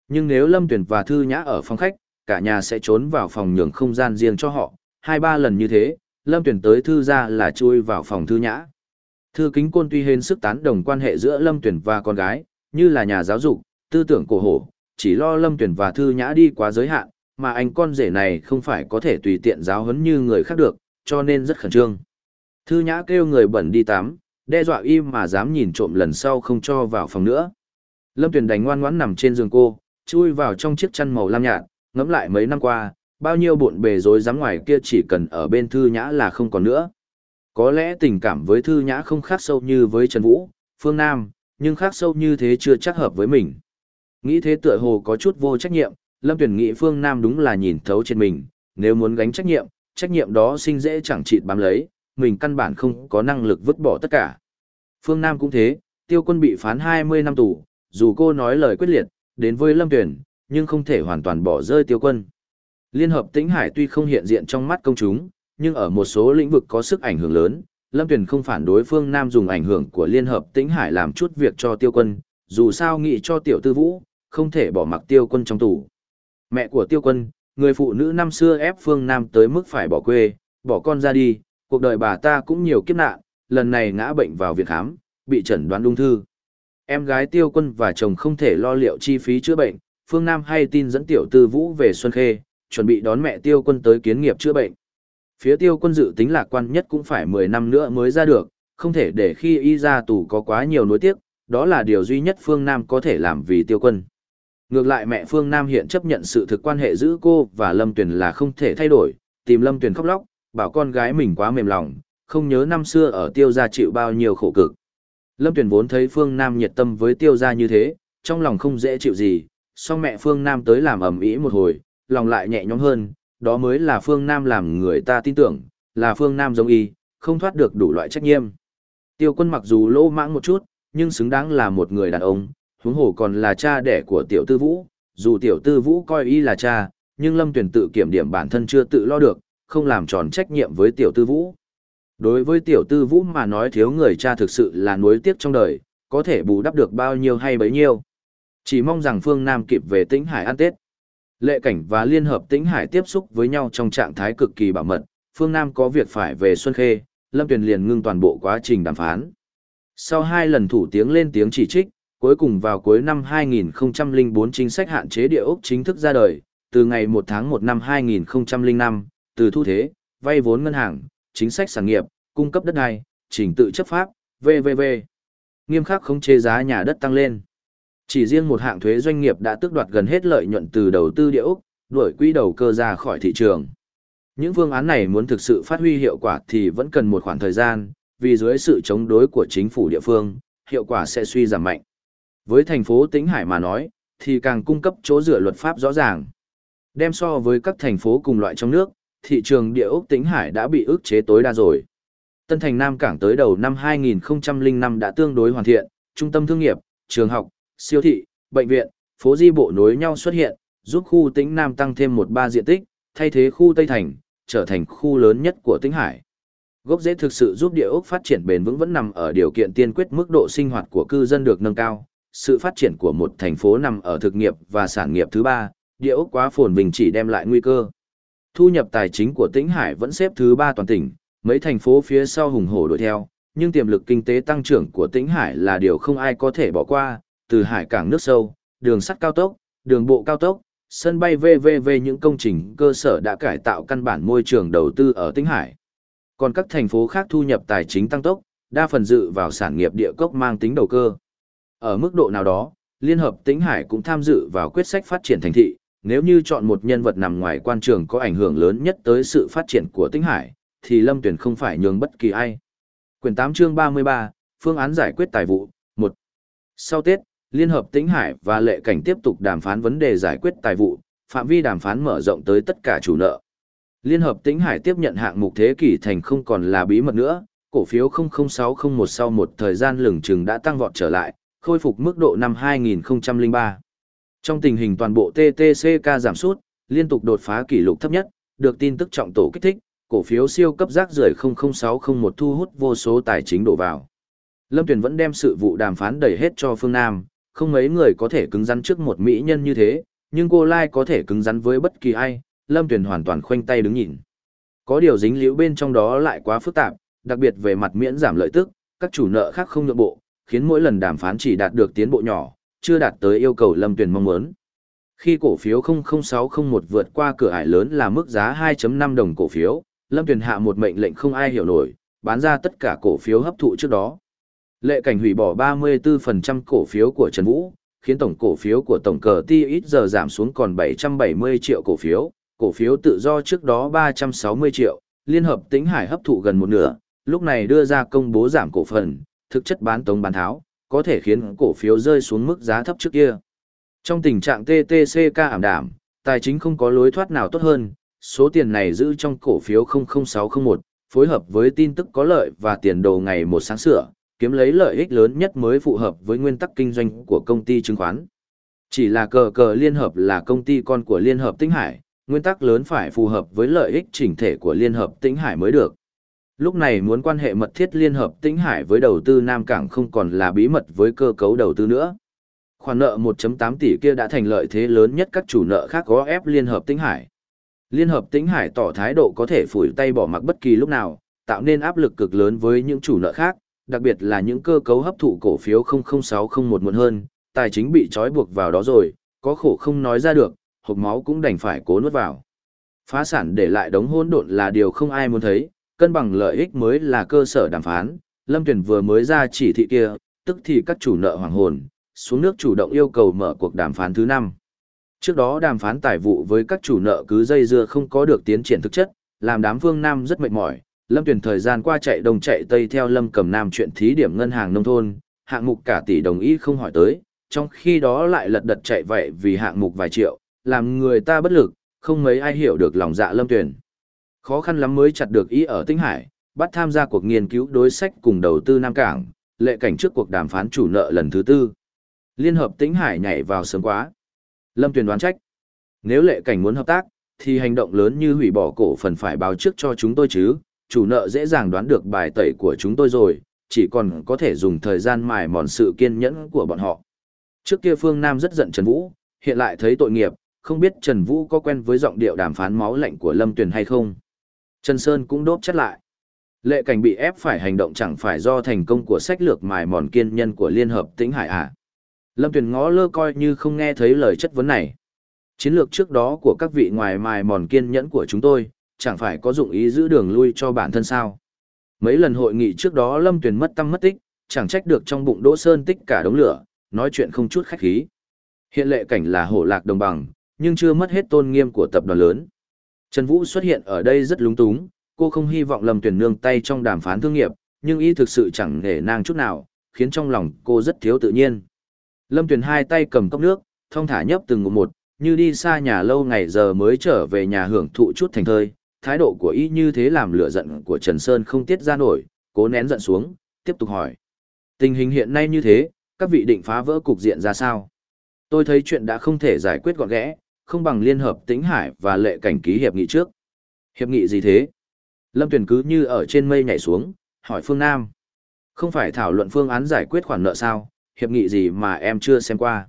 S1: Nhưng nếu Lâm Tuyền và thư nhã ở phòng khách, cả nhà sẽ trốn vào phòng nhường không gian riêng cho họ. Hai ba lần như thế, Lâm Tuyền tới thư ra là chui vào phòng thư nhã. Thư kính côn tuy hên sức tán đồng quan hệ giữa Lâm Tuyền và con gái, như là nhà giáo dục, tư tưởng cổ hổ, chỉ lo Lâm Tuyền và thư nhã đi quá giới hạn, mà anh con rể này không phải có thể tùy tiện giáo huấn như người khác được, cho nên rất khẩn trương. Thư nhã kêu người bẩn đi tắm, đe dọa im mà dám nhìn trộm lần sau không cho vào phòng nữa. Lâm Tuyền đánh ngoan ngoãn nằm trên giường cô, chui vào trong chiếc chăn màu lam nhạt, ngẫm lại mấy năm qua, bao nhiêu bộn bề rối rắm ngoài kia chỉ cần ở bên Thư Nhã là không còn nữa. Có lẽ tình cảm với Thư Nhã không khác sâu như với Trần Vũ, Phương Nam, nhưng khác sâu như thế chưa chắc hợp với mình. Nghĩ thế tựa hồ có chút vô trách nhiệm, Lâm Tuyền nghĩ Phương Nam đúng là nhìn thấu trên mình, nếu muốn gánh trách nhiệm, trách nhiệm đó sinh dễ chẳng chịt bám lấy, mình căn bản không có năng lực vứt bỏ tất cả. Phương Nam cũng thế, tiêu quân bị phán 20 năm tù, dù cô nói lời quyết liệt, đến với Lâm tuyển, nhưng không thể hoàn toàn bỏ rơi tiêu quân. Liên hợp Tĩnh Hải tuy không hiện diện trong mắt công chúng, nhưng ở một số lĩnh vực có sức ảnh hưởng lớn, Lâm Tuyền không phản đối phương Nam dùng ảnh hưởng của Liên hợp Tĩnh Hải làm chút việc cho tiêu quân, dù sao nghĩ cho tiểu tư vũ, không thể bỏ mặc tiêu quân trong tù. Mẹ của tiêu quân, người phụ nữ năm xưa ép phương Nam tới mức phải bỏ quê, bỏ con ra đi, cuộc đời bà ta cũng nhiều kiếp nạn, lần này ngã bệnh vào viện khám, bị chẩn đoán ung thư. Em gái tiêu quân và chồng không thể lo liệu chi phí chữa bệnh, phương Nam hay tin dẫn tiểu tư vũ về Xuân Khê, chuẩn bị đón mẹ tiêu quân tới kiến nghiệp chữa bệnh. Phía tiêu quân dự tính lạc quan nhất cũng phải 10 năm nữa mới ra được, không thể để khi y ra tù có quá nhiều nối tiếc, đó là điều duy nhất phương Nam có thể làm vì tiêu quân. Ngược lại mẹ Phương Nam hiện chấp nhận sự thực quan hệ giữa cô và Lâm Tuyền là không thể thay đổi, tìm Lâm Tuyền khóc lóc, bảo con gái mình quá mềm lòng, không nhớ năm xưa ở tiêu gia chịu bao nhiêu khổ cực. Lâm Tuyền vốn thấy Phương Nam nhiệt tâm với tiêu gia như thế, trong lòng không dễ chịu gì, song mẹ Phương Nam tới làm ầm ĩ một hồi, lòng lại nhẹ nhõm hơn, đó mới là Phương Nam làm người ta tin tưởng, là Phương Nam giống y, không thoát được đủ loại trách nhiệm. Tiêu quân mặc dù lỗ mãng một chút, nhưng xứng đáng là một người đàn ông, huống hồ còn là cha đẻ của tiểu tư vũ, dù tiểu tư vũ coi y là cha, nhưng Lâm Tuyền tự kiểm điểm bản thân chưa tự lo được, không làm tròn trách nhiệm với tiểu tư vũ. Đối với tiểu tư vũ mà nói thiếu người cha thực sự là nuối tiếc trong đời, có thể bù đắp được bao nhiêu hay bấy nhiêu. Chỉ mong rằng phương Nam kịp về tĩnh Hải ăn Tết. Lệ cảnh và Liên hợp tĩnh Hải tiếp xúc với nhau trong trạng thái cực kỳ bảo mật, phương Nam có việc phải về Xuân Khê, Lâm Tuyền liền ngưng toàn bộ quá trình đàm phán. Sau hai lần thủ tiếng lên tiếng chỉ trích, cuối cùng vào cuối năm 2004 chính sách hạn chế địa ốc chính thức ra đời, từ ngày 1 tháng 1 năm 2005, từ thu thế, vay vốn ngân hàng, chính sách sản nghiệp, cung cấp đất đai, trình tự chấp pháp, VVV. Nghiêm khắc khống chế giá nhà đất tăng lên. Chỉ riêng một hạng thuế doanh nghiệp đã tước đoạt gần hết lợi nhuận từ đầu tư địa Úc, đuổi quỹ đầu cơ ra khỏi thị trường. Những phương án này muốn thực sự phát huy hiệu quả thì vẫn cần một khoảng thời gian, vì dưới sự chống đối của chính phủ địa phương, hiệu quả sẽ suy giảm mạnh. Với thành phố Tĩnh Hải mà nói, thì càng cung cấp chỗ dựa luật pháp rõ ràng. Đem so với các thành phố cùng loại trong nước, thị trường địa ốc Tĩnh Hải đã bị ức chế tối đa rồi. Tân Thành Nam Cảng tới đầu năm 2005 đã tương đối hoàn thiện, trung tâm thương nghiệp, trường học, siêu thị, bệnh viện, phố di bộ nối nhau xuất hiện, giúp khu Tĩnh Nam tăng thêm một ba diện tích, thay thế khu Tây Thành, trở thành khu lớn nhất của Tĩnh Hải. Gốc rễ thực sự giúp địa ốc phát triển bền vững vẫn nằm ở điều kiện tiên quyết mức độ sinh hoạt của cư dân được nâng cao, sự phát triển của một thành phố nằm ở thực nghiệp và sản nghiệp thứ ba, địa ốc quá phồn bình chỉ đem lại nguy cơ. Thu nhập tài chính của Tĩnh Hải vẫn xếp thứ ba toàn tỉnh, mấy thành phố phía sau hùng hổ đuổi theo, nhưng tiềm lực kinh tế tăng trưởng của Tĩnh Hải là điều không ai có thể bỏ qua, từ hải cảng nước sâu, đường sắt cao tốc, đường bộ cao tốc, sân bay VVV những công trình cơ sở đã cải tạo căn bản môi trường đầu tư ở Tĩnh Hải. Còn các thành phố khác thu nhập tài chính tăng tốc, đa phần dự vào sản nghiệp địa cốc mang tính đầu cơ. Ở mức độ nào đó, Liên hợp Tĩnh Hải cũng tham dự vào quyết sách phát triển thành thị, nếu như chọn một nhân vật nằm ngoài quan trường có ảnh hưởng lớn nhất tới sự phát triển của Tĩnh Hải, thì Lâm Tuyền không phải nhường bất kỳ ai. Quyển 8 chương 33, phương án giải quyết tài vụ, 1. Sau Tết, Liên hợp Tĩnh Hải và Lệ Cảnh tiếp tục đàm phán vấn đề giải quyết tài vụ, phạm vi đàm phán mở rộng tới tất cả chủ nợ. Liên hợp Tĩnh Hải tiếp nhận hạng mục thế kỷ thành không còn là bí mật nữa, cổ phiếu 00601 sau một thời gian lừng chừng đã tăng vọt trở lại, khôi phục mức độ năm 2003. Trong tình hình toàn bộ TTCK giảm sút, liên tục đột phá kỷ lục thấp nhất, được tin tức trọng tổ kích thích, cổ phiếu siêu cấp rác rưởi 00601 thu hút vô số tài chính đổ vào. Lâm Tuyền vẫn đem sự vụ đàm phán đẩy hết cho phương Nam, không mấy người có thể cứng rắn trước một mỹ nhân như thế, nhưng cô Lai có thể cứng rắn với bất kỳ ai, Lâm Tuyền hoàn toàn khoanh tay đứng nhìn. Có điều dính liễu bên trong đó lại quá phức tạp, đặc biệt về mặt miễn giảm lợi tức, các chủ nợ khác không nhượng bộ, khiến mỗi lần đàm phán chỉ đạt được tiến bộ nhỏ, chưa đạt tới yêu cầu Lâm Tuyền mong muốn. Khi cổ phiếu 00601 vượt qua cửa ải lớn là mức giá 2.5 đồng cổ phiếu, Lâm Tuyền hạ một mệnh lệnh không ai hiểu nổi, bán ra tất cả cổ phiếu hấp thụ trước đó. Lệ cảnh hủy bỏ 34% cổ phiếu của Trần Vũ, khiến tổng cổ phiếu của tổng cờ ti ít giờ giảm xuống còn 770 triệu cổ phiếu, cổ phiếu tự do trước đó 360 triệu, Liên hợp Tĩnh Hải hấp thụ gần một nửa, lúc này đưa ra công bố giảm cổ phần, thực chất bán tống bán tháo, có thể khiến cổ phiếu rơi xuống mức giá thấp trước kia. Trong tình trạng TTCK ảm đảm, tài chính không có lối thoát nào tốt hơn, số tiền này giữ trong cổ phiếu 00601, phối hợp với tin tức có lợi và tiền đồ ngày một sáng sửa, kiếm lấy lợi ích lớn nhất mới phù hợp với nguyên tắc kinh doanh của công ty chứng khoán. Chỉ là cờ cờ liên hợp là công ty con của Liên hợp Tĩnh Hải, nguyên tắc lớn phải phù hợp với lợi ích chỉnh thể của Liên hợp Tĩnh Hải mới được. Lúc này muốn quan hệ mật thiết Liên hợp Tĩnh Hải với đầu tư Nam Cảng không còn là bí mật với cơ cấu đầu tư nữa. Khoản nợ 1.8 tỷ kia đã thành lợi thế lớn nhất các chủ nợ khác có ép Liên hợp Tĩnh Hải. Liên hợp Tĩnh Hải tỏ thái độ có thể phủi tay bỏ mặc bất kỳ lúc nào, tạo nên áp lực cực lớn với những chủ nợ khác, đặc biệt là những cơ cấu hấp thụ cổ phiếu 00601 muộn hơn, tài chính bị trói buộc vào đó rồi, có khổ không nói ra được, hộp máu cũng đành phải cố nuốt vào. Phá sản để lại đống hỗn độn là điều không ai muốn thấy, cân bằng lợi ích mới là cơ sở đàm phán, Lâm Tuyền vừa mới ra chỉ thị kia, tức thì các chủ nợ hoàng hồn, xuống nước chủ động yêu cầu mở cuộc đàm phán thứ 5. Trước đó đàm phán tài vụ với các chủ nợ cứ dây dưa không có được tiến triển thực chất, làm đám Vương Nam rất mệt mỏi, Lâm Tuyền thời gian qua chạy đông chạy tây theo Lâm Cầm Nam chuyện thí điểm ngân hàng nông thôn, hạng mục cả tỷ đồng ý không hỏi tới, trong khi đó lại lật đật chạy vậy vì hạng mục vài triệu, làm người ta bất lực, không mấy ai hiểu được lòng dạ Lâm Tuyền. Khó khăn lắm mới chặt được ý ở Tinh Hải, bắt tham gia cuộc nghiên cứu đối sách cùng đầu tư Nam Cảng, lệ cảnh trước cuộc đàm phán chủ nợ lần thứ tư. Liên hợp Tĩnh Hải nhảy vào sớm quá. Lâm Tuyền đoán trách. Nếu lệ cảnh muốn hợp tác, thì hành động lớn như hủy bỏ cổ phần phải báo trước cho chúng tôi chứ, chủ nợ dễ dàng đoán được bài tẩy của chúng tôi rồi, chỉ còn có thể dùng thời gian mài mòn sự kiên nhẫn của bọn họ. Trước kia Phương Nam rất giận Trần Vũ, hiện lại thấy tội nghiệp, không biết Trần Vũ có quen với giọng điệu đàm phán máu lạnh của Lâm Tuyền hay không. Trần Sơn cũng đốp chất lại. Lệ cảnh bị ép phải hành động chẳng phải do thành công của sách lược mài mòn kiên nhân của Liên Hợp Tĩnh Hải à. Lâm Tuyền ngó lơ coi như không nghe thấy lời chất vấn này. Chiến lược trước đó của các vị ngoài mài mòn kiên nhẫn của chúng tôi, chẳng phải có dụng ý giữ đường lui cho bản thân sao. Mấy lần hội nghị trước đó Lâm Tuyền mất tâm mất tích, chẳng trách được trong bụng Đỗ Sơn tích cả đống lửa, nói chuyện không chút khách khí. Hiện lệ cảnh là hổ lạc đồng bằng, nhưng chưa mất hết tôn nghiêm của tập đoàn lớn. Trần Vũ xuất hiện ở đây rất lúng túng, cô không hy vọng Lâm Tuyền nương tay trong đàm phán thương nghiệp, nhưng ý thực sự chẳng nể nàng chút nào, khiến trong lòng cô rất thiếu tự nhiên. Lâm Tuyền hai tay cầm cốc nước, thong thả nhấp từng ngụm một, như đi xa nhà lâu ngày giờ mới trở về nhà hưởng thụ chút thành thơi, thái độ của y như thế làm lửa giận của Trần Sơn không tiết ra nổi, cố nén giận xuống, tiếp tục hỏi. Tình hình hiện nay như thế, các vị định phá vỡ cục diện ra sao? Tôi thấy chuyện đã không thể giải quyết gọn gẽ, không bằng liên hợp tĩnh hải và lệ cảnh ký hiệp nghị trước. Hiệp nghị gì thế? Lâm Tuyền cứ như ở trên mây nhảy xuống, hỏi Phương Nam. Không phải thảo luận phương án giải quyết khoản nợ sao, hiệp nghị gì mà em chưa xem qua.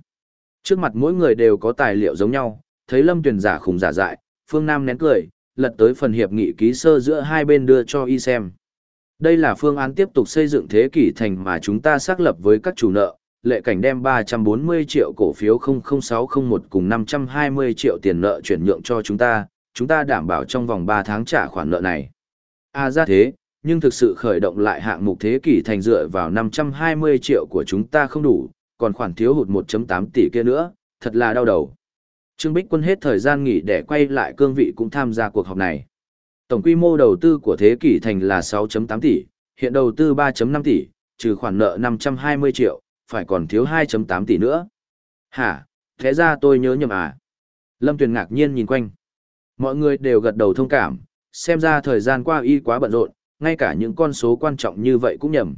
S1: Trước mặt mỗi người đều có tài liệu giống nhau, thấy Lâm Tuyền giả khùng giả dại, Phương Nam nén cười, lật tới phần hiệp nghị ký sơ giữa hai bên đưa cho y xem. Đây là phương án tiếp tục xây dựng thế kỷ thành mà chúng ta xác lập với các chủ nợ, lệ cảnh đem 340 triệu cổ phiếu 00601 cùng 520 triệu tiền nợ chuyển nhượng cho chúng ta, chúng ta đảm bảo trong vòng 3 tháng trả khoản nợ này. À ra thế, nhưng thực sự khởi động lại hạng mục thế kỷ thành dựa vào 520 triệu của chúng ta không đủ, còn khoản thiếu hụt 1.8 tỷ kia nữa, thật là đau đầu. Trương Bích Quân hết thời gian nghỉ để quay lại cương vị cũng tham gia cuộc họp này. Tổng quy mô đầu tư của thế kỷ thành là 6.8 tỷ, hiện đầu tư 3.5 tỷ, trừ khoản nợ 520 triệu, phải còn thiếu 2.8 tỷ nữa. Hả, thế ra tôi nhớ nhầm à? Lâm Tuyền ngạc nhiên nhìn quanh. Mọi người đều gật đầu thông cảm, xem ra thời gian qua y quá bận rộn, ngay cả những con số quan trọng như vậy cũng nhầm.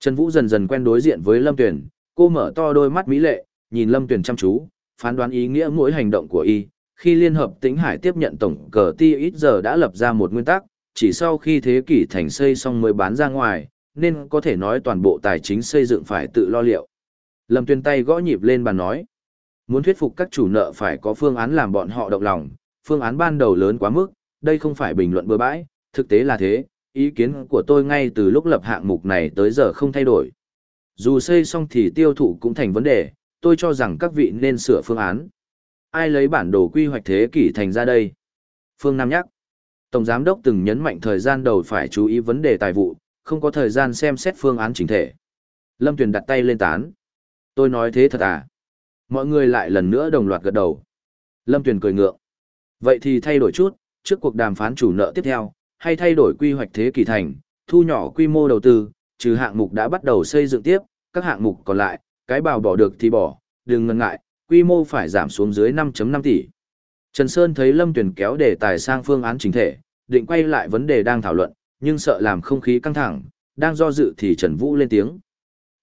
S1: Trần Vũ dần dần quen đối diện với Lâm Tuyền, cô mở to đôi mắt mỹ lệ, nhìn Lâm Tuyền chăm chú, phán đoán ý nghĩa mỗi hành động của y. Khi Liên Hợp Tĩnh Hải tiếp nhận tổng cờ ti ít giờ đã lập ra một nguyên tắc, chỉ sau khi thế kỷ thành xây xong mới bán ra ngoài, nên có thể nói toàn bộ tài chính xây dựng phải tự lo liệu. Lâm Tuyền tay gõ nhịp lên bàn nói, muốn thuyết phục các chủ nợ phải có phương án làm bọn họ động lòng, phương án ban đầu lớn quá mức, đây không phải bình luận bừa bãi, thực tế là thế, ý kiến của tôi ngay từ lúc lập hạng mục này tới giờ không thay đổi. Dù xây xong thì tiêu thụ cũng thành vấn đề, tôi cho rằng các vị nên sửa phương án. Ai lấy bản đồ quy hoạch thế kỷ thành ra đây? Phương Nam nhắc. Tổng Giám đốc từng nhấn mạnh thời gian đầu phải chú ý vấn đề tài vụ, không có thời gian xem xét phương án chính thể. Lâm Tuyền đặt tay lên tán. Tôi nói thế thật à? Mọi người lại lần nữa đồng loạt gật đầu. Lâm Tuyền cười ngượng. Vậy thì thay đổi chút, trước cuộc đàm phán chủ nợ tiếp theo, hay thay đổi quy hoạch thế kỷ thành, thu nhỏ quy mô đầu tư, trừ hạng mục đã bắt đầu xây dựng tiếp, các hạng mục còn lại, cái bào bỏ được thì bỏ, đừng ngần ngại, quy mô phải giảm xuống dưới 5.5 tỷ. Trần Sơn thấy Lâm Tuyền kéo đề tài sang phương án chính thể, định quay lại vấn đề đang thảo luận, nhưng sợ làm không khí căng thẳng, đang do dự thì Trần Vũ lên tiếng.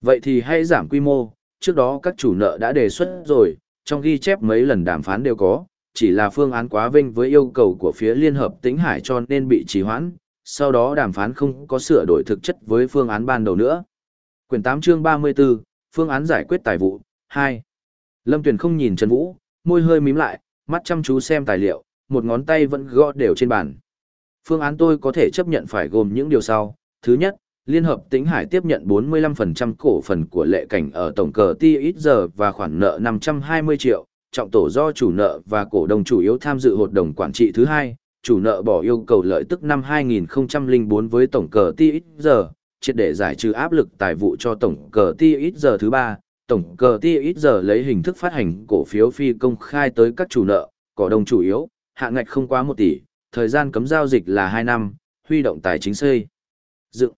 S1: Vậy thì hãy giảm quy mô, trước đó các chủ nợ đã đề xuất rồi, trong ghi chép mấy lần đàm phán đều có, chỉ là phương án quá vinh với yêu cầu của phía Liên Hợp Tĩnh Hải cho nên bị trì hoãn, sau đó đàm phán không có sửa đổi thực chất với phương án ban đầu nữa. Quyển 8 chương 34, phương án giải quyết tài vụ, 2. Lâm Tuyền không nhìn Trần Vũ, môi hơi mím lại, mắt chăm chú xem tài liệu, một ngón tay vẫn gõ đều trên bàn. Phương án tôi có thể chấp nhận phải gồm những điều sau. Thứ nhất, Liên hợp Tĩnh Hải tiếp nhận 45% cổ phần của lệ cảnh ở tổng cờ ti ít giờ và khoản nợ 520 triệu, trọng tổ do chủ nợ và cổ đông chủ yếu tham dự hội đồng quản trị. Thứ hai, chủ nợ bỏ yêu cầu lợi tức năm 2004 với tổng cờ ti ít giờ, triệt để giải trừ áp lực tài vụ cho tổng cờ ti ít giờ thứ ba, tổng cờ ti ít giờ lấy hình thức phát hành cổ phiếu phi công khai tới các chủ nợ, cổ đông chủ yếu, hạ ngạch không quá 1 tỷ, thời gian cấm giao dịch là 2 năm, huy động tài chính xây. Dựng.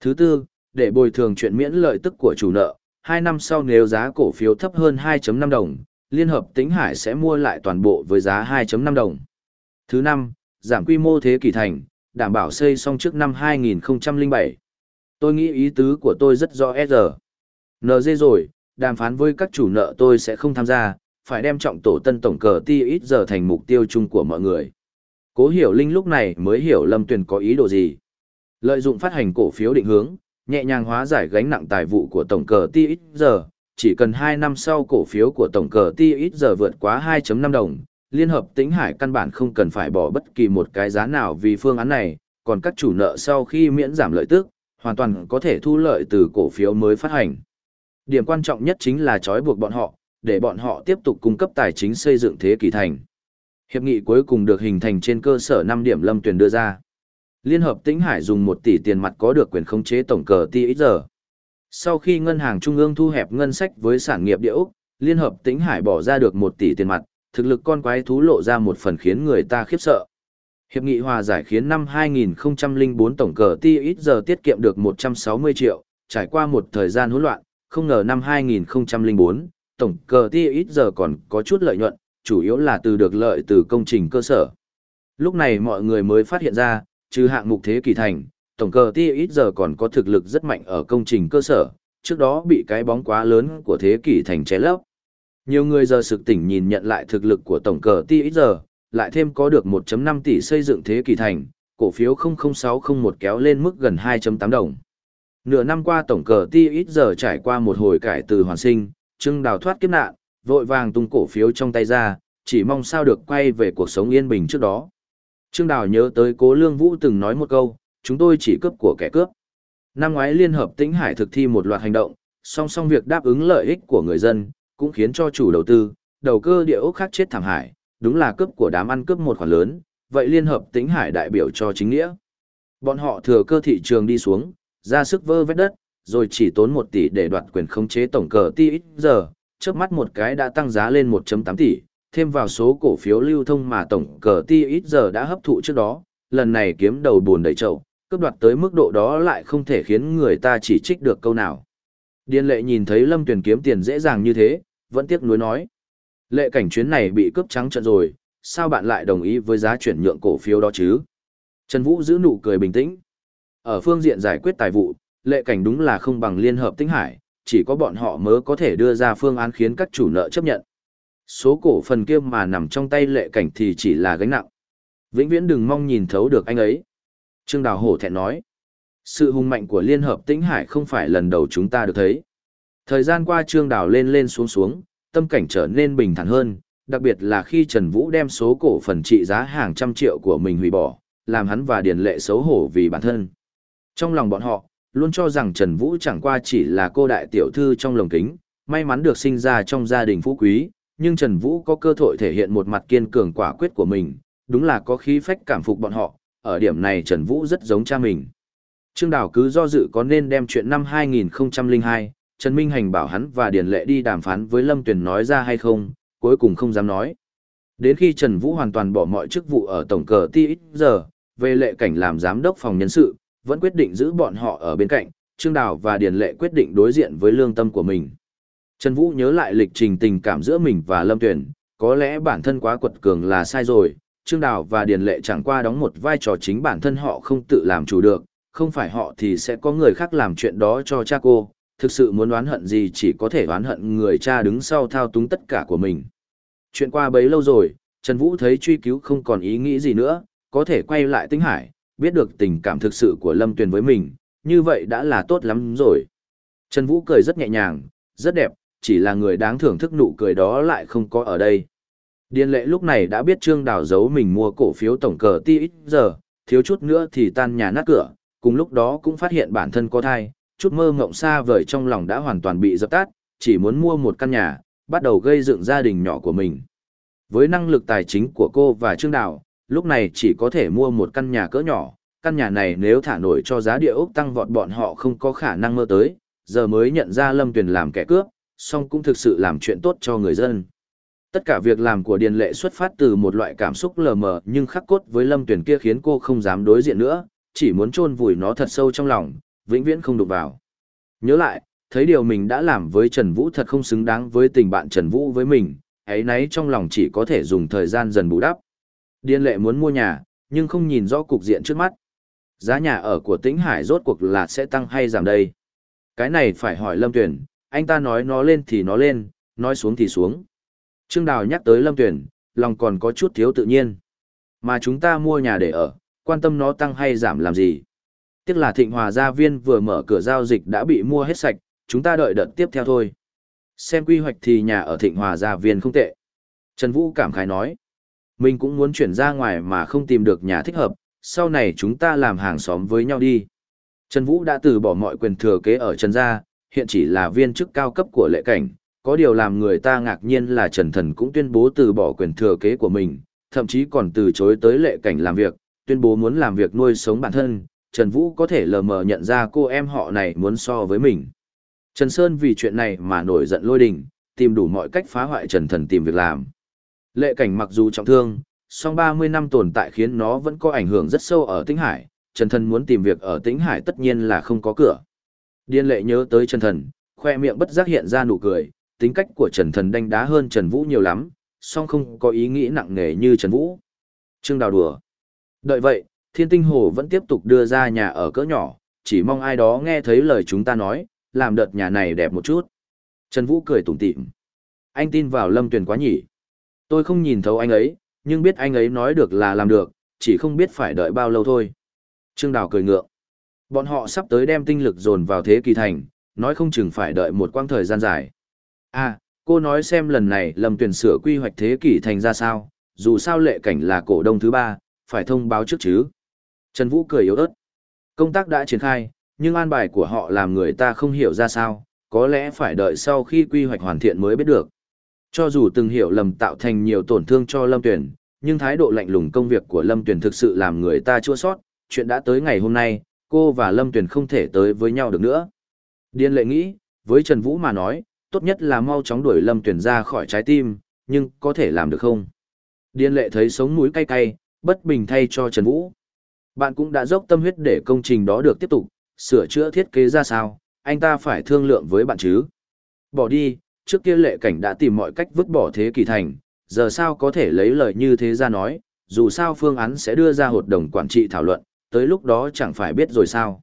S1: Thứ tư, để bồi thường chuyện miễn lợi tức của chủ nợ, 2 năm sau nếu giá cổ phiếu thấp hơn 2.5 đồng, Liên hợp Tĩnh Hải sẽ mua lại toàn bộ với giá 2.5 đồng. Thứ năm, giảm quy mô thế kỷ thành, đảm bảo xây xong trước năm 2007. Tôi nghĩ ý tứ của tôi rất rõ S. NG rồi, đàm phán với các chủ nợ tôi sẽ không tham gia, phải đem trọng tổ tân tổng cờ ti ít giờ thành mục tiêu chung của mọi người. Cố hiểu Linh lúc này mới hiểu Lâm Tuyền có ý đồ gì. Lợi dụng phát hành cổ phiếu định hướng, nhẹ nhàng hóa giải gánh nặng tài vụ của tổng cờ ti ít giờ, chỉ cần 2 năm sau cổ phiếu của tổng cờ ti ít giờ vượt quá 2.5 đồng, Liên hợp Tĩnh Hải căn bản không cần phải bỏ bất kỳ một cái giá nào vì phương án này, còn các chủ nợ sau khi miễn giảm lợi tức, hoàn toàn có thể thu lợi từ cổ phiếu mới phát hành. Điểm quan trọng nhất chính là trói buộc bọn họ, để bọn họ tiếp tục cung cấp tài chính xây dựng thế kỷ thành. Hiệp nghị cuối cùng được hình thành trên cơ sở 5 điểm lâm tuyển đưa ra. Liên hợp Tĩnh Hải dùng 1 tỷ tiền mặt có được quyền khống chế tổng cờ TXR. giờ. Sau khi ngân hàng trung ương thu hẹp ngân sách với sản nghiệp địa Úc, Liên hợp Tĩnh Hải bỏ ra được 1 tỷ tiền mặt, thực lực con quái thú lộ ra một phần khiến người ta khiếp sợ. Hiệp nghị hòa giải khiến năm 2004 tổng cờ TXR ít giờ tiết kiệm được 160 triệu, trải qua một thời gian hỗn loạn, không ngờ năm 2004, tổng cờ TXR ít giờ còn có chút lợi nhuận, chủ yếu là từ được lợi từ công trình cơ sở. Lúc này mọi người mới phát hiện ra, trừ hạng mục thế kỷ thành, tổng cờ ti ít giờ còn có thực lực rất mạnh ở công trình cơ sở, trước đó bị cái bóng quá lớn của thế kỷ thành ché lấp. Nhiều người giờ sực tỉnh nhìn nhận lại thực lực của tổng cờ ti ít giờ, lại thêm có được 1.5 tỷ xây dựng thế kỷ thành, cổ phiếu 00601 kéo lên mức gần 2.8 đồng. Nửa năm qua tổng cờ ti ít giờ trải qua một hồi cải từ hoàn sinh, trưng đào thoát kiếp nạn, vội vàng tung cổ phiếu trong tay ra, chỉ mong sao được quay về cuộc sống yên bình trước đó. Trương Đào nhớ tới cố Lương Vũ từng nói một câu, chúng tôi chỉ cướp của kẻ cướp. Năm ngoái Liên Hợp Tĩnh Hải thực thi một loạt hành động, song song việc đáp ứng lợi ích của người dân, cũng khiến cho chủ đầu tư, đầu cơ địa ốc khác chết thảm hại, đúng là cướp của đám ăn cướp một khoản lớn, vậy Liên Hợp Tĩnh Hải đại biểu cho chính nghĩa. Bọn họ thừa cơ thị trường đi xuống, ra sức vơ vét đất, rồi chỉ tốn một tỷ để đoạt quyền khống chế tổng cờ ti ít giờ, trước mắt một cái đã tăng giá lên 1.8 tỷ, thêm vào số cổ phiếu lưu thông mà tổng cờ ti ít giờ đã hấp thụ trước đó, lần này kiếm đầu buồn đầy chậu, Cấp đoạt tới mức độ đó lại không thể khiến người ta chỉ trích được câu nào. Điền lệ nhìn thấy Lâm tuyển kiếm tiền dễ dàng như thế, vẫn tiếc nuối nói. Lệ cảnh chuyến này bị cướp trắng trận rồi, sao bạn lại đồng ý với giá chuyển nhượng cổ phiếu đó chứ? Trần Vũ giữ nụ cười bình tĩnh. Ở phương diện giải quyết tài vụ, lệ cảnh đúng là không bằng liên hợp tinh hải, chỉ có bọn họ mới có thể đưa ra phương án khiến các chủ nợ chấp nhận. Số cổ phần kia mà nằm trong tay lệ cảnh thì chỉ là gánh nặng. Vĩnh viễn đừng mong nhìn thấu được anh ấy. Trương Đào Hổ thẹn nói. Sự hùng mạnh của Liên Hợp Tĩnh Hải không phải lần đầu chúng ta được thấy. Thời gian qua Trương Đào lên lên xuống xuống, tâm cảnh trở nên bình thản hơn, đặc biệt là khi Trần Vũ đem số cổ phần trị giá hàng trăm triệu của mình hủy bỏ, làm hắn và Điền Lệ xấu hổ vì bản thân. Trong lòng bọn họ, luôn cho rằng Trần Vũ chẳng qua chỉ là cô đại tiểu thư trong lồng kính, may mắn được sinh ra trong gia đình phú quý, nhưng Trần Vũ có cơ hội thể hiện một mặt kiên cường quả quyết của mình, đúng là có khí phách cảm phục bọn họ, ở điểm này Trần Vũ rất giống cha mình. Trương Đào cứ do dự có nên đem chuyện năm 2002, Trần Minh Hành bảo hắn và Điền Lệ đi đàm phán với Lâm Tuyền nói ra hay không, cuối cùng không dám nói. Đến khi Trần Vũ hoàn toàn bỏ mọi chức vụ ở tổng cờ ti giờ, về lệ cảnh làm giám đốc phòng nhân sự, vẫn quyết định giữ bọn họ ở bên cạnh, Trương Đào và Điền Lệ quyết định đối diện với lương tâm của mình. Trần Vũ nhớ lại lịch trình tình cảm giữa mình và Lâm Tuyền, có lẽ bản thân quá quật cường là sai rồi, Trương Đào và Điền Lệ chẳng qua đóng một vai trò chính bản thân họ không tự làm chủ được, không phải họ thì sẽ có người khác làm chuyện đó cho cha cô, thực sự muốn oán hận gì chỉ có thể oán hận người cha đứng sau thao túng tất cả của mình. Chuyện qua bấy lâu rồi, Trần Vũ thấy truy cứu không còn ý nghĩ gì nữa, có thể quay lại tinh hải, biết được tình cảm thực sự của Lâm Tuyền với mình, như vậy đã là tốt lắm rồi. Trần Vũ cười rất nhẹ nhàng, rất đẹp, chỉ là người đáng thưởng thức nụ cười đó lại không có ở đây. Điền lệ lúc này đã biết Trương Đào giấu mình mua cổ phiếu tổng cờ ti ít giờ, thiếu chút nữa thì tan nhà nát cửa, cùng lúc đó cũng phát hiện bản thân có thai, chút mơ ngộng xa vời trong lòng đã hoàn toàn bị dập tắt, chỉ muốn mua một căn nhà, bắt đầu gây dựng gia đình nhỏ của mình. Với năng lực tài chính của cô và Trương Đào, lúc này chỉ có thể mua một căn nhà cỡ nhỏ, căn nhà này nếu thả nổi cho giá địa ốc tăng vọt bọn họ không có khả năng mơ tới, giờ mới nhận ra Lâm Tuyền làm kẻ cướp, song cũng thực sự làm chuyện tốt cho người dân. Tất cả việc làm của Điền Lệ xuất phát từ một loại cảm xúc lờ mờ nhưng khắc cốt với Lâm Tuyền kia khiến cô không dám đối diện nữa, chỉ muốn chôn vùi nó thật sâu trong lòng, vĩnh viễn không đụng vào. Nhớ lại, thấy điều mình đã làm với Trần Vũ thật không xứng đáng với tình bạn Trần Vũ với mình, ấy nấy trong lòng chỉ có thể dùng thời gian dần bù đắp. Điên Lệ muốn mua nhà, nhưng không nhìn rõ cục diện trước mắt. Giá nhà ở của Tĩnh Hải rốt cuộc là sẽ tăng hay giảm đây? Cái này phải hỏi Lâm Tuyền, anh ta nói nó lên thì nó lên, nói xuống thì xuống. Trương Đào nhắc tới Lâm Tuyền, lòng còn có chút thiếu tự nhiên. Mà chúng ta mua nhà để ở, quan tâm nó tăng hay giảm làm gì. Tiếc là Thịnh Hòa Gia Viên vừa mở cửa giao dịch đã bị mua hết sạch, chúng ta đợi đợt tiếp theo thôi. Xem quy hoạch thì nhà ở Thịnh Hòa Gia Viên không tệ. Trần Vũ cảm khái nói. Mình cũng muốn chuyển ra ngoài mà không tìm được nhà thích hợp, sau này chúng ta làm hàng xóm với nhau đi. Trần Vũ đã từ bỏ mọi quyền thừa kế ở Trần Gia, hiện chỉ là viên chức cao cấp của lệ cảnh, có điều làm người ta ngạc nhiên là Trần Thần cũng tuyên bố từ bỏ quyền thừa kế của mình, thậm chí còn từ chối tới lệ cảnh làm việc, tuyên bố muốn làm việc nuôi sống bản thân, Trần Vũ có thể lờ mờ nhận ra cô em họ này muốn so với mình. Trần Sơn vì chuyện này mà nổi giận lôi đình, tìm đủ mọi cách phá hoại Trần Thần tìm việc làm. Lệ cảnh mặc dù trọng thương, song 30 năm tồn tại khiến nó vẫn có ảnh hưởng rất sâu ở Tĩnh Hải, Trần Thần muốn tìm việc ở Tĩnh Hải tất nhiên là không có cửa. Điên lệ nhớ tới Trần Thần, khoe miệng bất giác hiện ra nụ cười, tính cách của Trần Thần đánh đá hơn Trần Vũ nhiều lắm, song không có ý nghĩ nặng nề như Trần Vũ. Trương Đào đùa. Đợi vậy, Thiên Tinh Hồ vẫn tiếp tục đưa ra nhà ở cỡ nhỏ, chỉ mong ai đó nghe thấy lời chúng ta nói, làm đợt nhà này đẹp một chút. Trần Vũ cười tủm tỉm. Anh tin vào Lâm Tuyền quá nhỉ. Tôi không nhìn thấu anh ấy, nhưng biết anh ấy nói được là làm được, chỉ không biết phải đợi bao lâu thôi. Trương Đào cười ngượng. Bọn họ sắp tới đem tinh lực dồn vào thế kỳ thành, nói không chừng phải đợi một quãng thời gian dài. À, cô nói xem lần này Lâm Tuyền sửa quy hoạch thế kỷ thành ra sao, dù sao lệ cảnh là cổ đông thứ ba, phải thông báo trước chứ. Trần Vũ cười yếu ớt. Công tác đã triển khai, nhưng an bài của họ làm người ta không hiểu ra sao, có lẽ phải đợi sau khi quy hoạch hoàn thiện mới biết được. Cho dù từng hiểu lầm tạo thành nhiều tổn thương cho Lâm Tuyền, nhưng thái độ lạnh lùng công việc của Lâm Tuyền thực sự làm người ta chua sót, chuyện đã tới ngày hôm nay, cô và Lâm Tuyền không thể tới với nhau được nữa. Điên lệ nghĩ, với Trần Vũ mà nói, tốt nhất là mau chóng đuổi Lâm Tuyền ra khỏi trái tim, nhưng có thể làm được không? Điên lệ thấy sống mũi cay cay, bất bình thay cho Trần Vũ. Bạn cũng đã dốc tâm huyết để công trình đó được tiếp tục, sửa chữa thiết kế ra sao, anh ta phải thương lượng với bạn chứ. Bỏ đi, trước kia lệ cảnh đã tìm mọi cách vứt bỏ thế kỷ thành, giờ sao có thể lấy lời như thế ra nói, dù sao phương án sẽ đưa ra hội đồng quản trị thảo luận, tới lúc đó chẳng phải biết rồi sao.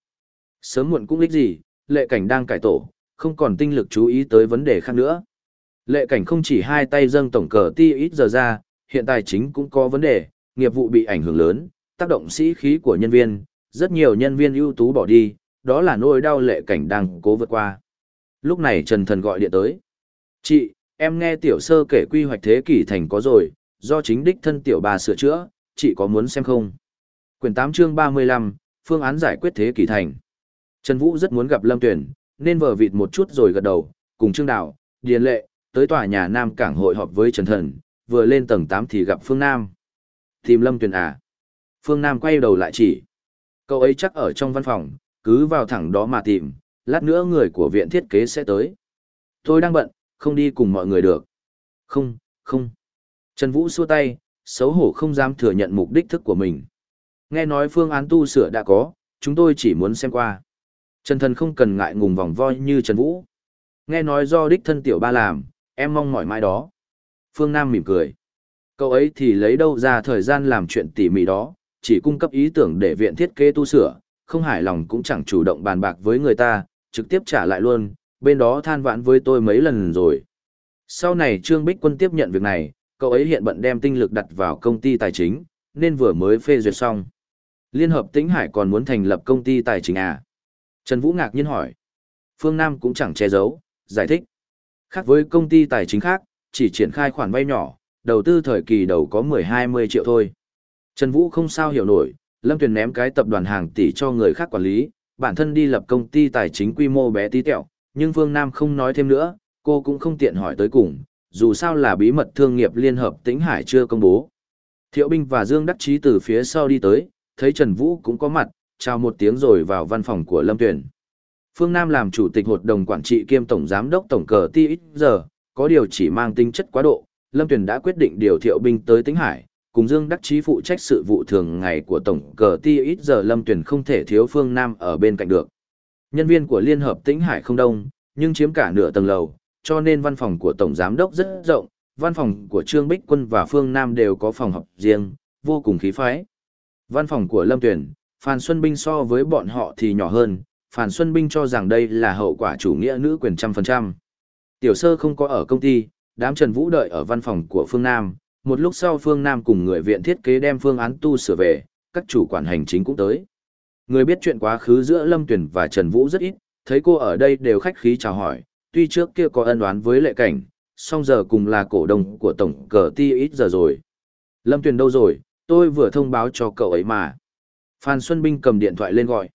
S1: Sớm muộn cũng lích gì, lệ cảnh đang cải tổ, không còn tinh lực chú ý tới vấn đề khác nữa. Lệ cảnh không chỉ hai tay dâng tổng cờ ti ít giờ ra, hiện tài chính cũng có vấn đề, nghiệp vụ bị ảnh hưởng lớn, tác động sĩ khí của nhân viên, rất nhiều nhân viên ưu tú bỏ đi, đó là nỗi đau lệ cảnh đang cố vượt qua. Lúc này Trần Thần gọi điện tới. Chị, em nghe tiểu sơ kể quy hoạch thế kỷ thành có rồi, do chính đích thân tiểu bà sửa chữa, chị có muốn xem không? Quyển 8 chương 35, phương án giải quyết thế kỷ thành. Trần Vũ rất muốn gặp Lâm Tuyển, nên vờ vịt một chút rồi gật đầu, cùng Trương đạo Điền Lệ, tới tòa nhà Nam Cảng hội họp với Trần Thần, vừa lên tầng 8 thì gặp Phương Nam. Tìm Lâm Tuyển à? Phương Nam quay đầu lại chỉ. Cậu ấy chắc ở trong văn phòng, cứ vào thẳng đó mà tìm, lát nữa người của viện thiết kế sẽ tới. Tôi đang bận, không đi cùng mọi người được. Không, không. Trần Vũ xua tay, xấu hổ không dám thừa nhận mục đích thức của mình. Nghe nói phương án tu sửa đã có, chúng tôi chỉ muốn xem qua. Trần Thần không cần ngại ngùng vòng voi như Trần Vũ. Nghe nói do đích thân tiểu ba làm, em mong mỏi mãi đó. Phương Nam mỉm cười. Cậu ấy thì lấy đâu ra thời gian làm chuyện tỉ mỉ đó, chỉ cung cấp ý tưởng để viện thiết kế tu sửa, không hài lòng cũng chẳng chủ động bàn bạc với người ta, trực tiếp trả lại luôn, bên đó than vãn với tôi mấy lần rồi. Sau này Trương Bích Quân tiếp nhận việc này, cậu ấy hiện bận đem tinh lực đặt vào công ty tài chính, nên vừa mới phê duyệt xong. Liên hợp Tĩnh Hải còn muốn thành lập công ty tài chính à? Trần Vũ ngạc nhiên hỏi. Phương Nam cũng chẳng che giấu, giải thích. Khác với công ty tài chính khác, chỉ triển khai khoản vay nhỏ, đầu tư thời kỳ đầu có 10-20 triệu thôi. Trần Vũ không sao hiểu nổi, Lâm Tuyền ném cái tập đoàn hàng tỷ cho người khác quản lý, bản thân đi lập công ty tài chính quy mô bé tí tẹo, nhưng Phương Nam không nói thêm nữa, cô cũng không tiện hỏi tới cùng, dù sao là bí mật thương nghiệp liên hợp Tĩnh Hải chưa công bố. Thiệu binh và Dương Đắc Chí từ phía sau đi tới, thấy Trần Vũ cũng có mặt, chào một tiếng rồi vào văn phòng của Lâm Tuyền. Phương Nam làm chủ tịch hội đồng quản trị kiêm tổng giám đốc tổng cờ ti ít giờ, có điều chỉ mang tính chất quá độ, Lâm Tuyền đã quyết định điều Thiệu binh tới Tĩnh Hải, cùng Dương Đắc Chí phụ trách sự vụ thường ngày của tổng cờ ti ít giờ Lâm Tuyền không thể thiếu Phương Nam ở bên cạnh được. Nhân viên của Liên hợp Tĩnh Hải không đông, nhưng chiếm cả nửa tầng lầu, cho nên văn phòng của Tổng Giám đốc rất rộng, văn phòng của Trương Bích Quân và Phương Nam đều có phòng họp riêng, vô cùng khí phái. Văn phòng của Lâm Tuyển, Phan Xuân Binh so với bọn họ thì nhỏ hơn, Phan Xuân Binh cho rằng đây là hậu quả chủ nghĩa nữ quyền trăm phần trăm. Tiểu sơ không có ở công ty, đám Trần Vũ đợi ở văn phòng của Phương Nam, một lúc sau Phương Nam cùng người viện thiết kế đem phương án tu sửa về, các chủ quản hành chính cũng tới. Người biết chuyện quá khứ giữa Lâm Tuyển và Trần Vũ rất ít, thấy cô ở đây đều khách khí chào hỏi, tuy trước kia có ân oán với lệ cảnh, song giờ cùng là cổ đông của tổng cờ ti ít giờ rồi. Lâm Tuyền đâu rồi, tôi vừa thông báo cho cậu ấy mà. Phan Xuân Binh cầm điện thoại lên gọi.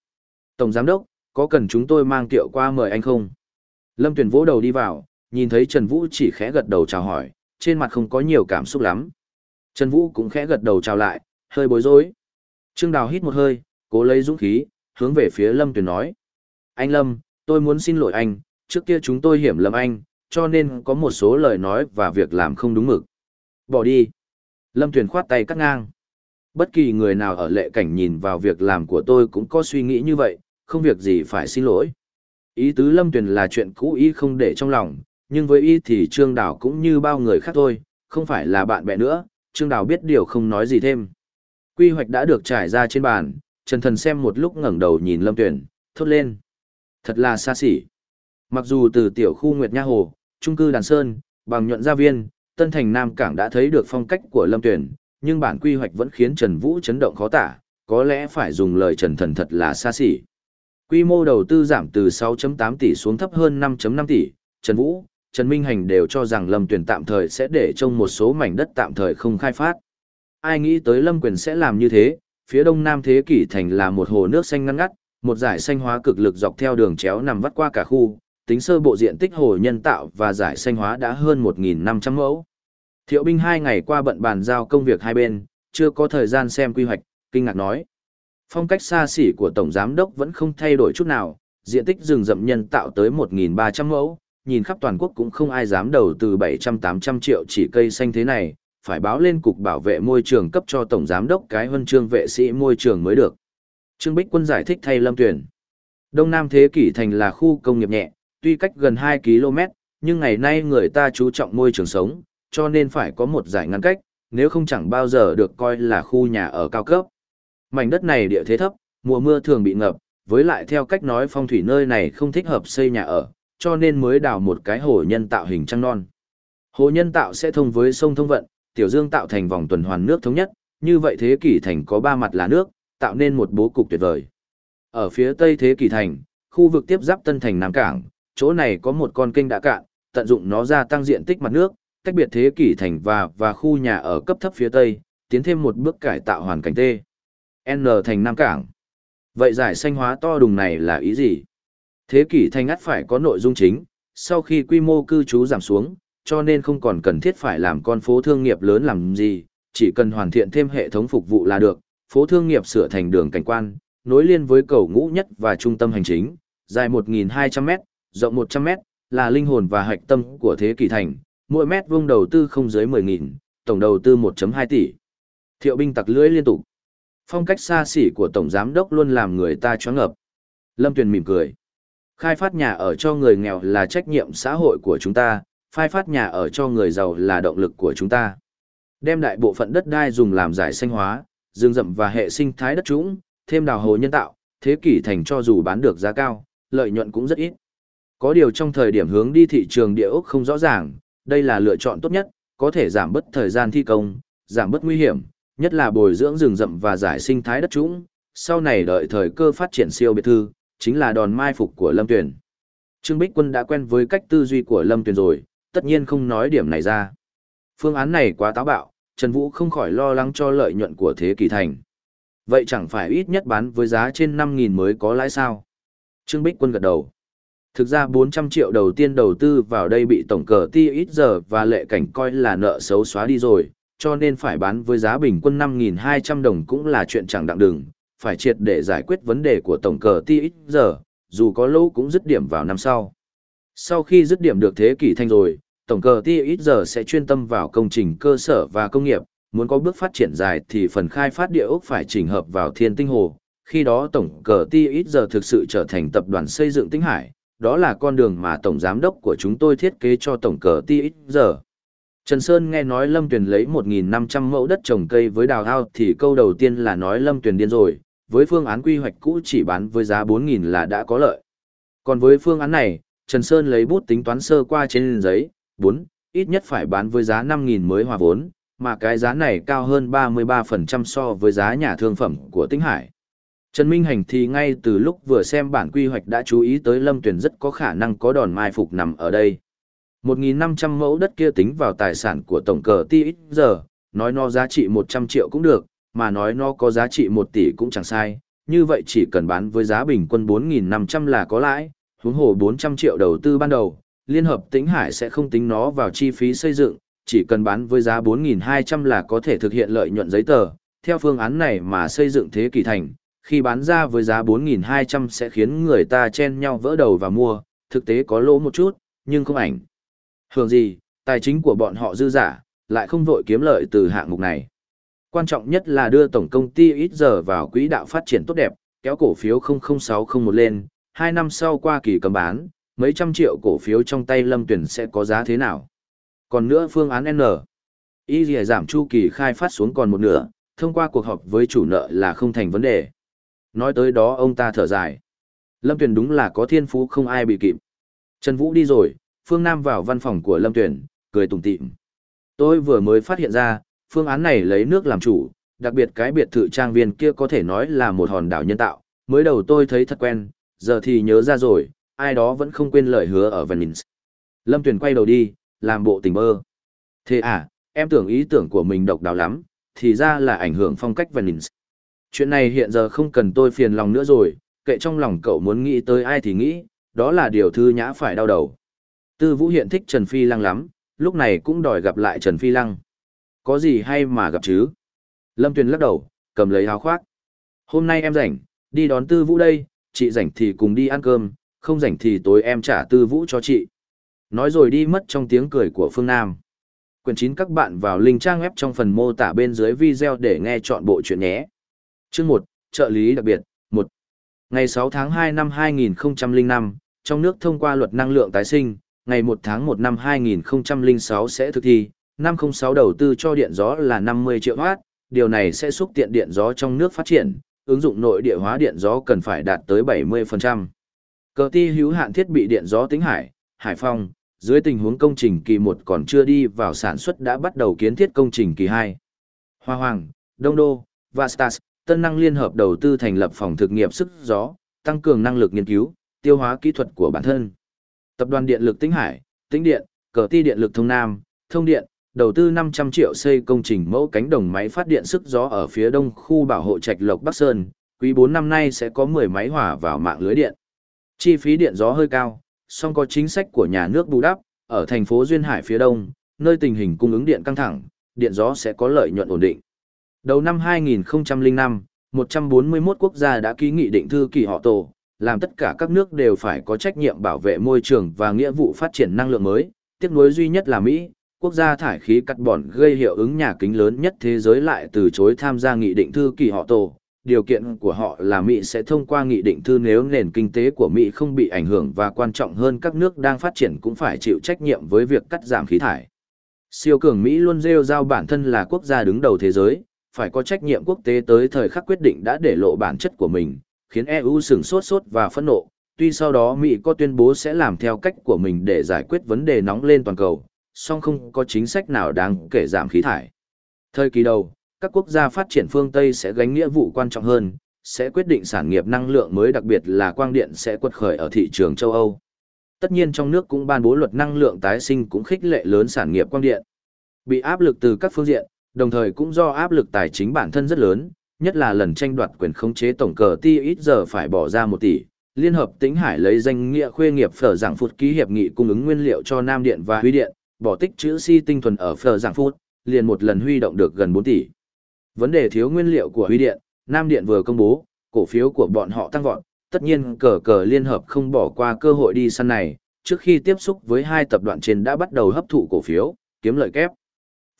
S1: Tổng giám đốc, có cần chúng tôi mang tiệu qua mời anh không? Lâm Tuyền vỗ đầu đi vào, nhìn thấy Trần Vũ chỉ khẽ gật đầu chào hỏi, trên mặt không có nhiều cảm xúc lắm. Trần Vũ cũng khẽ gật đầu chào lại, hơi bối rối. Trương Đào hít một hơi, cố lấy dũng khí, hướng về phía Lâm Tuyền nói. Anh Lâm, tôi muốn xin lỗi anh, trước kia chúng tôi hiểm lầm anh, cho nên có một số lời nói và việc làm không đúng mực. Bỏ đi. Lâm Tuyền khoát tay cắt ngang. Bất kỳ người nào ở lệ cảnh nhìn vào việc làm của tôi cũng có suy nghĩ như vậy, không việc gì phải xin lỗi. Ý tứ Lâm Tuyền là chuyện cũ ý không để trong lòng, nhưng với ý thì Trương Đào cũng như bao người khác thôi, không phải là bạn bè nữa, Trương Đào biết điều không nói gì thêm. Quy hoạch đã được trải ra trên bàn, Trần Thần xem một lúc ngẩng đầu nhìn Lâm Tuyền, thốt lên. Thật là xa xỉ. Mặc dù từ tiểu khu Nguyệt Nha Hồ, trung cư Đàn Sơn, bằng nhuận gia viên, Tân Thành Nam Cảng đã thấy được phong cách của Lâm Tuyển, nhưng bản quy hoạch vẫn khiến Trần Vũ chấn động khó tả, có lẽ phải dùng lời Trần Thần thật là xa xỉ. Quy mô đầu tư giảm từ 6.8 tỷ xuống thấp hơn 5.5 tỷ, Trần Vũ, Trần Minh Hành đều cho rằng Lâm Tuyển tạm thời sẽ để trông một số mảnh đất tạm thời không khai phát. Ai nghĩ tới Lâm Quyền sẽ làm như thế, phía đông nam thế kỷ thành là một hồ nước xanh ngăn ngắt, một giải xanh hóa cực lực dọc theo đường chéo nằm vắt qua cả khu, tính sơ bộ diện tích hồ nhân tạo và giải xanh hóa đã hơn 1.500 mẫu. Thiệu binh hai ngày qua bận bàn giao công việc hai bên, chưa có thời gian xem quy hoạch, kinh ngạc nói. Phong cách xa xỉ của Tổng Giám Đốc vẫn không thay đổi chút nào, diện tích rừng rậm nhân tạo tới 1.300 mẫu, nhìn khắp toàn quốc cũng không ai dám đầu từ 700-800 triệu chỉ cây xanh thế này, phải báo lên Cục Bảo vệ Môi trường cấp cho Tổng Giám Đốc cái huân chương vệ sĩ môi trường mới được. Trương Bích Quân giải thích thay Lâm Tuyển. Đông Nam Thế Kỷ Thành là khu công nghiệp nhẹ, tuy cách gần 2 km, nhưng ngày nay người ta chú trọng môi trường sống, cho nên phải có một giải ngăn cách, nếu không chẳng bao giờ được coi là khu nhà ở cao cấp. Mảnh đất này địa thế thấp, mùa mưa thường bị ngập, với lại theo cách nói phong thủy nơi này không thích hợp xây nhà ở, cho nên mới đào một cái hồ nhân tạo hình trăng non. Hồ nhân tạo sẽ thông với sông thông vận, tiểu dương tạo thành vòng tuần hoàn nước thống nhất, như vậy thế kỷ thành có ba mặt là nước, tạo nên một bố cục tuyệt vời. Ở phía tây thế kỷ thành, khu vực tiếp giáp Tân Thành Nam Cảng, chỗ này có một con kênh đã cạn, tận dụng nó ra tăng diện tích mặt nước, tách biệt thế kỷ thành và và khu nhà ở cấp thấp phía tây, tiến thêm một bước cải tạo hoàn cảnh T. N thành Nam Cảng. Vậy giải xanh hóa to đùng này là ý gì? Thế kỷ thành ắt phải có nội dung chính, sau khi quy mô cư trú giảm xuống, cho nên không còn cần thiết phải làm con phố thương nghiệp lớn làm gì, chỉ cần hoàn thiện thêm hệ thống phục vụ là được, phố thương nghiệp sửa thành đường cảnh quan, nối liên với cầu ngũ nhất và trung tâm hành chính, dài 1.200m, rộng 100m, là linh hồn và hạch tâm của thế kỷ thành, mỗi mét vuông đầu tư không dưới 10.000, tổng đầu tư 1.2 tỷ. Thiệu binh tặc lưỡi liên tục. Phong cách xa xỉ của Tổng Giám đốc luôn làm người ta choáng ngợp. Lâm Tuyền mỉm cười. Khai phát nhà ở cho người nghèo là trách nhiệm xã hội của chúng ta, Phai phát nhà ở cho người giàu là động lực của chúng ta. Đem đại bộ phận đất đai dùng làm giải xanh hóa, rừng rậm và hệ sinh thái đất trũng, thêm đào hồ nhân tạo, thế kỷ thành cho dù bán được giá cao, lợi nhuận cũng rất ít. Có điều trong thời điểm hướng đi thị trường địa ốc không rõ ràng, đây là lựa chọn tốt nhất, có thể giảm bớt thời gian thi công, giảm bớt nguy hiểm, nhất là bồi dưỡng rừng rậm và giải sinh thái đất trũng, sau này đợi thời cơ phát triển siêu biệt thư, chính là đòn mai phục của Lâm Tuyền. Trương Bích Quân đã quen với cách tư duy của Lâm Tuyền rồi, tất nhiên không nói điểm này ra. Phương án này quá táo bạo, Trần Vũ không khỏi lo lắng cho lợi nhuận của thế kỷ thành. Vậy chẳng phải ít nhất bán với giá trên 5.000 mới có lãi sao? Trương Bích Quân gật đầu. Thực ra 400 triệu đầu tiên đầu tư vào đây bị tổng cờ ti ít giờ và lệ cảnh coi là nợ xấu xóa đi rồi, cho nên phải bán với giá bình quân 5.200 đồng cũng là chuyện chẳng đặng đừng, phải triệt để giải quyết vấn đề của tổng cờ ti ít giờ, dù có lâu cũng dứt điểm vào năm sau. Sau khi dứt điểm được thế kỷ thanh rồi, tổng cờ ti ít giờ sẽ chuyên tâm vào công trình cơ sở và công nghiệp, muốn có bước phát triển dài thì phần khai phát địa ốc phải chỉnh hợp vào thiên tinh hồ. Khi đó tổng cờ ti ít giờ thực sự trở thành tập đoàn xây dựng tinh hải, đó là con đường mà tổng giám đốc của chúng tôi thiết kế cho tổng cờ ti ít giờ. Trần Sơn nghe nói Lâm Tuyền lấy 1.500 mẫu đất trồng cây với đào ao thì câu đầu tiên là nói Lâm Tuyền điên rồi, với phương án quy hoạch cũ chỉ bán với giá 4.000 là đã có lợi. Còn với phương án này, Trần Sơn lấy bút tính toán sơ qua trên giấy, 4, ít nhất phải bán với giá 5.000 mới hòa vốn, mà cái giá này cao hơn 33% so với giá nhà thương phẩm của Tinh Hải. Trần Minh Hành thì ngay từ lúc vừa xem bản quy hoạch đã chú ý tới Lâm Tuyền rất có khả năng có đòn mai phục nằm ở đây. 1.500 mẫu đất kia tính vào tài sản của tổng cờ ti ít giờ, nói nó giá trị 100 triệu cũng được, mà nói nó có giá trị 1 tỷ cũng chẳng sai, như vậy chỉ cần bán với giá bình quân 4.500 là có lãi, huống hồ 400 triệu đầu tư ban đầu, Liên hợp Tĩnh Hải sẽ không tính nó vào chi phí xây dựng, chỉ cần bán với giá 4.200 là có thể thực hiện lợi nhuận giấy tờ. Theo phương án này mà xây dựng thế kỷ thành, khi bán ra với giá 4.200 sẽ khiến người ta chen nhau vỡ đầu và mua, thực tế có lỗ một chút, nhưng không ảnh. Hưởng gì, tài chính của bọn họ dư giả, lại không vội kiếm lợi từ hạng mục này. Quan trọng nhất là đưa tổng công ty ít giờ vào quỹ đạo phát triển tốt đẹp, kéo cổ phiếu 00601 lên, 2 năm sau qua kỳ cấm bán, mấy trăm triệu cổ phiếu trong tay lâm tuyển sẽ có giá thế nào. Còn nữa phương án N. Y dì giảm chu kỳ khai phát xuống còn một nửa, thông qua cuộc họp với chủ nợ là không thành vấn đề. Nói tới đó ông ta thở dài. Lâm Tuyền đúng là có thiên phú không ai bị kịp. Trần Vũ đi rồi, Phương Nam vào văn phòng của Lâm Tuyền, cười tùng tịm. Tôi vừa mới phát hiện ra, phương án này lấy nước làm chủ, đặc biệt cái biệt thự trang viên kia có thể nói là một hòn đảo nhân tạo. Mới đầu tôi thấy thật quen, giờ thì nhớ ra rồi, ai đó vẫn không quên lời hứa ở Venice. Lâm Tuyền quay đầu đi, làm bộ tình mơ. Thế à, em tưởng ý tưởng của mình độc đáo lắm, thì ra là ảnh hưởng phong cách Venice. Chuyện này hiện giờ không cần tôi phiền lòng nữa rồi, kệ trong lòng cậu muốn nghĩ tới ai thì nghĩ, đó là điều thư nhã phải đau đầu. Tư Vũ hiện thích Trần Phi Lăng lắm, lúc này cũng đòi gặp lại Trần Phi Lăng. Có gì hay mà gặp chứ? Lâm Tuyền lắc đầu, cầm lấy áo khoác. Hôm nay em rảnh, đi đón Tư Vũ đây, chị rảnh thì cùng đi ăn cơm, không rảnh thì tối em trả Tư Vũ cho chị. Nói rồi đi mất trong tiếng cười của Phương Nam. Quyển 9 các bạn vào link trang web trong phần mô tả bên dưới video để nghe chọn bộ chuyện nhé. Chương 1, trợ lý đặc biệt, 1. Ngày 6 tháng 2 năm 2005, trong nước thông qua luật năng lượng tái sinh, ngày 1 tháng 1 năm 2006 sẽ thực thi, 506 đầu tư cho điện gió là 50 triệu watt, điều này sẽ xúc tiện điện gió trong nước phát triển, ứng dụng nội địa hóa điện gió cần phải đạt tới 70%. Cờ ti hữu hạn thiết bị điện gió tính hải, Hải Phong, dưới tình huống công trình kỳ 1 còn chưa đi vào sản xuất đã bắt đầu kiến thiết công trình kỳ 2. Hoa Hoàng, Đông Đô, Vastas, Tân năng liên hợp đầu tư thành lập phòng thực nghiệm sức gió, tăng cường năng lực nghiên cứu, tiêu hóa kỹ thuật của bản thân. Tập đoàn Điện lực Tĩnh Hải, Tĩnh Điện, Cờ Ti Điện lực Thông Nam, Thông Điện, đầu tư 500 triệu xây công trình mẫu cánh đồng máy phát điện sức gió ở phía đông khu bảo hộ Trạch Lộc Bắc Sơn, quý 4 năm nay sẽ có 10 máy hòa vào mạng lưới điện. Chi phí điện gió hơi cao, song có chính sách của nhà nước bù đắp, ở thành phố Duyên Hải phía đông, nơi tình hình cung ứng điện căng thẳng, điện gió sẽ có lợi nhuận ổn định. Đầu năm 2005, 141 quốc gia đã ký nghị định thư kỳ họ tổ, làm tất cả các nước đều phải có trách nhiệm bảo vệ môi trường và nghĩa vụ phát triển năng lượng mới. Tiếc nuối duy nhất là Mỹ, quốc gia thải khí cắt bỏn gây hiệu ứng nhà kính lớn nhất thế giới lại từ chối tham gia nghị định thư kỳ họ tổ. Điều kiện của họ là Mỹ sẽ thông qua nghị định thư nếu nền kinh tế của Mỹ không bị ảnh hưởng và quan trọng hơn các nước đang phát triển cũng phải chịu trách nhiệm với việc cắt giảm khí thải. Siêu cường Mỹ luôn rêu rao bản thân là quốc gia đứng đầu thế giới, phải có trách nhiệm quốc tế tới thời khắc quyết định đã để lộ bản chất của mình, khiến EU sừng sốt sốt và phẫn nộ. Tuy sau đó Mỹ có tuyên bố sẽ làm theo cách của mình để giải quyết vấn đề nóng lên toàn cầu, song không có chính sách nào đáng kể giảm khí thải. Thời kỳ đầu, các quốc gia phát triển phương Tây sẽ gánh nghĩa vụ quan trọng hơn, sẽ quyết định sản nghiệp năng lượng mới đặc biệt là quang điện sẽ quật khởi ở thị trường châu Âu. Tất nhiên trong nước cũng ban bố luật năng lượng tái sinh cũng khích lệ lớn sản nghiệp quang điện. Bị áp lực từ các phương diện, đồng thời cũng do áp lực tài chính bản thân rất lớn, nhất là lần tranh đoạt quyền khống chế tổng cờ ti ít giờ phải bỏ ra một tỷ. Liên hợp tính Hải lấy danh nghĩa khuê nghiệp phở giảng phụt ký hiệp nghị cung ứng nguyên liệu cho Nam Điện và Huy Điện, bỏ tích chữ si tinh thuần ở phờ giảng phút, liền một lần huy động được gần 4 tỷ. Vấn đề thiếu nguyên liệu của Huy Điện, Nam Điện vừa công bố, cổ phiếu của bọn họ tăng vọt, tất nhiên cờ cờ liên hợp không bỏ qua cơ hội đi săn này, trước khi tiếp xúc với hai tập đoàn trên đã bắt đầu hấp thụ cổ phiếu, kiếm lợi kép.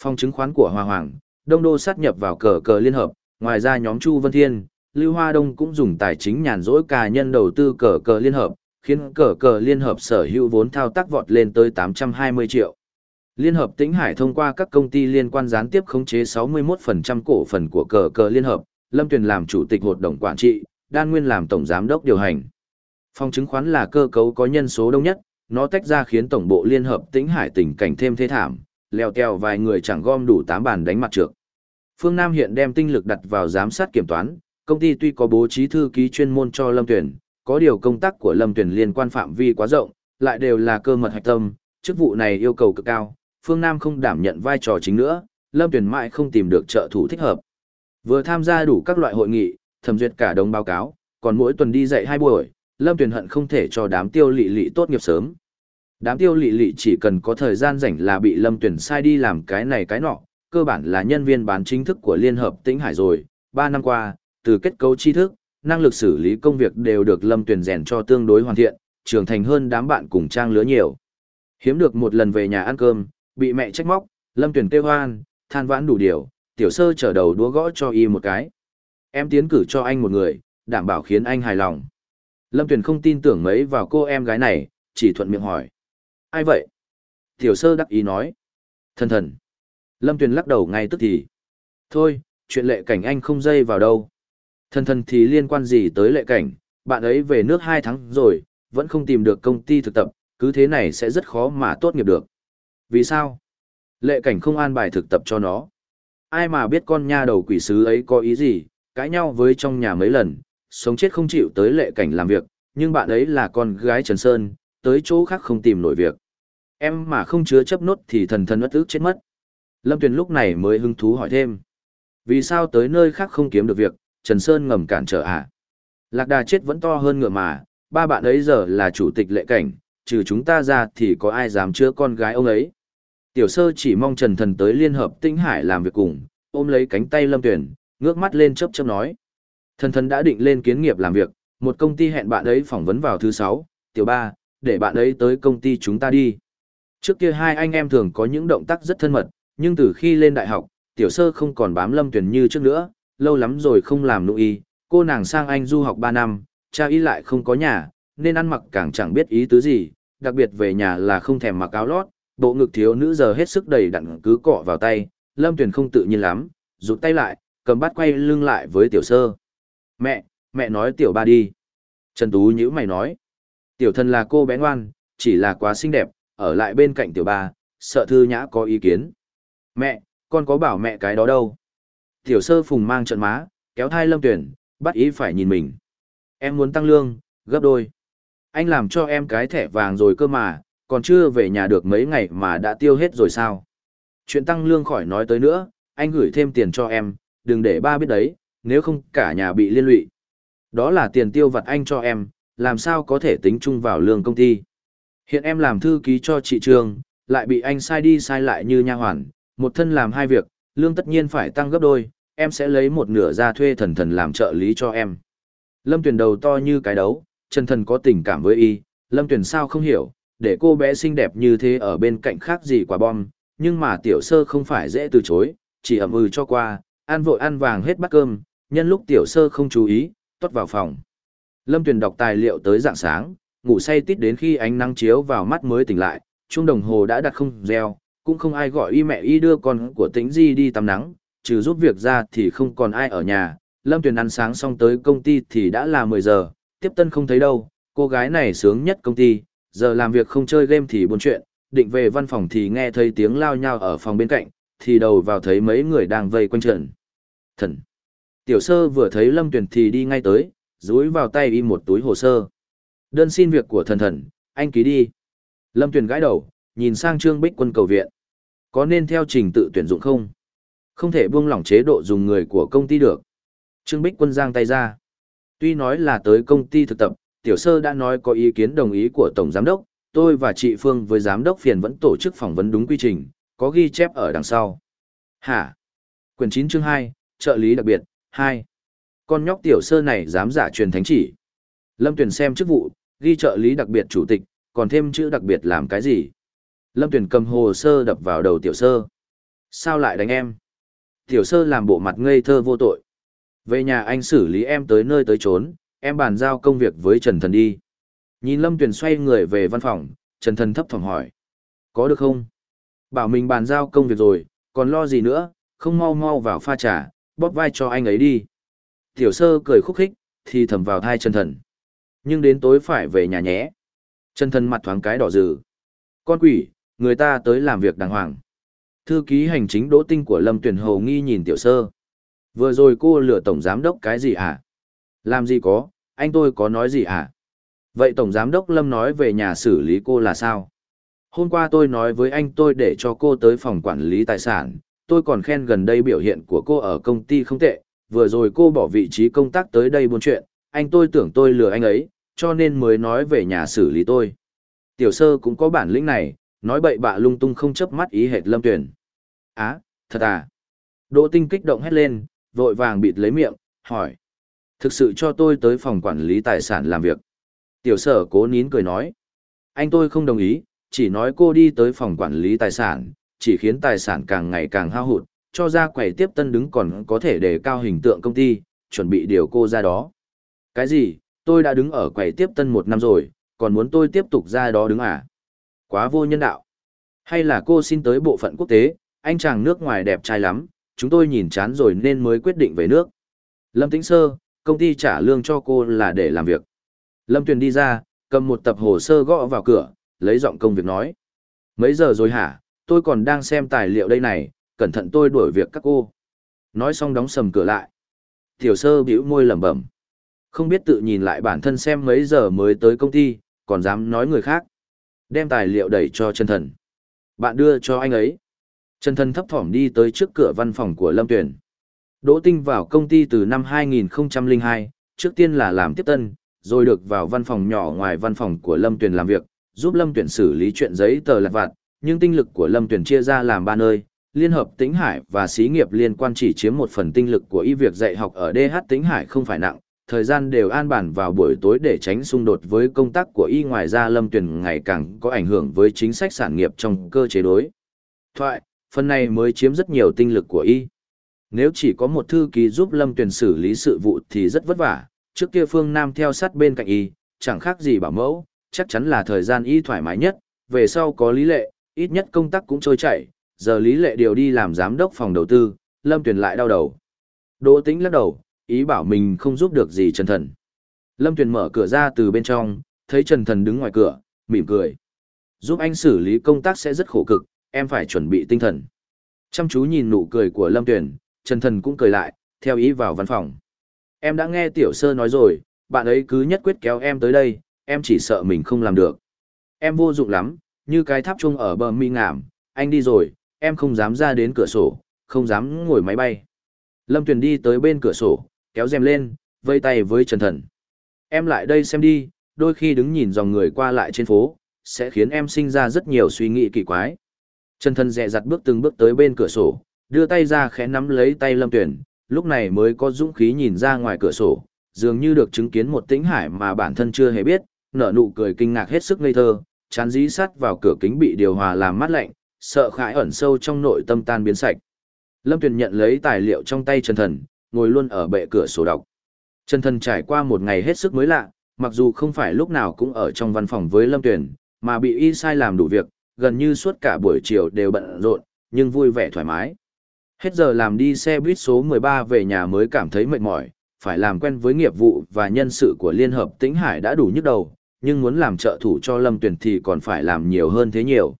S1: Phòng chứng khoán của Hoa Hoàng, Đông Đô sát nhập vào cờ cờ liên hợp, ngoài ra nhóm Chu Vân Thiên, Lưu Hoa Đông cũng dùng tài chính nhàn rỗi cá nhân đầu tư cờ cờ liên hợp, khiến cờ cờ liên hợp sở hữu vốn thao tác vọt lên tới 820 triệu. Liên hợp Tĩnh Hải thông qua các công ty liên quan gián tiếp khống chế 61% cổ phần của cờ cờ liên hợp, Lâm Tuyền làm chủ tịch hội đồng quản trị, Đan Nguyên làm tổng giám đốc điều hành. Phòng chứng khoán là cơ cấu có nhân số đông nhất, nó tách ra khiến tổng bộ liên hợp Tĩnh Hải tình cảnh thêm thế thảm, leo teo vài người chẳng gom đủ 8 bàn đánh mặt trược. Phương Nam hiện đem tinh lực đặt vào giám sát kiểm toán, công ty tuy có bố trí thư ký chuyên môn cho Lâm Tuyển, có điều công tác của Lâm Tuyển liên quan phạm vi quá rộng, lại đều là cơ mật hạch tâm, chức vụ này yêu cầu cực cao, Phương Nam không đảm nhận vai trò chính nữa, Lâm Tuyền mãi không tìm được trợ thủ thích hợp. Vừa tham gia đủ các loại hội nghị, thẩm duyệt cả đống báo cáo, còn mỗi tuần đi dạy hai buổi, Lâm Tuyền hận không thể cho đám tiêu lị lị tốt nghiệp sớm. Đám tiêu lị lị chỉ cần có thời gian rảnh là bị Lâm Tuyền sai đi làm cái này cái nọ, cơ bản là nhân viên bán chính thức của Liên Hợp Tĩnh Hải rồi. Ba năm qua, từ kết cấu tri thức, năng lực xử lý công việc đều được Lâm Tuyền rèn cho tương đối hoàn thiện, trưởng thành hơn đám bạn cùng trang lứa nhiều. Hiếm được một lần về nhà ăn cơm, bị mẹ trách móc, Lâm Tuyển kêu hoan, than vãn đủ điều, tiểu sơ trở đầu đúa gõ cho y một cái. Em tiến cử cho anh một người, đảm bảo khiến anh hài lòng. Lâm Tuyển không tin tưởng mấy vào cô em gái này, chỉ thuận miệng hỏi. Ai vậy? Tiểu sơ đắc ý nói. Thần thần. Lâm Tuyền lắc đầu ngay tức thì. Thôi, chuyện lệ cảnh anh không dây vào đâu. Thần thần thì liên quan gì tới lệ cảnh, bạn ấy về nước hai tháng rồi, vẫn không tìm được công ty thực tập, cứ thế này sẽ rất khó mà tốt nghiệp được. Vì sao? Lệ cảnh không an bài thực tập cho nó. Ai mà biết con nha đầu quỷ sứ ấy có ý gì, cãi nhau với trong nhà mấy lần, sống chết không chịu tới lệ cảnh làm việc, nhưng bạn ấy là con gái Trần Sơn, tới chỗ khác không tìm nổi việc. Em mà không chứa chấp nốt thì thần thần ất ức chết mất. Lâm Tuyền lúc này mới hứng thú hỏi thêm. Vì sao tới nơi khác không kiếm được việc, Trần Sơn ngầm cản trở à? Lạc đà chết vẫn to hơn ngựa mà, ba bạn ấy giờ là chủ tịch lệ cảnh, trừ chúng ta ra thì có ai dám chứa con gái ông ấy. Tiểu sơ chỉ mong Trần Thần tới Liên Hợp Tinh Hải làm việc cùng, ôm lấy cánh tay Lâm Tuyền, ngước mắt lên chớp chớp nói. Thần thần đã định lên kiến nghiệp làm việc, một công ty hẹn bạn ấy phỏng vấn vào thứ sáu, tiểu ba, để bạn ấy tới công ty chúng ta đi. Trước kia hai anh em thường có những động tác rất thân mật, nhưng từ khi lên đại học, tiểu sơ không còn bám lâm tuyển như trước nữa, lâu lắm rồi không làm nụ y, cô nàng sang Anh du học 3 năm, cha y lại không có nhà, nên ăn mặc càng chẳng biết ý tứ gì, đặc biệt về nhà là không thèm mặc áo lót, bộ ngực thiếu nữ giờ hết sức đầy đặn cứ cọ vào tay, Lâm Tuyền không tự nhiên lắm, rụt tay lại, cầm bát quay lưng lại với tiểu sơ. Mẹ, mẹ nói tiểu ba đi. Trần Tú nhữ mày nói. Tiểu thân là cô bé ngoan, chỉ là quá xinh đẹp, ở lại bên cạnh tiểu ba, sợ thư nhã có ý kiến. Mẹ, con có bảo mẹ cái đó đâu. Tiểu sơ phùng mang trận má, kéo thai lâm tuyển, bắt ý phải nhìn mình. Em muốn tăng lương, gấp đôi. Anh làm cho em cái thẻ vàng rồi cơ mà, còn chưa về nhà được mấy ngày mà đã tiêu hết rồi sao. Chuyện tăng lương khỏi nói tới nữa, anh gửi thêm tiền cho em, đừng để ba biết đấy, nếu không cả nhà bị liên lụy. Đó là tiền tiêu vặt anh cho em, làm sao có thể tính chung vào lương công ty. Hiện em làm thư ký cho chị Trương, lại bị anh sai đi sai lại như nha hoàn, một thân làm hai việc, lương tất nhiên phải tăng gấp đôi, em sẽ lấy một nửa ra thuê thần thần làm trợ lý cho em. Lâm Tuyền đầu to như cái đấu, chân thần có tình cảm với y, Lâm Tuyền sao không hiểu, để cô bé xinh đẹp như thế ở bên cạnh khác gì quả bom, nhưng mà tiểu sơ không phải dễ từ chối, chỉ ẩm ừ cho qua, ăn vội ăn vàng hết bát cơm, nhân lúc tiểu sơ không chú ý, tuất vào phòng. Lâm Tuyền đọc tài liệu tới dạng sáng, ngủ say tít đến khi ánh nắng chiếu vào mắt mới tỉnh lại, chuông đồng hồ đã đặt không reo, cũng không ai gọi y mẹ y đưa con của tính di đi tắm nắng, trừ giúp việc ra thì không còn ai ở nhà. Lâm Tuyền ăn sáng xong tới công ty thì đã là 10 giờ, tiếp tân không thấy đâu, cô gái này sướng nhất công ty, giờ làm việc không chơi game thì buồn chuyện, định về văn phòng thì nghe thấy tiếng lao nhau ở phòng bên cạnh, thì đầu vào thấy mấy người đang vây quanh trận. Thần! Tiểu sơ vừa thấy Lâm Tuyền thì đi ngay tới, dúi vào tay y một túi hồ sơ. Đơn xin việc của thần thần, anh ký đi. Lâm Tuyền gãi đầu, nhìn sang Trương Bích quân cầu viện. Có nên theo trình tự tuyển dụng không? Không thể buông lỏng chế độ dùng người của công ty được. Trương Bích quân giang tay ra. Tuy nói là tới công ty thực tập, tiểu sơ đã nói có ý kiến đồng ý của Tổng Giám đốc, tôi và chị Phương với Giám đốc phiền vẫn tổ chức phỏng vấn đúng quy trình, có ghi chép ở đằng sau. Hả? Quyển 9 chương 2, trợ lý đặc biệt, 2. Con nhóc tiểu sơ này dám giả truyền thánh chỉ. Lâm Tuyền xem chức vụ, ghi trợ lý đặc biệt chủ tịch, còn thêm chữ đặc biệt làm cái gì? Lâm Tuyền cầm hồ sơ đập vào đầu tiểu sơ. Sao lại đánh em? Tiểu sơ làm bộ mặt ngây thơ vô tội. Về nhà anh xử lý em tới nơi tới trốn, em bàn giao công việc với Trần Thần đi. Nhìn Lâm Tuyền xoay người về văn phòng, Trần Thần thấp thỏm hỏi. Có được không? Bảo mình bàn giao công việc rồi, còn lo gì nữa, không mau mau vào pha trà, bóp vai cho anh ấy đi. Tiểu sơ cười khúc khích, thì thầm vào thai Trần Thần. Nhưng đến tối phải về nhà nhé. Trần Thần mặt thoáng cái đỏ rừ. Con quỷ, người ta tới làm việc đàng hoàng. Thư ký hành chính đỗ tinh của Lâm Tuyền Hầu nghi nhìn tiểu sơ. Vừa rồi cô lừa tổng giám đốc cái gì hả? Làm gì có, anh tôi có nói gì hả? Vậy tổng giám đốc Lâm nói về nhà xử lý cô là sao? Hôm qua tôi nói với anh tôi để cho cô tới phòng quản lý tài sản, tôi còn khen gần đây biểu hiện của cô ở công ty không tệ, vừa rồi cô bỏ vị trí công tác tới đây buôn chuyện, anh tôi tưởng tôi lừa anh ấy, cho nên mới nói về nhà xử lý tôi. Tiểu sơ cũng có bản lĩnh này, nói bậy bạ lung tung không chớp mắt ý hệt lâm tuyển. Á, thật à? Đỗ tinh kích động hét lên, vội vàng bịt lấy miệng, hỏi. Thực sự cho tôi tới phòng quản lý tài sản làm việc. Tiểu sở cố nín cười nói. Anh tôi không đồng ý, chỉ nói cô đi tới phòng quản lý tài sản, chỉ khiến tài sản càng ngày càng hao hụt, cho ra quầy tiếp tân đứng còn có thể đề cao hình tượng công ty, chuẩn bị điều cô ra đó. Cái gì, tôi đã đứng ở quầy tiếp tân một năm rồi, còn muốn tôi tiếp tục ra đó đứng à? Quá vô nhân đạo. Hay là cô xin tới bộ phận quốc tế, anh chàng nước ngoài đẹp trai lắm, chúng tôi nhìn chán rồi nên mới quyết định về nước. Lâm Tĩnh Sơ, công ty trả lương cho cô là để làm việc. Lâm Tuyền đi ra, cầm một tập hồ sơ gõ vào cửa, lấy giọng công việc nói. Mấy giờ rồi hả, tôi còn đang xem tài liệu đây này, cẩn thận tôi đuổi việc các cô. Nói xong đóng sầm cửa lại. Tiểu sơ bĩu môi lẩm bẩm. Không biết tự nhìn lại bản thân xem mấy giờ mới tới công ty, còn dám nói người khác. Đem tài liệu đẩy cho chân thần. Bạn đưa cho anh ấy. Chân thần thấp thỏm đi tới trước cửa văn phòng của Lâm Tuyền. Đỗ Tinh vào công ty từ năm 2002, trước tiên là làm tiếp tân, rồi được vào văn phòng nhỏ ngoài văn phòng của Lâm Tuyền làm việc, giúp Lâm Tuyền xử lý chuyện giấy tờ lặt vặt, nhưng tinh lực của Lâm Tuyền chia ra làm ba nơi, Liên hợp Tĩnh Hải và xí nghiệp liên quan chỉ chiếm một phần tinh lực của y việc dạy học ở DH Tĩnh Hải không phải nặng, thời gian đều an bản vào buổi tối để tránh xung đột với công tác của y ngoài ra Lâm Tuyền ngày càng có ảnh hưởng với chính sách sản nghiệp trong cơ chế đối. Thoại, phần này mới chiếm rất nhiều tinh lực của y. Nếu chỉ có một thư ký giúp Lâm Tuyển xử lý sự vụ thì rất vất vả, trước kia Phương Nam theo sát bên cạnh y, chẳng khác gì bảo mẫu, chắc chắn là thời gian y thoải mái nhất, về sau có lý lệ, ít nhất công tác cũng trôi chảy, giờ lý lệ điều đi làm giám đốc phòng đầu tư, Lâm Tuyền lại đau đầu. Đỗ Tĩnh lắc đầu, ý bảo mình không giúp được gì Trần Thần. Lâm Tuyền mở cửa ra từ bên trong, thấy Trần Thần đứng ngoài cửa, mỉm cười. Giúp anh xử lý công tác sẽ rất khổ cực, em phải chuẩn bị tinh thần. Chăm chú nhìn nụ cười của Lâm Tuyền, Trần Thần cũng cười lại, theo ý vào văn phòng. Em đã nghe Tiểu Sơ nói rồi, bạn ấy cứ nhất quyết kéo em tới đây, em chỉ sợ mình không làm được. Em vô dụng lắm, như cái tháp chung ở bờ mi ngảm, anh đi rồi, em không dám ra đến cửa sổ, không dám ngồi máy bay. Lâm Tuyền đi tới bên cửa sổ, kéo rèm lên, vây tay với Trần Thần. Em lại đây xem đi, đôi khi đứng nhìn dòng người qua lại trên phố, sẽ khiến em sinh ra rất nhiều suy nghĩ kỳ quái. Trần Thần dẹ dặt bước từng bước tới bên cửa sổ, đưa tay ra khẽ nắm lấy tay Lâm Tuyền, lúc này mới có dũng khí nhìn ra ngoài cửa sổ, dường như được chứng kiến một tĩnh hải mà bản thân chưa hề biết, nở nụ cười kinh ngạc hết sức ngây thơ, chán dí sắt vào cửa kính bị điều hòa làm mát lạnh, sợ khãi ẩn sâu trong nội tâm tan biến sạch. Lâm Tuyền nhận lấy tài liệu trong tay Trần Thần, ngồi luôn ở bệ cửa sổ đọc. Trần Thần trải qua một ngày hết sức mới lạ, mặc dù không phải lúc nào cũng ở trong văn phòng với Lâm Tuyền, mà bị y sai làm đủ việc, gần như suốt cả buổi chiều đều bận rộn, nhưng vui vẻ thoải mái. Hết giờ làm đi xe buýt số 13 về nhà mới cảm thấy mệt mỏi, phải làm quen với nghiệp vụ và nhân sự của Liên Hợp Tĩnh Hải đã đủ nhức đầu, nhưng muốn làm trợ thủ cho Lâm Tuyền thì còn phải làm nhiều hơn thế nhiều.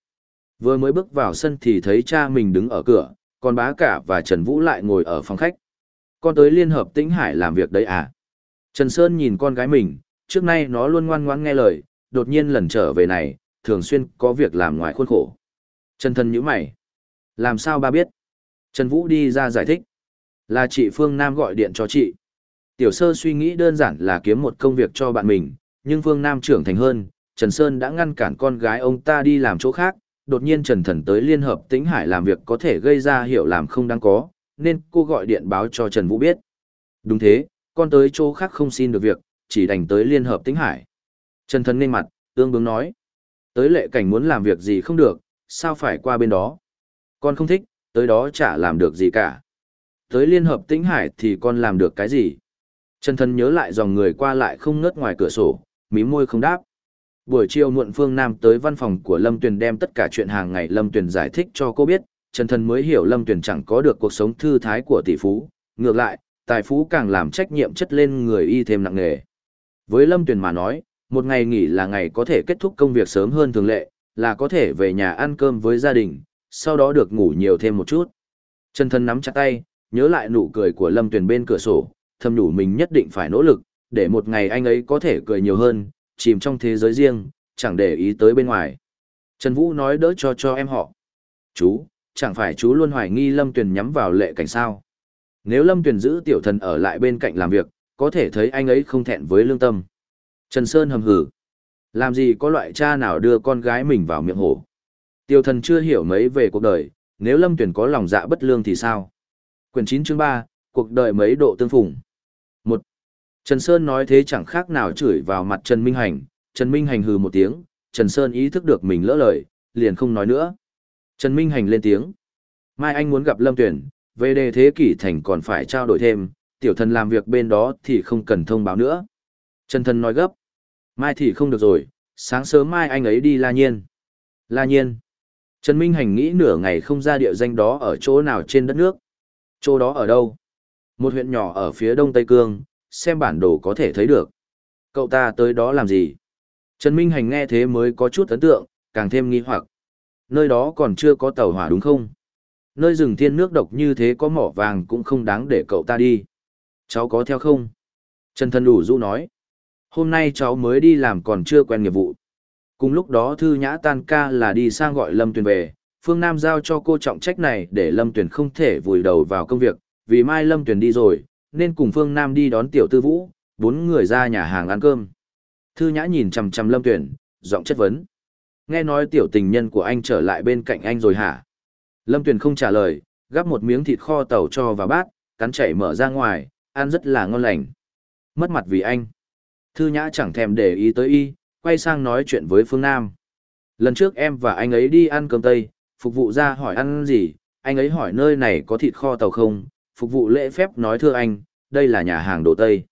S1: Vừa mới bước vào sân thì thấy cha mình đứng ở cửa, còn bá cả và Trần Vũ lại ngồi ở phòng khách. Con tới Liên Hợp Tĩnh Hải làm việc đấy à? Trần Sơn nhìn con gái mình, trước nay nó luôn ngoan ngoãn nghe lời, đột nhiên lần trở về này, thường xuyên có việc làm ngoài khuôn khổ. Trần thân nhíu mày. Làm sao ba biết? Trần Vũ đi ra giải thích. Là chị Phương Nam gọi điện cho chị. Tiểu sơ suy nghĩ đơn giản là kiếm một công việc cho bạn mình, nhưng Phương Nam trưởng thành hơn, Trần Sơn đã ngăn cản con gái ông ta đi làm chỗ khác, đột nhiên Trần Thần tới Liên Hợp Tĩnh Hải làm việc có thể gây ra hiệu làm không đáng có, nên cô gọi điện báo cho Trần Vũ biết. Đúng thế, con tới chỗ khác không xin được việc, chỉ đành tới Liên Hợp Tĩnh Hải. Trần Thần nên mặt, tương bướng nói. Tới lệ cảnh muốn làm việc gì không được, sao phải qua bên đó? Con không thích, tới đó chả làm được gì cả. Tới Liên Hợp Tĩnh Hải thì con làm được cái gì? Trần Thần nhớ lại dòng người qua lại không ngớt ngoài cửa sổ, mí môi không đáp. Buổi chiều muộn Phương Nam tới văn phòng của Lâm Tuyền đem tất cả chuyện hàng ngày Lâm Tuyền giải thích cho cô biết, Trần Thần mới hiểu Lâm Tuyền chẳng có được cuộc sống thư thái của tỷ phú, ngược lại, tài phú càng làm trách nhiệm chất lên người y thêm nặng nề. Với Lâm Tuyền mà nói, một ngày nghỉ là ngày có thể kết thúc công việc sớm hơn thường lệ, là có thể về nhà ăn cơm với gia đình, sau đó được ngủ nhiều thêm một chút. Trần Thần nắm chặt tay, nhớ lại nụ cười của Lâm Tuyền bên cửa sổ, thầm nhủ mình nhất định phải nỗ lực, để một ngày anh ấy có thể cười nhiều hơn, chìm trong thế giới riêng, chẳng để ý tới bên ngoài. Trần Vũ nói đỡ cho cho em họ. Chú, chẳng phải chú luôn hoài nghi Lâm Tuyền nhắm vào lệ cảnh sao. Nếu Lâm Tuyền giữ tiểu thần ở lại bên cạnh làm việc, có thể thấy anh ấy không thẹn với lương tâm. Trần Sơn hầm hử. Làm gì có loại cha nào đưa con gái mình vào miệng hổ. Tiểu thần chưa hiểu mấy về cuộc đời, nếu Lâm Tuyền có lòng dạ bất lương thì sao? Quyển 9 chương 3, cuộc đời mấy độ tương phùng. Một. Trần Sơn nói thế chẳng khác nào chửi vào mặt Trần Minh Hành, Trần Minh Hành hừ một tiếng, Trần Sơn ý thức được mình lỡ lời, liền không nói nữa. Trần Minh Hành lên tiếng. Mai anh muốn gặp Lâm Tuyển, về đề thế kỷ thành còn phải trao đổi thêm, tiểu thần làm việc bên đó thì không cần thông báo nữa. Trần Thần nói gấp. Mai thì không được rồi, sáng sớm mai anh ấy đi La Nhiên. La Nhiên. Trần Minh Hành nghĩ nửa ngày không ra địa danh đó ở chỗ nào trên đất nước. Chỗ đó ở đâu? Một huyện nhỏ ở phía đông Tây Cương, xem bản đồ có thể thấy được. Cậu ta tới đó làm gì? Trần Minh Hành nghe thế mới có chút ấn tượng, càng thêm nghi hoặc. Nơi đó còn chưa có tàu hỏa đúng không? Nơi rừng thiên nước độc như thế có mỏ vàng cũng không đáng để cậu ta đi. Cháu có theo không? Trần Thần đủ dụ nói. Hôm nay cháu mới đi làm còn chưa quen nghiệp vụ. Cùng lúc đó Thư Nhã tan ca là đi sang gọi Lâm Tuyền về. Phương Nam giao cho cô trọng trách này để Lâm Tuyền không thể vùi đầu vào công việc, vì mai Lâm Tuyền đi rồi, nên cùng Phương Nam đi đón Tiểu Tư Vũ, bốn người ra nhà hàng ăn cơm. Thư Nhã nhìn chằm chằm Lâm Tuyền, giọng chất vấn. Nghe nói tiểu tình nhân của anh trở lại bên cạnh anh rồi hả? Lâm Tuyền không trả lời, gắp một miếng thịt kho tàu cho vào bát, cắn chảy mở ra ngoài, ăn rất là ngon lành. Mất mặt vì anh. Thư Nhã chẳng thèm để ý tới y, quay sang nói chuyện với Phương Nam. Lần trước em và anh ấy đi ăn cơm Tây, phục vụ ra hỏi ăn gì, anh ấy hỏi nơi này có thịt kho tàu không, phục vụ lễ phép nói thưa anh, đây là nhà hàng đồ Tây.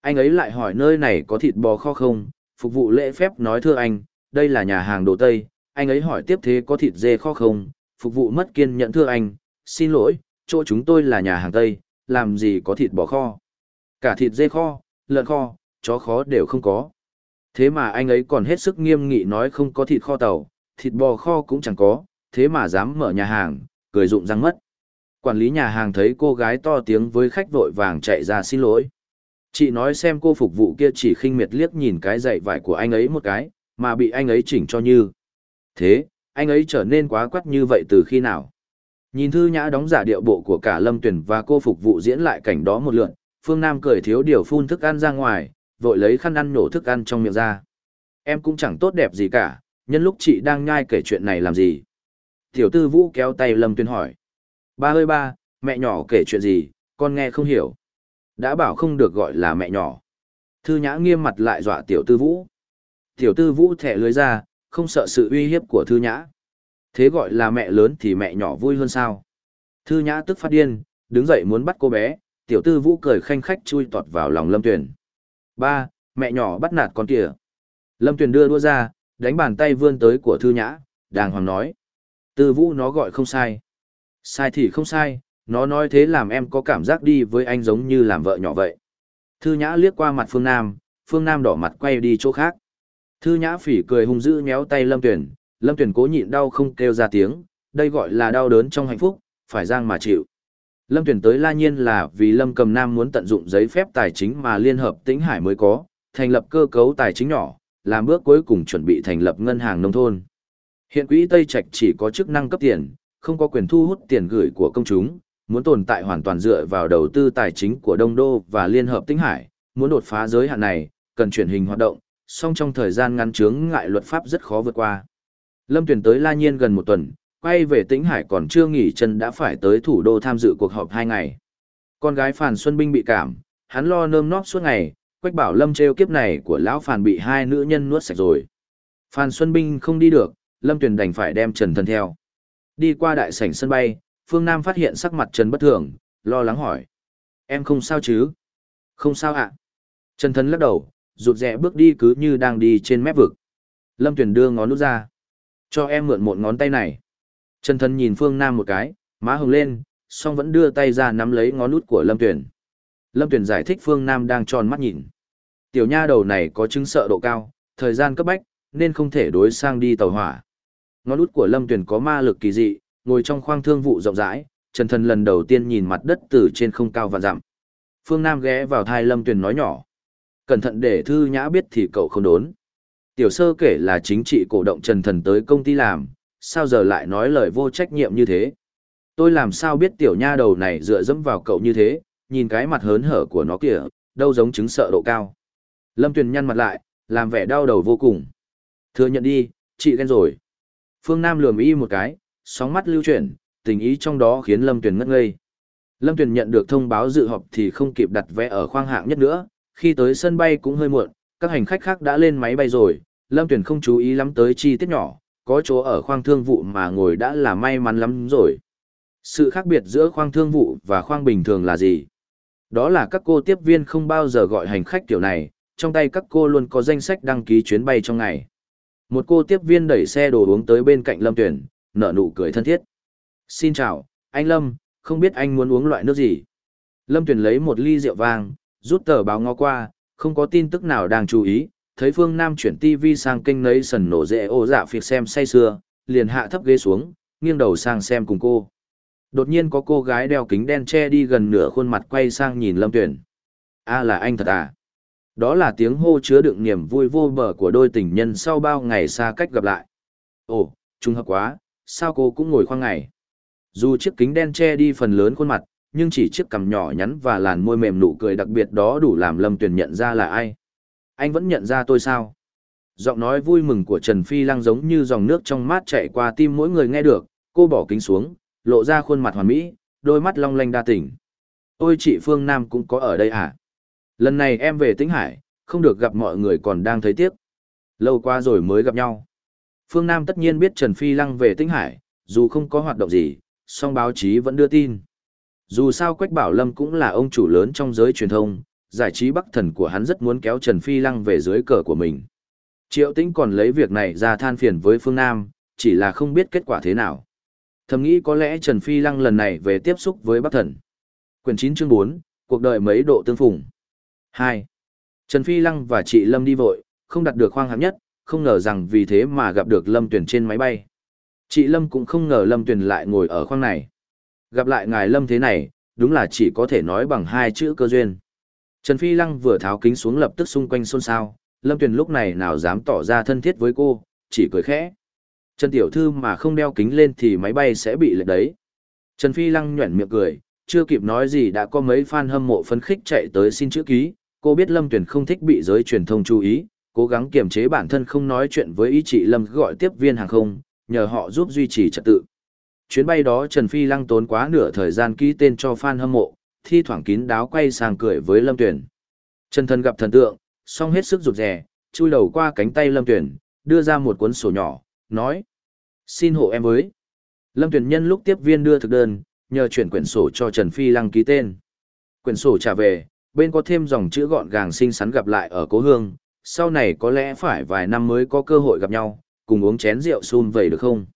S1: Anh ấy lại hỏi nơi này có thịt bò kho không, phục vụ lễ phép nói thưa anh, đây là nhà hàng đồ Tây, anh ấy hỏi tiếp thế có thịt dê kho không, phục vụ mất kiên nhẫn thưa anh, xin lỗi, chỗ chúng tôi là nhà hàng Tây, làm gì có thịt bò kho. Cả thịt dê kho, lợn kho, chó kho đều không có. Thế mà anh ấy còn hết sức nghiêm nghị nói không có thịt kho tàu, thịt bò kho cũng chẳng có, thế mà dám mở nhà hàng, cười rụng răng mất. Quản lý nhà hàng thấy cô gái to tiếng với khách vội vàng chạy ra xin lỗi. Chị nói xem cô phục vụ kia chỉ khinh miệt liếc nhìn cái dạy vải của anh ấy một cái, mà bị anh ấy chỉnh cho như. Thế, anh ấy trở nên quá quắt như vậy từ khi nào? Nhìn Thư Nhã đóng giả điệu bộ của cả Lâm Tuyển và cô phục vụ diễn lại cảnh đó một lượn, Phương Nam cười thiếu điều phun thức ăn ra ngoài, vội lấy khăn ăn nổ thức ăn trong miệng ra. Em cũng chẳng tốt đẹp gì cả, nhân lúc chị đang nhai kể chuyện này làm gì. Tiểu tư vũ kéo tay Lâm Tuyên hỏi. Ba ơi ba, mẹ nhỏ kể chuyện gì, con nghe không hiểu. Đã bảo không được gọi là mẹ nhỏ. Thư nhã nghiêm mặt lại dọa tiểu tư vũ. Tiểu tư vũ thẻ lưới ra, không sợ sự uy hiếp của thư nhã. Thế gọi là mẹ lớn thì mẹ nhỏ vui hơn sao. Thư nhã tức phát điên, đứng dậy muốn bắt cô bé, tiểu tư vũ cười khanh khách chui tọt vào lòng lâm tuyển. Ba, mẹ nhỏ bắt nạt con kìa. Lâm Tuyền đưa đua ra, đánh bàn tay vươn tới của thư nhã, đàng hoàng nói. Tư vũ nó gọi không sai. Sai thì không sai, nó nói thế làm em có cảm giác đi với anh giống như làm vợ nhỏ vậy. Thư nhã liếc qua mặt phương Nam, phương Nam đỏ mặt quay đi chỗ khác. Thư nhã phỉ cười hung dữ méo tay lâm Tuyền. lâm Tuyền cố nhịn đau không kêu ra tiếng, đây gọi là đau đớn trong hạnh phúc, phải giang mà chịu. Lâm tuyển tới La Nhiên là vì Lâm Cầm Nam muốn tận dụng giấy phép tài chính mà Liên Hợp Tĩnh Hải mới có, thành lập cơ cấu tài chính nhỏ, làm bước cuối cùng chuẩn bị thành lập ngân hàng nông thôn. Hiện quỹ Tây Trạch chỉ có chức năng cấp tiền, không có quyền thu hút tiền gửi của công chúng, muốn tồn tại hoàn toàn dựa vào đầu tư tài chính của Đông Đô và Liên Hợp Tĩnh Hải, muốn đột phá giới hạn này, cần chuyển hình hoạt động, song trong thời gian ngắn chướng ngại luật pháp rất khó vượt qua. Lâm Tuyển tới La Nhiên gần một tuần, quay về Tĩnh Hải còn chưa nghỉ chân đã phải tới thủ đô tham dự cuộc họp hai ngày. Con gái Phàn Xuân Binh bị cảm, hắn lo nơm nóp suốt ngày, Quách Bảo Lâm trêu kiếp này của lão Phàn bị hai nữ nhân nuốt sạch rồi. phàn Xuân Binh không đi được, Lâm Tuyền đành phải đem Trần Thân theo. Đi qua đại sảnh sân bay, Phương Nam phát hiện sắc mặt Trần bất thường, lo lắng hỏi. Em không sao chứ? Không sao ạ. Trần Thân lắc đầu, rụt rẽ bước đi cứ như đang đi trên mép vực. Lâm Tuyền đưa ngón nút ra. Cho em mượn một ngón tay này. Trần Thần nhìn Phương Nam một cái, má hồng lên, song vẫn đưa tay ra nắm lấy ngón nút của Lâm Tuyền. Lâm Tuyền giải thích Phương Nam đang tròn mắt nhìn. Tiểu nha đầu này có chứng sợ độ cao, thời gian cấp bách, nên không thể đối sang đi tàu hỏa. Ngón út của Lâm Tuyền có ma lực kỳ dị, ngồi trong khoang thương vụ rộng rãi, Trần Thần lần đầu tiên nhìn mặt đất từ trên không cao và dặm. Phương Nam ghé vào thai Lâm Tuyền nói nhỏ. Cẩn thận để thư nhã biết thì cậu không đốn. Tiểu sơ kể là chính trị cổ động Trần Thần tới công ty làm, sao giờ lại nói lời vô trách nhiệm như thế? Tôi làm sao biết tiểu nha đầu này dựa dẫm vào cậu như thế, nhìn cái mặt hớn hở của nó kìa, đâu giống chứng sợ độ cao. Lâm Tuyền nhăn mặt lại, làm vẻ đau đầu vô cùng. Thừa nhận đi, chị ghen rồi. Phương Nam lườm y một cái, sóng mắt lưu chuyển, tình ý trong đó khiến Lâm Tuyền ngất ngây. Lâm Tuyền nhận được thông báo dự họp thì không kịp đặt vé ở khoang hạng nhất nữa, khi tới sân bay cũng hơi muộn, các hành khách khác đã lên máy bay rồi, Lâm Tuyền không chú ý lắm tới chi tiết nhỏ, có chỗ ở khoang thương vụ mà ngồi đã là may mắn lắm rồi. Sự khác biệt giữa khoang thương vụ và khoang bình thường là gì? Đó là các cô tiếp viên không bao giờ gọi hành khách kiểu này, trong tay các cô luôn có danh sách đăng ký chuyến bay trong ngày. Một cô tiếp viên đẩy xe đồ uống tới bên cạnh Lâm Tuyển, nở nụ cười thân thiết. Xin chào, anh Lâm, không biết anh muốn uống loại nước gì? Lâm Tuyển lấy một ly rượu vang, rút tờ báo ngó qua, không có tin tức nào đang chú ý, thấy Phương Nam chuyển TV sang kênh nấy sần nổ dễ ô dạ phiệt xem say sưa, liền hạ thấp ghế xuống, nghiêng đầu sang xem cùng cô. Đột nhiên có cô gái đeo kính đen che đi gần nửa khuôn mặt quay sang nhìn Lâm Tuyển. A là anh thật à? Đó là tiếng hô chứa đựng niềm vui vô bờ của đôi tình nhân sau bao ngày xa cách gặp lại. Ồ, trùng hợp quá, sao cô cũng ngồi khoang ngày. Dù chiếc kính đen che đi phần lớn khuôn mặt, nhưng chỉ chiếc cằm nhỏ nhắn và làn môi mềm nụ cười đặc biệt đó đủ làm Lâm Tuyền nhận ra là ai. Anh vẫn nhận ra tôi sao? Giọng nói vui mừng của Trần Phi Lăng giống như dòng nước trong mát chạy qua tim mỗi người nghe được, cô bỏ kính xuống, lộ ra khuôn mặt hoàn mỹ, đôi mắt long lanh đa tỉnh. Ôi chị Phương Nam cũng có ở đây à? Lần này em về Tĩnh Hải, không được gặp mọi người còn đang thấy tiếc. Lâu qua rồi mới gặp nhau. Phương Nam tất nhiên biết Trần Phi Lăng về Tĩnh Hải, dù không có hoạt động gì, song báo chí vẫn đưa tin. Dù sao Quách Bảo Lâm cũng là ông chủ lớn trong giới truyền thông, giải trí bắc thần của hắn rất muốn kéo Trần Phi Lăng về dưới cờ của mình. Triệu Tĩnh còn lấy việc này ra than phiền với Phương Nam, chỉ là không biết kết quả thế nào. Thầm nghĩ có lẽ Trần Phi Lăng lần này về tiếp xúc với Bắc Thần. Quyền 9 chương 4, cuộc đời mấy độ tương phùng. 2. Trần Phi Lăng và chị Lâm đi vội, không đặt được khoang hạng nhất, không ngờ rằng vì thế mà gặp được Lâm Tuyển trên máy bay. Chị Lâm cũng không ngờ Lâm Tuyển lại ngồi ở khoang này. Gặp lại ngài Lâm thế này, đúng là chỉ có thể nói bằng hai chữ cơ duyên. Trần Phi Lăng vừa tháo kính xuống lập tức xung quanh xôn xao, Lâm Tuyền lúc này nào dám tỏ ra thân thiết với cô, chỉ cười khẽ. Trần Tiểu Thư mà không đeo kính lên thì máy bay sẽ bị lệch đấy. Trần Phi Lăng nhuẩn miệng cười, chưa kịp nói gì đã có mấy fan hâm mộ phấn khích chạy tới xin chữ ký. Cô biết Lâm Tuyền không thích bị giới truyền thông chú ý, cố gắng kiềm chế bản thân không nói chuyện với ý chị Lâm gọi tiếp viên hàng không, nhờ họ giúp duy trì trật tự. Chuyến bay đó Trần Phi Lăng tốn quá nửa thời gian ký tên cho fan hâm mộ, thi thoảng kín đáo quay sang cười với Lâm Tuyền. Trần Thần gặp thần tượng, song hết sức rụt rè, chui đầu qua cánh tay Lâm Tuyền, đưa ra một cuốn sổ nhỏ, nói. Xin hộ em với. Lâm Tuyền nhân lúc tiếp viên đưa thực đơn, nhờ chuyển quyển sổ cho Trần Phi Lăng ký tên. Quyển sổ trả về, bên có thêm dòng chữ gọn gàng xinh xắn gặp lại ở cố hương, sau này có lẽ phải vài năm mới có cơ hội gặp nhau, cùng uống chén rượu xun vầy được không?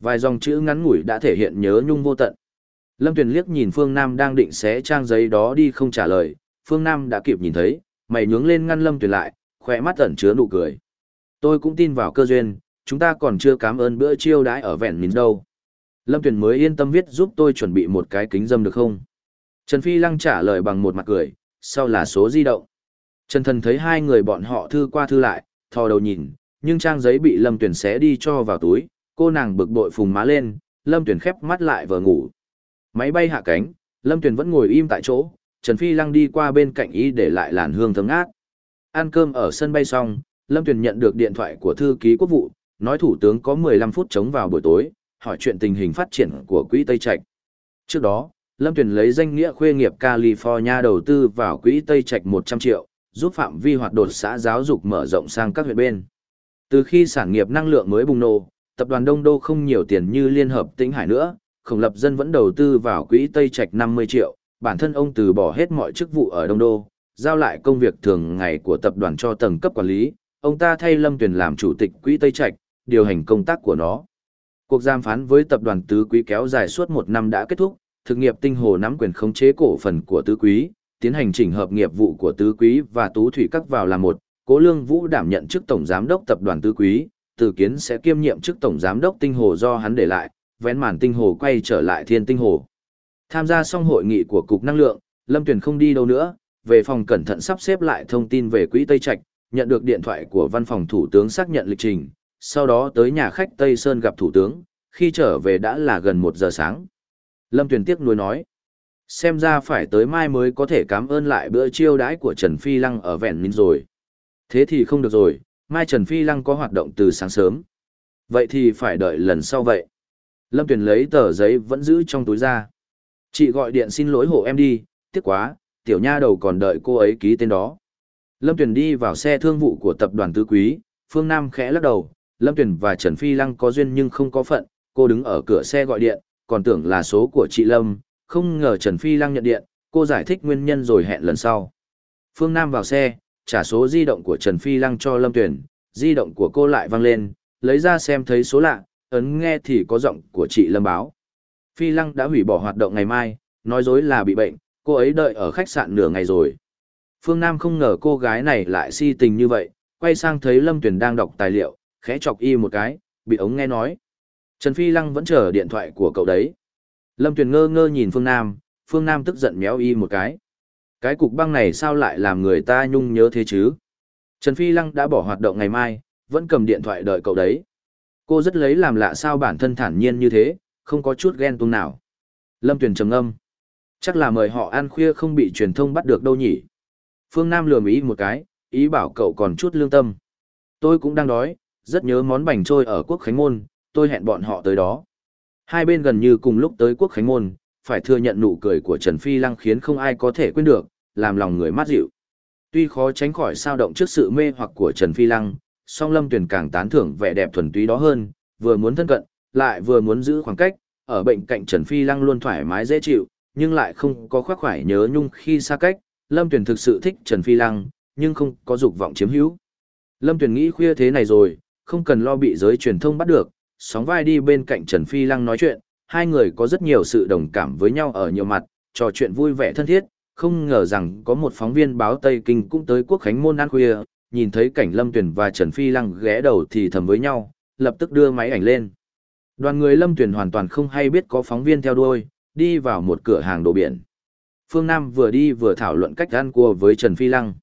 S1: Vài dòng chữ ngắn ngủi đã thể hiện nhớ nhung vô tận. Lâm Tuyền liếc nhìn Phương Nam đang định xé trang giấy đó đi không trả lời, Phương Nam đã kịp nhìn thấy, mày nhướng lên ngăn Lâm Tuyền lại, khỏe mắt ẩn chứa nụ cười. Tôi cũng tin vào cơ duyên, chúng ta còn chưa cảm ơn bữa chiêu đãi ở vẹn mình đâu. Lâm Tuyền mới yên tâm viết giúp tôi chuẩn bị một cái kính dâm được không? Trần Phi Lăng trả lời bằng một mặt cười, sau là số di động. Trần Thần thấy hai người bọn họ thư qua thư lại, thò đầu nhìn, nhưng trang giấy bị Lâm Tuyền xé đi cho vào túi, cô nàng bực bội phùng má lên, Lâm Tuyền khép mắt lại vừa ngủ. Máy bay hạ cánh, Lâm Tuyền vẫn ngồi im tại chỗ, Trần Phi Lăng đi qua bên cạnh y để lại làn hương thơm ngát. Ăn cơm ở sân bay xong, Lâm Tuyền nhận được điện thoại của thư ký quốc vụ, nói thủ tướng có 15 phút chống vào buổi tối, hỏi chuyện tình hình phát triển của quỹ Tây Trạch. Trước đó, Lâm Tuyền lấy danh nghĩa khuê nghiệp California đầu tư vào quỹ Tây Trạch 100 triệu, giúp phạm vi hoạt đột xã giáo dục mở rộng sang các huyện bên. Từ khi sản nghiệp năng lượng mới bùng nổ, tập đoàn Đông Đô không nhiều tiền như Liên Hợp Tĩnh Hải nữa, Khổng Lập Dân vẫn đầu tư vào quỹ Tây Trạch 50 triệu, bản thân ông từ bỏ hết mọi chức vụ ở Đông Đô, giao lại công việc thường ngày của tập đoàn cho tầng cấp quản lý, ông ta thay Lâm Tuyền làm chủ tịch quỹ Tây Trạch, điều hành công tác của nó. Cuộc giam phán với tập đoàn Tứ Quý kéo dài suốt một năm đã kết thúc, thực nghiệp tinh hồ nắm quyền khống chế cổ phần của Tứ Quý, tiến hành chỉnh hợp nghiệp vụ của Tứ Quý và Tú Thủy Các vào làm một, Cố Lương Vũ đảm nhận chức tổng giám đốc tập đoàn Tứ Quý, Từ Kiến sẽ kiêm nhiệm chức tổng giám đốc tinh hồ do hắn để lại, vén màn tinh hồ quay trở lại thiên tinh hồ. Tham gia xong hội nghị của Cục Năng lượng, Lâm Tuyền không đi đâu nữa, về phòng cẩn thận sắp xếp lại thông tin về quỹ Tây Trạch, nhận được điện thoại của văn phòng thủ tướng xác nhận lịch trình, sau đó tới nhà khách Tây Sơn gặp thủ tướng, khi trở về đã là gần một giờ sáng. Lâm Tuyền tiếc nuối nói, xem ra phải tới mai mới có thể cảm ơn lại bữa chiêu đãi của Trần Phi Lăng ở vẹn minh rồi. Thế thì không được rồi, mai Trần Phi Lăng có hoạt động từ sáng sớm. Vậy thì phải đợi lần sau vậy. Lâm Tuyền lấy tờ giấy vẫn giữ trong túi ra. Chị gọi điện xin lỗi hộ em đi, tiếc quá, tiểu nha đầu còn đợi cô ấy ký tên đó. Lâm Tuyền đi vào xe thương vụ của tập đoàn Tứ Quý, Phương Nam khẽ lắc đầu, Lâm Tuyền và Trần Phi Lăng có duyên nhưng không có phận, cô đứng ở cửa xe gọi điện, còn tưởng là số của chị Lâm, không ngờ Trần Phi Lăng nhận điện, cô giải thích nguyên nhân rồi hẹn lần sau. Phương Nam vào xe, trả số di động của Trần Phi Lăng cho Lâm Tuyền, di động của cô lại vang lên, lấy ra xem thấy số lạ, ấn nghe thì có giọng của chị Lâm báo. Phi Lăng đã hủy bỏ hoạt động ngày mai, nói dối là bị bệnh, cô ấy đợi ở khách sạn nửa ngày rồi. Phương Nam không ngờ cô gái này lại si tình như vậy, quay sang thấy Lâm Tuyền đang đọc tài liệu, khẽ chọc y một cái, bị ống nghe nói. Trần Phi Lăng vẫn chờ điện thoại của cậu đấy. Lâm Tuyền ngơ ngơ nhìn Phương Nam, Phương Nam tức giận méo y một cái. Cái cục băng này sao lại làm người ta nhung nhớ thế chứ? Trần Phi Lăng đã bỏ hoạt động ngày mai, vẫn cầm điện thoại đợi cậu đấy. Cô rất lấy làm lạ sao bản thân thản nhiên như thế, không có chút ghen tuông nào. Lâm Tuyền trầm âm, Chắc là mời họ ăn khuya không bị truyền thông bắt được đâu nhỉ. Phương Nam lườm ý một cái, ý bảo cậu còn chút lương tâm. Tôi cũng đang đói, rất nhớ món bánh trôi ở quốc khánh môn, tôi hẹn bọn họ tới đó. Hai bên gần như cùng lúc tới quốc khánh môn, phải thừa nhận nụ cười của Trần Phi Lăng khiến không ai có thể quên được, làm lòng người mát dịu. Tuy khó tránh khỏi sao động trước sự mê hoặc của Trần Phi Lăng, song Lâm Tuyền càng tán thưởng vẻ đẹp thuần túy đó hơn, vừa muốn thân cận, lại vừa muốn giữ khoảng cách, ở bệnh cạnh Trần Phi Lăng luôn thoải mái dễ chịu, nhưng lại không có khoác khoải nhớ nhung khi xa cách, Lâm Tuyền thực sự thích Trần Phi Lăng, nhưng không có dục vọng chiếm hữu. Lâm Tuyền nghĩ khuya thế này rồi, không cần lo bị giới truyền thông bắt được, sóng vai đi bên cạnh Trần Phi Lăng nói chuyện, hai người có rất nhiều sự đồng cảm với nhau ở nhiều mặt, trò chuyện vui vẻ thân thiết, không ngờ rằng có một phóng viên báo Tây Kinh cũng tới quốc khánh môn ăn khuya, nhìn thấy cảnh Lâm Tuyền và Trần Phi Lăng ghé đầu thì thầm với nhau, lập tức đưa máy ảnh lên. Đoàn người Lâm Tuyền hoàn toàn không hay biết có phóng viên theo đuôi, đi vào một cửa hàng đồ biển. Phương Nam vừa đi vừa thảo luận cách ăn cua với Trần Phi Lăng.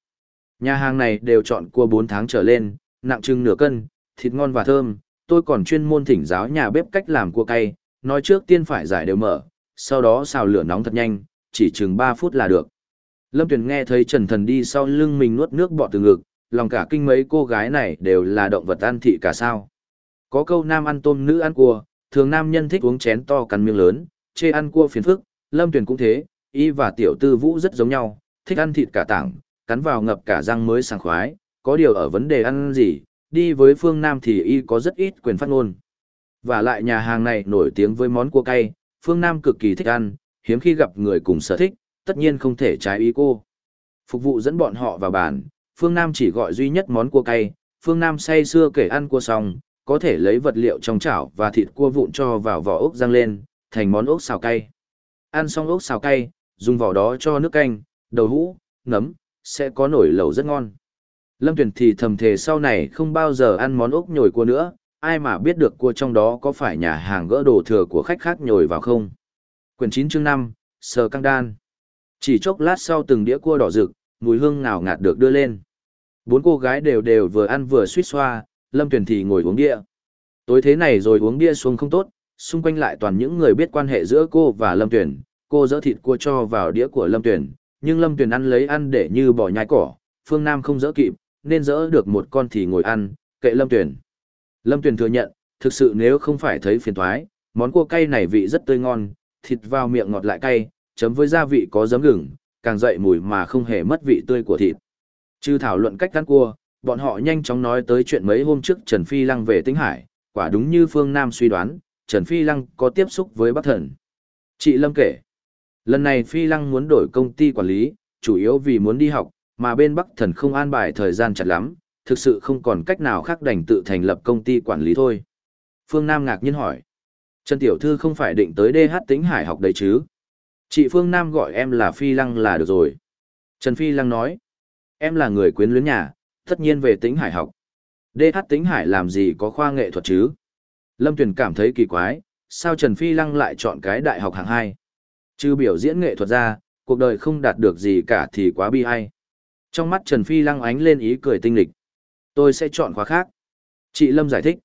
S1: Nhà hàng này đều chọn cua 4 tháng trở lên, nặng chừng nửa cân, thịt ngon và thơm, tôi còn chuyên môn thỉnh giáo nhà bếp cách làm cua cay, nói trước tiên phải giải đều mở, sau đó xào lửa nóng thật nhanh, chỉ chừng 3 phút là được. Lâm Tuyền nghe thấy Trần Thần đi sau lưng mình nuốt nước bọt từ ngực, lòng cả kinh mấy cô gái này đều là động vật ăn thị cả sao. Có câu nam ăn tôm nữ ăn cua, thường nam nhân thích uống chén to cắn miếng lớn, chê ăn cua phiền phức, Lâm Tuyền cũng thế, y và tiểu tư vũ rất giống nhau, thích ăn thịt cả tảng, cắn vào ngập cả răng mới sảng khoái, có điều ở vấn đề ăn gì, đi với phương Nam thì y có rất ít quyền phát ngôn. Và lại nhà hàng này nổi tiếng với món cua cay, phương Nam cực kỳ thích ăn, hiếm khi gặp người cùng sở thích, tất nhiên không thể trái ý cô. Phục vụ dẫn bọn họ vào bàn, phương Nam chỉ gọi duy nhất món cua cay, phương Nam say xưa kể ăn cua xong, có thể lấy vật liệu trong chảo và thịt cua vụn cho vào vỏ ốc rang lên, thành món ốc xào cay. Ăn xong ốc xào cay, dùng vỏ đó cho nước canh, đầu hũ, nấm, sẽ có nổi lẩu rất ngon. Lâm Tuyền thì thầm thề sau này không bao giờ ăn món ốc nhồi cua nữa, ai mà biết được cua trong đó có phải nhà hàng gỡ đồ thừa của khách khác nhồi vào không. Quyển 9 chương 5, Sờ Căng Đan. Chỉ chốc lát sau từng đĩa cua đỏ rực, mùi hương ngào ngạt được đưa lên. Bốn cô gái đều đều vừa ăn vừa suýt xoa, Lâm Tuyền thì ngồi uống bia. Tối thế này rồi uống bia xuống không tốt, xung quanh lại toàn những người biết quan hệ giữa cô và Lâm Tuyền, cô dỡ thịt cua cho vào đĩa của Lâm Tuyền, nhưng Lâm Tuyền ăn lấy ăn để như bỏ nhai cỏ, Phương Nam không dỡ kịp, nên dỡ được một con thì ngồi ăn, kệ Lâm Tuyền. Lâm Tuyền thừa nhận, thực sự nếu không phải thấy phiền thoái, món cua cay này vị rất tươi ngon, thịt vào miệng ngọt lại cay, chấm với gia vị có giấm gừng, càng dậy mùi mà không hề mất vị tươi của thịt. Trừ thảo luận cách ăn cua, bọn họ nhanh chóng nói tới chuyện mấy hôm trước Trần Phi Lăng về Tĩnh Hải, quả đúng như Phương Nam suy đoán, Trần Phi Lăng có tiếp xúc với Bắc Thần. Chị Lâm kể, lần này Phi Lăng muốn đổi công ty quản lý, chủ yếu vì muốn đi học, mà bên Bắc Thần không an bài thời gian chặt lắm, thực sự không còn cách nào khác đành tự thành lập công ty quản lý thôi. Phương Nam ngạc nhiên hỏi, Trần Tiểu Thư không phải định tới DH Tĩnh Hải học đấy chứ? Chị Phương Nam gọi em là Phi Lăng là được rồi. Trần Phi Lăng nói, em là người quyến luyến nhà, tất nhiên về tính Hải học. DH tính Hải làm gì có khoa nghệ thuật chứ? Lâm Tuyền cảm thấy kỳ quái, sao Trần Phi Lăng lại chọn cái đại học hạng hai? Chứ biểu diễn nghệ thuật ra, cuộc đời không đạt được gì cả thì quá bi ai. Trong mắt Trần Phi Lăng ánh lên ý cười tinh lịch. Tôi sẽ chọn khóa khác. Chị Lâm giải thích.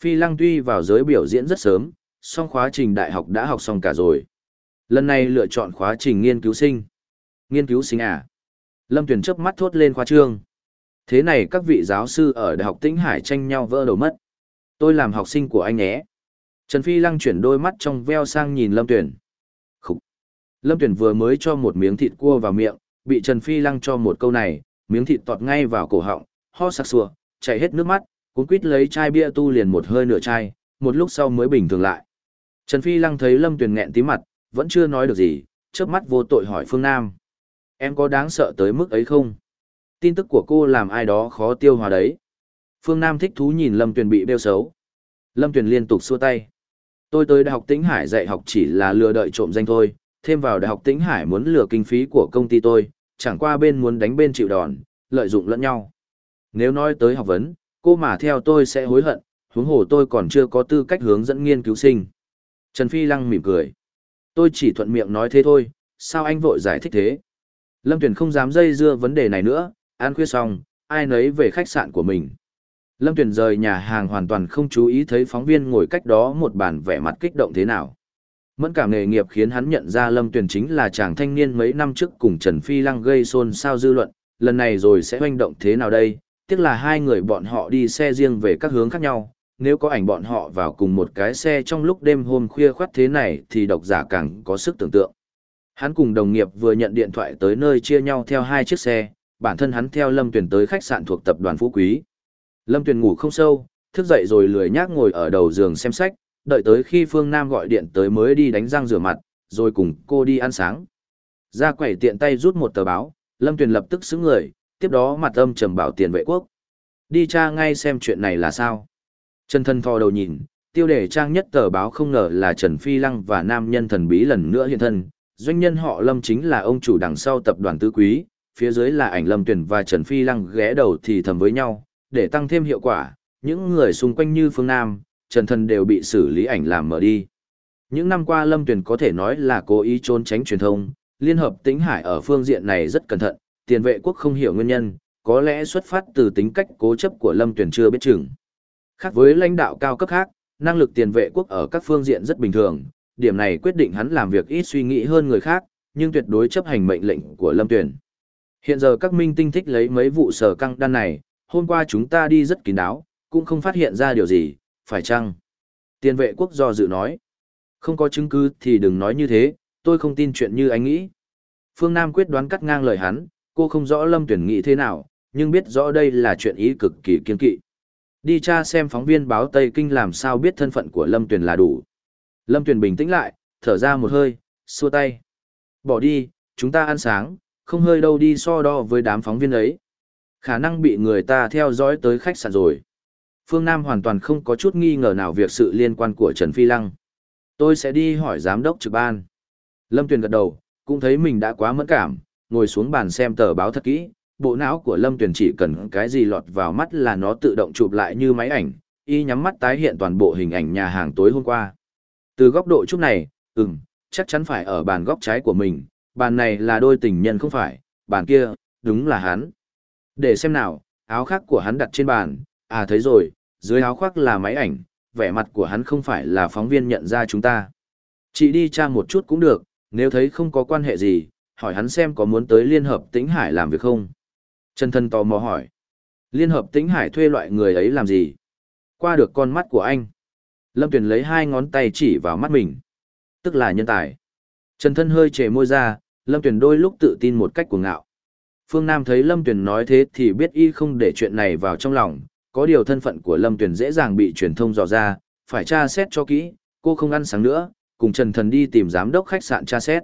S1: Phi Lăng tuy vào giới biểu diễn rất sớm, song khóa trình đại học đã học xong cả rồi. Lần này lựa chọn khóa trình nghiên cứu sinh. Nghiên cứu sinh à? Lâm Tuyền chớp mắt thốt lên khoa trương. Thế này các vị giáo sư ở Đại học Tĩnh Hải tranh nhau vỡ đầu mất. Tôi làm học sinh của anh nhé. Trần Phi Lăng chuyển đôi mắt trong veo sang nhìn Lâm Tuyền. Khúc. Lâm Tuyền vừa mới cho một miếng thịt cua vào miệng, bị Trần Phi Lăng cho một câu này, miếng thịt tọt ngay vào cổ họng, ho sặc sùa, chảy hết nước mắt, cuốn quýt lấy chai bia tu liền một hơi nửa chai, một lúc sau mới bình thường lại. Trần Phi Lăng thấy Lâm Tuyền nghẹn tí mặt, vẫn chưa nói được gì, chớp mắt vô tội hỏi Phương Nam. Em có đáng sợ tới mức ấy không? Tin tức của cô làm ai đó khó tiêu hòa đấy. Phương Nam thích thú nhìn Lâm Tuyền bị bêu xấu. Lâm Tuyền liên tục xua tay. Tôi tới Đại học Tĩnh Hải dạy học chỉ là lừa đợi trộm danh thôi, thêm vào Đại học Tĩnh Hải muốn lừa kinh phí của công ty tôi, chẳng qua bên muốn đánh bên chịu đòn, lợi dụng lẫn nhau. Nếu nói tới học vấn, cô mà theo tôi sẽ hối hận, huống hồ tôi còn chưa có tư cách hướng dẫn nghiên cứu sinh. Trần Phi Lăng mỉm cười. Tôi chỉ thuận miệng nói thế thôi, sao anh vội giải thích thế? Lâm Tuyền không dám dây dưa vấn đề này nữa, ăn khuya xong, ai nấy về khách sạn của mình. Lâm Tuyền rời nhà hàng hoàn toàn không chú ý thấy phóng viên ngồi cách đó một bàn vẻ mặt kích động thế nào. Mẫn cảm nghề nghiệp khiến hắn nhận ra Lâm Tuyền chính là chàng thanh niên mấy năm trước cùng Trần Phi Lăng gây xôn xao dư luận, lần này rồi sẽ hoành động thế nào đây, tiếc là hai người bọn họ đi xe riêng về các hướng khác nhau, nếu có ảnh bọn họ vào cùng một cái xe trong lúc đêm hôm khuya khoắt thế này thì độc giả càng có sức tưởng tượng. Hắn cùng đồng nghiệp vừa nhận điện thoại tới nơi chia nhau theo hai chiếc xe, bản thân hắn theo Lâm Tuyền tới khách sạn thuộc tập đoàn Phú Quý. Lâm Tuyền ngủ không sâu, thức dậy rồi lười nhác ngồi ở đầu giường xem sách, đợi tới khi Phương Nam gọi điện tới mới đi đánh răng rửa mặt, rồi cùng cô đi ăn sáng. Ra quẩy tiện tay rút một tờ báo, Lâm Tuyền lập tức xứng người, tiếp đó mặt âm trầm bảo tiền vệ quốc. Đi tra ngay xem chuyện này là sao. Trần thân thò đầu nhìn, tiêu đề trang nhất tờ báo không ngờ là Trần Phi Lăng và nam nhân thần bí lần nữa hiện thân. Doanh nhân họ Lâm chính là ông chủ đằng sau tập đoàn tứ quý, phía dưới là ảnh Lâm Tuyền và Trần Phi Lăng ghé đầu thì thầm với nhau, để tăng thêm hiệu quả, những người xung quanh như Phương Nam, Trần Thần đều bị xử lý ảnh làm mở đi. Những năm qua Lâm Tuyền có thể nói là cố ý trốn tránh truyền thông, Liên hợp Tĩnh Hải ở phương diện này rất cẩn thận, tiền vệ quốc không hiểu nguyên nhân, có lẽ xuất phát từ tính cách cố chấp của Lâm Tuyền chưa biết chừng. Khác với lãnh đạo cao cấp khác, năng lực tiền vệ quốc ở các phương diện rất bình thường, điểm này quyết định hắn làm việc ít suy nghĩ hơn người khác, nhưng tuyệt đối chấp hành mệnh lệnh của Lâm Tuyền. Hiện giờ các minh tinh thích lấy mấy vụ sở căng đan này, hôm qua chúng ta đi rất kín đáo, cũng không phát hiện ra điều gì, phải chăng? Tiền vệ quốc do dự nói. Không có chứng cứ thì đừng nói như thế, tôi không tin chuyện như anh nghĩ. Phương Nam quyết đoán cắt ngang lời hắn, cô không rõ Lâm Tuyển nghĩ thế nào, nhưng biết rõ đây là chuyện ý cực kỳ kiên kỵ. Đi tra xem phóng viên báo Tây Kinh làm sao biết thân phận của Lâm Tuyển là đủ. Lâm Tuyền bình tĩnh lại, thở ra một hơi, xua tay. Bỏ đi, chúng ta ăn sáng, không hơi đâu đi so đo với đám phóng viên ấy. Khả năng bị người ta theo dõi tới khách sạn rồi. Phương Nam hoàn toàn không có chút nghi ngờ nào việc sự liên quan của Trần Phi Lăng. Tôi sẽ đi hỏi giám đốc trực ban. Lâm Tuyền gật đầu, cũng thấy mình đã quá mẫn cảm, ngồi xuống bàn xem tờ báo thật kỹ. Bộ não của Lâm Tuyền chỉ cần cái gì lọt vào mắt là nó tự động chụp lại như máy ảnh, y nhắm mắt tái hiện toàn bộ hình ảnh nhà hàng tối hôm qua. Từ góc độ chút này, ừm, chắc chắn phải ở bàn góc trái của mình, bàn này là đôi tình nhân không phải, bàn kia, đúng là hắn. Để xem nào, áo khoác của hắn đặt trên bàn, à thấy rồi, dưới áo khoác là máy ảnh, vẻ mặt của hắn không phải là phóng viên nhận ra chúng ta. Chị đi tra một chút cũng được, nếu thấy không có quan hệ gì, hỏi hắn xem có muốn tới Liên Hợp Tĩnh Hải làm việc không. Trần Thân tò mò hỏi. Liên Hợp Tĩnh Hải thuê loại người ấy làm gì? Qua được con mắt của anh. Lâm Tuyền lấy hai ngón tay chỉ vào mắt mình. Tức là nhân tài. Trần Thân hơi trề môi ra, Lâm Tuyền đôi lúc tự tin một cách cuồng ngạo. Phương Nam thấy Lâm Tuyền nói thế thì biết y không để chuyện này vào trong lòng, có điều thân phận của Lâm Tuyền dễ dàng bị truyền thông dò ra, phải tra xét cho kỹ, cô không ăn sáng nữa, cùng Trần Thần đi tìm giám đốc khách sạn tra xét.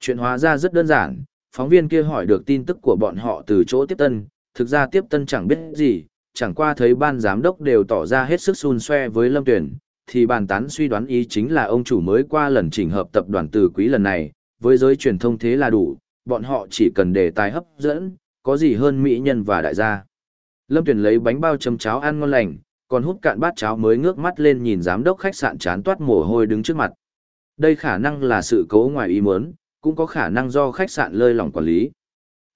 S1: Chuyện hóa ra rất đơn giản, phóng viên kia hỏi được tin tức của bọn họ từ chỗ tiếp tân, thực ra tiếp tân chẳng biết gì, chẳng qua thấy ban giám đốc đều tỏ ra hết sức xun xoe với Lâm Tuyền, thì bàn tán suy đoán ý chính là ông chủ mới qua lần chỉnh hợp tập đoàn từ quý lần này, với giới truyền thông thế là đủ, bọn họ chỉ cần đề tài hấp dẫn, có gì hơn mỹ nhân và đại gia. Lâm Tuyền lấy bánh bao chấm cháo ăn ngon lành, còn hút cạn bát cháo mới ngước mắt lên nhìn giám đốc khách sạn chán toát mồ hôi đứng trước mặt. Đây khả năng là sự cố ngoài ý muốn, cũng có khả năng do khách sạn lơi lỏng quản lý.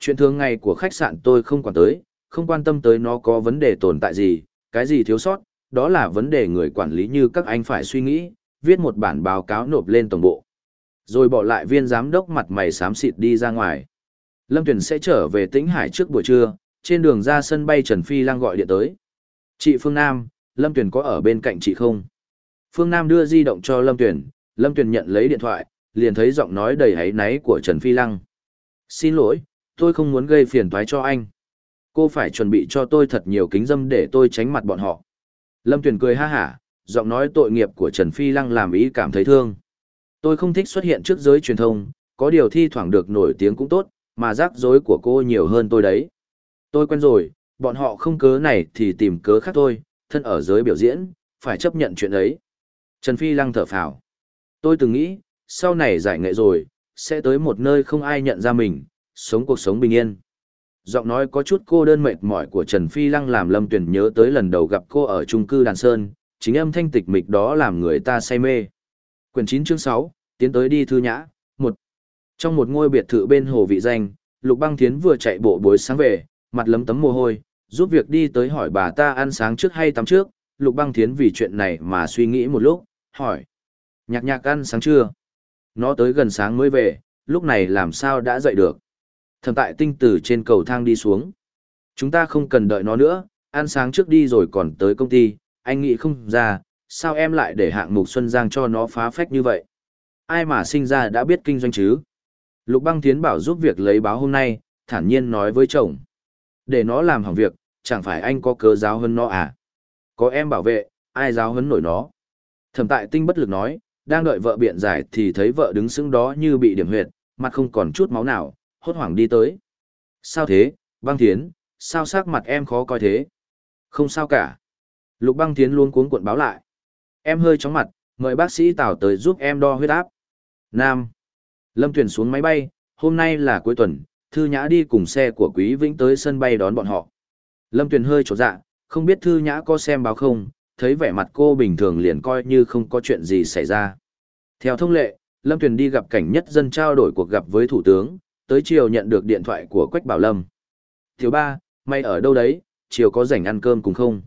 S1: Chuyện thường ngày của khách sạn tôi không quản tới, không quan tâm tới nó có vấn đề tồn tại gì, cái gì thiếu sót, đó là vấn đề người quản lý như các anh phải suy nghĩ, viết một bản báo cáo nộp lên tổng bộ. Rồi bỏ lại viên giám đốc mặt mày xám xịt đi ra ngoài. Lâm Tuyền sẽ trở về Tĩnh Hải trước buổi trưa, trên đường ra sân bay Trần Phi Lang gọi điện tới. Chị Phương Nam, Lâm Tuyền có ở bên cạnh chị không? Phương Nam đưa di động cho Lâm Tuyền, Lâm Tuyền nhận lấy điện thoại, liền thấy giọng nói đầy hấy náy của Trần Phi Lăng. Xin lỗi, tôi không muốn gây phiền toái cho anh. Cô phải chuẩn bị cho tôi thật nhiều kính dâm để tôi tránh mặt bọn họ. Lâm Tuyền cười ha hả, giọng nói tội nghiệp của Trần Phi Lăng làm ý cảm thấy thương. Tôi không thích xuất hiện trước giới truyền thông, có điều thi thoảng được nổi tiếng cũng tốt, mà rắc rối của cô nhiều hơn tôi đấy. Tôi quen rồi, bọn họ không cớ này thì tìm cớ khác thôi, thân ở giới biểu diễn, phải chấp nhận chuyện ấy. Trần Phi Lăng thở phào. Tôi từng nghĩ, sau này giải nghệ rồi, sẽ tới một nơi không ai nhận ra mình, sống cuộc sống bình yên. Giọng nói có chút cô đơn mệt mỏi của Trần Phi Lăng làm Lâm Tuyền nhớ tới lần đầu gặp cô ở trung cư Đàn Sơn, chính âm thanh tịch mịch đó làm người ta say mê. Quyển 9 chương 6, tiến tới đi thư nhã, một Trong một ngôi biệt thự bên hồ vị danh, Lục Băng Thiến vừa chạy bộ buổi sáng về, mặt lấm tấm mồ hôi, giúp việc đi tới hỏi bà ta ăn sáng trước hay tắm trước, Lục Băng Thiến vì chuyện này mà suy nghĩ một lúc, hỏi. Nhạc nhạc ăn sáng chưa? Nó tới gần sáng mới về, lúc này làm sao đã dậy được? Thẩm tại tinh tử trên cầu thang đi xuống. Chúng ta không cần đợi nó nữa, ăn sáng trước đi rồi còn tới công ty, anh nghĩ không ra, sao em lại để hạng mục Xuân Giang cho nó phá phách như vậy? Ai mà sinh ra đã biết kinh doanh chứ? Lục băng tiến bảo giúp việc lấy báo hôm nay, thản nhiên nói với chồng. Để nó làm hỏng việc, chẳng phải anh có cớ giáo hơn nó à? Có em bảo vệ, ai giáo hấn nổi nó? Thẩm tại tinh bất lực nói, đang đợi vợ biện giải thì thấy vợ đứng sững đó như bị điểm huyệt, mặt không còn chút máu nào, hốt hoảng đi tới. Sao thế, băng thiến, sao sắc mặt em khó coi thế? Không sao cả. Lục băng thiến luôn cuống cuộn báo lại. Em hơi chóng mặt, mời bác sĩ Tào tới giúp em đo huyết áp. Nam. Lâm Tuyền xuống máy bay, hôm nay là cuối tuần, Thư Nhã đi cùng xe của Quý Vĩnh tới sân bay đón bọn họ. Lâm Tuyền hơi trột dạ, không biết Thư Nhã có xem báo không, thấy vẻ mặt cô bình thường liền coi như không có chuyện gì xảy ra. Theo thông lệ, Lâm Tuyền đi gặp cảnh nhất dân trao đổi cuộc gặp với Thủ tướng, tới chiều nhận được điện thoại của Quách Bảo Lâm. Thiếu ba, mày ở đâu đấy, chiều có rảnh ăn cơm cùng không?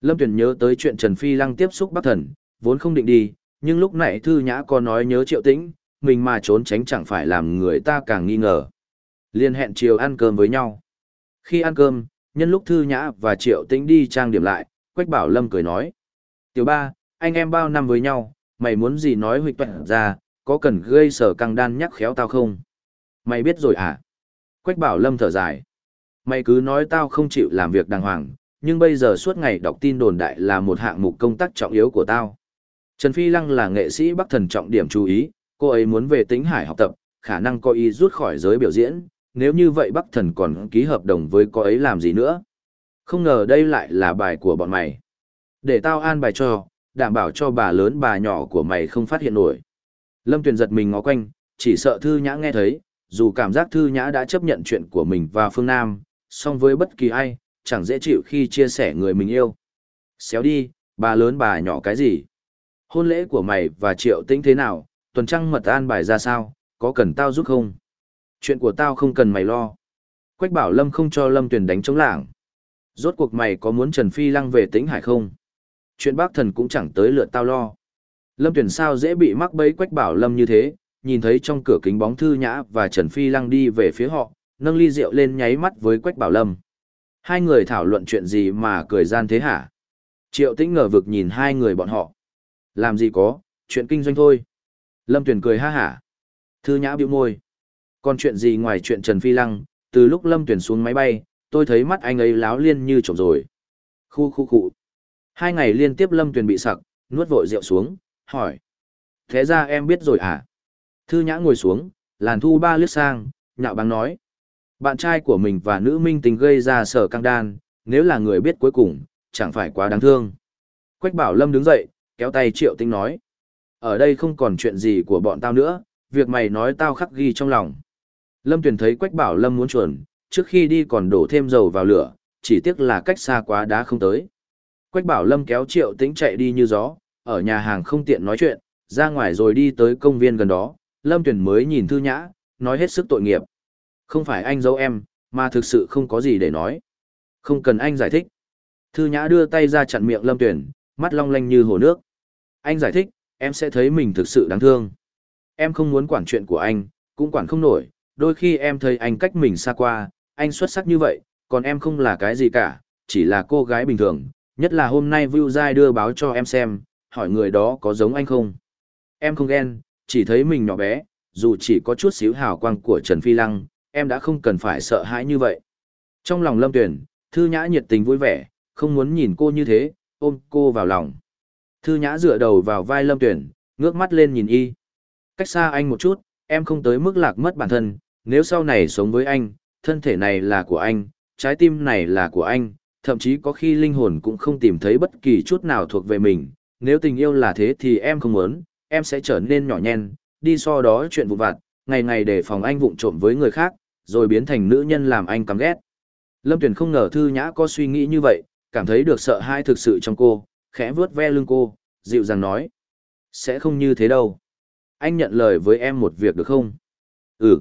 S1: Lâm Tuyền nhớ tới chuyện Trần Phi Lăng tiếp xúc bác Thần, vốn không định đi, nhưng lúc nãy Thư Nhã có nói nhớ Triệu Tĩnh, mình mà trốn tránh chẳng phải làm người ta càng nghi ngờ. Liên hẹn chiều ăn cơm với nhau. Khi ăn cơm, nhân lúc Thư Nhã và Triệu Tĩnh đi trang điểm lại, Quách Bảo Lâm cười nói. Tiểu ba, anh em bao năm với nhau, mày muốn gì nói huyệt tuệ ra, có cần gây sở căng đan nhắc khéo tao không? Mày biết rồi à? Quách Bảo Lâm thở dài. Mày cứ nói tao không chịu làm việc đàng hoàng, nhưng bây giờ suốt ngày đọc tin đồn đại là một hạng mục công tác trọng yếu của tao. Trần Phi Lăng là nghệ sĩ Bắc Thần trọng điểm chú ý, cô ấy muốn về tính hải học tập, khả năng có ý rút khỏi giới biểu diễn, nếu như vậy Bắc Thần còn ký hợp đồng với cô ấy làm gì nữa. Không ngờ đây lại là bài của bọn mày. Để tao an bài cho, đảm bảo cho bà lớn bà nhỏ của mày không phát hiện nổi. Lâm Tuyền giật mình ngó quanh, chỉ sợ Thư Nhã nghe thấy, dù cảm giác Thư Nhã đã chấp nhận chuyện của mình và Phương Nam, song với bất kỳ ai, chẳng dễ chịu khi chia sẻ người mình yêu. Xéo đi, bà lớn bà nhỏ cái gì? Hôn lễ của mày và Triệu Tĩnh thế nào, tuần trăng mật an bài ra sao, có cần tao giúp không? Chuyện của tao không cần mày lo. Quách bảo Lâm không cho Lâm Tuyền đánh chống lảng. Rốt cuộc mày có muốn Trần Phi Lăng về tĩnh hải không? Chuyện bác thần cũng chẳng tới lượt tao lo. Lâm Tuyền sao dễ bị mắc bẫy Quách bảo Lâm như thế, nhìn thấy trong cửa kính bóng Thư Nhã và Trần Phi Lăng đi về phía họ, nâng ly rượu lên nháy mắt với Quách bảo Lâm. Hai người thảo luận chuyện gì mà cười gian thế hả? Triệu tĩnh ngờ vực nhìn hai người bọn họ. Làm gì có, chuyện kinh doanh thôi. Lâm Tuyền cười ha hả. Thư nhã bĩu môi. Còn chuyện gì ngoài chuyện Trần Phi Lăng, từ lúc Lâm Tuyền xuống máy bay, tôi thấy mắt anh ấy láo liên như trộm rồi. Khu khu khu. Hai ngày liên tiếp Lâm Tuyền bị sặc, nuốt vội rượu xuống, hỏi. Thế ra em biết rồi à? Thư nhã ngồi xuống, làn thu ba liếc sang, nhạo báng nói. Bạn trai của mình và nữ minh tình gây ra sở căng đan, nếu là người biết cuối cùng, chẳng phải quá đáng thương. Quách bảo Lâm đứng dậy, kéo tay Triệu Tinh nói. Ở đây không còn chuyện gì của bọn tao nữa, việc mày nói tao khắc ghi trong lòng. Lâm Tuyền thấy Quách bảo Lâm muốn chuẩn, trước khi đi còn đổ thêm dầu vào lửa, chỉ tiếc là cách xa quá đã không tới. Quách bảo Lâm kéo Triệu Tĩnh chạy đi như gió, ở nhà hàng không tiện nói chuyện, ra ngoài rồi đi tới công viên gần đó, Lâm Tuyền mới nhìn Thư Nhã, nói hết sức tội nghiệp. Không phải anh giấu em, mà thực sự không có gì để nói. Không cần anh giải thích. Thư Nhã đưa tay ra chặn miệng Lâm Tuyền, mắt long lanh như hồ nước. Anh giải thích, em sẽ thấy mình thực sự đáng thương. Em không muốn quản chuyện của anh, cũng quản không nổi, đôi khi em thấy anh cách mình xa qua, anh xuất sắc như vậy, còn em không là cái gì cả, chỉ là cô gái bình thường, nhất là hôm nay Vu Giai đưa báo cho em xem, hỏi người đó có giống anh không. Em không ghen, chỉ thấy mình nhỏ bé, dù chỉ có chút xíu hào quang của Trần Phi Lăng, em đã không cần phải sợ hãi như vậy. Trong lòng Lâm Tuyển, Thư Nhã nhiệt tình vui vẻ, không muốn nhìn cô như thế, ôm cô vào lòng. Thư Nhã dựa đầu vào vai Lâm Tuyển, ngước mắt lên nhìn y. Cách xa anh một chút, em không tới mức lạc mất bản thân, nếu sau này sống với anh, thân thể này là của anh, trái tim này là của anh, thậm chí có khi linh hồn cũng không tìm thấy bất kỳ chút nào thuộc về mình. Nếu tình yêu là thế thì em không muốn, em sẽ trở nên nhỏ nhen, đi so đó chuyện vụ vặt, ngày ngày để phòng anh vụng trộm với người khác, rồi biến thành nữ nhân làm anh căm ghét. Lâm Tuyền không ngờ Thư Nhã có suy nghĩ như vậy, cảm thấy được sợ hãi thực sự trong cô, khẽ vuốt ve lưng cô, dịu dàng nói. Sẽ không như thế đâu. Anh nhận lời với em một việc được không? Ừ.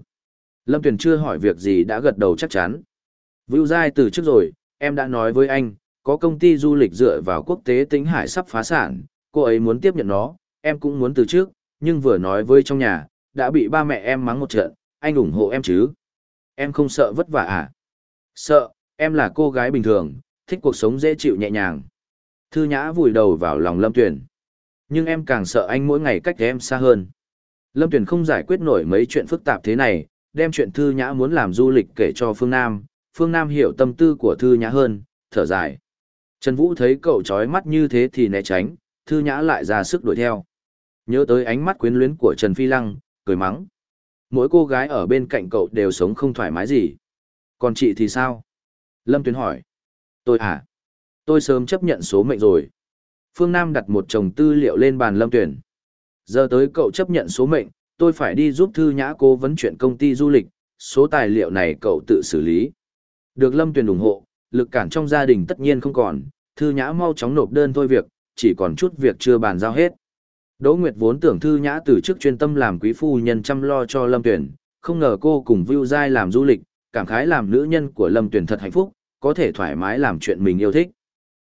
S1: Lâm Tuyền chưa hỏi việc gì đã gật đầu chắc chắn. Vưu Giai từ trước rồi, em đã nói với anh, có công ty du lịch dựa vào quốc tế tính hải sắp phá sản, cô ấy muốn tiếp nhận nó, em cũng muốn từ trước, nhưng vừa nói với trong nhà, đã bị ba mẹ em mắng một trận, anh ủng hộ em chứ. Em không sợ vất vả à? Sợ, em là cô gái bình thường, thích cuộc sống dễ chịu nhẹ nhàng. Thư Nhã vùi đầu vào lòng Lâm Tuyền. Nhưng em càng sợ anh mỗi ngày cách em xa hơn. Lâm Tuyền không giải quyết nổi mấy chuyện phức tạp thế này, đem chuyện Thư Nhã muốn làm du lịch kể cho Phương Nam. Phương Nam hiểu tâm tư của Thư Nhã hơn, thở dài. Trần Vũ thấy cậu trói mắt như thế thì né tránh, Thư Nhã lại ra sức đuổi theo. Nhớ tới ánh mắt quyến luyến của Trần Phi Lăng, cười mắng. Mỗi cô gái ở bên cạnh cậu đều sống không thoải mái gì. Còn chị thì sao? Lâm Tuyến hỏi. Tôi à? Tôi sớm chấp nhận số mệnh rồi. Phương Nam đặt một chồng tư liệu lên bàn Lâm Tuyển. Giờ tới cậu chấp nhận số mệnh, tôi phải đi giúp Thư Nhã cố vấn chuyện công ty du lịch, số tài liệu này cậu tự xử lý. Được Lâm Tuyền ủng hộ, lực cản trong gia đình tất nhiên không còn, Thư Nhã mau chóng nộp đơn thôi việc, chỉ còn chút việc chưa bàn giao hết. Đỗ Nguyệt vốn tưởng Thư Nhã từ trước chuyên tâm làm quý phu nhân chăm lo cho Lâm Tuyền, không ngờ cô cùng Vưu Giai làm du lịch, cảm khái làm nữ nhân của Lâm Tuyền thật hạnh phúc, có thể thoải mái làm chuyện mình yêu thích.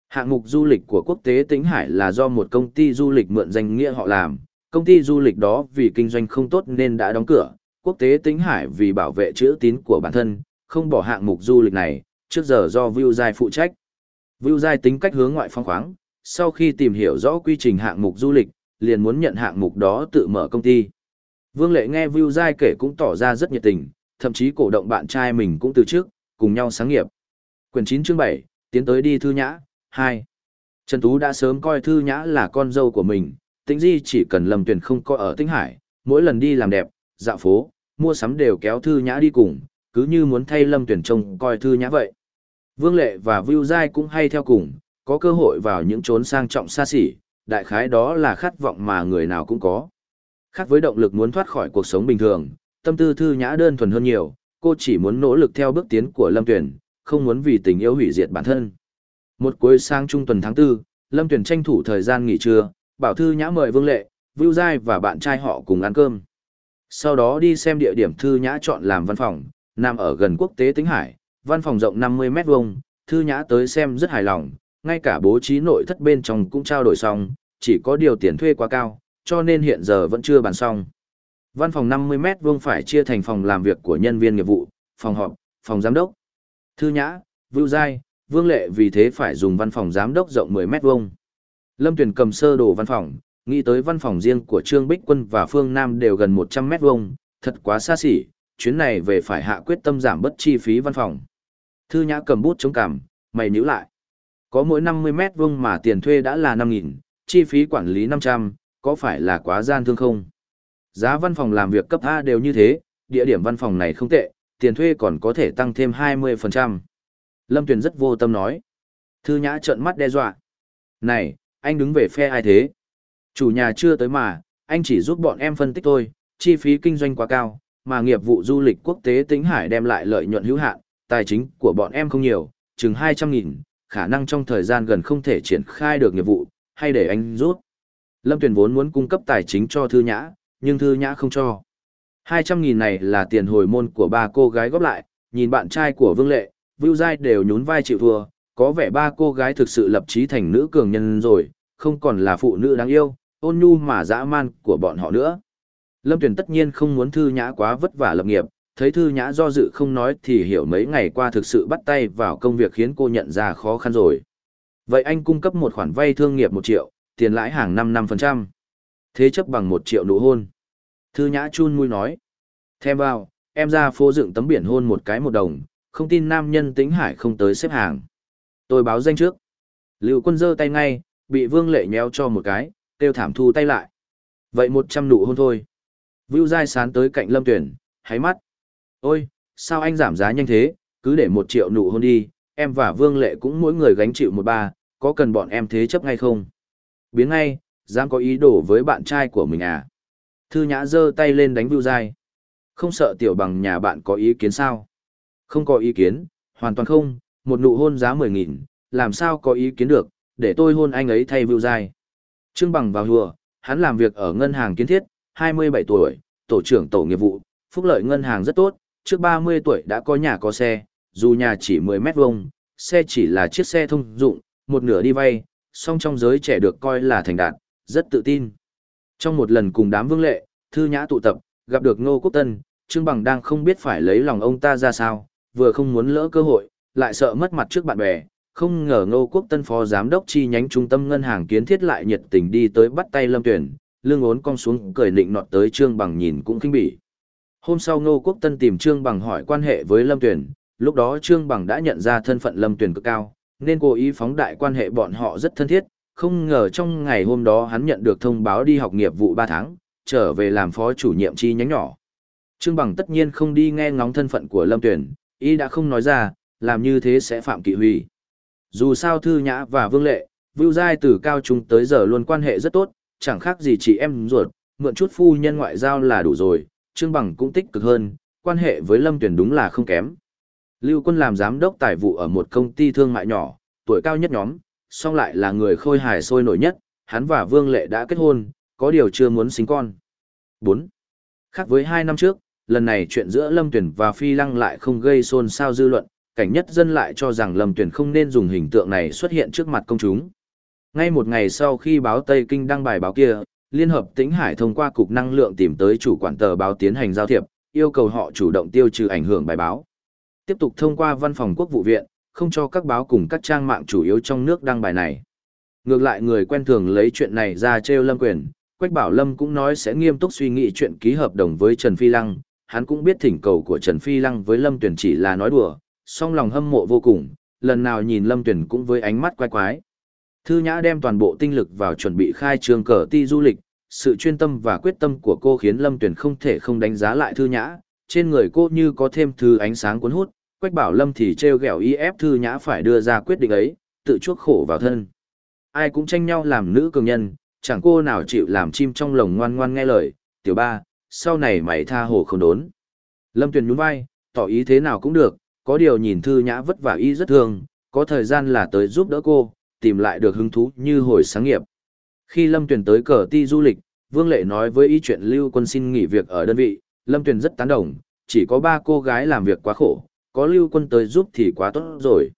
S1: Hạng mục du lịch của quốc tế Tĩnh Hải là do một công ty du lịch mượn danh nghĩa họ làm, công ty du lịch đó vì kinh doanh không tốt nên đã đóng cửa, quốc tế Tĩnh Hải vì bảo vệ chữ tín của bản thân, không bỏ hạng mục du lịch này, trước giờ do Vưu Giai phụ trách. Vưu Giai tính cách hướng ngoại phong khoáng, sau khi tìm hiểu rõ quy trình hạng mục du lịch, liền muốn nhận hạng mục đó tự mở công ty. Vương Lệ nghe Vưu Giai kể cũng tỏ ra rất nhiệt tình, thậm chí cổ động bạn trai mình cũng từ trước, cùng nhau sáng nghiệp. Quyển 9 chương 7, tiến tới đi thư nhã, 2. Trần Tú đã sớm coi thư nhã là con dâu của mình, tính di chỉ cần lầm tuyển không có ở Tĩnh Hải, mỗi lần đi làm đẹp, dạo phố, mua sắm đều kéo thư nhã đi cùng, cứ như muốn thay lâm tuyển trông coi thư nhã vậy. Vương Lệ và Vưu Giai cũng hay theo cùng, có cơ hội vào những chốn sang trọng xa xỉ, đại khái đó là khát vọng mà người nào cũng có. Khác với động lực muốn thoát khỏi cuộc sống bình thường, tâm tư thư nhã đơn thuần hơn nhiều, cô chỉ muốn nỗ lực theo bước tiến của Lâm Tuyển, không muốn vì tình yêu hủy diệt bản thân. Một cuối sang trung tuần tháng 4, Lâm Tuyển tranh thủ thời gian nghỉ trưa, bảo thư nhã mời Vương Lệ, Vưu Giai và bạn trai họ cùng ăn cơm. Sau đó đi xem địa điểm thư nhã chọn làm văn phòng, nằm ở gần quốc tế Tĩnh Hải, văn phòng rộng 50 mét vuông, thư nhã tới xem rất hài lòng, ngay cả bố trí nội thất bên trong cũng trao đổi xong, chỉ có điều tiền thuê quá cao, cho nên hiện giờ vẫn chưa bàn xong. Văn phòng 50 mét vuông phải chia thành phòng làm việc của nhân viên nghiệp vụ, phòng họp, phòng giám đốc. Thư nhã, Vưu Giai, Vương Lệ vì thế phải dùng văn phòng giám đốc rộng 10 mét vuông. Lâm Tuyền cầm sơ đồ văn phòng, nghĩ tới văn phòng riêng của Trương Bích Quân và Phương Nam đều gần 100 mét vuông, thật quá xa xỉ, chuyến này về phải hạ quyết tâm giảm bớt chi phí văn phòng. Thư Nhã cầm bút chống cằm, mày nhíu lại. Có mỗi 50 mét vuông mà tiền thuê đã là 5.000, chi phí quản lý 500, có phải là quá gian thương không? Giá văn phòng làm việc cấp A đều như thế, địa điểm văn phòng này không tệ, tiền thuê còn có thể tăng thêm 20%. Lâm Tuyền rất vô tâm nói. Thư Nhã trợn mắt đe dọa. Này, anh đứng về phe ai thế? Chủ nhà chưa tới mà, anh chỉ giúp bọn em phân tích thôi, chi phí kinh doanh quá cao, mà nghiệp vụ du lịch quốc tế Tĩnh Hải đem lại lợi nhuận hữu hạn, tài chính của bọn em không nhiều, chừng 200.000, khả năng trong thời gian gần không thể triển khai được nghiệp vụ, hay để anh rút. Lâm Tuyền vốn muốn cung cấp tài chính cho Thư Nhã, nhưng Thư Nhã không cho. 200.000 này là tiền hồi môn của ba cô gái góp lại, nhìn bạn trai của Vương Lệ, Vưu Giai đều nhún vai chịu thua, có vẻ ba cô gái thực sự lập chí thành nữ cường nhân rồi, không còn là phụ nữ đáng yêu, ôn nhu mà dã man của bọn họ nữa. Lâm Tuyền tất nhiên không muốn Thư Nhã quá vất vả lập nghiệp, thấy Thư Nhã do dự không nói thì hiểu mấy ngày qua thực sự bắt tay vào công việc khiến cô nhận ra khó khăn rồi. Vậy anh cung cấp một khoản vay thương nghiệp một triệu, tiền lãi hàng năm năm phần trăm. Thế chấp bằng một triệu nụ hôn. Thư Nhã chun mui nói. Thêm vào, em ra phố dựng tấm biển hôn một cái một đồng, không tin nam nhân tính hải không tới xếp hàng. Tôi báo danh trước. Lưu quân giơ tay ngay, bị vương lệ nhéo cho một cái, kêu thảm thu tay lại. Vậy một trăm nụ hôn thôi. Vưu Giai sán tới cạnh Lâm Tuyển, háy mắt. Ôi, sao anh giảm giá nhanh thế, cứ để một triệu nụ hôn đi, em và Vương Lệ cũng mỗi người gánh chịu một ba, có cần bọn em thế chấp ngay không? Biến ngay, dám có ý đồ với bạn trai của mình à? Thư Nhã giơ tay lên đánh Vưu Giai. Không sợ tiểu bằng nhà bạn có ý kiến sao? Không có ý kiến, hoàn toàn không, một nụ hôn giá mười nghìn, làm sao có ý kiến được, để tôi hôn anh ấy thay Vưu Giai. Trương Bằng vào hùa, hắn làm việc ở ngân hàng kiến thiết, 27 tuổi, tổ trưởng tổ nghiệp vụ, phúc lợi ngân hàng rất tốt, trước 30 tuổi đã có nhà có xe, dù nhà chỉ 10 mét vuông, xe chỉ là chiếc xe thông dụng, một nửa đi vay, song trong giới trẻ được coi là thành đạt, rất tự tin. Trong một lần cùng đám vương lệ, thư nhã tụ tập, gặp được Ngô Quốc Tân, Trương Bằng đang không biết phải lấy lòng ông ta ra sao, vừa không muốn lỡ cơ hội, lại sợ mất mặt trước bạn bè, không ngờ Ngô Quốc Tân phó giám đốc chi nhánh trung tâm ngân hàng kiến thiết lại nhiệt tình đi tới bắt tay Lâm Tuyển, lương ốn cong xuống cười nịnh nọt tới Trương Bằng nhìn cũng kinh bỉ. Hôm sau Ngô Quốc Tân tìm Trương Bằng hỏi quan hệ với Lâm Tuyển, lúc đó Trương Bằng đã nhận ra thân phận Lâm Tuyển cực cao, nên cố ý phóng đại quan hệ bọn họ rất thân thiết, không ngờ trong ngày hôm đó hắn nhận được thông báo đi học nghiệp vụ 3 tháng, trở về làm phó chủ nhiệm chi nhánh nhỏ. Trương Bằng tất nhiên không đi nghe ngóng thân phận của Lâm Tuyển, ý đã không nói ra, làm như thế sẽ phạm kỵ hủy. Dù sao Thư Nhã và Vương Lệ, Vưu Giai từ cao trung tới giờ luôn quan hệ rất tốt, chẳng khác gì chị em ruột, mượn chút phu nhân ngoại giao là đủ rồi, Trương Bằng cũng tích cực hơn, quan hệ với Lâm Tuyền đúng là không kém. Lưu Quân làm giám đốc tài vụ ở một công ty thương mại nhỏ, tuổi cao nhất nhóm, song lại là người khôi hài sôi nổi nhất, hắn và Vương Lệ đã kết hôn, có điều chưa muốn sinh con. 4. Khác với hai năm trước, lần này chuyện giữa Lâm Tuyền và Phi Lăng lại không gây xôn xao dư luận, cảnh nhất dân lại cho rằng Lâm Tuyền không nên dùng hình tượng này xuất hiện trước mặt công chúng. Ngay một ngày sau khi báo Tây Kinh đăng bài báo kia, Liên hợp Tĩnh Hải thông qua Cục Năng lượng tìm tới chủ quản tờ báo tiến hành giao thiệp, yêu cầu họ chủ động tiêu trừ ảnh hưởng bài báo. Tiếp tục thông qua văn phòng quốc vụ viện, không cho các báo cùng các trang mạng chủ yếu trong nước đăng bài này. Ngược lại người quen thường lấy chuyện này ra trêu Lâm Quyền, Quách Bảo Lâm cũng nói sẽ nghiêm túc suy nghĩ chuyện ký hợp đồng với Trần Phi Lăng, hắn cũng biết thỉnh cầu của Trần Phi Lăng với Lâm Tuyển chỉ là nói đùa, song lòng hâm mộ vô cùng, lần nào nhìn Lâm Tuyển cũng với ánh mắt quái quái. Thư Nhã đem toàn bộ tinh lực vào chuẩn bị khai trường cờ ti du lịch, sự chuyên tâm và quyết tâm của cô khiến Lâm Tuyển không thể không đánh giá lại Thư Nhã, trên người cô như có thêm thứ ánh sáng cuốn hút, Quách Bảo Lâm thì trêu ghẹo y ép Thư Nhã phải đưa ra quyết định ấy, tự chuốc khổ vào thân. Ai cũng tranh nhau làm nữ cường nhân, chẳng cô nào chịu làm chim trong lồng ngoan ngoan nghe lời, tiểu ba, sau này mày tha hồ không đốn. Lâm Tuyền nhún vai, tỏ ý thế nào cũng được, có điều nhìn Thư Nhã vất vả y rất thương, có thời gian là tới giúp đỡ cô, tìm lại được hứng thú như hồi sáng nghiệp. Khi Lâm Tuyền tới cờ ti du lịch, Vương Lệ nói với ý chuyện Lưu Quân xin nghỉ việc ở đơn vị, Lâm Tuyền rất tán đồng, chỉ có ba cô gái làm việc quá khổ, có Lưu Quân tới giúp thì quá tốt rồi.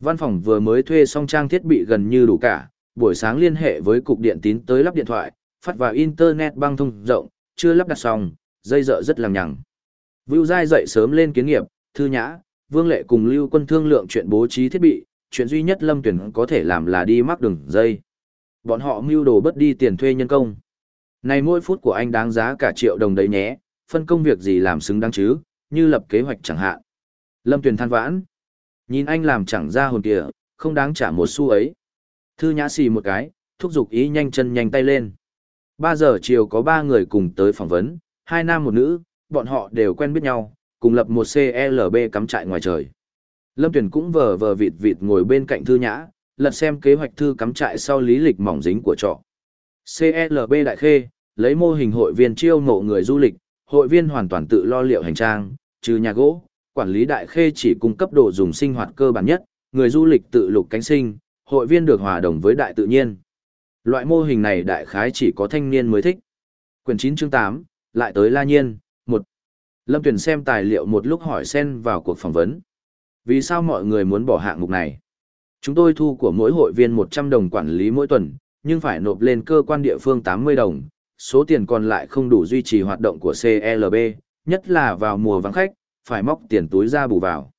S1: Văn phòng vừa mới thuê xong trang thiết bị gần như đủ cả, buổi sáng liên hệ với cục điện tín tới lắp điện thoại, phát vào internet băng thông rộng, chưa lắp đặt xong, dây dợ rất lằng nhằng. Vưu Giai dậy sớm lên kiến nghiệp, thư nhã, Vương Lệ cùng Lưu Quân thương lượng chuyện bố trí thiết bị, chuyện duy nhất Lâm Tuyển có thể làm là đi mắc đường dây. Bọn họ mưu đồ bất đi tiền thuê nhân công. Này mỗi phút của anh đáng giá cả triệu đồng đấy nhé, phân công việc gì làm xứng đáng chứ, như lập kế hoạch chẳng hạn. Lâm Tuyền than vãn. Nhìn anh làm chẳng ra hồn kìa, không đáng trả một xu ấy. Thư nhã xì một cái, thúc giục ý nhanh chân nhanh tay lên. Ba giờ chiều có ba người cùng tới phỏng vấn, hai nam một nữ, bọn họ đều quen biết nhau, cùng lập một CLB cắm trại ngoài trời. Lâm Tuyền cũng vờ vờ vịt vịt ngồi bên cạnh thư nhã, lật xem kế hoạch thư cắm trại sau lý lịch mỏng dính của trọ. CLB Đại Khê, lấy mô hình hội viên chiêu mộ người du lịch, hội viên hoàn toàn tự lo liệu hành trang, trừ nhà gỗ, quản lý Đại Khê chỉ cung cấp đồ dùng sinh hoạt cơ bản nhất, người du lịch tự lục cánh sinh, hội viên được hòa đồng với đại tự nhiên. Loại mô hình này đại khái chỉ có thanh niên mới thích. Quyển 9 chương 8, lại tới La Nhiên, 1. Lâm Tuyền xem tài liệu một lúc hỏi xen vào cuộc phỏng vấn. Vì sao mọi người muốn bỏ hạng mục này? Chúng tôi thu của mỗi hội viên 100 đồng quản lý mỗi tuần, nhưng phải nộp lên cơ quan địa phương 80 đồng, số tiền còn lại không đủ duy trì hoạt động của CLB, nhất là vào mùa vắng khách, phải móc tiền túi ra bù vào.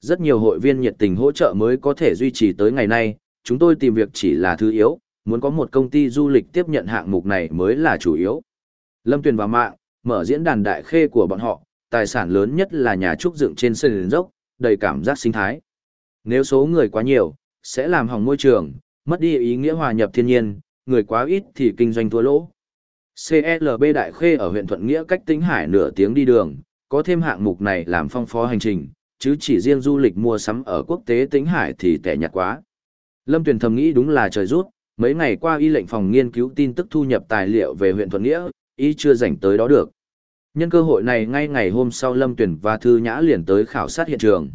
S1: Rất nhiều hội viên nhiệt tình hỗ trợ mới có thể duy trì tới ngày nay, chúng tôi tìm việc chỉ là thứ yếu, muốn có một công ty du lịch tiếp nhận hạng mục này mới là chủ yếu. Lâm Tuyền vào mạng, mở diễn đàn đại khê của bọn họ, tài sản lớn nhất là nhà trúc dựng trên sân dốc, đầy cảm giác sinh thái. Nếu số người quá nhiều, sẽ làm hỏng môi trường, mất đi ý nghĩa hòa nhập thiên nhiên, người quá ít thì kinh doanh thua lỗ. CLB Đại Khê ở huyện Thuận Nghĩa cách Tĩnh Hải nửa tiếng đi đường, có thêm hạng mục này làm phong phó hành trình, chứ chỉ riêng du lịch mua sắm ở quốc tế Tĩnh Hải thì tẻ nhạt quá. Lâm Tuyền thầm nghĩ đúng là trời rút, mấy ngày qua y lệnh phòng nghiên cứu tin tức thu nhập tài liệu về huyện Thuận Nghĩa, y chưa rảnh tới đó được. Nhân cơ hội này ngay ngày hôm sau Lâm Tuyền và Thư Nhã liền tới khảo sát hiện trường.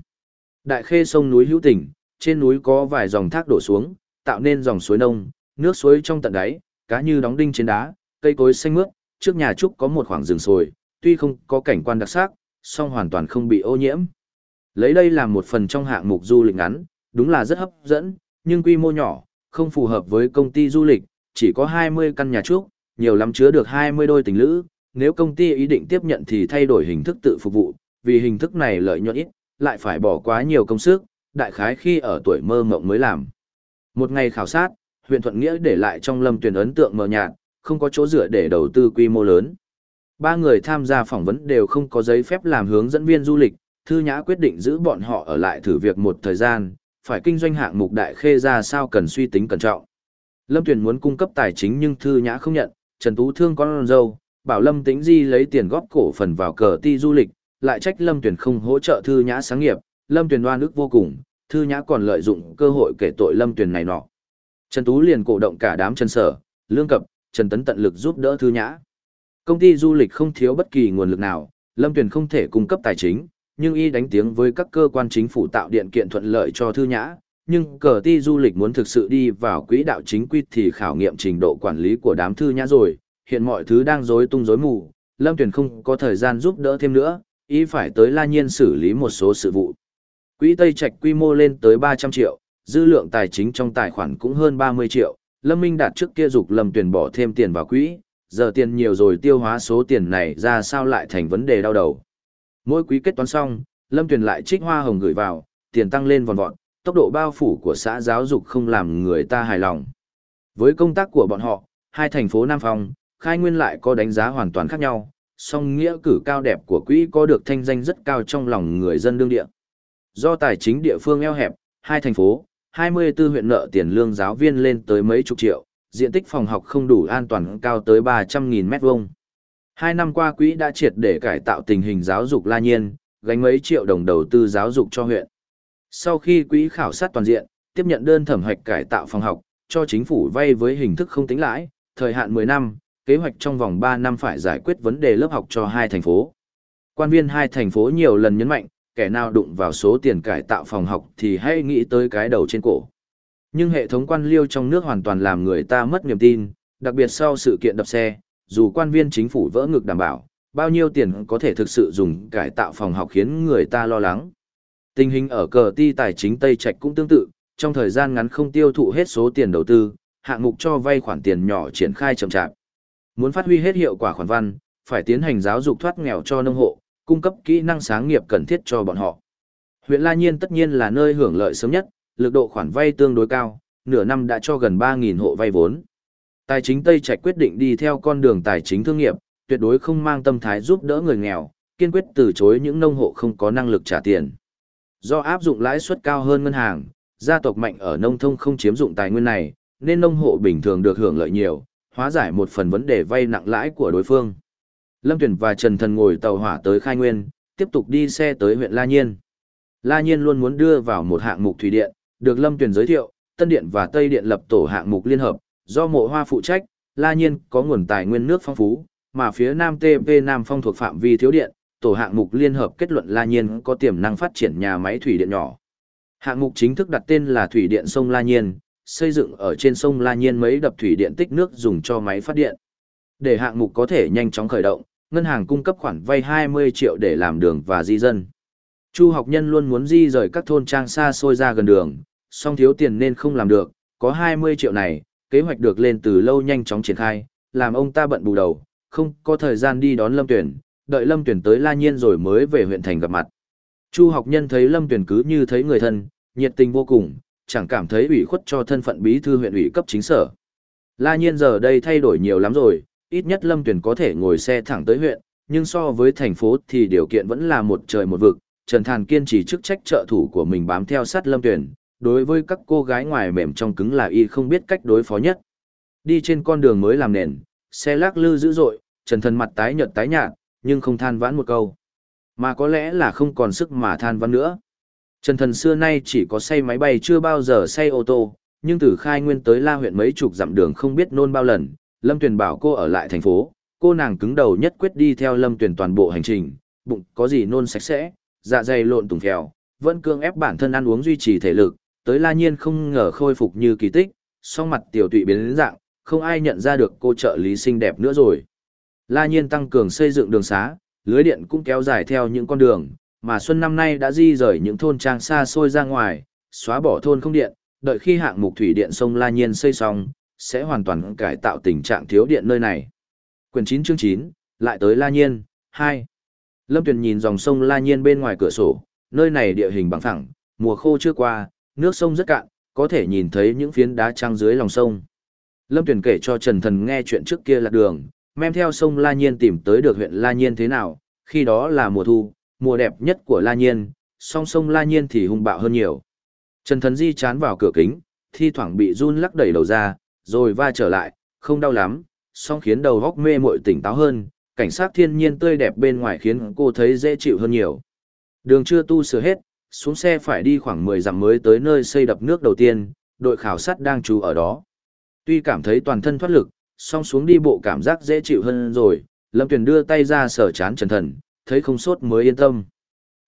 S1: Đại khê sông núi hữu tình, trên núi có vài dòng thác đổ xuống, tạo nên dòng suối nông, nước suối trong tận đáy, cá như đóng đinh trên đá, cây cối xanh mướt, trước nhà trúc có một khoảng rừng sồi, tuy không có cảnh quan đặc sắc, song hoàn toàn không bị ô nhiễm. Lấy đây làm một phần trong hạng mục du lịch ngắn, đúng là rất hấp dẫn, nhưng quy mô nhỏ, không phù hợp với công ty du lịch, chỉ có 20 căn nhà trúc, nhiều lắm chứa được 20 đôi tình lữ, nếu công ty ý định tiếp nhận thì thay đổi hình thức tự phục vụ, vì hình thức này lợi nhuận ít, lại phải bỏ quá nhiều công sức, đại khái khi ở tuổi mơ mộng mới làm. Một ngày khảo sát, huyện Thuận Nghĩa để lại trong lâm tuyển ấn tượng mờ nhạt, không có chỗ dựa để đầu tư quy mô lớn. Ba người tham gia phỏng vấn đều không có giấy phép làm hướng dẫn viên du lịch, Thư Nhã quyết định giữ bọn họ ở lại thử việc một thời gian, phải kinh doanh hạng mục đại khê ra sao cần suy tính cẩn trọng. Lâm Tuyền muốn cung cấp tài chính nhưng Thư Nhã không nhận, Trần Tú thương con dâu, bảo Lâm Tĩnh Di lấy tiền góp cổ phần vào cờ ti du lịch, lại trách Lâm Tuyền không hỗ trợ Thư Nhã sáng nghiệp, Lâm Tuyền đoan ức vô cùng, Thư Nhã còn lợi dụng cơ hội kể tội Lâm Tuyền này nọ. Trần Tú liền cổ động cả đám Trần Sở, Lương Cập, Trần Tấn tận lực giúp đỡ Thư Nhã. Công ty du lịch không thiếu bất kỳ nguồn lực nào, Lâm Tuyền không thể cung cấp tài chính, nhưng y đánh tiếng với các cơ quan chính phủ tạo điện kiện thuận lợi cho Thư Nhã. Nhưng cờ ti du lịch muốn thực sự đi vào quỹ đạo chính quy thì khảo nghiệm trình độ quản lý của đám Thư Nhã rồi, hiện mọi thứ đang rối tung rối mù, Lâm Tuyền không có thời gian giúp đỡ thêm nữa, ý phải tới La Nhiên xử lý một số sự vụ. Quỹ Tây Trạch quy mô lên tới 300 triệu, dư lượng tài chính trong tài khoản cũng hơn 30 triệu, Lâm Minh đạt trước kia dục Lâm Tuyền bỏ thêm tiền vào quỹ, giờ tiền nhiều rồi tiêu hóa số tiền này ra sao lại thành vấn đề đau đầu. Mỗi quý kết toán xong, Lâm Tuyền lại trích hoa hồng gửi vào, tiền tăng lên vòn vọt, tốc độ bao phủ của xã giáo dục không làm người ta hài lòng. Với công tác của bọn họ, hai thành phố Nam Phong, Khai Nguyên lại có đánh giá hoàn toàn khác nhau, song nghĩa cử cao đẹp của quỹ có được thanh danh rất cao trong lòng người dân đương địa. Do tài chính địa phương eo hẹp, hai thành phố, 24 huyện nợ tiền lương giáo viên lên tới mấy chục triệu, diện tích phòng học không đủ an toàn cao tới 300.000 mét vuông. Hai năm qua quỹ đã triệt để cải tạo tình hình giáo dục la nhiên, gánh mấy triệu đồng đầu tư giáo dục cho huyện. Sau khi quỹ khảo sát toàn diện, tiếp nhận đơn thẩm hoạch cải tạo phòng học, cho chính phủ vay với hình thức không tính lãi, thời hạn 10 năm, kế hoạch trong vòng 3 năm phải giải quyết vấn đề lớp học cho hai thành phố. Quan viên hai thành phố nhiều lần nhấn mạnh, kẻ nào đụng vào số tiền cải tạo phòng học thì hãy nghĩ tới cái đầu trên cổ. Nhưng hệ thống quan liêu trong nước hoàn toàn làm người ta mất niềm tin, đặc biệt sau sự kiện đập xe, dù quan viên chính phủ vỡ ngực đảm bảo, bao nhiêu tiền có thể thực sự dùng cải tạo phòng học khiến người ta lo lắng. Tình hình ở cờ ti tài chính Tây Trạch cũng tương tự, trong thời gian ngắn không tiêu thụ hết số tiền đầu tư, hạng mục cho vay khoản tiền nhỏ triển khai chậm chạp. Muốn phát huy hết hiệu quả khoản văn, phải tiến hành giáo dục thoát nghèo cho nông hộ, cung cấp kỹ năng sáng nghiệp cần thiết cho bọn họ. Huyện La Nhiên tất nhiên là nơi hưởng lợi sớm nhất, lực độ khoản vay tương đối cao, nửa năm đã cho gần 3.000 hộ vay vốn. Tài chính Tây Trạch quyết định đi theo con đường tài chính thương nghiệp, tuyệt đối không mang tâm thái giúp đỡ người nghèo, kiên quyết từ chối những nông hộ không có năng lực trả tiền. Do áp dụng lãi suất cao hơn ngân hàng, gia tộc mạnh ở nông thông không chiếm dụng tài nguyên này, nên nông hộ bình thường được hưởng lợi nhiều, hóa giải một phần vấn đề vay nặng lãi của đối phương. Lâm Tuyển và Trần Thần ngồi tàu hỏa tới Khai Nguyên, tiếp tục đi xe tới huyện La Nhiên. La Nhiên luôn muốn đưa vào một hạng mục thủy điện, được Lâm Tuyển giới thiệu, Tân Điện và Tây Điện lập tổ hạng mục liên hợp, do mộ hoa phụ trách, La Nhiên có nguồn tài nguyên nước phong phú, mà phía Nam TP Nam Phong thuộc phạm vi thiếu điện, tổ hạng mục liên hợp kết luận La Nhiên có tiềm năng phát triển nhà máy thủy điện nhỏ. Hạng mục chính thức đặt tên là Thủy điện sông La Nhiên, xây dựng ở trên sông La Nhiên mấy đập thủy điện tích nước dùng cho máy phát điện. Để hạng mục có thể nhanh chóng khởi động, ngân hàng cung cấp khoản vay 20 triệu để làm đường và di dân. Chu học nhân luôn muốn di rời các thôn trang xa xôi ra gần đường, song thiếu tiền nên không làm được, có 20 triệu này, kế hoạch được lên từ lâu nhanh chóng triển khai, làm ông ta bận bù đầu, không có thời gian đi đón Lâm Tuyển, đợi Lâm Tuyển tới La Nhiên rồi mới về huyện thành gặp mặt. Chu học nhân thấy Lâm Tuyển cứ như thấy người thân, nhiệt tình vô cùng, chẳng cảm thấy ủy khuất cho thân phận bí thư huyện ủy cấp chính sở. La Nhiên giờ đây thay đổi nhiều lắm rồi, ít nhất Lâm Tuyền có thể ngồi xe thẳng tới huyện, nhưng so với thành phố thì điều kiện vẫn là một trời một vực. Trần Thàn kiên trì chức trách trợ thủ của mình bám theo sát Lâm Tuyền, đối với các cô gái ngoài mềm trong cứng là y không biết cách đối phó nhất. Đi trên con đường mới làm nền, xe lắc lư dữ dội, Trần Thần mặt tái nhợt tái nhạt, nhưng không than vãn một câu. Mà có lẽ là không còn sức mà than vãn nữa. Trần Thần xưa nay chỉ có say máy bay chưa bao giờ say ô tô, nhưng từ khai nguyên tới La huyện mấy chục dặm đường không biết nôn bao lần, Lâm Tuyền bảo cô ở lại thành phố, cô nàng cứng đầu nhất quyết đi theo Lâm Tuyền toàn bộ hành trình, bụng có gì nôn sạch sẽ, dạ dày lộn tùng phèo, vẫn cương ép bản thân ăn uống duy trì thể lực, tới La Nhiên không ngờ khôi phục như kỳ tích, song mặt tiểu tụy biến dạng, không ai nhận ra được cô trợ lý xinh đẹp nữa rồi. La Nhiên tăng cường xây dựng đường xá, lưới điện cũng kéo dài theo những con đường, mà xuân năm nay đã di rời những thôn trang xa xôi ra ngoài, xóa bỏ thôn không điện, đợi khi hạng mục thủy điện sông La Nhiên xây xong, sẽ hoàn toàn cải tạo tình trạng thiếu điện nơi này. Quyển 9 chương 9, lại tới La Nhiên, 2. Lâm Tuyền nhìn dòng sông La Nhiên bên ngoài cửa sổ, nơi này địa hình bằng phẳng, mùa khô chưa qua, nước sông rất cạn, có thể nhìn thấy những phiến đá trăng dưới lòng sông. Lâm Tuyền kể cho Trần Thần nghe chuyện trước kia là đường, men theo sông La Nhiên tìm tới được huyện La Nhiên thế nào, khi đó là mùa thu, mùa đẹp nhất của La Nhiên, song sông La Nhiên thì hung bạo hơn nhiều. Trần Thần di chán vào cửa kính, thi thoảng bị run lắc đẩy đầu ra, rồi va trở lại, không đau lắm, song khiến đầu góc mê muội tỉnh táo hơn, cảnh sát thiên nhiên tươi đẹp bên ngoài khiến cô thấy dễ chịu hơn nhiều. Đường chưa tu sửa hết, xuống xe phải đi khoảng 10 dặm mới tới nơi xây đập nước đầu tiên, đội khảo sát đang trú ở đó. Tuy cảm thấy toàn thân thoát lực, song xuống đi bộ cảm giác dễ chịu hơn rồi, Lâm Tuyền đưa tay ra sở chán trần thần, thấy không sốt mới yên tâm.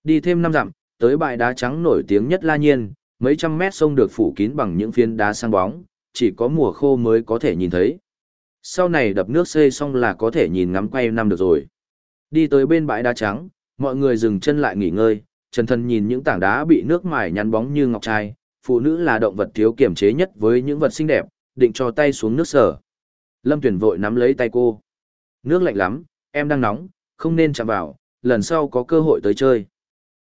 S1: Đi thêm năm dặm, tới bãi đá trắng nổi tiếng nhất La Nhiên, mấy trăm mét sông được phủ kín bằng những phiến đá sang bóng, chỉ có mùa khô mới có thể nhìn thấy. Sau này đập nước xây xong là có thể nhìn ngắm quay năm được rồi. Đi tới bên bãi đá trắng, mọi người dừng chân lại nghỉ ngơi, Trần Thần nhìn những tảng đá bị nước mài nhăn bóng như ngọc trai, phụ nữ là động vật thiếu kiểm chế nhất với những vật xinh đẹp, định cho tay xuống nước sở. Lâm Tuyển vội nắm lấy tay cô. Nước lạnh lắm, em đang nóng, không nên chạm vào, lần sau có cơ hội tới chơi.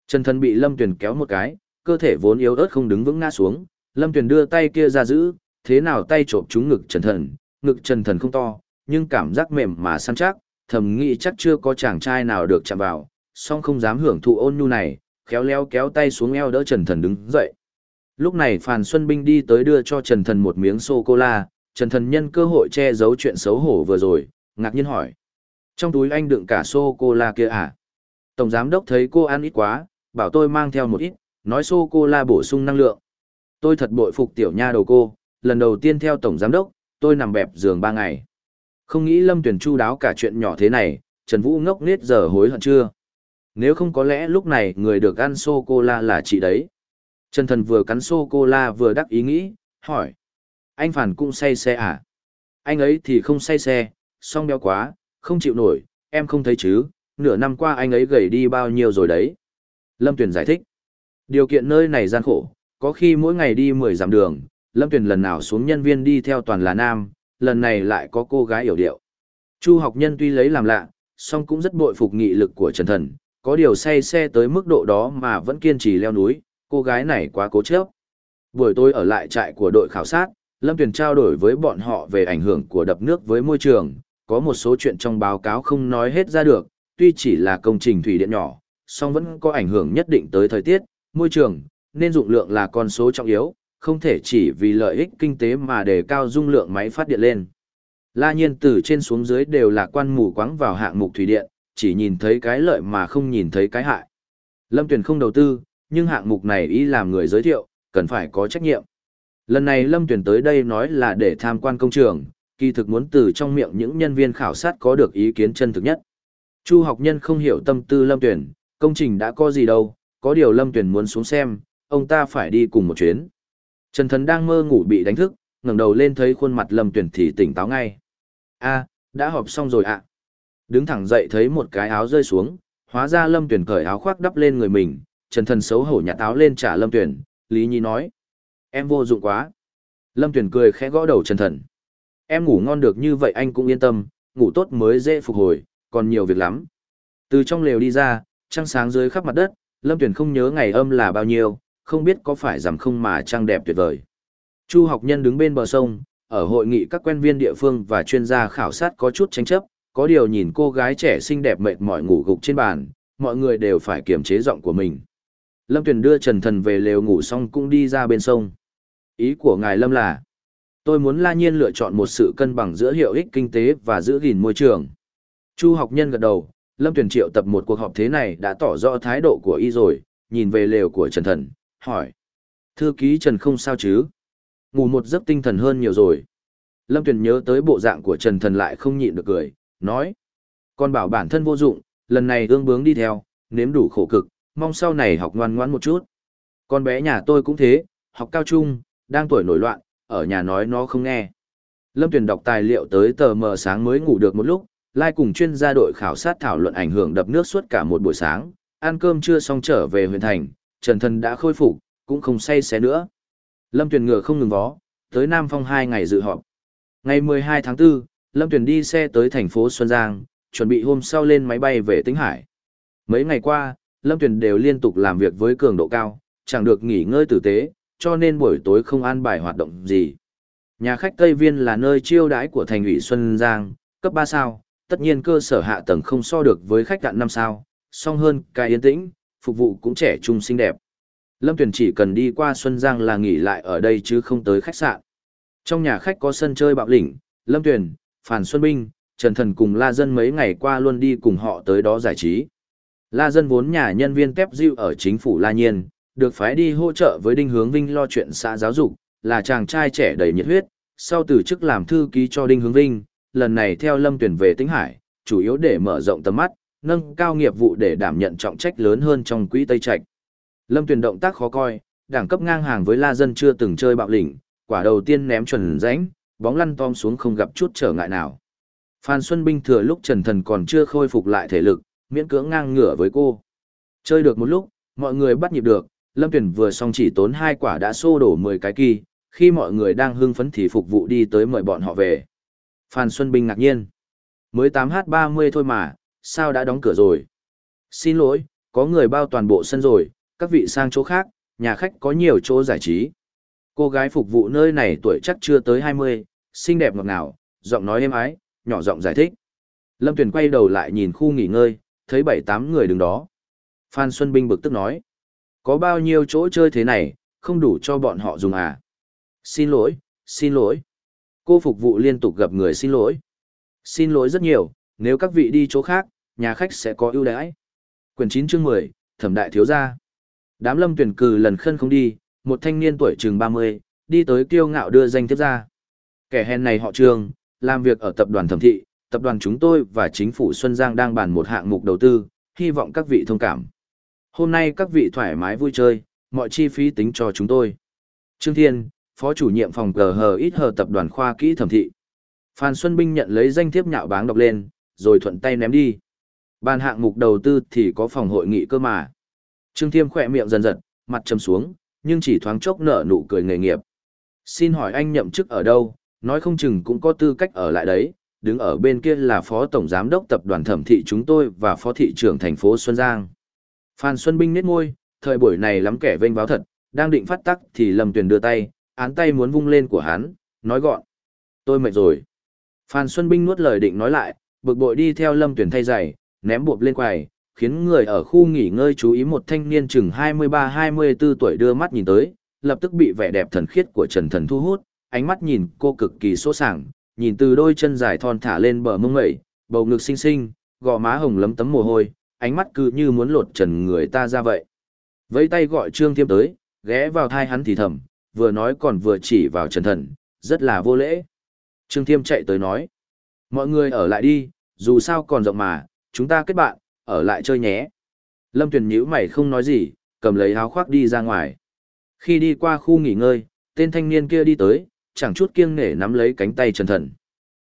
S1: Trần Thần bị Lâm Tuyền kéo một cái, cơ thể vốn yếu ớt không đứng vững ngã xuống, Lâm Tuyền đưa tay kia ra giữ, thế nào tay trộm trúng ngực Trần Thần, ngực Trần Thần không to, nhưng cảm giác mềm mà săn chắc, thầm nghĩ chắc chưa có chàng trai nào được chạm vào, song không dám hưởng thụ ôn nhu này, khéo léo kéo tay xuống eo đỡ Trần Thần đứng dậy. Lúc này Phàn Xuân Binh đi tới đưa cho Trần Thần một miếng sô-cô-la, Trần Thần nhân cơ hội che giấu chuyện xấu hổ vừa rồi, ngạc nhiên hỏi. Trong túi anh đựng cả sô-cô-la kia à? Tổng giám đốc thấy cô ăn ít quá, bảo tôi mang theo một ít, nói sô-cô-la bổ sung năng lượng. Tôi thật bội phục tiểu nha đầu cô, lần đầu tiên theo tổng giám đốc, tôi nằm bẹp giường ba ngày. Không nghĩ Lâm Tuyển chu đáo cả chuyện nhỏ thế này, Trần Vũ ngốc nết giờ hối hận chưa? Nếu không có lẽ lúc này người được ăn sô-cô-la là chị đấy. Trần Thần vừa cắn sô-cô-la vừa đắc ý nghĩ, hỏi. Anh Phản cũng say xe à? Anh ấy thì không say xe, song béo quá, không chịu nổi, em không thấy chứ, nửa năm qua anh ấy gầy đi bao nhiêu rồi đấy. Lâm Tuyền giải thích. Điều kiện nơi này gian khổ, có khi mỗi ngày đi 10 dặm đường, Lâm Tuyền lần nào xuống nhân viên đi theo toàn là nam, lần này lại có cô gái hiểu điệu. Chu học nhân tuy lấy làm lạ, song cũng rất bội phục nghị lực của Trần Thần, có điều say xe tới mức độ đó mà vẫn kiên trì leo núi, cô gái này quá cố chấp. Buổi tối ở lại trại của đội khảo sát, Lâm Tuyền trao đổi với bọn họ về ảnh hưởng của đập nước với môi trường, có một số chuyện trong báo cáo không nói hết ra được, tuy chỉ là công trình thủy điện nhỏ, song vẫn có ảnh hưởng nhất định tới thời tiết, môi trường, nên dụng lượng là con số trọng yếu, không thể chỉ vì lợi ích kinh tế mà đề cao dung lượng máy phát điện lên. La nhiên từ trên xuống dưới đều là quan mù quáng vào hạng mục thủy điện, chỉ nhìn thấy cái lợi mà không nhìn thấy cái hại. Lâm Tuyền không đầu tư, nhưng hạng mục này ý làm người giới thiệu, cần phải có trách nhiệm. Lần này Lâm Tuyền tới đây nói là để tham quan công trường, kỳ thực muốn từ trong miệng những nhân viên khảo sát có được ý kiến chân thực nhất. Chu học nhân không hiểu tâm tư Lâm Tuyền, công trình đã có gì đâu, có điều Lâm Tuyền muốn xuống xem, ông ta phải đi cùng một chuyến. Trần Thần đang mơ ngủ bị đánh thức, ngẩng đầu lên thấy khuôn mặt Lâm Tuyền thì tỉnh táo ngay. A, đã họp xong rồi ạ. Đứng thẳng dậy thấy một cái áo rơi xuống, hóa ra Lâm Tuyền cởi áo khoác đắp lên người mình, Trần Thần xấu hổ nhặt áo lên trả Lâm Tuyền, Lý Nhi nói. Em vô dụng quá. Lâm Tuyền cười khẽ gõ đầu Trần Thần. Em ngủ ngon được như vậy anh cũng yên tâm, ngủ tốt mới dễ phục hồi, còn nhiều việc lắm. Từ trong lều đi ra, trăng sáng dưới khắp mặt đất, Lâm Tuyền không nhớ ngày âm là bao nhiêu, không biết có phải giảm không mà trăng đẹp tuyệt vời. Chu học nhân đứng bên bờ sông, ở hội nghị các quen viên địa phương và chuyên gia khảo sát có chút tranh chấp, có điều nhìn cô gái trẻ xinh đẹp mệt mỏi ngủ gục trên bàn, mọi người đều phải kiềm chế giọng của mình. Lâm Tuyền đưa Trần Thần về lều ngủ xong cũng đi ra bên sông. Ý của ngài Lâm là, tôi muốn La Nhiên lựa chọn một sự cân bằng giữa hiệu ích kinh tế và giữ gìn môi trường. Chu học nhân gật đầu, Lâm Tuyền triệu tập một cuộc họp thế này đã tỏ rõ thái độ của y rồi, nhìn về lều của Trần Thần, hỏi. Thư ký Trần không sao chứ? Ngủ một giấc tinh thần hơn nhiều rồi. Lâm Tuyền nhớ tới bộ dạng của Trần Thần lại không nhịn được cười, nói. Con bảo bản thân vô dụng, lần này ương bướng đi theo, nếm đủ khổ cực, mong sau này học ngoan ngoãn một chút. Con bé nhà tôi cũng thế, học cao trung, đang tuổi nổi loạn, ở nhà nói nó không nghe. Lâm Tuyền đọc tài liệu tới tờ mờ sáng mới ngủ được một lúc, lai cùng chuyên gia đội khảo sát thảo luận ảnh hưởng đập nước suốt cả một buổi sáng, ăn cơm chưa xong trở về huyện thành, Trần Thần đã khôi phục, cũng không say xé nữa. Lâm Tuyền ngựa không ngừng vó, tới Nam Phong hai ngày dự họp. Ngày 12 tháng 4, Lâm Tuyền đi xe tới thành phố Xuân Giang, chuẩn bị hôm sau lên máy bay về Tĩnh Hải. Mấy ngày qua, Lâm Tuyền đều liên tục làm việc với cường độ cao, chẳng được nghỉ ngơi tử tế, cho nên buổi tối không an bài hoạt động gì. Nhà khách Tây Viên là nơi chiêu đãi của thành ủy Xuân Giang, cấp 3 sao, tất nhiên cơ sở hạ tầng không so được với khách sạn năm sao, song hơn cái yên tĩnh, phục vụ cũng trẻ trung xinh đẹp. Lâm Tuyền chỉ cần đi qua Xuân Giang là nghỉ lại ở đây chứ không tới khách sạn. Trong nhà khách có sân chơi bạo lĩnh, Lâm Tuyền, Phàn Xuân Binh, Trần Thần cùng La Dân mấy ngày qua luôn đi cùng họ tới đó giải trí. La Dân vốn nhà nhân viên tép diệu ở chính phủ La Nhiên, được phái đi hỗ trợ với Đinh Hướng Vinh lo chuyện xã giáo dục, là chàng trai trẻ đầy nhiệt huyết, sau từ chức làm thư ký cho Đinh Hướng Vinh, lần này theo Lâm Tuyển về Tĩnh Hải, chủ yếu để mở rộng tầm mắt, nâng cao nghiệp vụ để đảm nhận trọng trách lớn hơn trong quỹ Tây Trạch. Lâm Tuyển động tác khó coi, đẳng cấp ngang hàng với La Dân chưa từng chơi bạo lĩnh, quả đầu tiên ném chuẩn rãnh, bóng lăn tom xuống không gặp chút trở ngại nào. Phan Xuân Binh thừa lúc Trần Thần còn chưa khôi phục lại thể lực, miễn cưỡng ngang ngửa với cô. Chơi được một lúc, mọi người bắt nhịp được, Lâm Tuyển vừa xong chỉ tốn hai quả đã xô đổ 10 cái kỳ, khi mọi người đang hưng phấn thì phục vụ đi tới mời bọn họ về. Phan Xuân Bình ngạc nhiên. Mới 8h30 thôi mà, sao đã đóng cửa rồi? Xin lỗi, có người bao toàn bộ sân rồi, các vị sang chỗ khác, nhà khách có nhiều chỗ giải trí. Cô gái phục vụ nơi này tuổi chắc chưa tới 20, xinh đẹp ngọt ngào, giọng nói êm ái, nhỏ giọng giải thích. Lâm Tuyền quay đầu lại nhìn khu nghỉ ngơi, thấy bảy tám người đứng đó. Phan Xuân Bình bực tức nói. Có bao nhiêu chỗ chơi thế này, không đủ cho bọn họ dùng à? Xin lỗi, xin lỗi. Cô phục vụ liên tục gặp người xin lỗi. Xin lỗi rất nhiều, nếu các vị đi chỗ khác, nhà khách sẽ có ưu đãi. Quyển 9 chương 10, Thẩm đại thiếu gia. Đám Lâm Tuyển cử lần khân không đi, một thanh niên tuổi chừng 30, đi tới kiêu ngạo đưa danh thiếp ra. Kẻ hèn này họ Trương, làm việc ở tập đoàn thẩm thị, tập đoàn chúng tôi và chính phủ Xuân Giang đang bàn một hạng mục đầu tư, hy vọng các vị thông cảm. Hôm nay các vị thoải mái vui chơi, mọi chi phí tính cho chúng tôi. Trương Thiên, Phó chủ nhiệm phòng GH ít hờ tập đoàn khoa kỹ thẩm thị. Phan Xuân Binh nhận lấy danh thiếp nhạo báng đọc lên, rồi thuận tay ném đi. Bàn hạng mục đầu tư thì có phòng hội nghị cơ mà. Trương Thiêm khỏe miệng dần dần, mặt trầm xuống, nhưng chỉ thoáng chốc nở nụ cười nghề nghiệp. Xin hỏi anh nhậm chức ở đâu, nói không chừng cũng có tư cách ở lại đấy, đứng ở bên kia là phó tổng giám đốc tập đoàn thẩm thị chúng tôi và phó thị trưởng thành phố Xuân Giang. Phan Xuân Binh nét ngôi, thời buổi này lắm kẻ vênh báo thật, đang định phát tắc thì Lâm Tuyền đưa tay, án tay muốn vung lên của hắn, nói gọn. Tôi mệt rồi. Phan Xuân Binh nuốt lời định nói lại, bực bội đi theo Lâm Tuyền thay giày, ném buộc lên quầy, khiến người ở khu nghỉ ngơi chú ý một thanh niên chừng 23-24 tuổi đưa mắt nhìn tới, lập tức bị vẻ đẹp thần khiết của Trần Thần thu hút, ánh mắt nhìn cô cực kỳ sốt sảng, nhìn từ đôi chân dài thon thả lên bờ mông mẩy, bầu ngực xinh xinh, gò má hồng lấm tấm mồ hôi, ánh mắt cứ như muốn lột trần người ta ra vậy. Vẫy tay gọi Trương Thiêm tới, ghé vào thai hắn thì thầm, vừa nói còn vừa chỉ vào Trần Thần, rất là vô lễ. Trương Thiêm chạy tới nói, mọi người ở lại đi, dù sao còn rộng mà, chúng ta kết bạn, ở lại chơi nhé. Lâm Tuyền nhíu mày không nói gì, cầm lấy áo khoác đi ra ngoài. Khi đi qua khu nghỉ ngơi, tên thanh niên kia đi tới, chẳng chút kiêng nể nắm lấy cánh tay Trần Thần.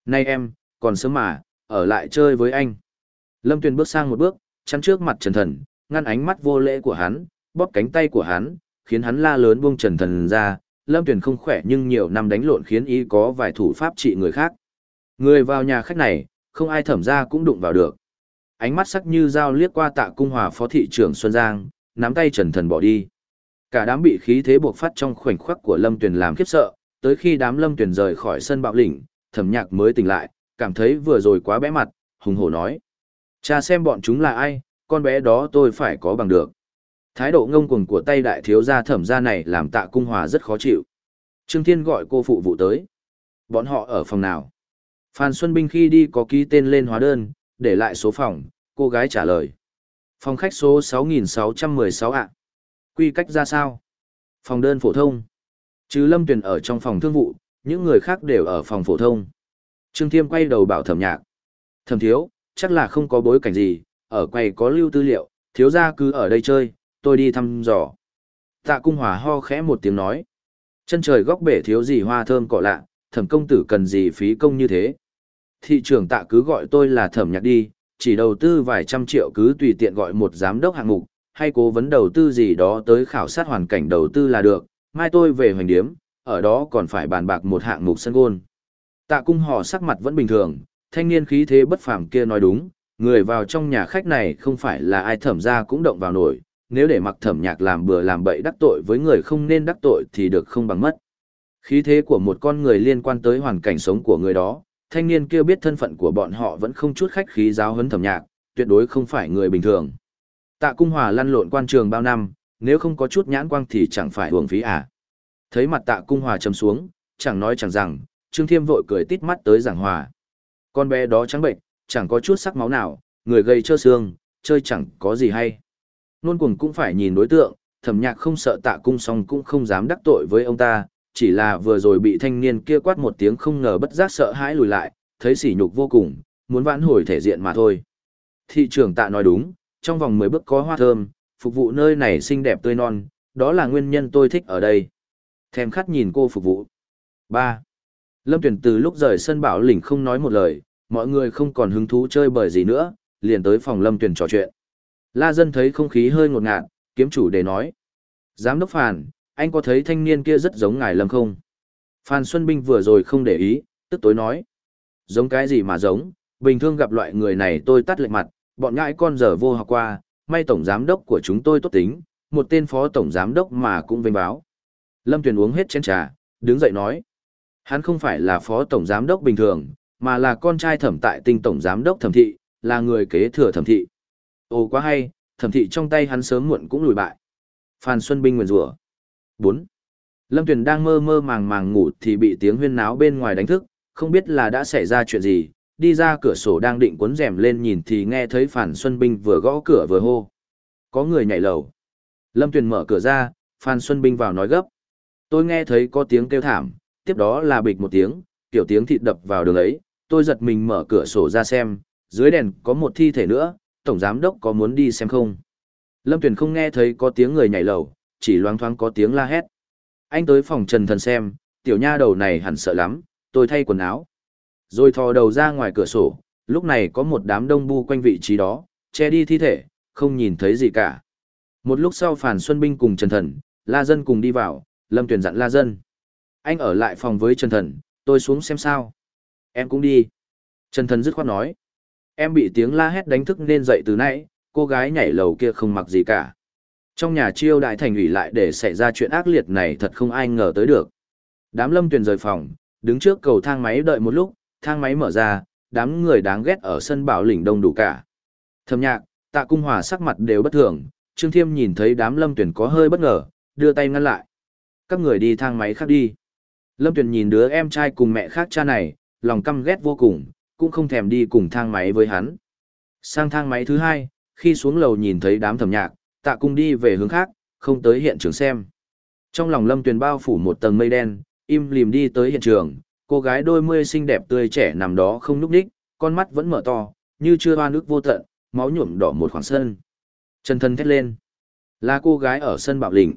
S1: Nay em, còn sớm mà, ở lại chơi với anh. Lâm Tuyền bước sang một bước, chắn trước mặt Trần Thần, ngăn ánh mắt vô lễ của hắn, bóp cánh tay của hắn, khiến hắn la lớn buông Trần Thần ra. Lâm Tuyền không khỏe nhưng nhiều năm đánh lộn khiến y có vài thủ pháp trị người khác. Người vào nhà khách này, không ai thẩm ra cũng đụng vào được. Ánh mắt sắc như dao liếc qua tạ cung hòa phó thị trưởng Xuân Giang, nắm tay Trần Thần bỏ đi. Cả đám bị khí thế buộc phát trong khoảnh khắc của Lâm Tuyền làm khiếp sợ, tới khi đám Lâm Tuyền rời khỏi sân bạo lĩnh, thẩm nhạc mới tỉnh lại, cảm thấy vừa rồi quá bẽ mặt, hùng hổ nói. Cha xem bọn chúng là ai, con bé đó tôi phải có bằng được. Thái độ ngông cuồng của tay đại thiếu gia thẩm gia này làm tạ cung hòa rất khó chịu. Trương Thiên gọi cô phụ vụ tới. Bọn họ ở phòng nào? Phan Xuân Binh khi đi có ký tên lên hóa đơn, để lại số phòng, cô gái trả lời. Phòng khách số 6616 ạ. Quy cách ra sao? Phòng đơn phổ thông. Chứ Lâm Tuyền ở trong phòng thương vụ, những người khác đều ở phòng phổ thông. Trương Thiêm quay đầu bảo thẩm nhạc. Thẩm thiếu, chắc là không có bối cảnh gì, ở quầy có lưu tư liệu, thiếu gia cứ ở đây chơi, tôi đi thăm dò. Tạ cung hòa ho khẽ một tiếng nói. Chân trời góc bể thiếu gì hoa thơm cỏ lạ, thẩm công tử cần gì phí công như thế. Thị trưởng tạ cứ gọi tôi là thẩm nhạc đi, chỉ đầu tư vài trăm triệu cứ tùy tiện gọi một giám đốc hạng mục, hay cố vấn đầu tư gì đó tới khảo sát hoàn cảnh đầu tư là được, mai tôi về hoành điếm, ở đó còn phải bàn bạc một hạng mục sân gôn. Tạ cung họ sắc mặt vẫn bình thường, thanh niên khí thế bất phàm kia nói đúng, người vào trong nhà khách này không phải là ai thẩm ra cũng động vào nổi, nếu để mặc thẩm nhạc làm bừa làm bậy đắc tội với người không nên đắc tội thì được không bằng mất. Khí thế của một con người liên quan tới hoàn cảnh sống của người đó, thanh niên kia biết thân phận của bọn họ vẫn không chút khách khí giáo huấn thẩm nhạc, tuyệt đối không phải người bình thường. Tạ Cung Hòa lăn lộn quan trường bao năm, nếu không có chút nhãn quang thì chẳng phải uổng phí à. Thấy mặt Tạ Cung Hòa trầm xuống, chẳng nói chẳng rằng, Trương Thiêm vội cười tít mắt tới giảng hòa. Con bé đó trắng bệnh, chẳng có chút sắc máu nào, người gây trơ xương, chơi chẳng có gì hay. Nôn cuồng cũng phải nhìn đối tượng, thẩm nhạc không sợ tạ cung song cũng không dám đắc tội với ông ta, chỉ là vừa rồi bị thanh niên kia quát một tiếng không ngờ bất giác sợ hãi lùi lại, thấy sỉ nhục vô cùng, muốn vãn hồi thể diện mà thôi. Thị trưởng tạ nói đúng, trong vòng 10 bước có hoa thơm, phục vụ nơi này xinh đẹp tươi non, đó là nguyên nhân tôi thích ở đây. Thèm khát nhìn cô phục vụ. 3. Lâm Tuyển từ lúc rời sân bảo lĩnh không nói một lời, mọi người không còn hứng thú chơi bời gì nữa, liền tới phòng Lâm Tuyển trò chuyện. La dân thấy không khí hơi ngột ngạt, kiếm chủ để nói. Giám đốc Phàn, anh có thấy thanh niên kia rất giống ngài Lâm không? Phan Xuân Binh vừa rồi không để ý, tức tối nói. Giống cái gì mà giống, bình thường gặp loại người này tôi tắt lệ mặt, bọn ngãi con giờ vô học qua, may tổng giám đốc của chúng tôi tốt tính, một tên phó tổng giám đốc mà cũng vinh báo. Lâm Tuyền uống hết chén trà, đứng dậy nói. Hắn không phải là phó tổng giám đốc bình thường, mà là con trai thẩm tại tinh tổng giám đốc thẩm thị, là người kế thừa thẩm thị. Ồ quá hay, thẩm thị trong tay hắn sớm muộn cũng lùi bại. Phan Xuân Binh nguyền rủa. 4. Lâm Tuyền đang mơ mơ màng màng ngủ thì bị tiếng huyên náo bên ngoài đánh thức, không biết là đã xảy ra chuyện gì, đi ra cửa sổ đang định cuốn rèm lên nhìn thì nghe thấy Phan Xuân Binh vừa gõ cửa vừa hô. Có người nhảy lầu. Lâm Tuyền mở cửa ra, Phan Xuân Binh vào nói gấp. Tôi nghe thấy có tiếng kêu thảm, tiếp đó là bịch một tiếng, kiểu tiếng thịt đập vào đường ấy, tôi giật mình mở cửa sổ ra xem, dưới đèn có một thi thể nữa, tổng giám đốc có muốn đi xem không? Lâm Tuyền không nghe thấy có tiếng người nhảy lầu, chỉ loáng thoáng có tiếng la hét. Anh tới phòng Trần Thần xem, tiểu nha đầu này hẳn sợ lắm, tôi thay quần áo. Rồi thò đầu ra ngoài cửa sổ, lúc này có một đám đông bu quanh vị trí đó, che đi thi thể, không nhìn thấy gì cả. Một lúc sau Phản Xuân Binh cùng Trần Thần, La Dân cùng đi vào, Lâm Tuyền dặn La Dân. Anh ở lại phòng với Trần Thần, tôi xuống xem sao. Em cũng đi. Trần Thần dứt khoát nói. Em bị tiếng la hét đánh thức nên dậy từ nãy, cô gái nhảy lầu kia không mặc gì cả. Trong nhà chiêu đại thành ủy lại để xảy ra chuyện ác liệt này thật không ai ngờ tới được. Đám lâm tuyền rời phòng, đứng trước cầu thang máy đợi một lúc, thang máy mở ra, đám người đáng ghét ở sân bảo lĩnh đông đủ cả. Thầm nhạc, tạ cung hòa sắc mặt đều bất thường, Trương Thiêm nhìn thấy đám lâm tuyển có hơi bất ngờ, đưa tay ngăn lại. Các người đi thang máy khác đi. Lâm tuyển nhìn đứa em trai cùng mẹ khác cha này, lòng căm ghét vô cùng, cũng không thèm đi cùng thang máy với hắn. Sang thang máy thứ hai, khi xuống lầu nhìn thấy đám thẩm nhạc, tạ cung đi về hướng khác, không tới hiện trường xem. Trong lòng lâm tuyền bao phủ một tầng mây đen, im lìm đi tới hiện trường, cô gái đôi mươi xinh đẹp tươi trẻ nằm đó không núp đích, con mắt vẫn mở to, như chưa hoa nước vô tận, máu nhuộm đỏ một khoảng sân. Chân thân thét lên. Là cô gái ở sân bạo lĩnh.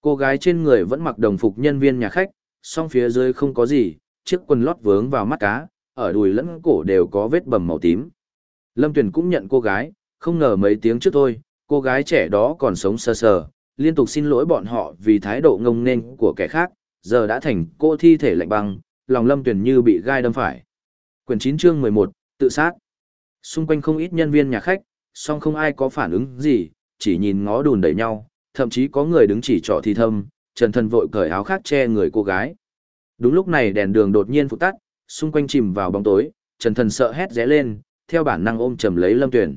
S1: Cô gái trên người vẫn mặc đồng phục nhân viên nhà khách, song phía dưới không có gì, chiếc quần lót vướng vào mắt cá, ở đùi lẫn cổ đều có vết bầm màu tím. Lâm Tuyền cũng nhận cô gái, không ngờ mấy tiếng trước thôi, cô gái trẻ đó còn sống sơ sờ, liên tục xin lỗi bọn họ vì thái độ ngông nên của kẻ khác, giờ đã thành cô thi thể lạnh băng, lòng Lâm Tuyền như bị gai đâm phải. Quyển 9 chương 11, tự sát. Xung quanh không ít nhân viên nhà khách, song không ai có phản ứng gì, chỉ nhìn ngó đùn đẩy nhau, thậm chí có người đứng chỉ trỏ thi thâm, Trần Thần vội cởi áo khác che người cô gái. Đúng lúc này đèn đường đột nhiên phụ tắt, xung quanh chìm vào bóng tối, Trần Thần sợ hét rẽ lên, theo bản năng ôm chầm lấy Lâm Tuyển.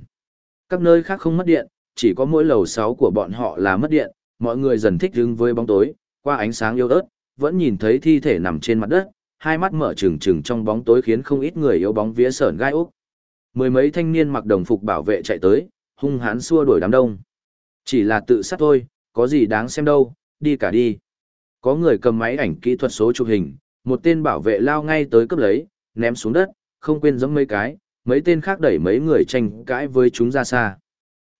S1: Các nơi khác không mất điện, chỉ có mỗi lầu 6 của bọn họ là mất điện, mọi người dần thích ứng với bóng tối, qua ánh sáng yếu ớt, vẫn nhìn thấy thi thể nằm trên mặt đất, hai mắt mở trừng trừng trong bóng tối khiến không ít người yếu bóng vía sởn gai úc. Mười mấy thanh niên mặc đồng phục bảo vệ chạy tới, hung hãn xua đuổi đám đông. Chỉ là tự sát thôi, có gì đáng xem đâu, đi cả đi. Có người cầm máy ảnh kỹ thuật số chụp hình, một tên bảo vệ lao ngay tới cướp lấy, ném xuống đất, không quên giống mấy cái, mấy tên khác đẩy mấy người tranh cãi với chúng ra xa.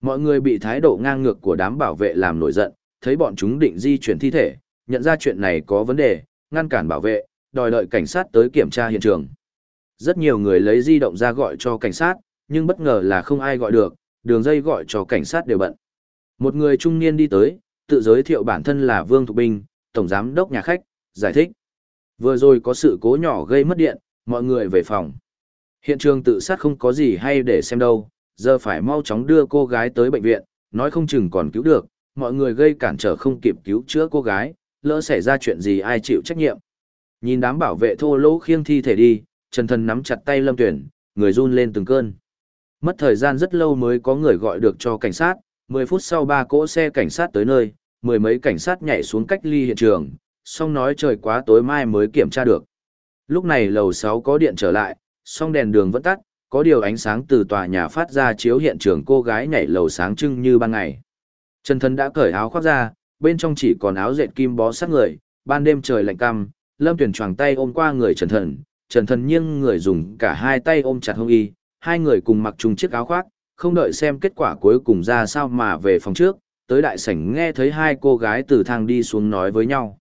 S1: Mọi người bị thái độ ngang ngược của đám bảo vệ làm nổi giận, thấy bọn chúng định di chuyển thi thể, nhận ra chuyện này có vấn đề, ngăn cản bảo vệ, đòi đợi cảnh sát tới kiểm tra hiện trường. Rất nhiều người lấy di động ra gọi cho cảnh sát, nhưng bất ngờ là không ai gọi được, đường dây gọi cho cảnh sát đều bận. Một người trung niên đi tới, tự giới thiệu bản thân là Vương Thục Bình, Tổng Giám đốc nhà khách, giải thích. Vừa rồi có sự cố nhỏ gây mất điện, mọi người về phòng. Hiện trường tự sát không có gì hay để xem đâu, giờ phải mau chóng đưa cô gái tới bệnh viện, nói không chừng còn cứu được, mọi người gây cản trở không kịp cứu chữa cô gái, lỡ xảy ra chuyện gì ai chịu trách nhiệm. Nhìn đám bảo vệ thô lỗ khiêng thi thể đi, Trần Thần nắm chặt tay Lâm Tuyển, người run lên từng cơn. Mất thời gian rất lâu mới có người gọi được cho cảnh sát, 10 phút sau ba cỗ xe cảnh sát tới nơi, mười mấy cảnh sát nhảy xuống cách ly hiện trường, Song nói trời quá tối mai mới kiểm tra được. Lúc này lầu 6 có điện trở lại, song đèn đường vẫn tắt, có điều ánh sáng từ tòa nhà phát ra chiếu hiện trường cô gái nhảy lầu sáng trưng như ban ngày. Trần Thần đã cởi áo khoác ra, bên trong chỉ còn áo dệt kim bó sát người, ban đêm trời lạnh căm, Lâm Tuyển choàng tay ôm qua người Trần Thần, Trần Thần nghiêng người dùng cả hai tay ôm chặt hông y, hai người cùng mặc chung chiếc áo khoác, không đợi xem kết quả cuối cùng ra sao mà về phòng trước, tới đại sảnh nghe thấy hai cô gái từ thang đi xuống nói với nhau.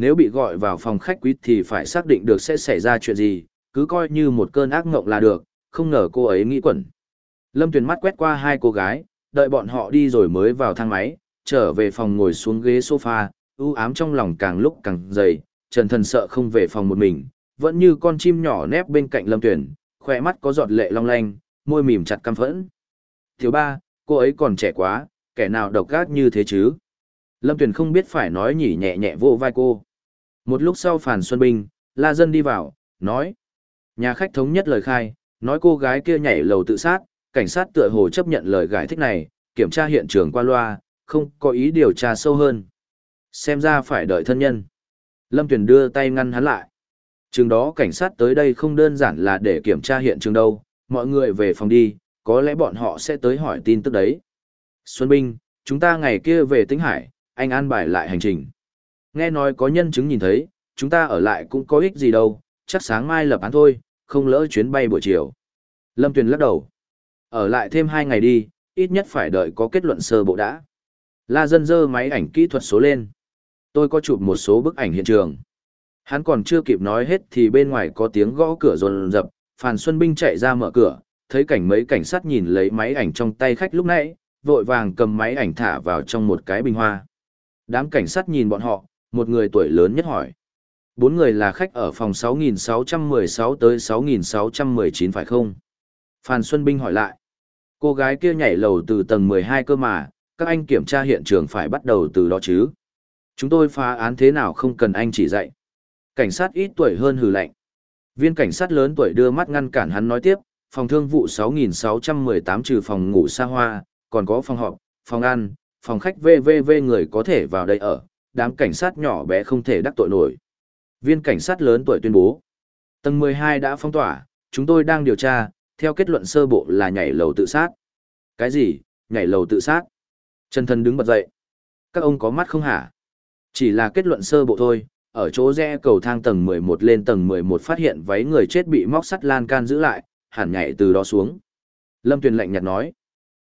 S1: Nếu bị gọi vào phòng khách quý thì phải xác định được sẽ xảy ra chuyện gì, cứ coi như một cơn ác ngộng là được, không ngờ cô ấy nghĩ quẩn. Lâm Tuyền mắt quét qua hai cô gái, đợi bọn họ đi rồi mới vào thang máy, trở về phòng ngồi xuống ghế sofa, u ám trong lòng càng lúc càng dày, Trần Thần sợ không về phòng một mình, vẫn như con chim nhỏ nép bên cạnh Lâm Tuyền, khỏe mắt có giọt lệ long lanh, môi mỉm chặt căm phẫn. Thiếu ba, cô ấy còn trẻ quá, kẻ nào độc ác như thế chứ? Lâm Tuyền không biết phải nói nhỉ nhẹ nhẹ vô vai cô. Một lúc sau Phản Xuân Binh, La Dân đi vào, nói. Nhà khách thống nhất lời khai, nói cô gái kia nhảy lầu tự sát, cảnh sát tựa hồ chấp nhận lời giải thích này, kiểm tra hiện trường qua loa, không có ý điều tra sâu hơn. Xem ra phải đợi thân nhân. Lâm Tuyền đưa tay ngăn hắn lại. Trường đó cảnh sát tới đây không đơn giản là để kiểm tra hiện trường đâu, mọi người về phòng đi, có lẽ bọn họ sẽ tới hỏi tin tức đấy. Xuân Binh, chúng ta ngày kia về Tĩnh Hải, anh an bài lại hành trình. Nghe nói có nhân chứng nhìn thấy, chúng ta ở lại cũng có ích gì đâu, chắc sáng mai lập án thôi, không lỡ chuyến bay buổi chiều. Lâm Tuyền lắc đầu. Ở lại thêm hai ngày đi, ít nhất phải đợi có kết luận sơ bộ đã. La dân dơ máy ảnh kỹ thuật số lên. Tôi có chụp một số bức ảnh hiện trường. Hắn còn chưa kịp nói hết thì bên ngoài có tiếng gõ cửa rồn rập, Phan Xuân Binh chạy ra mở cửa, thấy cảnh mấy cảnh sát nhìn lấy máy ảnh trong tay khách lúc nãy, vội vàng cầm máy ảnh thả vào trong một cái bình hoa. Đám cảnh sát nhìn bọn họ, một người tuổi lớn nhất hỏi. Bốn người là khách ở phòng 6616 tới 6619 phải không? Phan Xuân Binh hỏi lại. Cô gái kia nhảy lầu từ tầng 12 cơ mà, các anh kiểm tra hiện trường phải bắt đầu từ đó chứ. Chúng tôi phá án thế nào không cần anh chỉ dạy. Cảnh sát ít tuổi hơn hừ lạnh. Viên cảnh sát lớn tuổi đưa mắt ngăn cản hắn nói tiếp, phòng thương vụ 6618 trừ phòng ngủ xa hoa, còn có phòng họp, phòng ăn, phòng khách VVV người có thể vào đây ở, đám cảnh sát nhỏ bé không thể đắc tội nổi. Viên cảnh sát lớn tuổi tuyên bố. Tầng 12 đã phong tỏa, chúng tôi đang điều tra, theo kết luận sơ bộ là nhảy lầu tự sát. Cái gì, nhảy lầu tự sát? Trần thân đứng bật dậy. Các ông có mắt không hả? Chỉ là kết luận sơ bộ thôi, ở chỗ rẽ cầu thang tầng 11 lên tầng 11 phát hiện váy người chết bị móc sắt lan can giữ lại, hẳn nhảy từ đó xuống. Lâm Tuyền lạnh nhạt nói.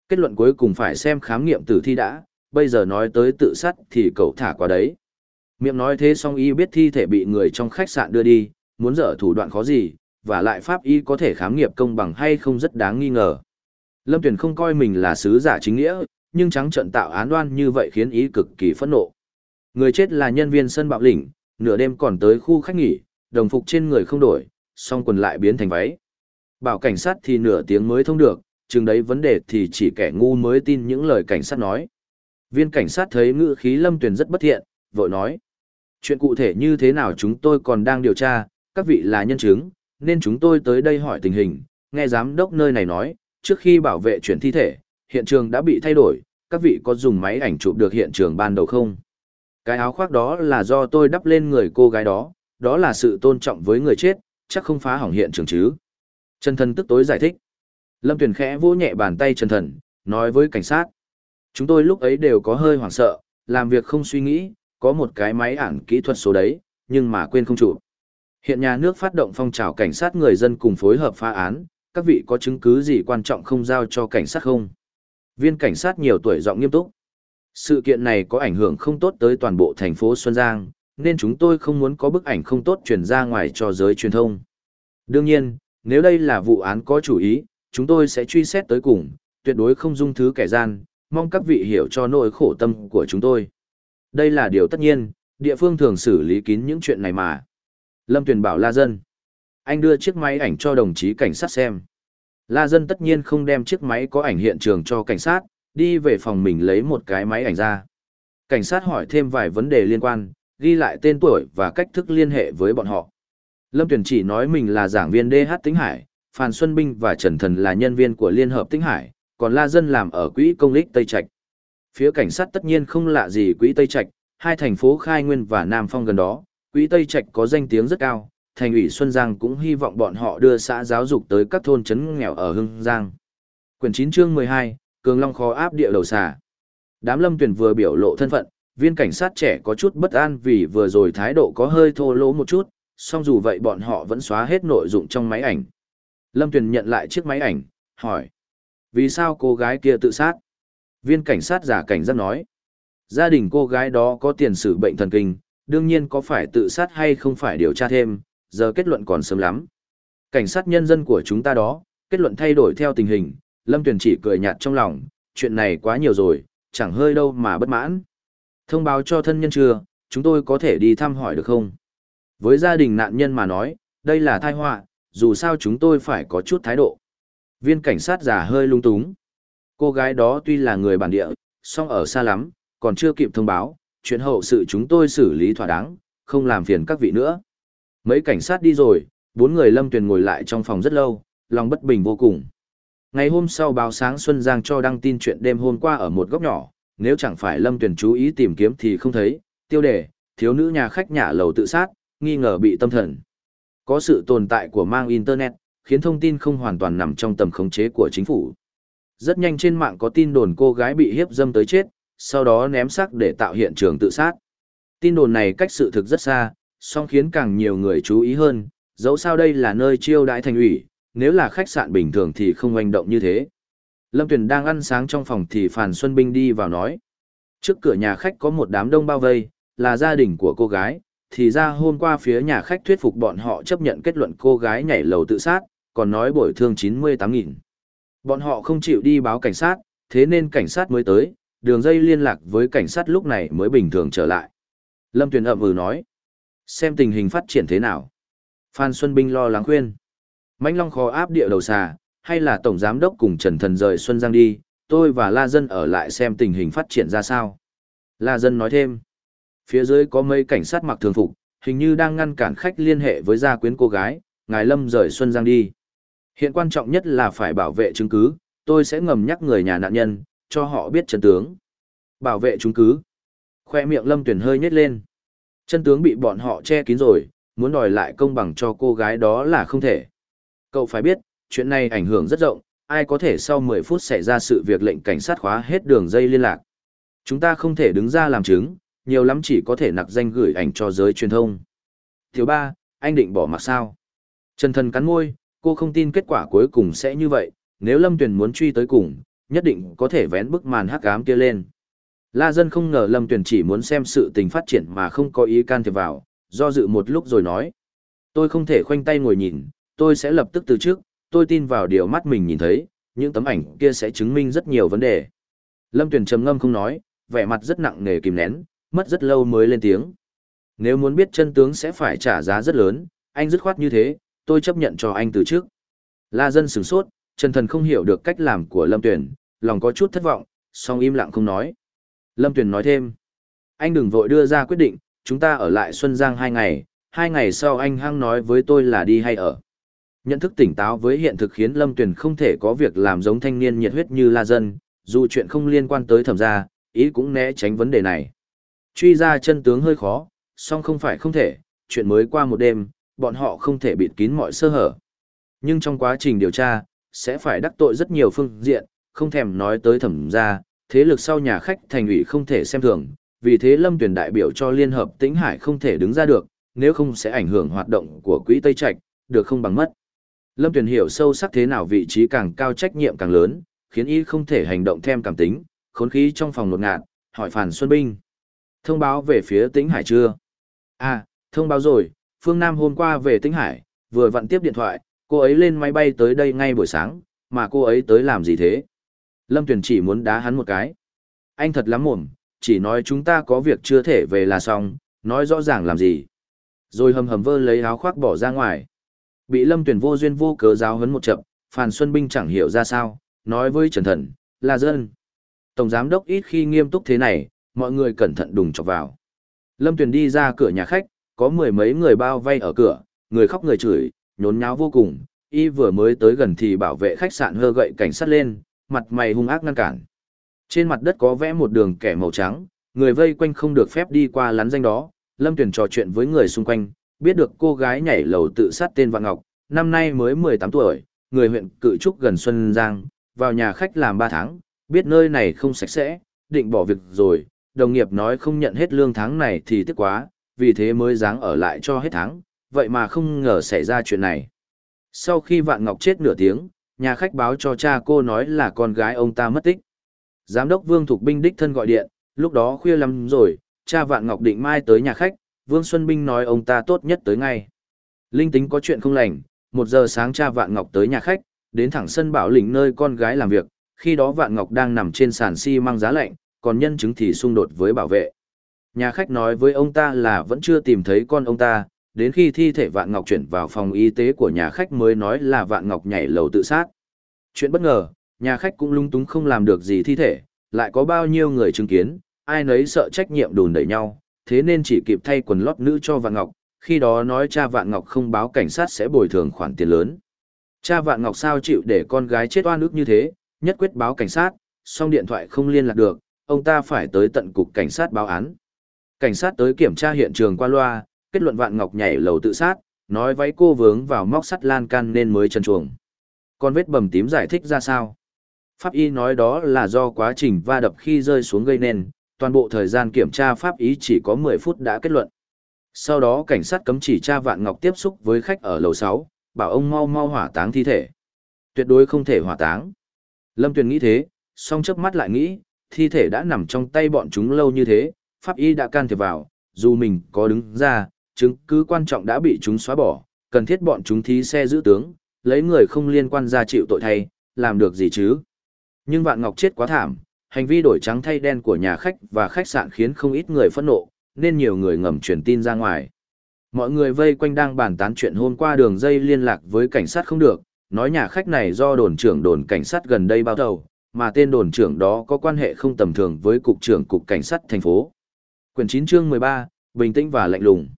S1: Kết luận cuối cùng phải xem khám nghiệm tử thi đã, bây giờ nói tới tự sát thì cậu thả qua đấy. Miệng nói thế xong y biết thi thể bị người trong khách sạn đưa đi, muốn dở thủ đoạn khó gì, và lại pháp y có thể khám nghiệm công bằng hay không rất đáng nghi ngờ. Lâm Tuyền không coi mình là sứ giả chính nghĩa, nhưng trắng trận tạo án đoan như vậy khiến ý cực kỳ phẫn nộ. Người chết là nhân viên sân bạo lĩnh, nửa đêm còn tới khu khách nghỉ, đồng phục trên người không đổi, song quần lại biến thành váy. Bảo cảnh sát thì nửa tiếng mới thông được, chừng đấy vấn đề thì chỉ kẻ ngu mới tin những lời cảnh sát nói. Viên cảnh sát thấy ngữ khí Lâm Tuyền rất bất thiện, vội nói. Chuyện cụ thể như thế nào chúng tôi còn đang điều tra, các vị là nhân chứng, nên chúng tôi tới đây hỏi tình hình. Nghe giám đốc nơi này nói, trước khi bảo vệ chuyển thi thể, hiện trường đã bị thay đổi, các vị có dùng máy ảnh chụp được hiện trường ban đầu không? Cái áo khoác đó là do tôi đắp lên người cô gái đó, đó là sự tôn trọng với người chết, chắc không phá hỏng hiện trường chứ. Trần Thần tức tối giải thích. Lâm Tuyền khẽ vỗ nhẹ bàn tay Trần Thần, nói với cảnh sát. Chúng tôi lúc ấy đều có hơi hoảng sợ, làm việc không suy nghĩ, có một cái máy ảnh kỹ thuật số đấy, nhưng mà quên không chụp. Hiện nhà nước phát động phong trào cảnh sát người dân cùng phối hợp phá án, các vị có chứng cứ gì quan trọng không giao cho cảnh sát không? Viên cảnh sát nhiều tuổi giọng nghiêm túc. Sự kiện này có ảnh hưởng không tốt tới toàn bộ thành phố Xuân Giang, nên chúng tôi không muốn có bức ảnh không tốt truyền ra ngoài cho giới truyền thông. Đương nhiên, nếu đây là vụ án có chủ ý, chúng tôi sẽ truy xét tới cùng, tuyệt đối không dung thứ kẻ gian, mong các vị hiểu cho nỗi khổ tâm của chúng tôi. Đây là điều tất nhiên, địa phương thường xử lý kín những chuyện này mà. Lâm Tuyền bảo La Dân. Anh đưa chiếc máy ảnh cho đồng chí cảnh sát xem. La Dân tất nhiên không đem chiếc máy có ảnh hiện trường cho cảnh sát, đi về phòng mình lấy một cái máy ảnh ra. Cảnh sát hỏi thêm vài vấn đề liên quan, ghi lại tên tuổi và cách thức liên hệ với bọn họ. Lâm Tuyền chỉ nói mình là giảng viên DH Tĩnh Hải, Phan Xuân Binh và Trần Thần là nhân viên của Liên Hợp Tĩnh Hải, còn La Dân làm ở quỹ công lích Tây Trạch. Phía cảnh sát tất nhiên không lạ gì quỹ Tây Trạch, hai thành phố Khai Nguyên và Nam Phong gần đó, quỹ Tây Trạch có danh tiếng rất cao, thành ủy Xuân Giang cũng hy vọng bọn họ đưa xã giáo dục tới các thôn trấn nghèo ở Hưng Giang. Quyển 9 chương 12, Cường Long khó áp địa đầu xà. Đám lâm tuyển vừa biểu lộ thân phận, viên cảnh sát trẻ có chút bất an vì vừa rồi thái độ có hơi thô lỗ một chút, song dù vậy bọn họ vẫn xóa hết nội dụng trong máy ảnh. Lâm Tuyền nhận lại chiếc máy ảnh, hỏi. Vì sao cô gái kia tự sát? Viên cảnh sát giả cảnh giác nói. Gia đình cô gái đó có tiền sử bệnh thần kinh, đương nhiên có phải tự sát hay không phải điều tra thêm, giờ kết luận còn sớm lắm. Cảnh sát nhân dân của chúng ta đó, kết luận thay đổi theo tình hình, Lâm Tuyền chỉ cười nhạt trong lòng, chuyện này quá nhiều rồi, chẳng hơi đâu mà bất mãn. Thông báo cho thân nhân chưa, chúng tôi có thể đi thăm hỏi được không? Với gia đình nạn nhân mà nói, đây là tai họa, dù sao chúng tôi phải có chút thái độ. Viên cảnh sát già hơi lung túng. Cô gái đó tuy là người bản địa, song ở xa lắm, còn chưa kịp thông báo, chuyện hậu sự chúng tôi xử lý thỏa đáng, không làm phiền các vị nữa. Mấy cảnh sát đi rồi, bốn người lâm tuyền ngồi lại trong phòng rất lâu, lòng bất bình vô cùng. Ngày hôm sau báo sáng Xuân Giang cho đăng tin chuyện đêm hôm qua ở một góc nhỏ, nếu chẳng phải lâm tuyền chú ý tìm kiếm thì không thấy, tiêu đề, thiếu nữ nhà khách nhà lầu tự sát, nghi ngờ bị tâm thần. Có sự tồn tại của mang Internet, khiến thông tin không hoàn toàn nằm trong tầm khống chế của chính phủ. Rất nhanh trên mạng có tin đồn cô gái bị hiếp dâm tới chết, sau đó ném xác để tạo hiện trường tự sát. Tin đồn này cách sự thực rất xa, song khiến càng nhiều người chú ý hơn, dẫu sao đây là nơi chiêu đãi thành ủy, nếu là khách sạn bình thường thì không hành động như thế. Lâm Tuyền đang ăn sáng trong phòng thì Phàn Xuân Binh đi vào nói. Trước cửa nhà khách có một đám đông bao vây, là gia đình của cô gái, thì ra hôm qua phía nhà khách thuyết phục bọn họ chấp nhận kết luận cô gái nhảy lầu tự sát, còn nói bồi thương 98.000. Bọn họ không chịu đi báo cảnh sát, thế nên cảnh sát mới tới, đường dây liên lạc với cảnh sát lúc này mới bình thường trở lại. Lâm Tuyền ậm ừ nói, xem tình hình phát triển thế nào. Phan Xuân Binh lo lắng khuyên, Mạnh Long khó áp địa đầu xà, hay là Tổng Giám đốc cùng Trần Thần rời Xuân Giang đi, tôi và La Dân ở lại xem tình hình phát triển ra sao. La Dân nói thêm, phía dưới có mấy cảnh sát mặc thường phục, hình như đang ngăn cản khách liên hệ với gia quyến cô gái, ngài Lâm rời Xuân Giang đi. Hiện quan trọng nhất là phải bảo vệ chứng cứ, tôi sẽ ngầm nhắc người nhà nạn nhân, cho họ biết chân tướng. Bảo vệ chứng cứ. Khoe miệng Lâm Tuyển hơi nhếch lên. Chân tướng bị bọn họ che kín rồi, muốn đòi lại công bằng cho cô gái đó là không thể. Cậu phải biết, chuyện này ảnh hưởng rất rộng, ai có thể sau 10 phút xảy ra sự việc lệnh cảnh sát khóa hết đường dây liên lạc. Chúng ta không thể đứng ra làm chứng, nhiều lắm chỉ có thể nặc danh gửi ảnh cho giới truyền thông. Thiếu ba, anh định bỏ mặc sao? Trần thần cắn môi, cô không tin kết quả cuối cùng sẽ như vậy, nếu Lâm Tuyền muốn truy tới cùng, nhất định có thể vén bức màn hắc ám kia lên. La dân không ngờ Lâm Tuyền chỉ muốn xem sự tình phát triển mà không có ý can thiệp vào, do dự một lúc rồi nói. Tôi không thể khoanh tay ngồi nhìn, tôi sẽ lập tức từ trước, tôi tin vào điều mắt mình nhìn thấy, những tấm ảnh kia sẽ chứng minh rất nhiều vấn đề. Lâm Tuyền trầm ngâm không nói, vẻ mặt rất nặng nề kìm nén, mất rất lâu mới lên tiếng. Nếu muốn biết chân tướng sẽ phải trả giá rất lớn, anh dứt khoát như thế, tôi chấp nhận cho anh từ trước. La dân sửng sốt, Trần Thần không hiểu được cách làm của Lâm Tuyền, lòng có chút thất vọng, song im lặng không nói. Lâm Tuyền nói thêm, anh đừng vội đưa ra quyết định, chúng ta ở lại Xuân Giang hai ngày, hai ngày sau anh hăng nói với tôi là đi hay ở. Nhận thức tỉnh táo với hiện thực khiến Lâm Tuyền không thể có việc làm giống thanh niên nhiệt huyết như La Dân, dù chuyện không liên quan tới thẩm gia, ý cũng né tránh vấn đề này. Truy ra chân tướng hơi khó, song không phải không thể, chuyện mới qua một đêm, bọn họ không thể bịt kín mọi sơ hở. Nhưng trong quá trình điều tra, sẽ phải đắc tội rất nhiều phương diện, không thèm nói tới thẩm gia, thế lực sau nhà khách thành ủy không thể xem thường, vì thế Lâm Tuyền đại biểu cho Liên Hợp Tĩnh Hải không thể đứng ra được, nếu không sẽ ảnh hưởng hoạt động của Quỹ Tây Trạch, được không bằng mất. Lâm Tuyền hiểu sâu sắc thế nào vị trí càng cao trách nhiệm càng lớn, khiến y không thể hành động thêm cảm tính, khốn khí trong phòng nột ngạt, hỏi Phản Xuân Binh. Thông báo về phía Tĩnh Hải chưa? À, thông báo rồi, Phương Nam hôm qua về Tĩnh Hải, vừa vặn tiếp điện thoại, cô ấy lên máy bay tới đây ngay buổi sáng, mà cô ấy tới làm gì thế? Lâm Tuyền chỉ muốn đá hắn một cái. Anh thật lắm mồm, chỉ nói chúng ta có việc chưa thể về là xong, nói rõ ràng làm gì. Rồi hầm hầm vơ lấy áo khoác bỏ ra ngoài. Bị Lâm Tuyền vô duyên vô cớ giáo hấn một chậm, Phan Xuân Binh chẳng hiểu ra sao, nói với Trần Thần, là dân. Tổng giám đốc ít khi nghiêm túc thế này, mọi người cẩn thận đùng chọc vào. Lâm Tuyền đi ra cửa nhà khách, có mười mấy người bao vây ở cửa, người khóc người chửi, nhốn nháo vô cùng. Y vừa mới tới gần thì bảo vệ khách sạn hơ gậy cảnh sát lên, mặt mày hung ác ngăn cản. Trên mặt đất có vẽ một đường kẻ màu trắng, người vây quanh không được phép đi qua lắn danh đó. Lâm Tuyền trò chuyện với người xung quanh, Biết được cô gái nhảy lầu tự sát tên Vạn Ngọc, năm nay mới 18 tuổi, người huyện cự trúc gần Xuân Giang, vào nhà khách làm 3 tháng, biết nơi này không sạch sẽ, định bỏ việc rồi, đồng nghiệp nói không nhận hết lương tháng này thì tiếc quá, vì thế mới dáng ở lại cho hết tháng, vậy mà không ngờ xảy ra chuyện này. Sau khi Vạn Ngọc chết nửa tiếng, nhà khách báo cho cha cô nói là con gái ông ta mất tích. Giám đốc Vương Thục Binh đích thân gọi điện, lúc đó khuya lắm rồi, cha Vạn Ngọc định mai tới nhà khách, Vương Xuân Binh nói ông ta tốt nhất tới ngay. Linh tính có chuyện không lành, một giờ sáng cha Vạn Ngọc tới nhà khách, đến thẳng sân bảo lĩnh nơi con gái làm việc, khi đó Vạn Ngọc đang nằm trên sàn xi si măng giá lạnh, còn nhân chứng thì xung đột với bảo vệ. Nhà khách nói với ông ta là vẫn chưa tìm thấy con ông ta, đến khi thi thể Vạn Ngọc chuyển vào phòng y tế của nhà khách mới nói là Vạn Ngọc nhảy lầu tự sát. Chuyện bất ngờ, nhà khách cũng lung túng không làm được gì thi thể, lại có bao nhiêu người chứng kiến, ai nấy sợ trách nhiệm đùn đẩy nhau, thế nên chỉ kịp thay quần lót nữ cho Vạn Ngọc, khi đó nói cha Vạn Ngọc không báo cảnh sát sẽ bồi thường khoản tiền lớn. Cha Vạn Ngọc sao chịu để con gái chết oan ức như thế, nhất quyết báo cảnh sát, song điện thoại không liên lạc được, ông ta phải tới tận cục cảnh sát báo án. Cảnh sát tới kiểm tra hiện trường qua loa, kết luận Vạn Ngọc nhảy lầu tự sát, nói váy cô vướng vào móc sắt lan can nên mới chân chuồng. Con vết bầm tím giải thích ra sao? Pháp y nói đó là do quá trình va đập khi rơi xuống gây nên, toàn bộ thời gian kiểm tra pháp y chỉ có 10 phút đã kết luận. Sau đó cảnh sát cấm chỉ cha Vạn Ngọc tiếp xúc với khách ở lầu 6, bảo ông mau mau hỏa táng thi thể. Tuyệt đối không thể hỏa táng. Lâm Tuyền nghĩ thế, song chớp mắt lại nghĩ, thi thể đã nằm trong tay bọn chúng lâu như thế, pháp y đã can thiệp vào, dù mình có đứng ra, chứng cứ quan trọng đã bị chúng xóa bỏ, cần thiết bọn chúng thí xe giữ tướng, lấy người không liên quan ra chịu tội thay, làm được gì chứ. Nhưng Vạn Ngọc chết quá thảm, hành vi đổi trắng thay đen của nhà khách và khách sạn khiến không ít người phẫn nộ, nên nhiều người ngầm truyền tin ra ngoài. Mọi người vây quanh đang bàn tán chuyện hôm qua đường dây liên lạc với cảnh sát không được, nói nhà khách này do đồn trưởng đồn cảnh sát gần đây bao đầu, mà tên đồn trưởng đó có quan hệ không tầm thường với cục trưởng cục cảnh sát thành phố. Quyển 9 chương 13, bình tĩnh và lạnh lùng.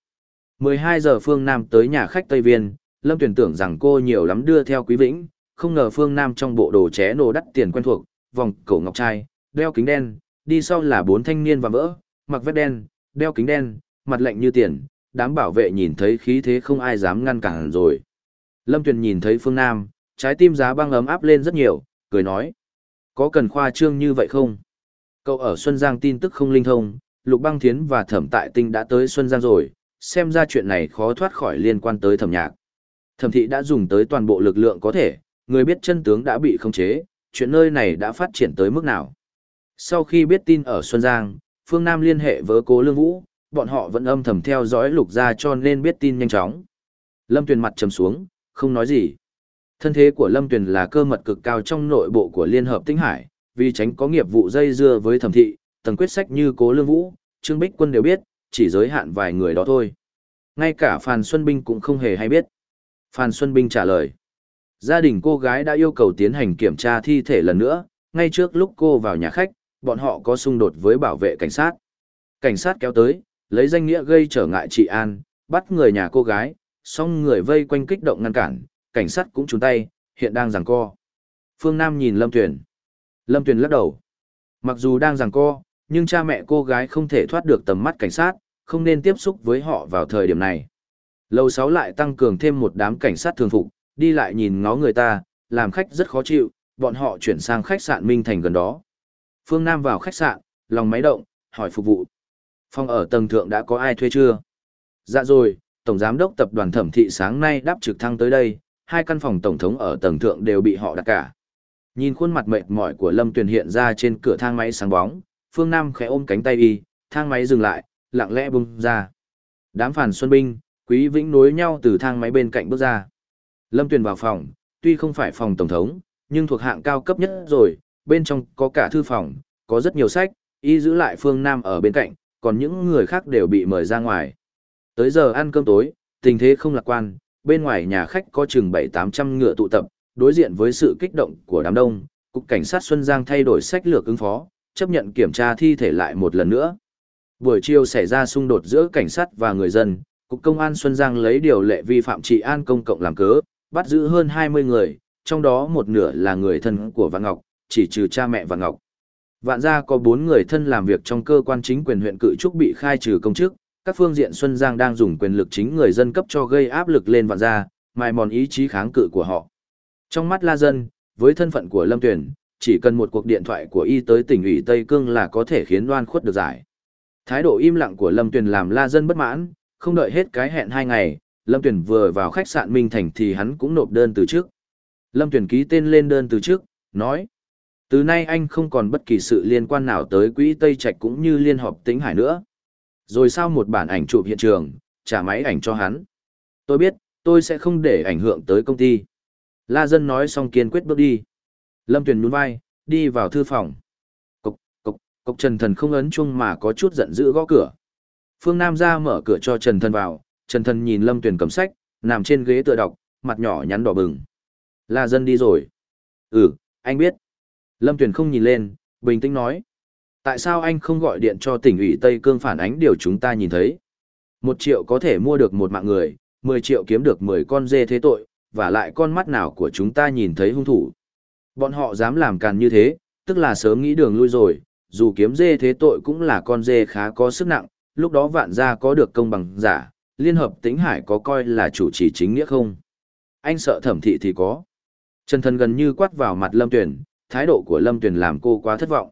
S1: 12 giờ Phương Nam tới nhà khách Tây Viên, Lâm Tuyền tưởng rằng cô nhiều lắm đưa theo Quý Vĩnh, không ngờ Phương Nam trong bộ đồ ché nổ đắt tiền quen thuộc, vòng cổ ngọc trai, đeo kính đen, đi sau là bốn thanh niên và vỡ, mặc vest đen, đeo kính đen, mặt lạnh như tiền, đám bảo vệ nhìn thấy khí thế không ai dám ngăn cản rồi. Lâm Tuyền nhìn thấy Phương Nam, trái tim giá băng ấm áp lên rất nhiều, cười nói. Có cần khoa trương như vậy không? Cậu ở Xuân Giang tin tức không linh thông, Lục Băng Thiến và Thẩm Tại Tinh đã tới Xuân Giang rồi, xem ra chuyện này khó thoát khỏi liên quan tới thẩm nhạc. Thẩm thị đã dùng tới toàn bộ lực lượng có thể, người biết chân tướng đã bị khống chế, chuyện nơi này đã phát triển tới mức nào. Sau khi biết tin ở Xuân Giang, Phương Nam liên hệ với cố Lương Vũ, bọn họ vẫn âm thầm theo dõi lục gia cho nên biết tin nhanh chóng. Lâm Tuyền mặt trầm xuống, không nói gì. Thân thế của Lâm Tuyền là cơ mật cực cao trong nội bộ của Liên Hợp Tinh Hải, vì tránh có nghiệp vụ dây dưa với thẩm thị, tầng quyết sách như Cố Lương Vũ, Trương Bích Quân đều biết, chỉ giới hạn vài người đó thôi. Ngay cả Phan Xuân Binh cũng không hề hay biết. Phan Xuân Binh trả lời. Gia đình cô gái đã yêu cầu tiến hành kiểm tra thi thể lần nữa, ngay trước lúc cô vào nhà khách, bọn họ có xung đột với bảo vệ cảnh sát. Cảnh sát kéo tới, lấy danh nghĩa gây trở ngại trị an, bắt người nhà cô gái, xong người vây quanh kích động ngăn cản, cảnh sát cũng trúng tay, hiện đang giằng co. Phương Nam nhìn Lâm Tuyền. Lâm Tuyền lắc đầu. Mặc dù đang giằng co, nhưng cha mẹ cô gái không thể thoát được tầm mắt cảnh sát, không nên tiếp xúc với họ vào thời điểm này. Lầu 6 lại tăng cường thêm một đám cảnh sát thường phục, đi lại nhìn ngó người ta, làm khách rất khó chịu, bọn họ chuyển sang khách sạn Minh Thành gần đó. Phương Nam vào khách sạn, lòng máy động, hỏi phục vụ. Phòng ở tầng thượng đã có ai thuê chưa? Dạ rồi, Tổng Giám đốc Tập đoàn Thẩm Thị sáng nay đáp trực thăng tới đây, hai căn phòng Tổng thống ở tầng thượng đều bị họ đặt cả. Nhìn khuôn mặt mệt mỏi của Lâm Tuyền hiện ra trên cửa thang máy sáng bóng, Phương Nam khẽ ôm cánh tay y, thang máy dừng lại, lặng lẽ bung ra. Đám phản xuân binh, quý vĩnh nối nhau từ thang máy bên cạnh bước ra. Lâm Tuyền vào phòng, tuy không phải phòng tổng thống, nhưng thuộc hạng cao cấp nhất rồi, bên trong có cả thư phòng, có rất nhiều sách, y giữ lại Phương Nam ở bên cạnh, còn những người khác đều bị mời ra ngoài. Tới giờ ăn cơm tối, tình thế không lạc quan, bên ngoài nhà khách có chừng 7-800 ngựa tụ tập, đối diện với sự kích động của đám đông, Cục Cảnh sát Xuân Giang thay đổi sách lược ứng phó, chấp nhận kiểm tra thi thể lại một lần nữa. Buổi chiều xảy ra xung đột giữa cảnh sát và người dân, Cục Công an Xuân Giang lấy điều lệ vi phạm trị an công cộng làm cớ, bắt giữ hơn 20 người, trong đó một nửa là người thân của Vạn Ngọc, chỉ trừ cha mẹ Vạn Ngọc. Vạn gia có 4 người thân làm việc trong cơ quan chính quyền huyện Cự Trúc bị khai trừ công chức, các phương diện Xuân Giang đang dùng quyền lực chính người dân cấp cho gây áp lực lên vạn gia, mài mòn ý chí kháng cự của họ. Trong mắt La Dân, với thân phận của Lâm Tuyển, chỉ cần một cuộc điện thoại của y tới tỉnh ủy Tây Cương là có thể khiến đoan khuất được giải. Thái độ im lặng của Lâm Tuyền làm La Dân bất mãn, không đợi hết cái hẹn hai ngày, Lâm Tuyền vừa vào khách sạn Minh Thành thì hắn cũng nộp đơn từ trước. Lâm Tuyền ký tên lên đơn từ trước, nói. Từ nay anh không còn bất kỳ sự liên quan nào tới quỹ Tây Trạch cũng như liên họp tính hải nữa. Rồi sao một bản ảnh chụp hiện trường, trả máy ảnh cho hắn. Tôi biết, tôi sẽ không để ảnh hưởng tới công ty. La Dân nói xong kiên quyết bước đi. Lâm Tuyền nhún vai, đi vào thư phòng. Cục, cục, cục Trần Thần không ấn chung mà có chút giận dữ gõ cửa. Phương Nam ra mở cửa cho Trần Thần vào, Trần Thần nhìn Lâm Tuyền cầm sách, nằm trên ghế tựa đọc, mặt nhỏ nhắn đỏ bừng. Là Dân đi rồi. Ừ, anh biết. Lâm Tuyền không nhìn lên, bình tĩnh nói. Tại sao anh không gọi điện cho tỉnh ủy Tây Cương phản ánh điều chúng ta nhìn thấy? Một triệu có thể mua được một mạng người, mười triệu kiếm được mười con dê thế tội, và lại con mắt nào của chúng ta nhìn thấy hung thủ. Bọn họ dám làm càn như thế, tức là sớm nghĩ đường lui rồi, dù kiếm dê thế tội cũng là con dê khá có sức nặng, lúc đó vạn gia có được công bằng giả, liên hợp tính hải có coi là chủ trì chính nghĩa không? Anh sợ thẩm thị thì có. Trần thần gần như quát vào mặt Lâm Tuyển, thái độ của Lâm Tuyển làm cô quá thất vọng.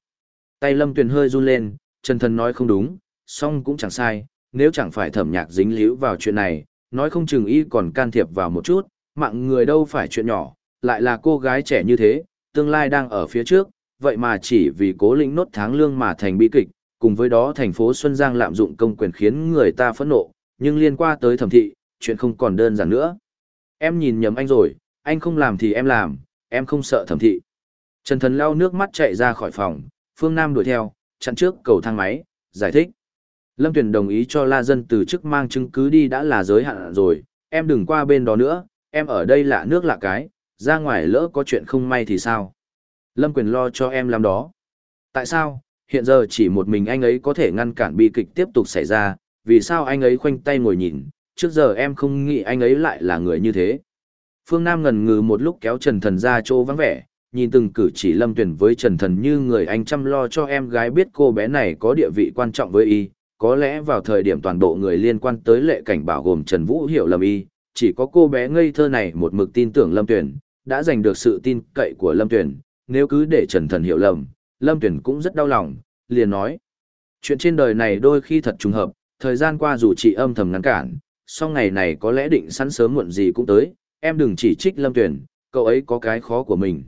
S1: Tay Lâm Tuyển hơi run lên, Trần thần nói không đúng, song cũng chẳng sai, nếu chẳng phải thẩm nhạc dính líu vào chuyện này, nói không chừng y còn can thiệp vào một chút, mạng người đâu phải chuyện nhỏ, lại là cô gái trẻ như thế, tương lai đang ở phía trước, vậy mà chỉ vì cố lĩnh nốt tháng lương mà thành bi kịch, cùng với đó thành phố Xuân Giang lạm dụng công quyền khiến người ta phẫn nộ, nhưng liên quan tới thẩm thị, chuyện không còn đơn giản nữa. Em nhìn nhầm anh rồi, anh không làm thì em làm, em không sợ thẩm thị. Trần Thần lau nước mắt chạy ra khỏi phòng, Phương Nam đuổi theo, chặn trước cầu thang máy, giải thích. Lâm Tuyền đồng ý cho La Dân từ chức mang chứng cứ đi đã là giới hạn rồi, em đừng qua bên đó nữa, em ở đây lạ nước lạ cái, ra ngoài lỡ có chuyện không may thì sao? Lâm Quyền lo cho em làm đó. Tại sao, hiện giờ chỉ một mình anh ấy có thể ngăn cản bi kịch tiếp tục xảy ra, vì sao anh ấy khoanh tay ngồi nhìn, trước giờ em không nghĩ anh ấy lại là người như thế. Phương Nam ngần ngừ một lúc kéo Trần Thần ra chỗ vắng vẻ, nhìn từng cử chỉ Lâm Tuyển với Trần Thần như người anh chăm lo cho em gái biết cô bé này có địa vị quan trọng với y, có lẽ vào thời điểm toàn bộ người liên quan tới lệ cảnh bảo gồm Trần Vũ hiểu lầm y, chỉ có cô bé ngây thơ này một mực tin tưởng Lâm Tuyển, đã giành được sự tin cậy của Lâm Tuyển, nếu cứ để Trần Thần hiểu lầm, Lâm Tuyển cũng rất đau lòng, liền nói. Chuyện trên đời này đôi khi thật trùng hợp, thời gian qua dù chị âm thầm ngăn cản, sau ngày này có lẽ định sẵn sớm muộn gì cũng tới, em đừng chỉ trích Lâm Tuyển, cậu ấy có cái khó của mình.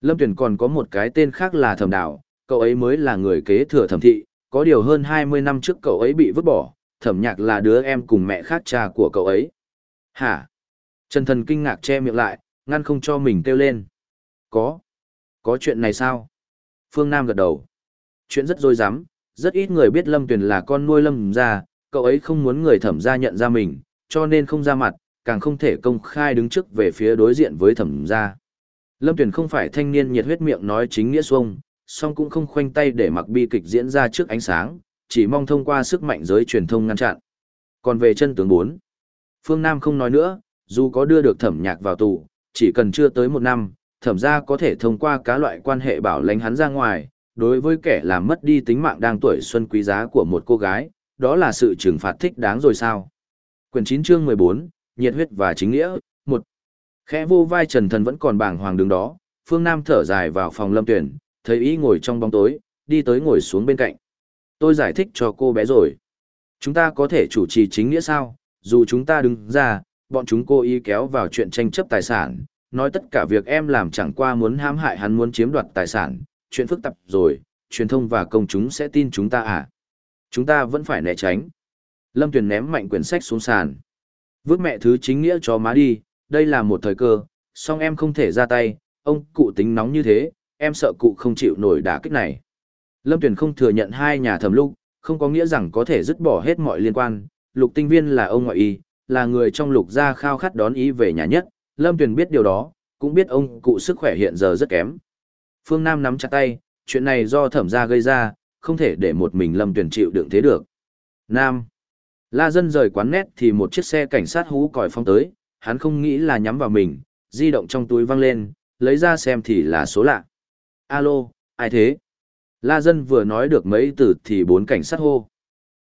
S1: Lâm Tuyển còn có một cái tên khác là Thẩm Đạo, cậu ấy mới là người kế thừa thẩm thị, có điều hơn 20 năm trước cậu ấy bị vứt bỏ, thẩm nhạc là đứa em cùng mẹ khác cha của cậu ấy. Hả? Trần Thần kinh ngạc che miệng lại, ngăn không cho mình kêu lên. Có. Có chuyện này sao? Phương Nam gật đầu. Chuyện rất dối rắm rất ít người biết Lâm Tuyền là con nuôi Lâm ra, cậu ấy không muốn người thẩm gia nhận ra mình, cho nên không ra mặt, càng không thể công khai đứng trước về phía đối diện với thẩm gia. Lâm Tuyền không phải thanh niên nhiệt huyết miệng nói chính nghĩa xuông, song cũng không khoanh tay để mặc bi kịch diễn ra trước ánh sáng, chỉ mong thông qua sức mạnh giới truyền thông ngăn chặn. Còn về chân tướng 4, Phương Nam không nói nữa, dù có đưa được thẩm nhạc vào tù, chỉ cần chưa tới một năm, thẩm ra có thể thông qua cá loại quan hệ bảo lãnh hắn ra ngoài, đối với kẻ làm mất đi tính mạng đang tuổi xuân quý giá của một cô gái, đó là sự trừng phạt thích đáng rồi sao. Quyển 9 chương 14, nhiệt huyết và chính nghĩa, một Khẽ vô vai Trần Thần vẫn còn bàng hoàng đứng đó, Phương Nam thở dài vào phòng lâm tuyển, thấy ý ngồi trong bóng tối, đi tới ngồi xuống bên cạnh. Tôi giải thích cho cô bé rồi. Chúng ta có thể chủ trì chính nghĩa sao, dù chúng ta đứng ra, bọn chúng cô ý kéo vào chuyện tranh chấp tài sản, nói tất cả việc em làm chẳng qua muốn hãm hại hắn muốn chiếm đoạt tài sản, chuyện phức tạp rồi, truyền thông và công chúng sẽ tin chúng ta à? Chúng ta vẫn phải né tránh. Lâm Tuyền ném mạnh quyển sách xuống sàn. Vước mẹ thứ chính nghĩa cho má đi, đây là một thời cơ, song em không thể ra tay, ông cụ tính nóng như thế, em sợ cụ không chịu nổi đả kích này. Lâm Tuyền không thừa nhận hai nhà thẩm lục, không có nghĩa rằng có thể dứt bỏ hết mọi liên quan, lục tinh viên là ông ngoại y, là người trong lục gia khao khát đón ý về nhà nhất, Lâm Tuyền biết điều đó, cũng biết ông cụ sức khỏe hiện giờ rất kém. Phương Nam nắm chặt tay, chuyện này do thẩm gia gây ra, không thể để một mình Lâm Tuyền chịu đựng thế được. Nam. La dân rời quán nét thì một chiếc xe cảnh sát hú còi phong tới, hắn không nghĩ là nhắm vào mình, di động trong túi văng lên, lấy ra xem thì là số lạ. Alo, ai thế? La dân vừa nói được mấy từ thì bốn cảnh sát hô.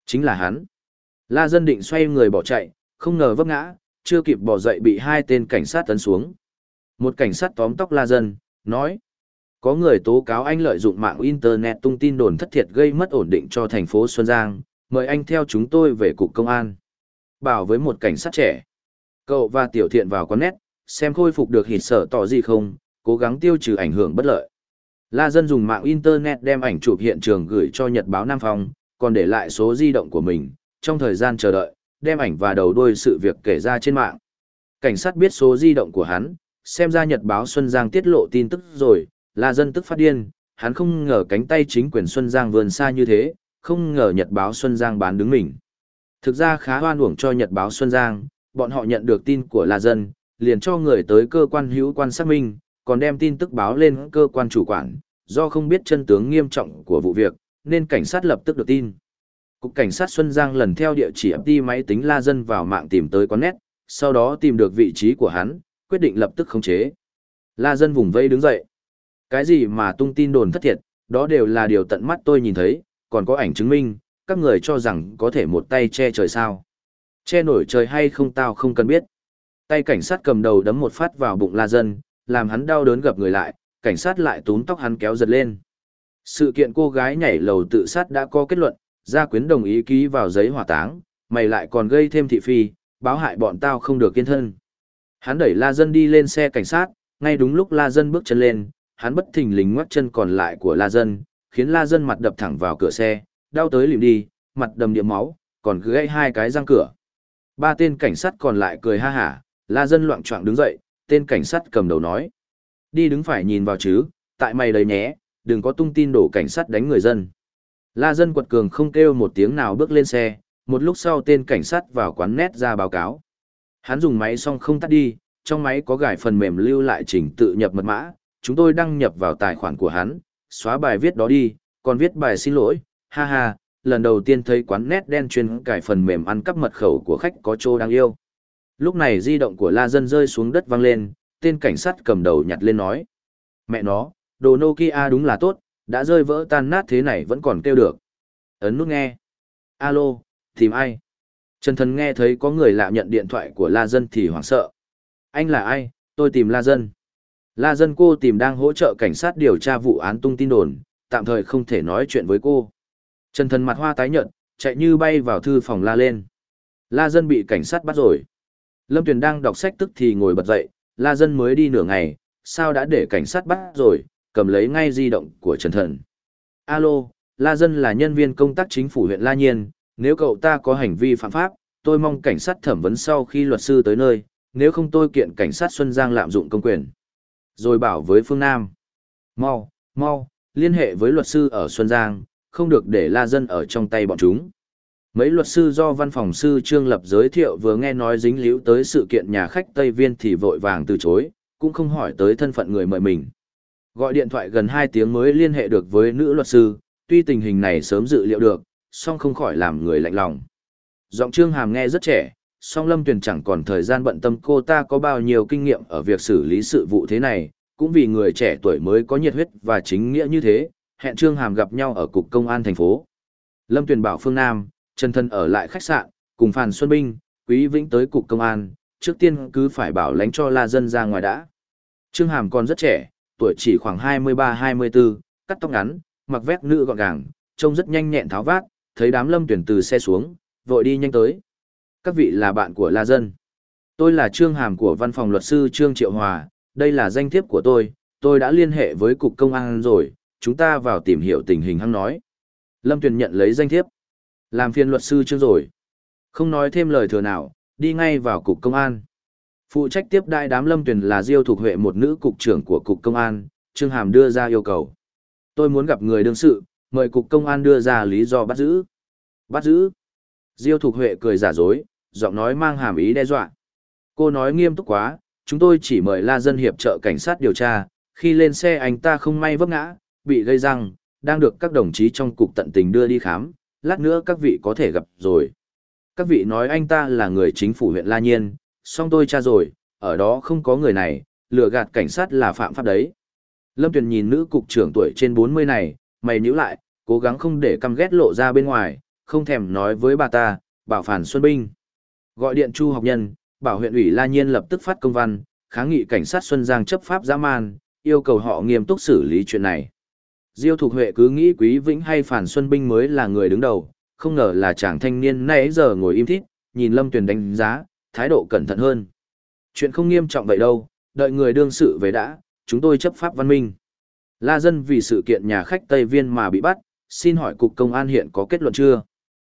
S1: Chính là hắn. La dân định xoay người bỏ chạy, không ngờ vấp ngã, chưa kịp bỏ dậy bị hai tên cảnh sát tấn xuống. Một cảnh sát tóm tóc La dân, nói. Có người tố cáo anh lợi dụng mạng Internet tung tin đồn thất thiệt gây mất ổn định cho thành phố Xuân Giang, mời anh theo chúng tôi về cục công an. Bảo với một cảnh sát trẻ. Cậu và Tiểu Thiện vào quán nét, xem khôi phục được hịt sở tỏ gì không, cố gắng tiêu trừ ảnh hưởng bất lợi. La dân dùng mạng Internet đem ảnh chụp hiện trường gửi cho Nhật báo Nam Phong, còn để lại số di động của mình, trong thời gian chờ đợi, đem ảnh và đầu đuôi sự việc kể ra trên mạng. Cảnh sát biết số di động của hắn, xem ra Nhật báo Xuân Giang tiết lộ tin tức rồi, là dân tức phát điên, hắn không ngờ cánh tay chính quyền Xuân Giang vươn xa như thế, không ngờ Nhật báo Xuân Giang bán đứng mình. Thực ra khá hoan uổng cho Nhật báo Xuân Giang, bọn họ nhận được tin của là dân, liền cho người tới cơ quan hữu quan xác minh, còn đem tin tức báo lên cơ quan chủ quản, do không biết chân tướng nghiêm trọng của vụ việc, nên cảnh sát lập tức được tin. Cục cảnh sát Xuân Giang lần theo địa chỉ đi máy tính La Dân vào mạng tìm tới quán nét, sau đó tìm được vị trí của hắn, quyết định lập tức khống chế. La Dân vùng vây đứng dậy. Cái gì mà tung tin đồn thất thiệt, đó đều là điều tận mắt tôi nhìn thấy, còn có ảnh chứng minh, các người cho rằng có thể một tay che trời sao. Che nổi trời hay không tao không cần biết. Tay cảnh sát cầm đầu đấm một phát vào bụng La Dân, làm hắn đau đớn gập người lại, cảnh sát lại túm tóc hắn kéo giật lên. Sự kiện cô gái nhảy lầu tự sát đã có kết luận, gia quyến đồng ý ký vào giấy hỏa táng, mày lại còn gây thêm thị phi, báo hại bọn tao không được kiên thân. Hắn đẩy La Dân đi lên xe cảnh sát, ngay đúng lúc La Dân bước chân lên, hắn bất thình lình ngoắc chân còn lại của La Dân, khiến La Dân mặt đập thẳng vào cửa xe, đau tới lìm đi, mặt đầm điểm máu, còn gãy hai cái răng cửa. Ba tên cảnh sát còn lại cười ha hả, La Dân loạn choạng đứng dậy, tên cảnh sát cầm đầu nói. Đi đứng phải nhìn vào chứ, tại mày đấy nhé, đừng có tung tin đổ cảnh sát đánh người dân. La dân quật cường không kêu một tiếng nào bước lên xe, một lúc sau tên cảnh sát vào quán nét ra báo cáo. Hắn dùng máy xong không tắt đi, trong máy có gài phần mềm lưu lại trình tự nhập mật mã, chúng tôi đăng nhập vào tài khoản của hắn, xóa bài viết đó đi, còn viết bài xin lỗi, ha ha, lần đầu tiên thấy quán nét đen chuyên cài phần mềm ăn cắp mật khẩu của khách có chỗ đáng yêu. Lúc này di động của La Dân rơi xuống đất vang lên, tên cảnh sát cầm đầu nhặt lên nói. Mẹ nó, đồ Nokia đúng là tốt, đã rơi vỡ tan nát thế này vẫn còn kêu được. Ấn nút nghe. Alo, tìm ai? Trần Thần nghe thấy có người lạ nhận điện thoại của La Dân thì hoảng sợ. Anh là ai? Tôi tìm La Dân. La Dân cô tìm đang hỗ trợ cảnh sát điều tra vụ án tung tin đồn, tạm thời không thể nói chuyện với cô. Trần Thần mặt hoa tái nhợt, chạy như bay vào thư phòng la lên. La Dân bị cảnh sát bắt rồi. Lâm Tuyền đang đọc sách tức thì ngồi bật dậy, La Dân mới đi nửa ngày, sao đã để cảnh sát bắt rồi, cầm lấy ngay di động của Trần Thần. Alo, La Dân là nhân viên công tác chính phủ huyện La Nhiên, nếu cậu ta có hành vi phạm pháp, tôi mong cảnh sát thẩm vấn sau khi luật sư tới nơi, nếu không tôi kiện cảnh sát Xuân Giang lạm dụng công quyền. Rồi bảo với Phương Nam. Mau, mau, liên hệ với luật sư ở Xuân Giang, không được để La Dân ở trong tay bọn chúng. Mấy luật sư do văn phòng sư Trương Lập giới thiệu vừa nghe nói dính líu tới sự kiện nhà khách Tây Viên thì vội vàng từ chối, cũng không hỏi tới thân phận người mời mình. Gọi điện thoại gần 2 tiếng mới liên hệ được với nữ luật sư, tuy tình hình này sớm dự liệu được, song không khỏi làm người lạnh lòng. Giọng Trương Hàm nghe rất trẻ, song Lâm Tuyền chẳng còn thời gian bận tâm cô ta có bao nhiêu kinh nghiệm ở việc xử lý sự vụ thế này, cũng vì người trẻ tuổi mới có nhiệt huyết và chính nghĩa như thế, hẹn Trương Hàm gặp nhau ở cục công an thành phố. Lâm Tuyền bảo Phương Nam, Trần Thân ở lại khách sạn, cùng Phan Xuân Binh, Quý Vĩnh tới cục công an, trước tiên cứ phải bảo lãnh cho La Dân ra ngoài đã. Trương Hàm còn rất trẻ, tuổi chỉ khoảng 23-24, cắt tóc ngắn, mặc vest nữ gọn gàng, trông rất nhanh nhẹn tháo vát, thấy đám lâm tuyển từ xe xuống, vội đi nhanh tới. Các vị là bạn của La Dân. Tôi là Trương Hàm của văn phòng luật sư Trương Triệu Hòa, đây là danh thiếp của tôi, tôi đã liên hệ với cục công an rồi, chúng ta vào tìm hiểu tình hình hăng nói. Lâm Tuyền nhận lấy danh thiếp. Làm phiên luật sư Trương rồi. Không nói thêm lời thừa nào, đi ngay vào cục công an. Phụ trách tiếp đại đám lâm tuyển là Diêu Thục Huệ một nữ cục trưởng của cục công an, Trương Hàm đưa ra yêu cầu. Tôi muốn gặp người đương sự, mời cục công an đưa ra lý do bắt giữ. Bắt giữ? Diêu Thục Huệ cười giả dối, giọng nói mang hàm ý đe dọa. Cô nói nghiêm túc quá, chúng tôi chỉ mời La Dân hiệp trợ cảnh sát điều tra, khi lên xe anh ta không may vấp ngã, bị gây răng, đang được các đồng chí trong cục tận tình đưa đi khám, lát nữa các vị có thể gặp rồi. Các vị nói anh ta là người chính phủ huyện La Nhiên, song tôi tra rồi, ở đó không có người này, lừa gạt cảnh sát là phạm pháp đấy. Lâm Tuyền nhìn nữ cục trưởng tuổi trên 40 này, mày nhíu lại, cố gắng không để căm ghét lộ ra bên ngoài, không thèm nói với bà ta, bảo phản Xuân Binh. Gọi điện Chu học nhân, bảo huyện ủy La Nhiên lập tức phát công văn, kháng nghị cảnh sát Xuân Giang chấp pháp dã man, yêu cầu họ nghiêm túc xử lý chuyện này. Diêu Thục Huệ cứ nghĩ Quý Vĩnh hay Phản Xuân Binh mới là người đứng đầu, không ngờ là chàng thanh niên nãy giờ ngồi im thít, nhìn Lâm Tuyền đánh giá, thái độ cẩn thận hơn. Chuyện không nghiêm trọng vậy đâu, đợi người đương sự về đã, chúng tôi chấp pháp văn minh. La dân vì sự kiện nhà khách Tây Viên mà bị bắt, xin hỏi cục công an hiện có kết luận chưa?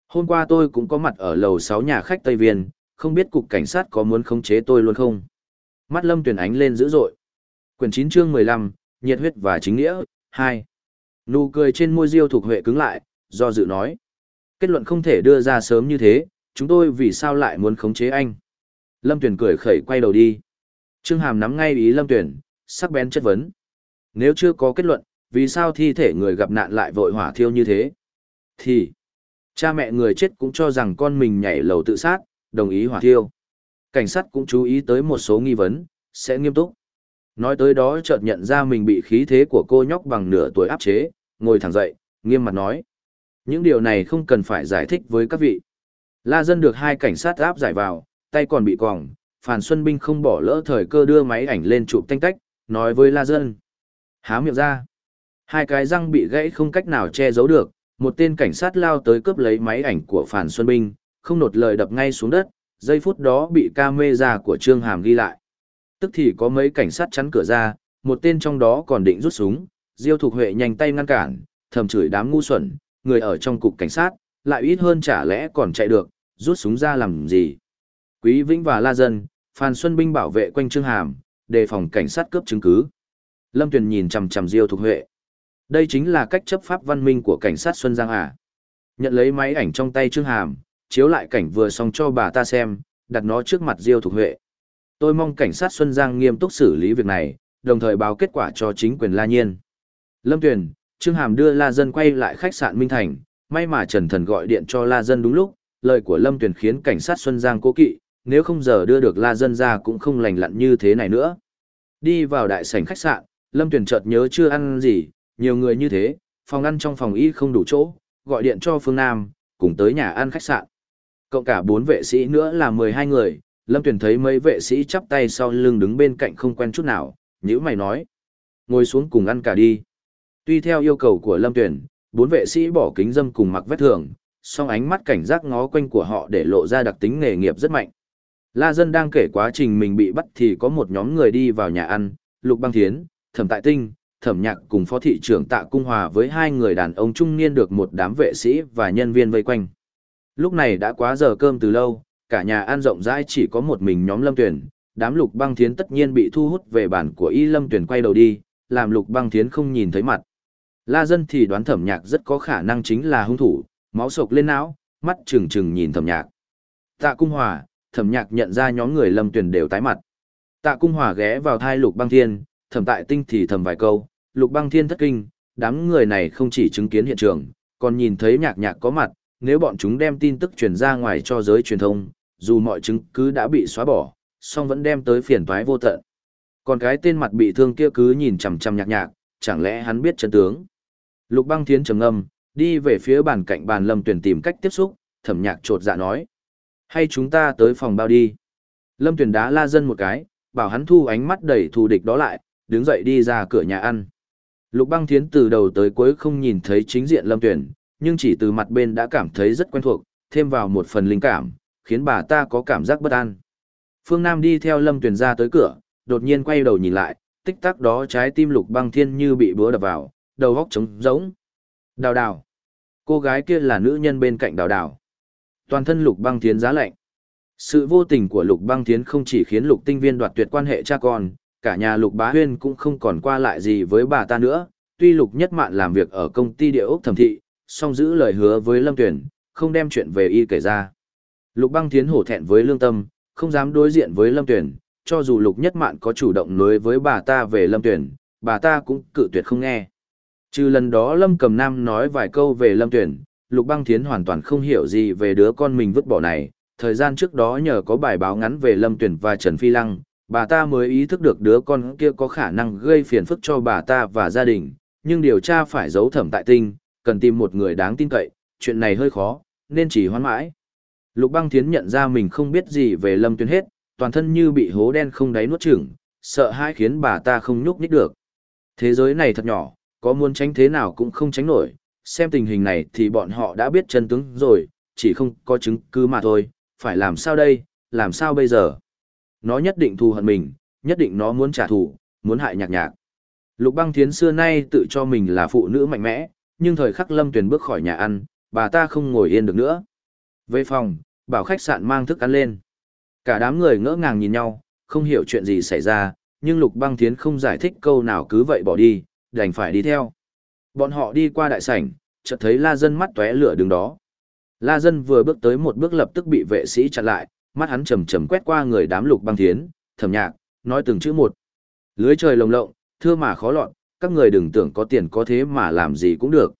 S1: Hôm qua tôi cũng có mặt ở lầu 6 nhà khách Tây Viên, không biết cục cảnh sát có muốn khống chế tôi luôn không? Mắt Lâm tuyển ánh lên dữ dội. Quyển 9 chương 15, nhiệt huyết và chính nghĩa, 2. Nụ cười trên môi Diêu thuộc Huệ cứng lại, do dự nói. Kết luận không thể đưa ra sớm như thế, chúng tôi vì sao lại muốn khống chế anh? Lâm Tuyền cười khẩy quay đầu đi. Trương Hàm nắm ngay ý Lâm Tuyền, sắc bén chất vấn. Nếu chưa có kết luận, vì sao thi thể người gặp nạn lại vội hỏa thiêu như thế? Thì, cha mẹ người chết cũng cho rằng con mình nhảy lầu tự sát, đồng ý hỏa thiêu. Cảnh sát cũng chú ý tới một số nghi vấn, sẽ nghiêm túc. Nói tới đó chợt nhận ra mình bị khí thế của cô nhóc bằng nửa tuổi áp chế, ngồi thẳng dậy, nghiêm mặt nói. Những điều này không cần phải giải thích với các vị. La dân được hai cảnh sát áp giải vào, tay còn bị còng, Phàn Xuân Binh không bỏ lỡ thời cơ đưa máy ảnh lên chụp tanh tách, nói với La dân. Há miệng ra. Hai cái răng bị gãy không cách nào che giấu được, một tên cảnh sát lao tới cướp lấy máy ảnh của Phàn Xuân Binh, không nột lời đập ngay xuống đất, giây phút đó bị camera của Trương Hàm ghi lại. Tức thì có mấy cảnh sát chắn cửa ra, một tên trong đó còn định rút súng, Diêu Thục Huệ nhanh tay ngăn cản, thầm chửi đám ngu xuẩn, người ở trong cục cảnh sát, lại ít hơn chả lẽ còn chạy được, rút súng ra làm gì. Quý Vĩnh và La Dân, Phan Xuân Binh bảo vệ quanh Trương Hàm, đề phòng cảnh sát cướp chứng cứ. Lâm Tuyền nhìn chằm chằm Diêu Thục Huệ. Đây chính là cách chấp pháp văn minh của cảnh sát Xuân Giang à. Nhận lấy máy ảnh trong tay Trương Hàm, chiếu lại cảnh vừa xong cho bà ta xem, đặt nó trước mặt Diêu Thục Huệ. Tôi mong cảnh sát Xuân Giang nghiêm túc xử lý việc này, đồng thời báo kết quả cho chính quyền La Nhiên. Lâm Tuyền, Trương Hàm đưa La Dân quay lại khách sạn Minh Thành, may mà Trần Thần gọi điện cho La Dân đúng lúc, lời của Lâm Tuyền khiến cảnh sát Xuân Giang cố kỵ, nếu không giờ đưa được La Dân ra cũng không lành lặn như thế này nữa. Đi vào đại sảnh khách sạn, Lâm Tuyền chợt nhớ chưa ăn gì, nhiều người như thế, phòng ăn trong phòng y không đủ chỗ, gọi điện cho Phương Nam, cùng tới nhà ăn khách sạn. Cộng cả bốn vệ sĩ nữa là 12 người, Lâm Tuyền thấy mấy vệ sĩ chắp tay sau lưng đứng bên cạnh không quen chút nào, nhữ mày nói. Ngồi xuống cùng ăn cả đi. Tuy theo yêu cầu của Lâm Tuyền, bốn vệ sĩ bỏ kính dâm cùng mặc vết thường, song ánh mắt cảnh giác ngó quanh của họ để lộ ra đặc tính nghề nghiệp rất mạnh. La Dân đang kể quá trình mình bị bắt thì có một nhóm người đi vào nhà ăn, Lục Băng Thiến, Thẩm Tại Tinh, Thẩm Nhạc cùng Phó thị trưởng Tạ Cung Hòa với hai người đàn ông trung niên được một đám vệ sĩ và nhân viên vây quanh. Lúc này đã quá giờ cơm từ lâu, cả nhà ăn rộng rãi chỉ có một mình nhóm Lâm Tuyển, đám Lục Băng Thiến tất nhiên bị thu hút về bản của Y Lâm Tuyển quay đầu đi, làm Lục Băng Thiến không nhìn thấy mặt. La Dân thì đoán Thẩm Nhạc rất có khả năng chính là hung thủ, máu sộc lên não, mắt trừng trừng nhìn Thẩm Nhạc. Tạ Cung Hòa, Thẩm Nhạc nhận ra nhóm người Lâm Tuyển đều tái mặt. Tạ Cung Hòa ghé vào thai Lục Băng Thiên, Thẩm Tại Tinh thì thầm vài câu, Lục Băng Thiên thất kinh, đám người này không chỉ chứng kiến hiện trường, còn nhìn thấy Nhạc Nhạc có mặt, nếu bọn chúng đem tin tức truyền ra ngoài cho giới truyền thông, dù mọi chứng cứ đã bị xóa bỏ, song vẫn đem tới phiền toái vô tận. Còn cái tên mặt bị thương kia cứ nhìn chằm chằm nhạc nhạc, chẳng lẽ hắn biết chân tướng. Lục băng Thiên trầm ngâm, đi về phía bàn cạnh bàn lâm tuyển tìm cách tiếp xúc, thẩm nhạc trột dạ nói. Hay chúng ta tới phòng bao đi. Lâm Tuyền đá la dân một cái, bảo hắn thu ánh mắt đầy thù địch đó lại, đứng dậy đi ra cửa nhà ăn. Lục băng thiến từ đầu tới cuối không nhìn thấy chính diện lâm Tuyền, nhưng chỉ từ mặt bên đã cảm thấy rất quen thuộc, thêm vào một phần linh cảm, khiến bà ta có cảm giác bất an. Phương Nam đi theo Lâm Tuyền ra tới cửa, đột nhiên quay đầu nhìn lại, tích tắc đó trái tim lục băng thiên như bị búa đập vào, đầu góc trống rỗng. Đào đào. Cô gái kia là nữ nhân bên cạnh đào đào. Toàn thân lục băng Thiến giá lạnh. Sự vô tình của lục băng Thiến không chỉ khiến lục tinh viên đoạt tuyệt quan hệ cha con, cả nhà lục bá huyên cũng không còn qua lại gì với bà ta nữa. Tuy lục nhất mạn làm việc ở công ty địa ốc thẩm thị, song giữ lời hứa với Lâm Tuyển, không đem chuyện về y kể ra. Lục băng thiến hổ thẹn với lương tâm, không dám đối diện với Lâm Tuyển, cho dù lục nhất mạn có chủ động nối với bà ta về Lâm Tuyển, bà ta cũng cự tuyệt không nghe. Trừ lần đó Lâm Cầm Nam nói vài câu về Lâm Tuyển, Lục Băng Thiến hoàn toàn không hiểu gì về đứa con mình vứt bỏ này. Thời gian trước đó nhờ có bài báo ngắn về Lâm Tuyển và Trần Phi Lăng, bà ta mới ý thức được đứa con kia có khả năng gây phiền phức cho bà ta và gia đình, nhưng điều tra phải giấu thẩm tại tinh, cần tìm một người đáng tin cậy, chuyện này hơi khó, nên chỉ hoãn mãi. Lục băng thiến nhận ra mình không biết gì về lâm Tuyển hết, toàn thân như bị hố đen không đáy nuốt chửng, sợ hãi khiến bà ta không nhúc nhích được. Thế giới này thật nhỏ, có muốn tránh thế nào cũng không tránh nổi, xem tình hình này thì bọn họ đã biết chân tướng rồi, chỉ không có chứng cứ mà thôi, phải làm sao đây, làm sao bây giờ? Nó nhất định thù hận mình, nhất định nó muốn trả thù, muốn hại nhạc nhạc. Lục băng thiến xưa nay tự cho mình là phụ nữ mạnh mẽ, nhưng thời khắc lâm tuyển bước khỏi nhà ăn, bà ta không ngồi yên được nữa. Về phòng, bảo khách sạn mang thức ăn lên. Cả đám người ngỡ ngàng nhìn nhau, không hiểu chuyện gì xảy ra, nhưng Lục Băng Thiến không giải thích câu nào cứ vậy bỏ đi, đành phải đi theo. Bọn họ đi qua đại sảnh, chợt thấy La Dân mắt tóe lửa đứng đó. La Dân vừa bước tới một bước lập tức bị vệ sĩ chặn lại, mắt hắn chầm chầm quét qua người đám Lục Băng Thiến, thầm nhạc, nói từng chữ một. Lưới trời lồng lộng, thưa mà khó lọt, các người đừng tưởng có tiền có thế mà làm gì cũng được.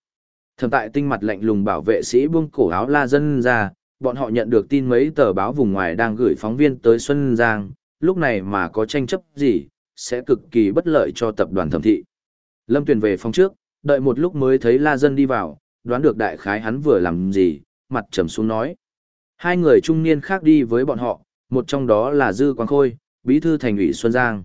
S1: Thầm tại tinh mặt lạnh lùng bảo vệ sĩ buông cổ áo La Dân ra, bọn họ nhận được tin mấy tờ báo vùng ngoài đang gửi phóng viên tới Xuân Giang, lúc này mà có tranh chấp gì, sẽ cực kỳ bất lợi cho tập đoàn thẩm thị. Lâm Tuyền về phòng trước, đợi một lúc mới thấy La Dân đi vào, đoán được đại khái hắn vừa làm gì, mặt trầm xuống nói. Hai người trung niên khác đi với bọn họ, một trong đó là Dư Quang Khôi, bí thư thành ủy Xuân Giang.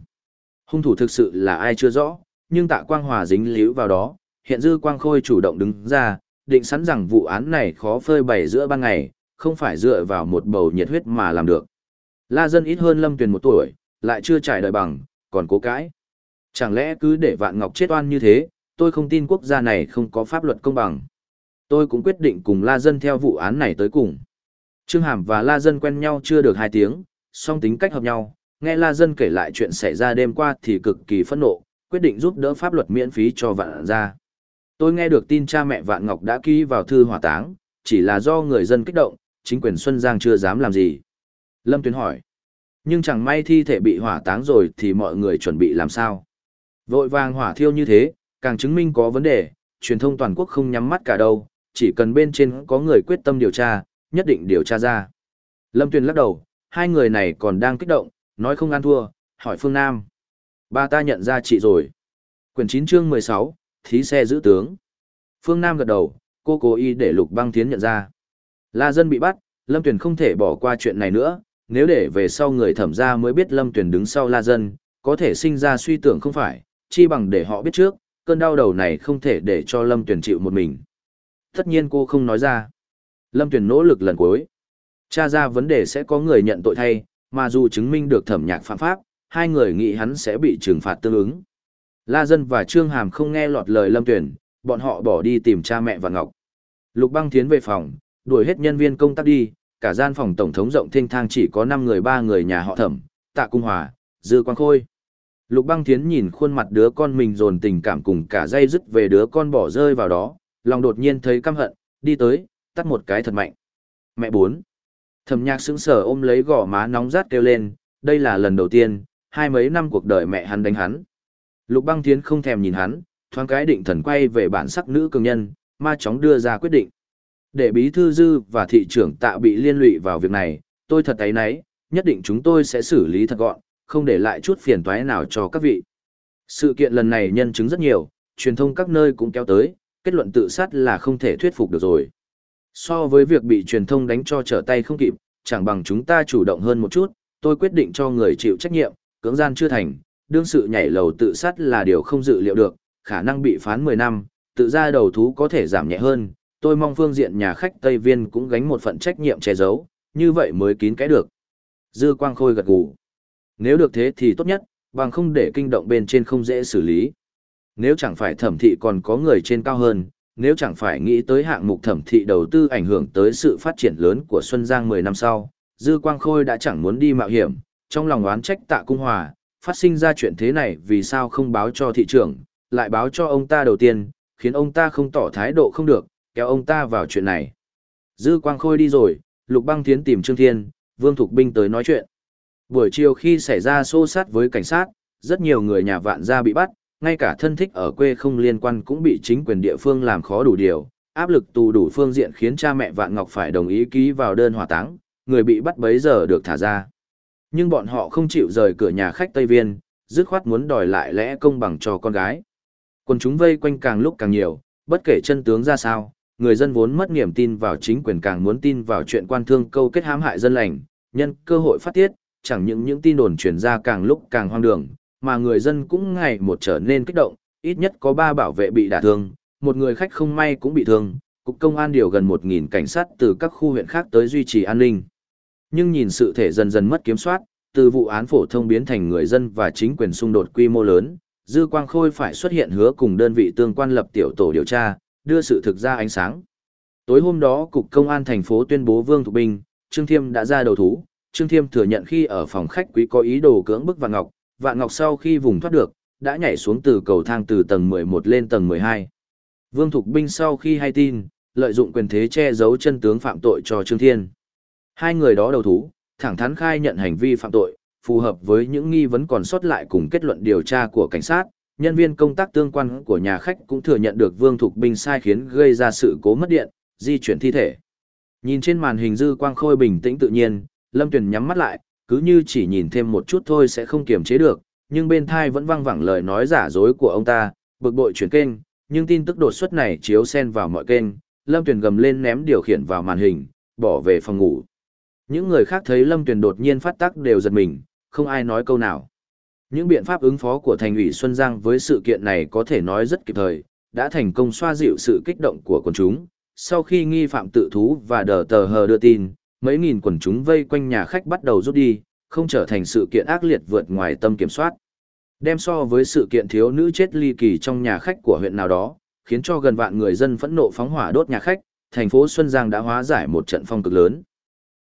S1: Hung thủ thực sự là ai chưa rõ, nhưng tạ Quang Hòa dính líu vào đó, hiện Dư Quang Khôi chủ động đứng ra, định sẵn rằng vụ án này khó phơi bày giữa ban ngày, không phải dựa vào một bầu nhiệt huyết mà làm được. La dân ít hơn Lâm Tuyền một tuổi, lại chưa trải đời bằng, còn cố cãi. Chẳng lẽ cứ để Vạn Ngọc chết oan như thế, tôi không tin quốc gia này không có pháp luật công bằng. Tôi cũng quyết định cùng La dân theo vụ án này tới cùng. Trương Hàm và La dân quen nhau chưa được hai tiếng, song tính cách hợp nhau, nghe La dân kể lại chuyện xảy ra đêm qua thì cực kỳ phẫn nộ, quyết định giúp đỡ pháp luật miễn phí cho Vạn gia. Tôi nghe được tin cha mẹ Vạn Ngọc đã ký vào thư hỏa táng, chỉ là do người dân kích động, chính quyền Xuân Giang chưa dám làm gì. Lâm Tuyến hỏi. Nhưng chẳng may thi thể bị hỏa táng rồi thì mọi người chuẩn bị làm sao? Vội vàng hỏa thiêu như thế, càng chứng minh có vấn đề, truyền thông toàn quốc không nhắm mắt cả đâu, chỉ cần bên trên có người quyết tâm điều tra, nhất định điều tra ra. Lâm Tuyền lắc đầu, hai người này còn đang kích động, nói không ăn thua, hỏi Phương Nam. Ba ta nhận ra chị rồi. Quyển 9 chương 16, thí xe giữ tướng. Phương Nam gật đầu, cô cố ý để Lục Băng Thiến nhận ra. La dân bị bắt, Lâm Tuyền không thể bỏ qua chuyện này nữa, nếu để về sau người thẩm ra mới biết Lâm Tuyền đứng sau La dân, có thể sinh ra suy tưởng không phải, chi bằng để họ biết trước, cơn đau đầu này không thể để cho Lâm Tuyền chịu một mình. Tất nhiên cô không nói ra. Lâm Tuyền nỗ lực lần cuối. Tra ra vấn đề sẽ có người nhận tội thay, mà dù chứng minh được thẩm nhạc phạm pháp, hai người nghĩ hắn sẽ bị trừng phạt tương ứng. La Dân và Trương Hàm không nghe lọt lời Lâm Tuyền, bọn họ bỏ đi tìm cha mẹ và Ngọc. Lục băng thiến về phòng, đuổi hết nhân viên công tác đi, cả gian phòng tổng thống rộng thênh thang chỉ có 5 người ba người nhà họ thẩm, tạ cung hòa, dư quang khôi. Lục băng thiến nhìn khuôn mặt đứa con mình dồn tình cảm cùng cả dây dứt về đứa con bỏ rơi vào đó, lòng đột nhiên thấy căm hận, đi tới, tắt một cái thật mạnh. Mẹ bốn. Thẩm nhạc sững sờ ôm lấy gò má nóng rát kêu lên, đây là lần đầu tiên, hai mấy năm cuộc đời mẹ hắn đánh hắn. Lục băng thiến không thèm nhìn hắn, thoáng cái định thần quay về bản sắc nữ cường nhân, ma chóng đưa ra quyết định. Để bí thư dư và thị trưởng tạ bị liên lụy vào việc này, tôi thật ấy nấy, nhất định chúng tôi sẽ xử lý thật gọn, không để lại chút phiền toái nào cho các vị. Sự kiện lần này nhân chứng rất nhiều, truyền thông các nơi cũng kéo tới, kết luận tự sát là không thể thuyết phục được rồi. So với việc bị truyền thông đánh cho trở tay không kịp, chẳng bằng chúng ta chủ động hơn một chút, tôi quyết định cho người chịu trách nhiệm, cưỡng gian chưa thành, đương sự nhảy lầu tự sát là điều không dự liệu được, khả năng bị phán 10 năm, tự ra đầu thú có thể giảm nhẹ hơn, tôi mong phương diện nhà khách Tây Viên cũng gánh một phần trách nhiệm che giấu, như vậy mới kín cái được. Dư Quang Khôi gật gù. Nếu được thế thì tốt nhất, bằng không để kinh động bên trên không dễ xử lý. Nếu chẳng phải thẩm thị còn có người trên cao hơn, nếu chẳng phải nghĩ tới hạng mục thẩm thị đầu tư ảnh hưởng tới sự phát triển lớn của Xuân Giang 10 năm sau, Dư Quang Khôi đã chẳng muốn đi mạo hiểm, trong lòng oán trách tạ cung hòa, phát sinh ra chuyện thế này vì sao không báo cho thị trưởng, lại báo cho ông ta đầu tiên, khiến ông ta không tỏ thái độ không được, kéo ông ta vào chuyện này. Dư Quang Khôi đi rồi, Lục Băng Thiến tìm Trương Thiên, Vương Thục Binh tới nói chuyện. Buổi chiều khi xảy ra xô sát với cảnh sát, rất nhiều người nhà vạn gia bị bắt, ngay cả thân thích ở quê không liên quan cũng bị chính quyền địa phương làm khó đủ điều, áp lực tù đủ phương diện khiến cha mẹ Vạn Ngọc phải đồng ý ký vào đơn hỏa táng, người bị bắt bấy giờ được thả ra. Nhưng bọn họ không chịu rời cửa nhà khách Tây Viên, dứt khoát muốn đòi lại lẽ công bằng cho con gái. còn chúng vây quanh càng lúc càng nhiều, bất kể chân tướng ra sao, người dân vốn mất niềm tin vào chính quyền càng muốn tin vào chuyện quan thương câu kết hãm hại dân lành, nhân cơ hội phát tiết, chẳng những những tin đồn truyền ra càng lúc càng hoang đường, mà người dân cũng ngày một trở nên kích động, ít nhất có 3 bảo vệ bị đả thương, một người khách không may cũng bị thương, cục công an điều gần 1.000 cảnh sát từ các khu huyện khác tới duy trì an ninh. Nhưng nhìn sự thể dần dần mất kiểm soát, từ vụ án phổ thông biến thành người dân và chính quyền xung đột quy mô lớn, Dư Quang Khôi phải xuất hiện hứa cùng đơn vị tương quan lập tiểu tổ điều tra, đưa sự thực ra ánh sáng. Tối hôm đó Cục Công an thành phố tuyên bố Vương Thục Bình, Trương Thiêm đã ra đầu thú. Trương Thiêm thừa nhận khi ở phòng khách quý có ý đồ cưỡng bức Vạn Ngọc, Vạn Ngọc sau khi vùng thoát được, đã nhảy xuống từ cầu thang từ tầng 11 lên tầng 12. Vương Thục Binh sau khi hay tin, lợi dụng quyền thế che giấu chân tướng phạm tội cho Trương Thiên. Hai người đó đầu thú, thẳng thắn khai nhận hành vi phạm tội, phù hợp với những nghi vấn còn sót lại cùng kết luận điều tra của cảnh sát, nhân viên công tác tương quan của nhà khách cũng thừa nhận được Vương Thục Binh sai khiến gây ra sự cố mất điện, di chuyển thi thể. Nhìn trên màn hình dư quang khôi bình tĩnh tự nhiên, Lâm Tuyền nhắm mắt lại, cứ như chỉ nhìn thêm một chút thôi sẽ không kiềm chế được, nhưng bên thai vẫn vang vẳng lời nói giả dối của ông ta, bực bội chuyển kênh, nhưng tin tức đột xuất này chiếu xen vào mọi kênh, Lâm Tuyền gầm lên ném điều khiển vào màn hình, bỏ về phòng ngủ. Những người khác thấy Lâm Tuyền đột nhiên phát tác đều giật mình, không ai nói câu nào. Những biện pháp ứng phó của thành ủy Xuân Giang với sự kiện này có thể nói rất kịp thời, đã thành công xoa dịu sự kích động của quần chúng. Sau khi nghi phạm tự thú và đờ tờ hờ đưa tin, mấy nghìn quần chúng vây quanh nhà khách bắt đầu rút đi, không trở thành sự kiện ác liệt vượt ngoài tâm kiểm soát. Đem so với sự kiện thiếu nữ chết ly kỳ trong nhà khách của huyện nào đó, khiến cho gần vạn người dân phẫn nộ phóng hỏa đốt nhà khách, thành phố Xuân Giang đã hóa giải một trận phong cực lớn.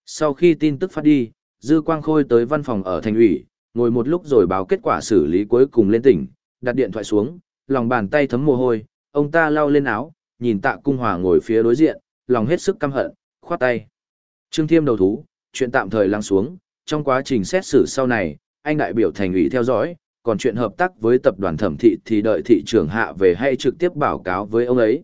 S1: Sau khi tin tức phát đi, Dư Quang Khôi tới văn phòng ở thành ủy, ngồi một lúc rồi báo kết quả xử lý cuối cùng lên tỉnh, đặt điện thoại xuống, lòng bàn tay thấm mồ hôi, ông ta lau lên áo, nhìn tạ cung hòa ngồi phía đối diện, lòng hết sức căm hận, khoát tay. Trương Thiêm đầu thú, chuyện tạm thời lắng xuống, trong quá trình xét xử sau này, anh đại biểu thành ủy theo dõi, còn chuyện hợp tác với tập đoàn thẩm thị thì đợi thị trưởng hạ về hay trực tiếp báo cáo với ông ấy.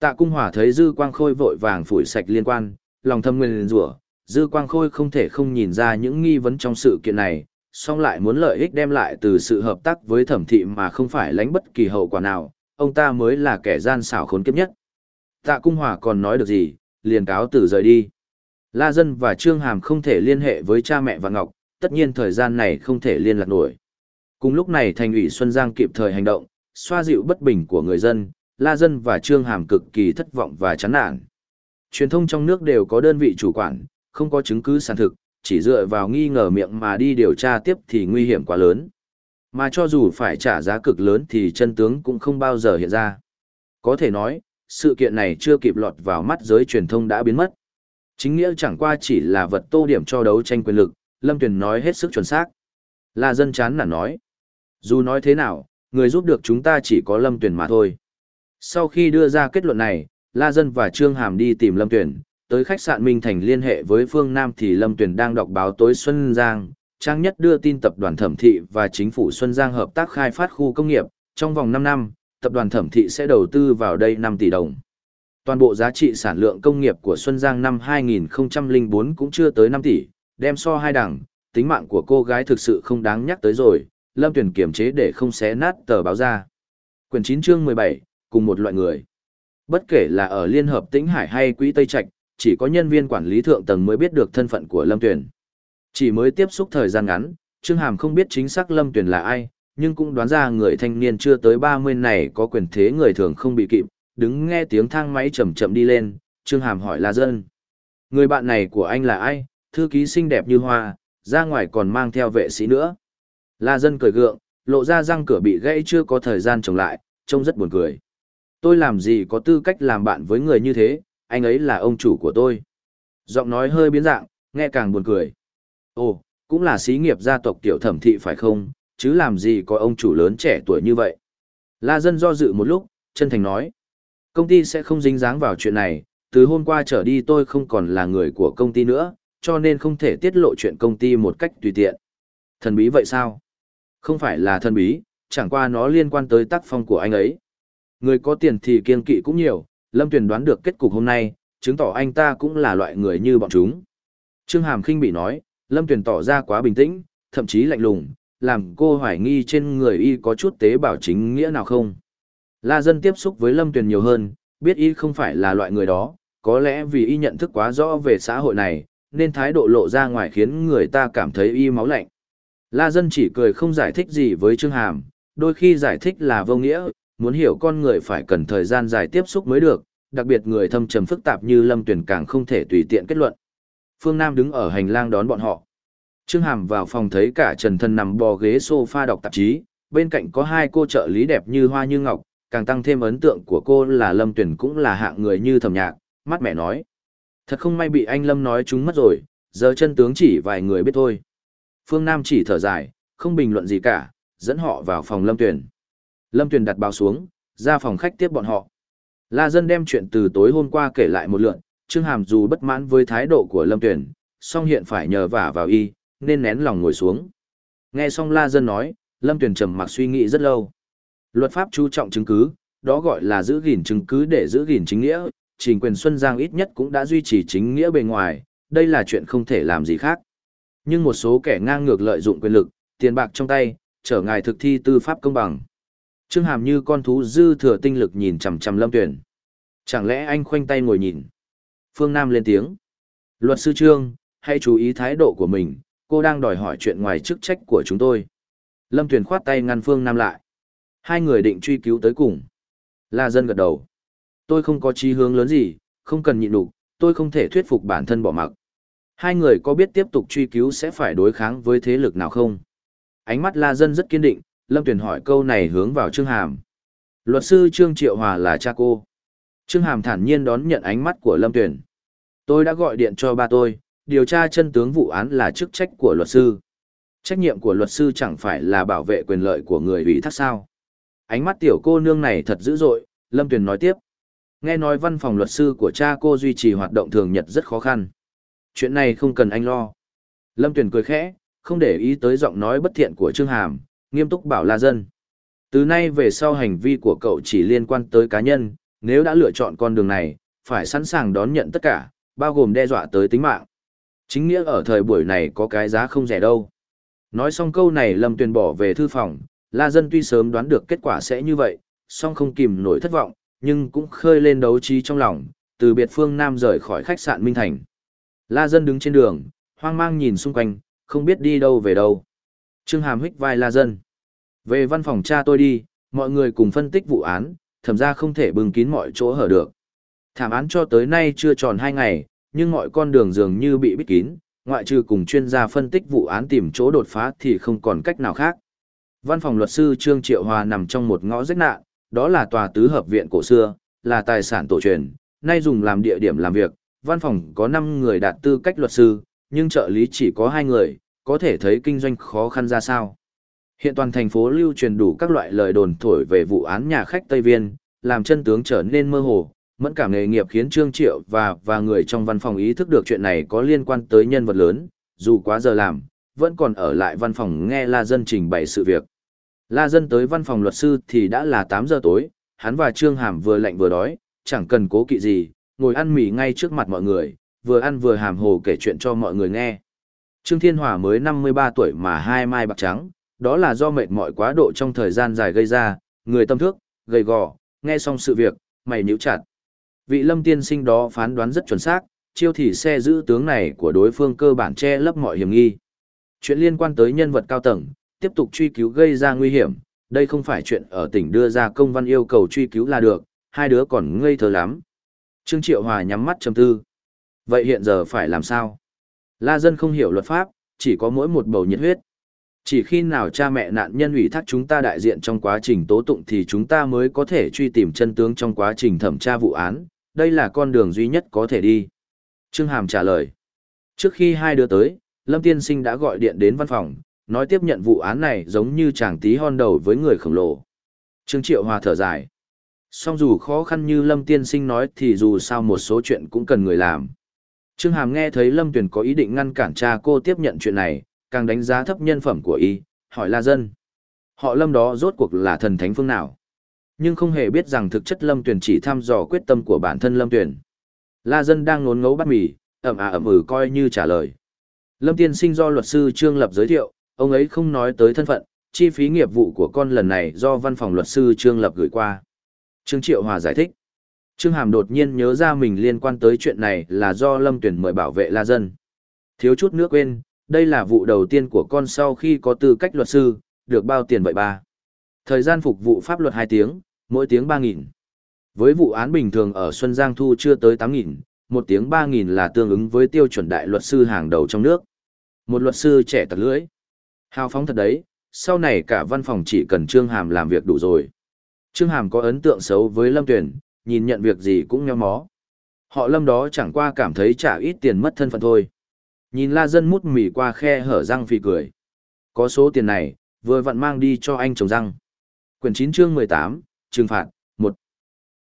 S1: Tạ Cung Hòa thấy Dư Quang Khôi vội vàng phủi sạch liên quan, lòng thâm nguyên rủa, Dư Quang Khôi không thể không nhìn ra những nghi vấn trong sự kiện này, song lại muốn lợi ích đem lại từ sự hợp tác với thẩm thị mà không phải lánh bất kỳ hậu quả nào, ông ta mới là kẻ gian xảo khốn kiếp nhất. Tạ Cung Hòa còn nói được gì, liền cáo từ rời đi. La Dân và Trương Hàm không thể liên hệ với cha mẹ và Ngọc, tất nhiên thời gian này không thể liên lạc nổi. Cùng lúc này thành ủy Xuân Giang kịp thời hành động, xoa dịu bất bình của người dân, La Dân và Trương Hàm cực kỳ thất vọng và chán nản. Truyền thông trong nước đều có đơn vị chủ quản, không có chứng cứ sản thực, chỉ dựa vào nghi ngờ miệng mà đi điều tra tiếp thì nguy hiểm quá lớn. Mà cho dù phải trả giá cực lớn thì chân tướng cũng không bao giờ hiện ra. Có thể nói, sự kiện này chưa kịp lọt vào mắt giới truyền thông đã biến mất. Chính nghĩa chẳng qua chỉ là vật tô điểm cho đấu tranh quyền lực, Lâm Tuyền nói hết sức chuẩn xác. Là dân chán nản nói. Dù nói thế nào, người giúp được chúng ta chỉ có Lâm Tuyền mà thôi. Sau khi đưa ra kết luận này, La Dân và Trương Hàm đi tìm Lâm Tuyền, tới khách sạn Minh Thành liên hệ với phương Nam thì Lâm Tuyền đang đọc báo tối Xuân Giang, trang nhất đưa tin tập đoàn Thẩm Thị và chính phủ Xuân Giang hợp tác khai phát khu công nghiệp, trong vòng 5 năm, tập đoàn Thẩm Thị sẽ đầu tư vào đây 5 tỷ đồng. Toàn bộ giá trị sản lượng công nghiệp của Xuân Giang năm 2004 cũng chưa tới 5 tỷ, đem so hai đẳng, tính mạng của cô gái thực sự không đáng nhắc tới rồi, Lâm Tuyền kiềm chế để không xé nát tờ báo ra. Quyển 9 chương 17, cùng một loại người. Bất kể là ở Liên Hợp Tĩnh Hải hay Quỹ Tây Trạch, chỉ có nhân viên quản lý thượng tầng mới biết được thân phận của Lâm Tuyền. Chỉ mới tiếp xúc thời gian ngắn, Trương Hàm không biết chính xác Lâm Tuyền là ai, nhưng cũng đoán ra người thanh niên chưa tới 30 này có quyền thế người thường không bị kịp, đứng nghe tiếng thang máy chậm chậm đi lên, Trương Hàm hỏi La Dân. Người bạn này của anh là ai, thư ký xinh đẹp như hoa, ra ngoài còn mang theo vệ sĩ nữa. La Dân cười gượng, lộ ra răng cửa bị gãy chưa có thời gian trồng lại, trông rất buồn cười. Tôi làm gì có tư cách làm bạn với người như thế, anh ấy là ông chủ của tôi. Giọng nói hơi biến dạng, nghe càng buồn cười. Ồ, cũng là xí nghiệp gia tộc tiểu thẩm thị phải không, chứ làm gì có ông chủ lớn trẻ tuổi như vậy. La dân do dự một lúc, chân thành nói. Công ty sẽ không dính dáng vào chuyện này, từ hôm qua trở đi tôi không còn là người của công ty nữa, cho nên không thể tiết lộ chuyện công ty một cách tùy tiện. Thần bí vậy sao? Không phải là thần bí, chẳng qua nó liên quan tới tác phong của anh ấy. Người có tiền thì kiên kỵ cũng nhiều, Lâm Tuyền đoán được kết cục hôm nay, chứng tỏ anh ta cũng là loại người như bọn chúng. Trương Hàm khinh bị nói, Lâm Tuyền tỏ ra quá bình tĩnh, thậm chí lạnh lùng, làm cô hoài nghi trên người y có chút tế bào chính nghĩa nào không. La dân tiếp xúc với Lâm Tuyền nhiều hơn, Biết y không phải là loại người đó, có lẽ vì y nhận thức quá rõ về xã hội này, nên thái độ lộ ra ngoài khiến người ta cảm thấy y máu lạnh. La dân chỉ cười không giải thích gì với Trương Hàm, đôi khi giải thích là vô nghĩa, muốn hiểu con người phải cần thời gian dài tiếp xúc mới được, đặc biệt người thâm trầm phức tạp như Lâm Tuyền càng không thể tùy tiện kết luận. Phương Nam đứng ở hành lang đón bọn họ. Trương Hàm vào phòng thấy cả Trần Thân nằm bò ghế sofa đọc tạp chí, bên cạnh có hai cô trợ lý đẹp như hoa như ngọc, càng tăng thêm ấn tượng của cô là Lâm Tuyển cũng là hạng người như thầm nhạc, mắt mẹ nói. Thật không may bị anh Lâm nói chúng mất rồi, giờ chân tướng chỉ vài người biết thôi. Phương Nam chỉ thở dài, không bình luận gì cả, dẫn họ vào phòng Lâm Tuyển. Lâm Tuyển đặt báo xuống, ra phòng khách tiếp bọn họ. La Dân đem chuyện từ tối hôm qua kể lại một lượn, Trương Hàm dù bất mãn với thái độ của Lâm Tuyển, song hiện phải nhờ vả vào y, nên nén lòng ngồi xuống. Nghe xong La Dân nói, Lâm Tuyển trầm mặc suy nghĩ rất lâu. Luật pháp chú trọng chứng cứ, đó gọi là giữ gìn chứng cứ để giữ gìn chính nghĩa, Trình Quyền Xuân Giang ít nhất cũng đã duy trì chính nghĩa bề ngoài, đây là chuyện không thể làm gì khác. Nhưng một số kẻ ngang ngược lợi dụng quyền lực, tiền bạc trong tay, trở ngại thực thi tư pháp công bằng. Trương Hàm như con thú dư thừa tinh lực nhìn chằm chằm Lâm Tuyển. Chẳng lẽ anh khoanh tay ngồi nhìn? Phương Nam lên tiếng. Luật sư Trương, hãy chú ý thái độ của mình, cô đang đòi hỏi chuyện ngoài chức trách của chúng tôi. Lâm Tuyển khoát tay ngăn Phương Nam lại. Hai người định truy cứu tới cùng. La dân gật đầu. Tôi không có chí hướng lớn gì, không cần nhịn đủ, tôi không thể thuyết phục bản thân bỏ mặc. Hai người có biết tiếp tục truy cứu sẽ phải đối kháng với thế lực nào không? Ánh mắt La dân rất kiên định, Lâm Tuyền hỏi câu này hướng vào Trương Hàm. Luật sư Trương Triệu Hòa là cha cô. Trương Hàm thản nhiên đón nhận ánh mắt của Lâm Tuyền. Tôi đã gọi điện cho ba tôi, điều tra chân tướng vụ án là chức trách của luật sư. Trách nhiệm của luật sư chẳng phải là bảo vệ quyền lợi của người ủy thác sao. Ánh mắt tiểu cô nương này thật dữ dội, Lâm Tuyền nói tiếp. Nghe nói văn phòng luật sư của cha cô duy trì hoạt động thường nhật rất khó khăn. Chuyện này không cần anh lo. Lâm Tuyền cười khẽ, không để ý tới giọng nói bất thiện của Trương Hàm, nghiêm túc bảo La Dân. Từ nay về sau hành vi của cậu chỉ liên quan tới cá nhân, nếu đã lựa chọn con đường này, phải sẵn sàng đón nhận tất cả, bao gồm đe dọa tới tính mạng. Chính nghĩa ở thời buổi này có cái giá không rẻ đâu. Nói xong câu này Lâm Tuyền bỏ về thư phòng, La Dân tuy sớm đoán được kết quả sẽ như vậy, song không kìm nổi thất vọng, nhưng cũng khơi lên đấu trí trong lòng, từ biệt phương Nam rời khỏi khách sạn Minh Thành. La Dân đứng trên đường, hoang mang nhìn xung quanh, không biết đi đâu về đâu. Trương Hàm hích vai La Dân. Về văn phòng cha tôi đi, mọi người cùng phân tích vụ án, thẩm ra không thể bưng kín mọi chỗ hở được. Thảm án cho tới nay chưa tròn hai ngày, nhưng mọi con đường dường như bị bít kín, ngoại trừ cùng chuyên gia phân tích vụ án tìm chỗ đột phá thì không còn cách nào khác. Văn phòng luật sư Trương Triệu Hòa nằm trong một ngõ rách nạn, đó là tòa tứ hợp viện cổ xưa, là tài sản tổ truyền, nay dùng làm địa điểm làm việc, văn phòng có 5 người đạt tư cách luật sư, nhưng trợ lý chỉ có 2 người, có thể thấy kinh doanh khó khăn ra sao. Hiện toàn thành phố lưu truyền đủ các loại lời đồn thổi về vụ án nhà khách Tây Viên, làm chân tướng trở nên mơ hồ, mẫn cảm nghề nghiệp khiến Trương Triệu và và người trong văn phòng ý thức được chuyện này có liên quan tới nhân vật lớn, dù quá giờ làm, vẫn còn ở lại văn phòng nghe La Dân trình bày sự việc. La Dân tới văn phòng luật sư thì đã là 8 giờ tối, hắn và Trương Hàm vừa lạnh vừa đói, chẳng cần cố kỵ gì, ngồi ăn mì ngay trước mặt mọi người, vừa ăn vừa hàm hồ kể chuyện cho mọi người nghe. Trương Thiên Hòa mới 53 tuổi mà hai mai bạc trắng, đó là do mệt mỏi quá độ trong thời gian dài gây ra, người tâm thước, gầy gò, nghe xong sự việc, mày nhíu chặt. Vị lâm tiên sinh đó phán đoán rất chuẩn xác, chiêu thị xe giữ tướng này của đối phương cơ bản che lấp mọi hiểm nghi. Chuyện liên quan tới nhân vật cao tầng, tiếp tục truy cứu gây ra nguy hiểm, đây không phải chuyện ở tỉnh đưa ra công văn yêu cầu truy cứu là được, hai đứa còn ngây thơ lắm. Trương Triệu Hòa nhắm mắt trầm tư. Vậy hiện giờ phải làm sao? La dân không hiểu luật pháp, chỉ có mỗi một bầu nhiệt huyết. Chỉ khi nào cha mẹ nạn nhân ủy thác chúng ta đại diện trong quá trình tố tụng thì chúng ta mới có thể truy tìm chân tướng trong quá trình thẩm tra vụ án, đây là con đường duy nhất có thể đi. Trương Hàm trả lời. Trước khi hai đứa tới, Lâm Tiên Sinh đã gọi điện đến văn phòng, nói tiếp nhận vụ án này giống như chàng tí hon đầu với người khổng lồ. Trương Triệu Hòa thở dài. Song dù khó khăn như Lâm Tiên Sinh nói thì dù sao một số chuyện cũng cần người làm. Trương Hàm nghe thấy Lâm Tuyền có ý định ngăn cản cha cô tiếp nhận chuyện này, càng đánh giá thấp nhân phẩm của y, hỏi La Dân. Họ Lâm đó rốt cuộc là thần thánh phương nào? Nhưng không hề biết rằng thực chất Lâm Tuyền chỉ thăm dò quyết tâm của bản thân Lâm Tuyền. La Dân đang ngốn ngấu bắt mì, ẩm à ẩm ừ coi như trả lời. Lâm Tiên sinh do luật sư Trương Lập giới thiệu, ông ấy không nói tới thân phận, chi phí nghiệp vụ của con lần này do văn phòng luật sư Trương Lập gửi qua. Trương Triệu Hòa giải thích. Trương Hàm đột nhiên nhớ ra mình liên quan tới chuyện này là do Lâm Tuyển mời bảo vệ La Dân. Thiếu chút nữa quên, đây là vụ đầu tiên của con sau khi có tư cách luật sư, được bao tiền vậy ba. Thời gian phục vụ pháp luật 2 tiếng, mỗi tiếng 3.000. Với vụ án bình thường ở Xuân Giang thu chưa tới 8.000, một tiếng 3.000 là tương ứng với tiêu chuẩn đại luật sư hàng đầu trong nước. Một luật sư trẻ tật lưỡi. Hào phóng thật đấy, sau này cả văn phòng chỉ cần Trương Hàm làm việc đủ rồi. Trương Hàm có ấn tượng xấu với Lâm Tuyển, nhìn nhận việc gì cũng nheo mó. Họ Lâm đó chẳng qua cảm thấy trả ít tiền mất thân phận thôi. Nhìn la dân mút mỉ qua khe hở răng phì cười. Có số tiền này, vừa vặn mang đi cho anh trồng răng. Quyển 9 chương 18, trừng phạt.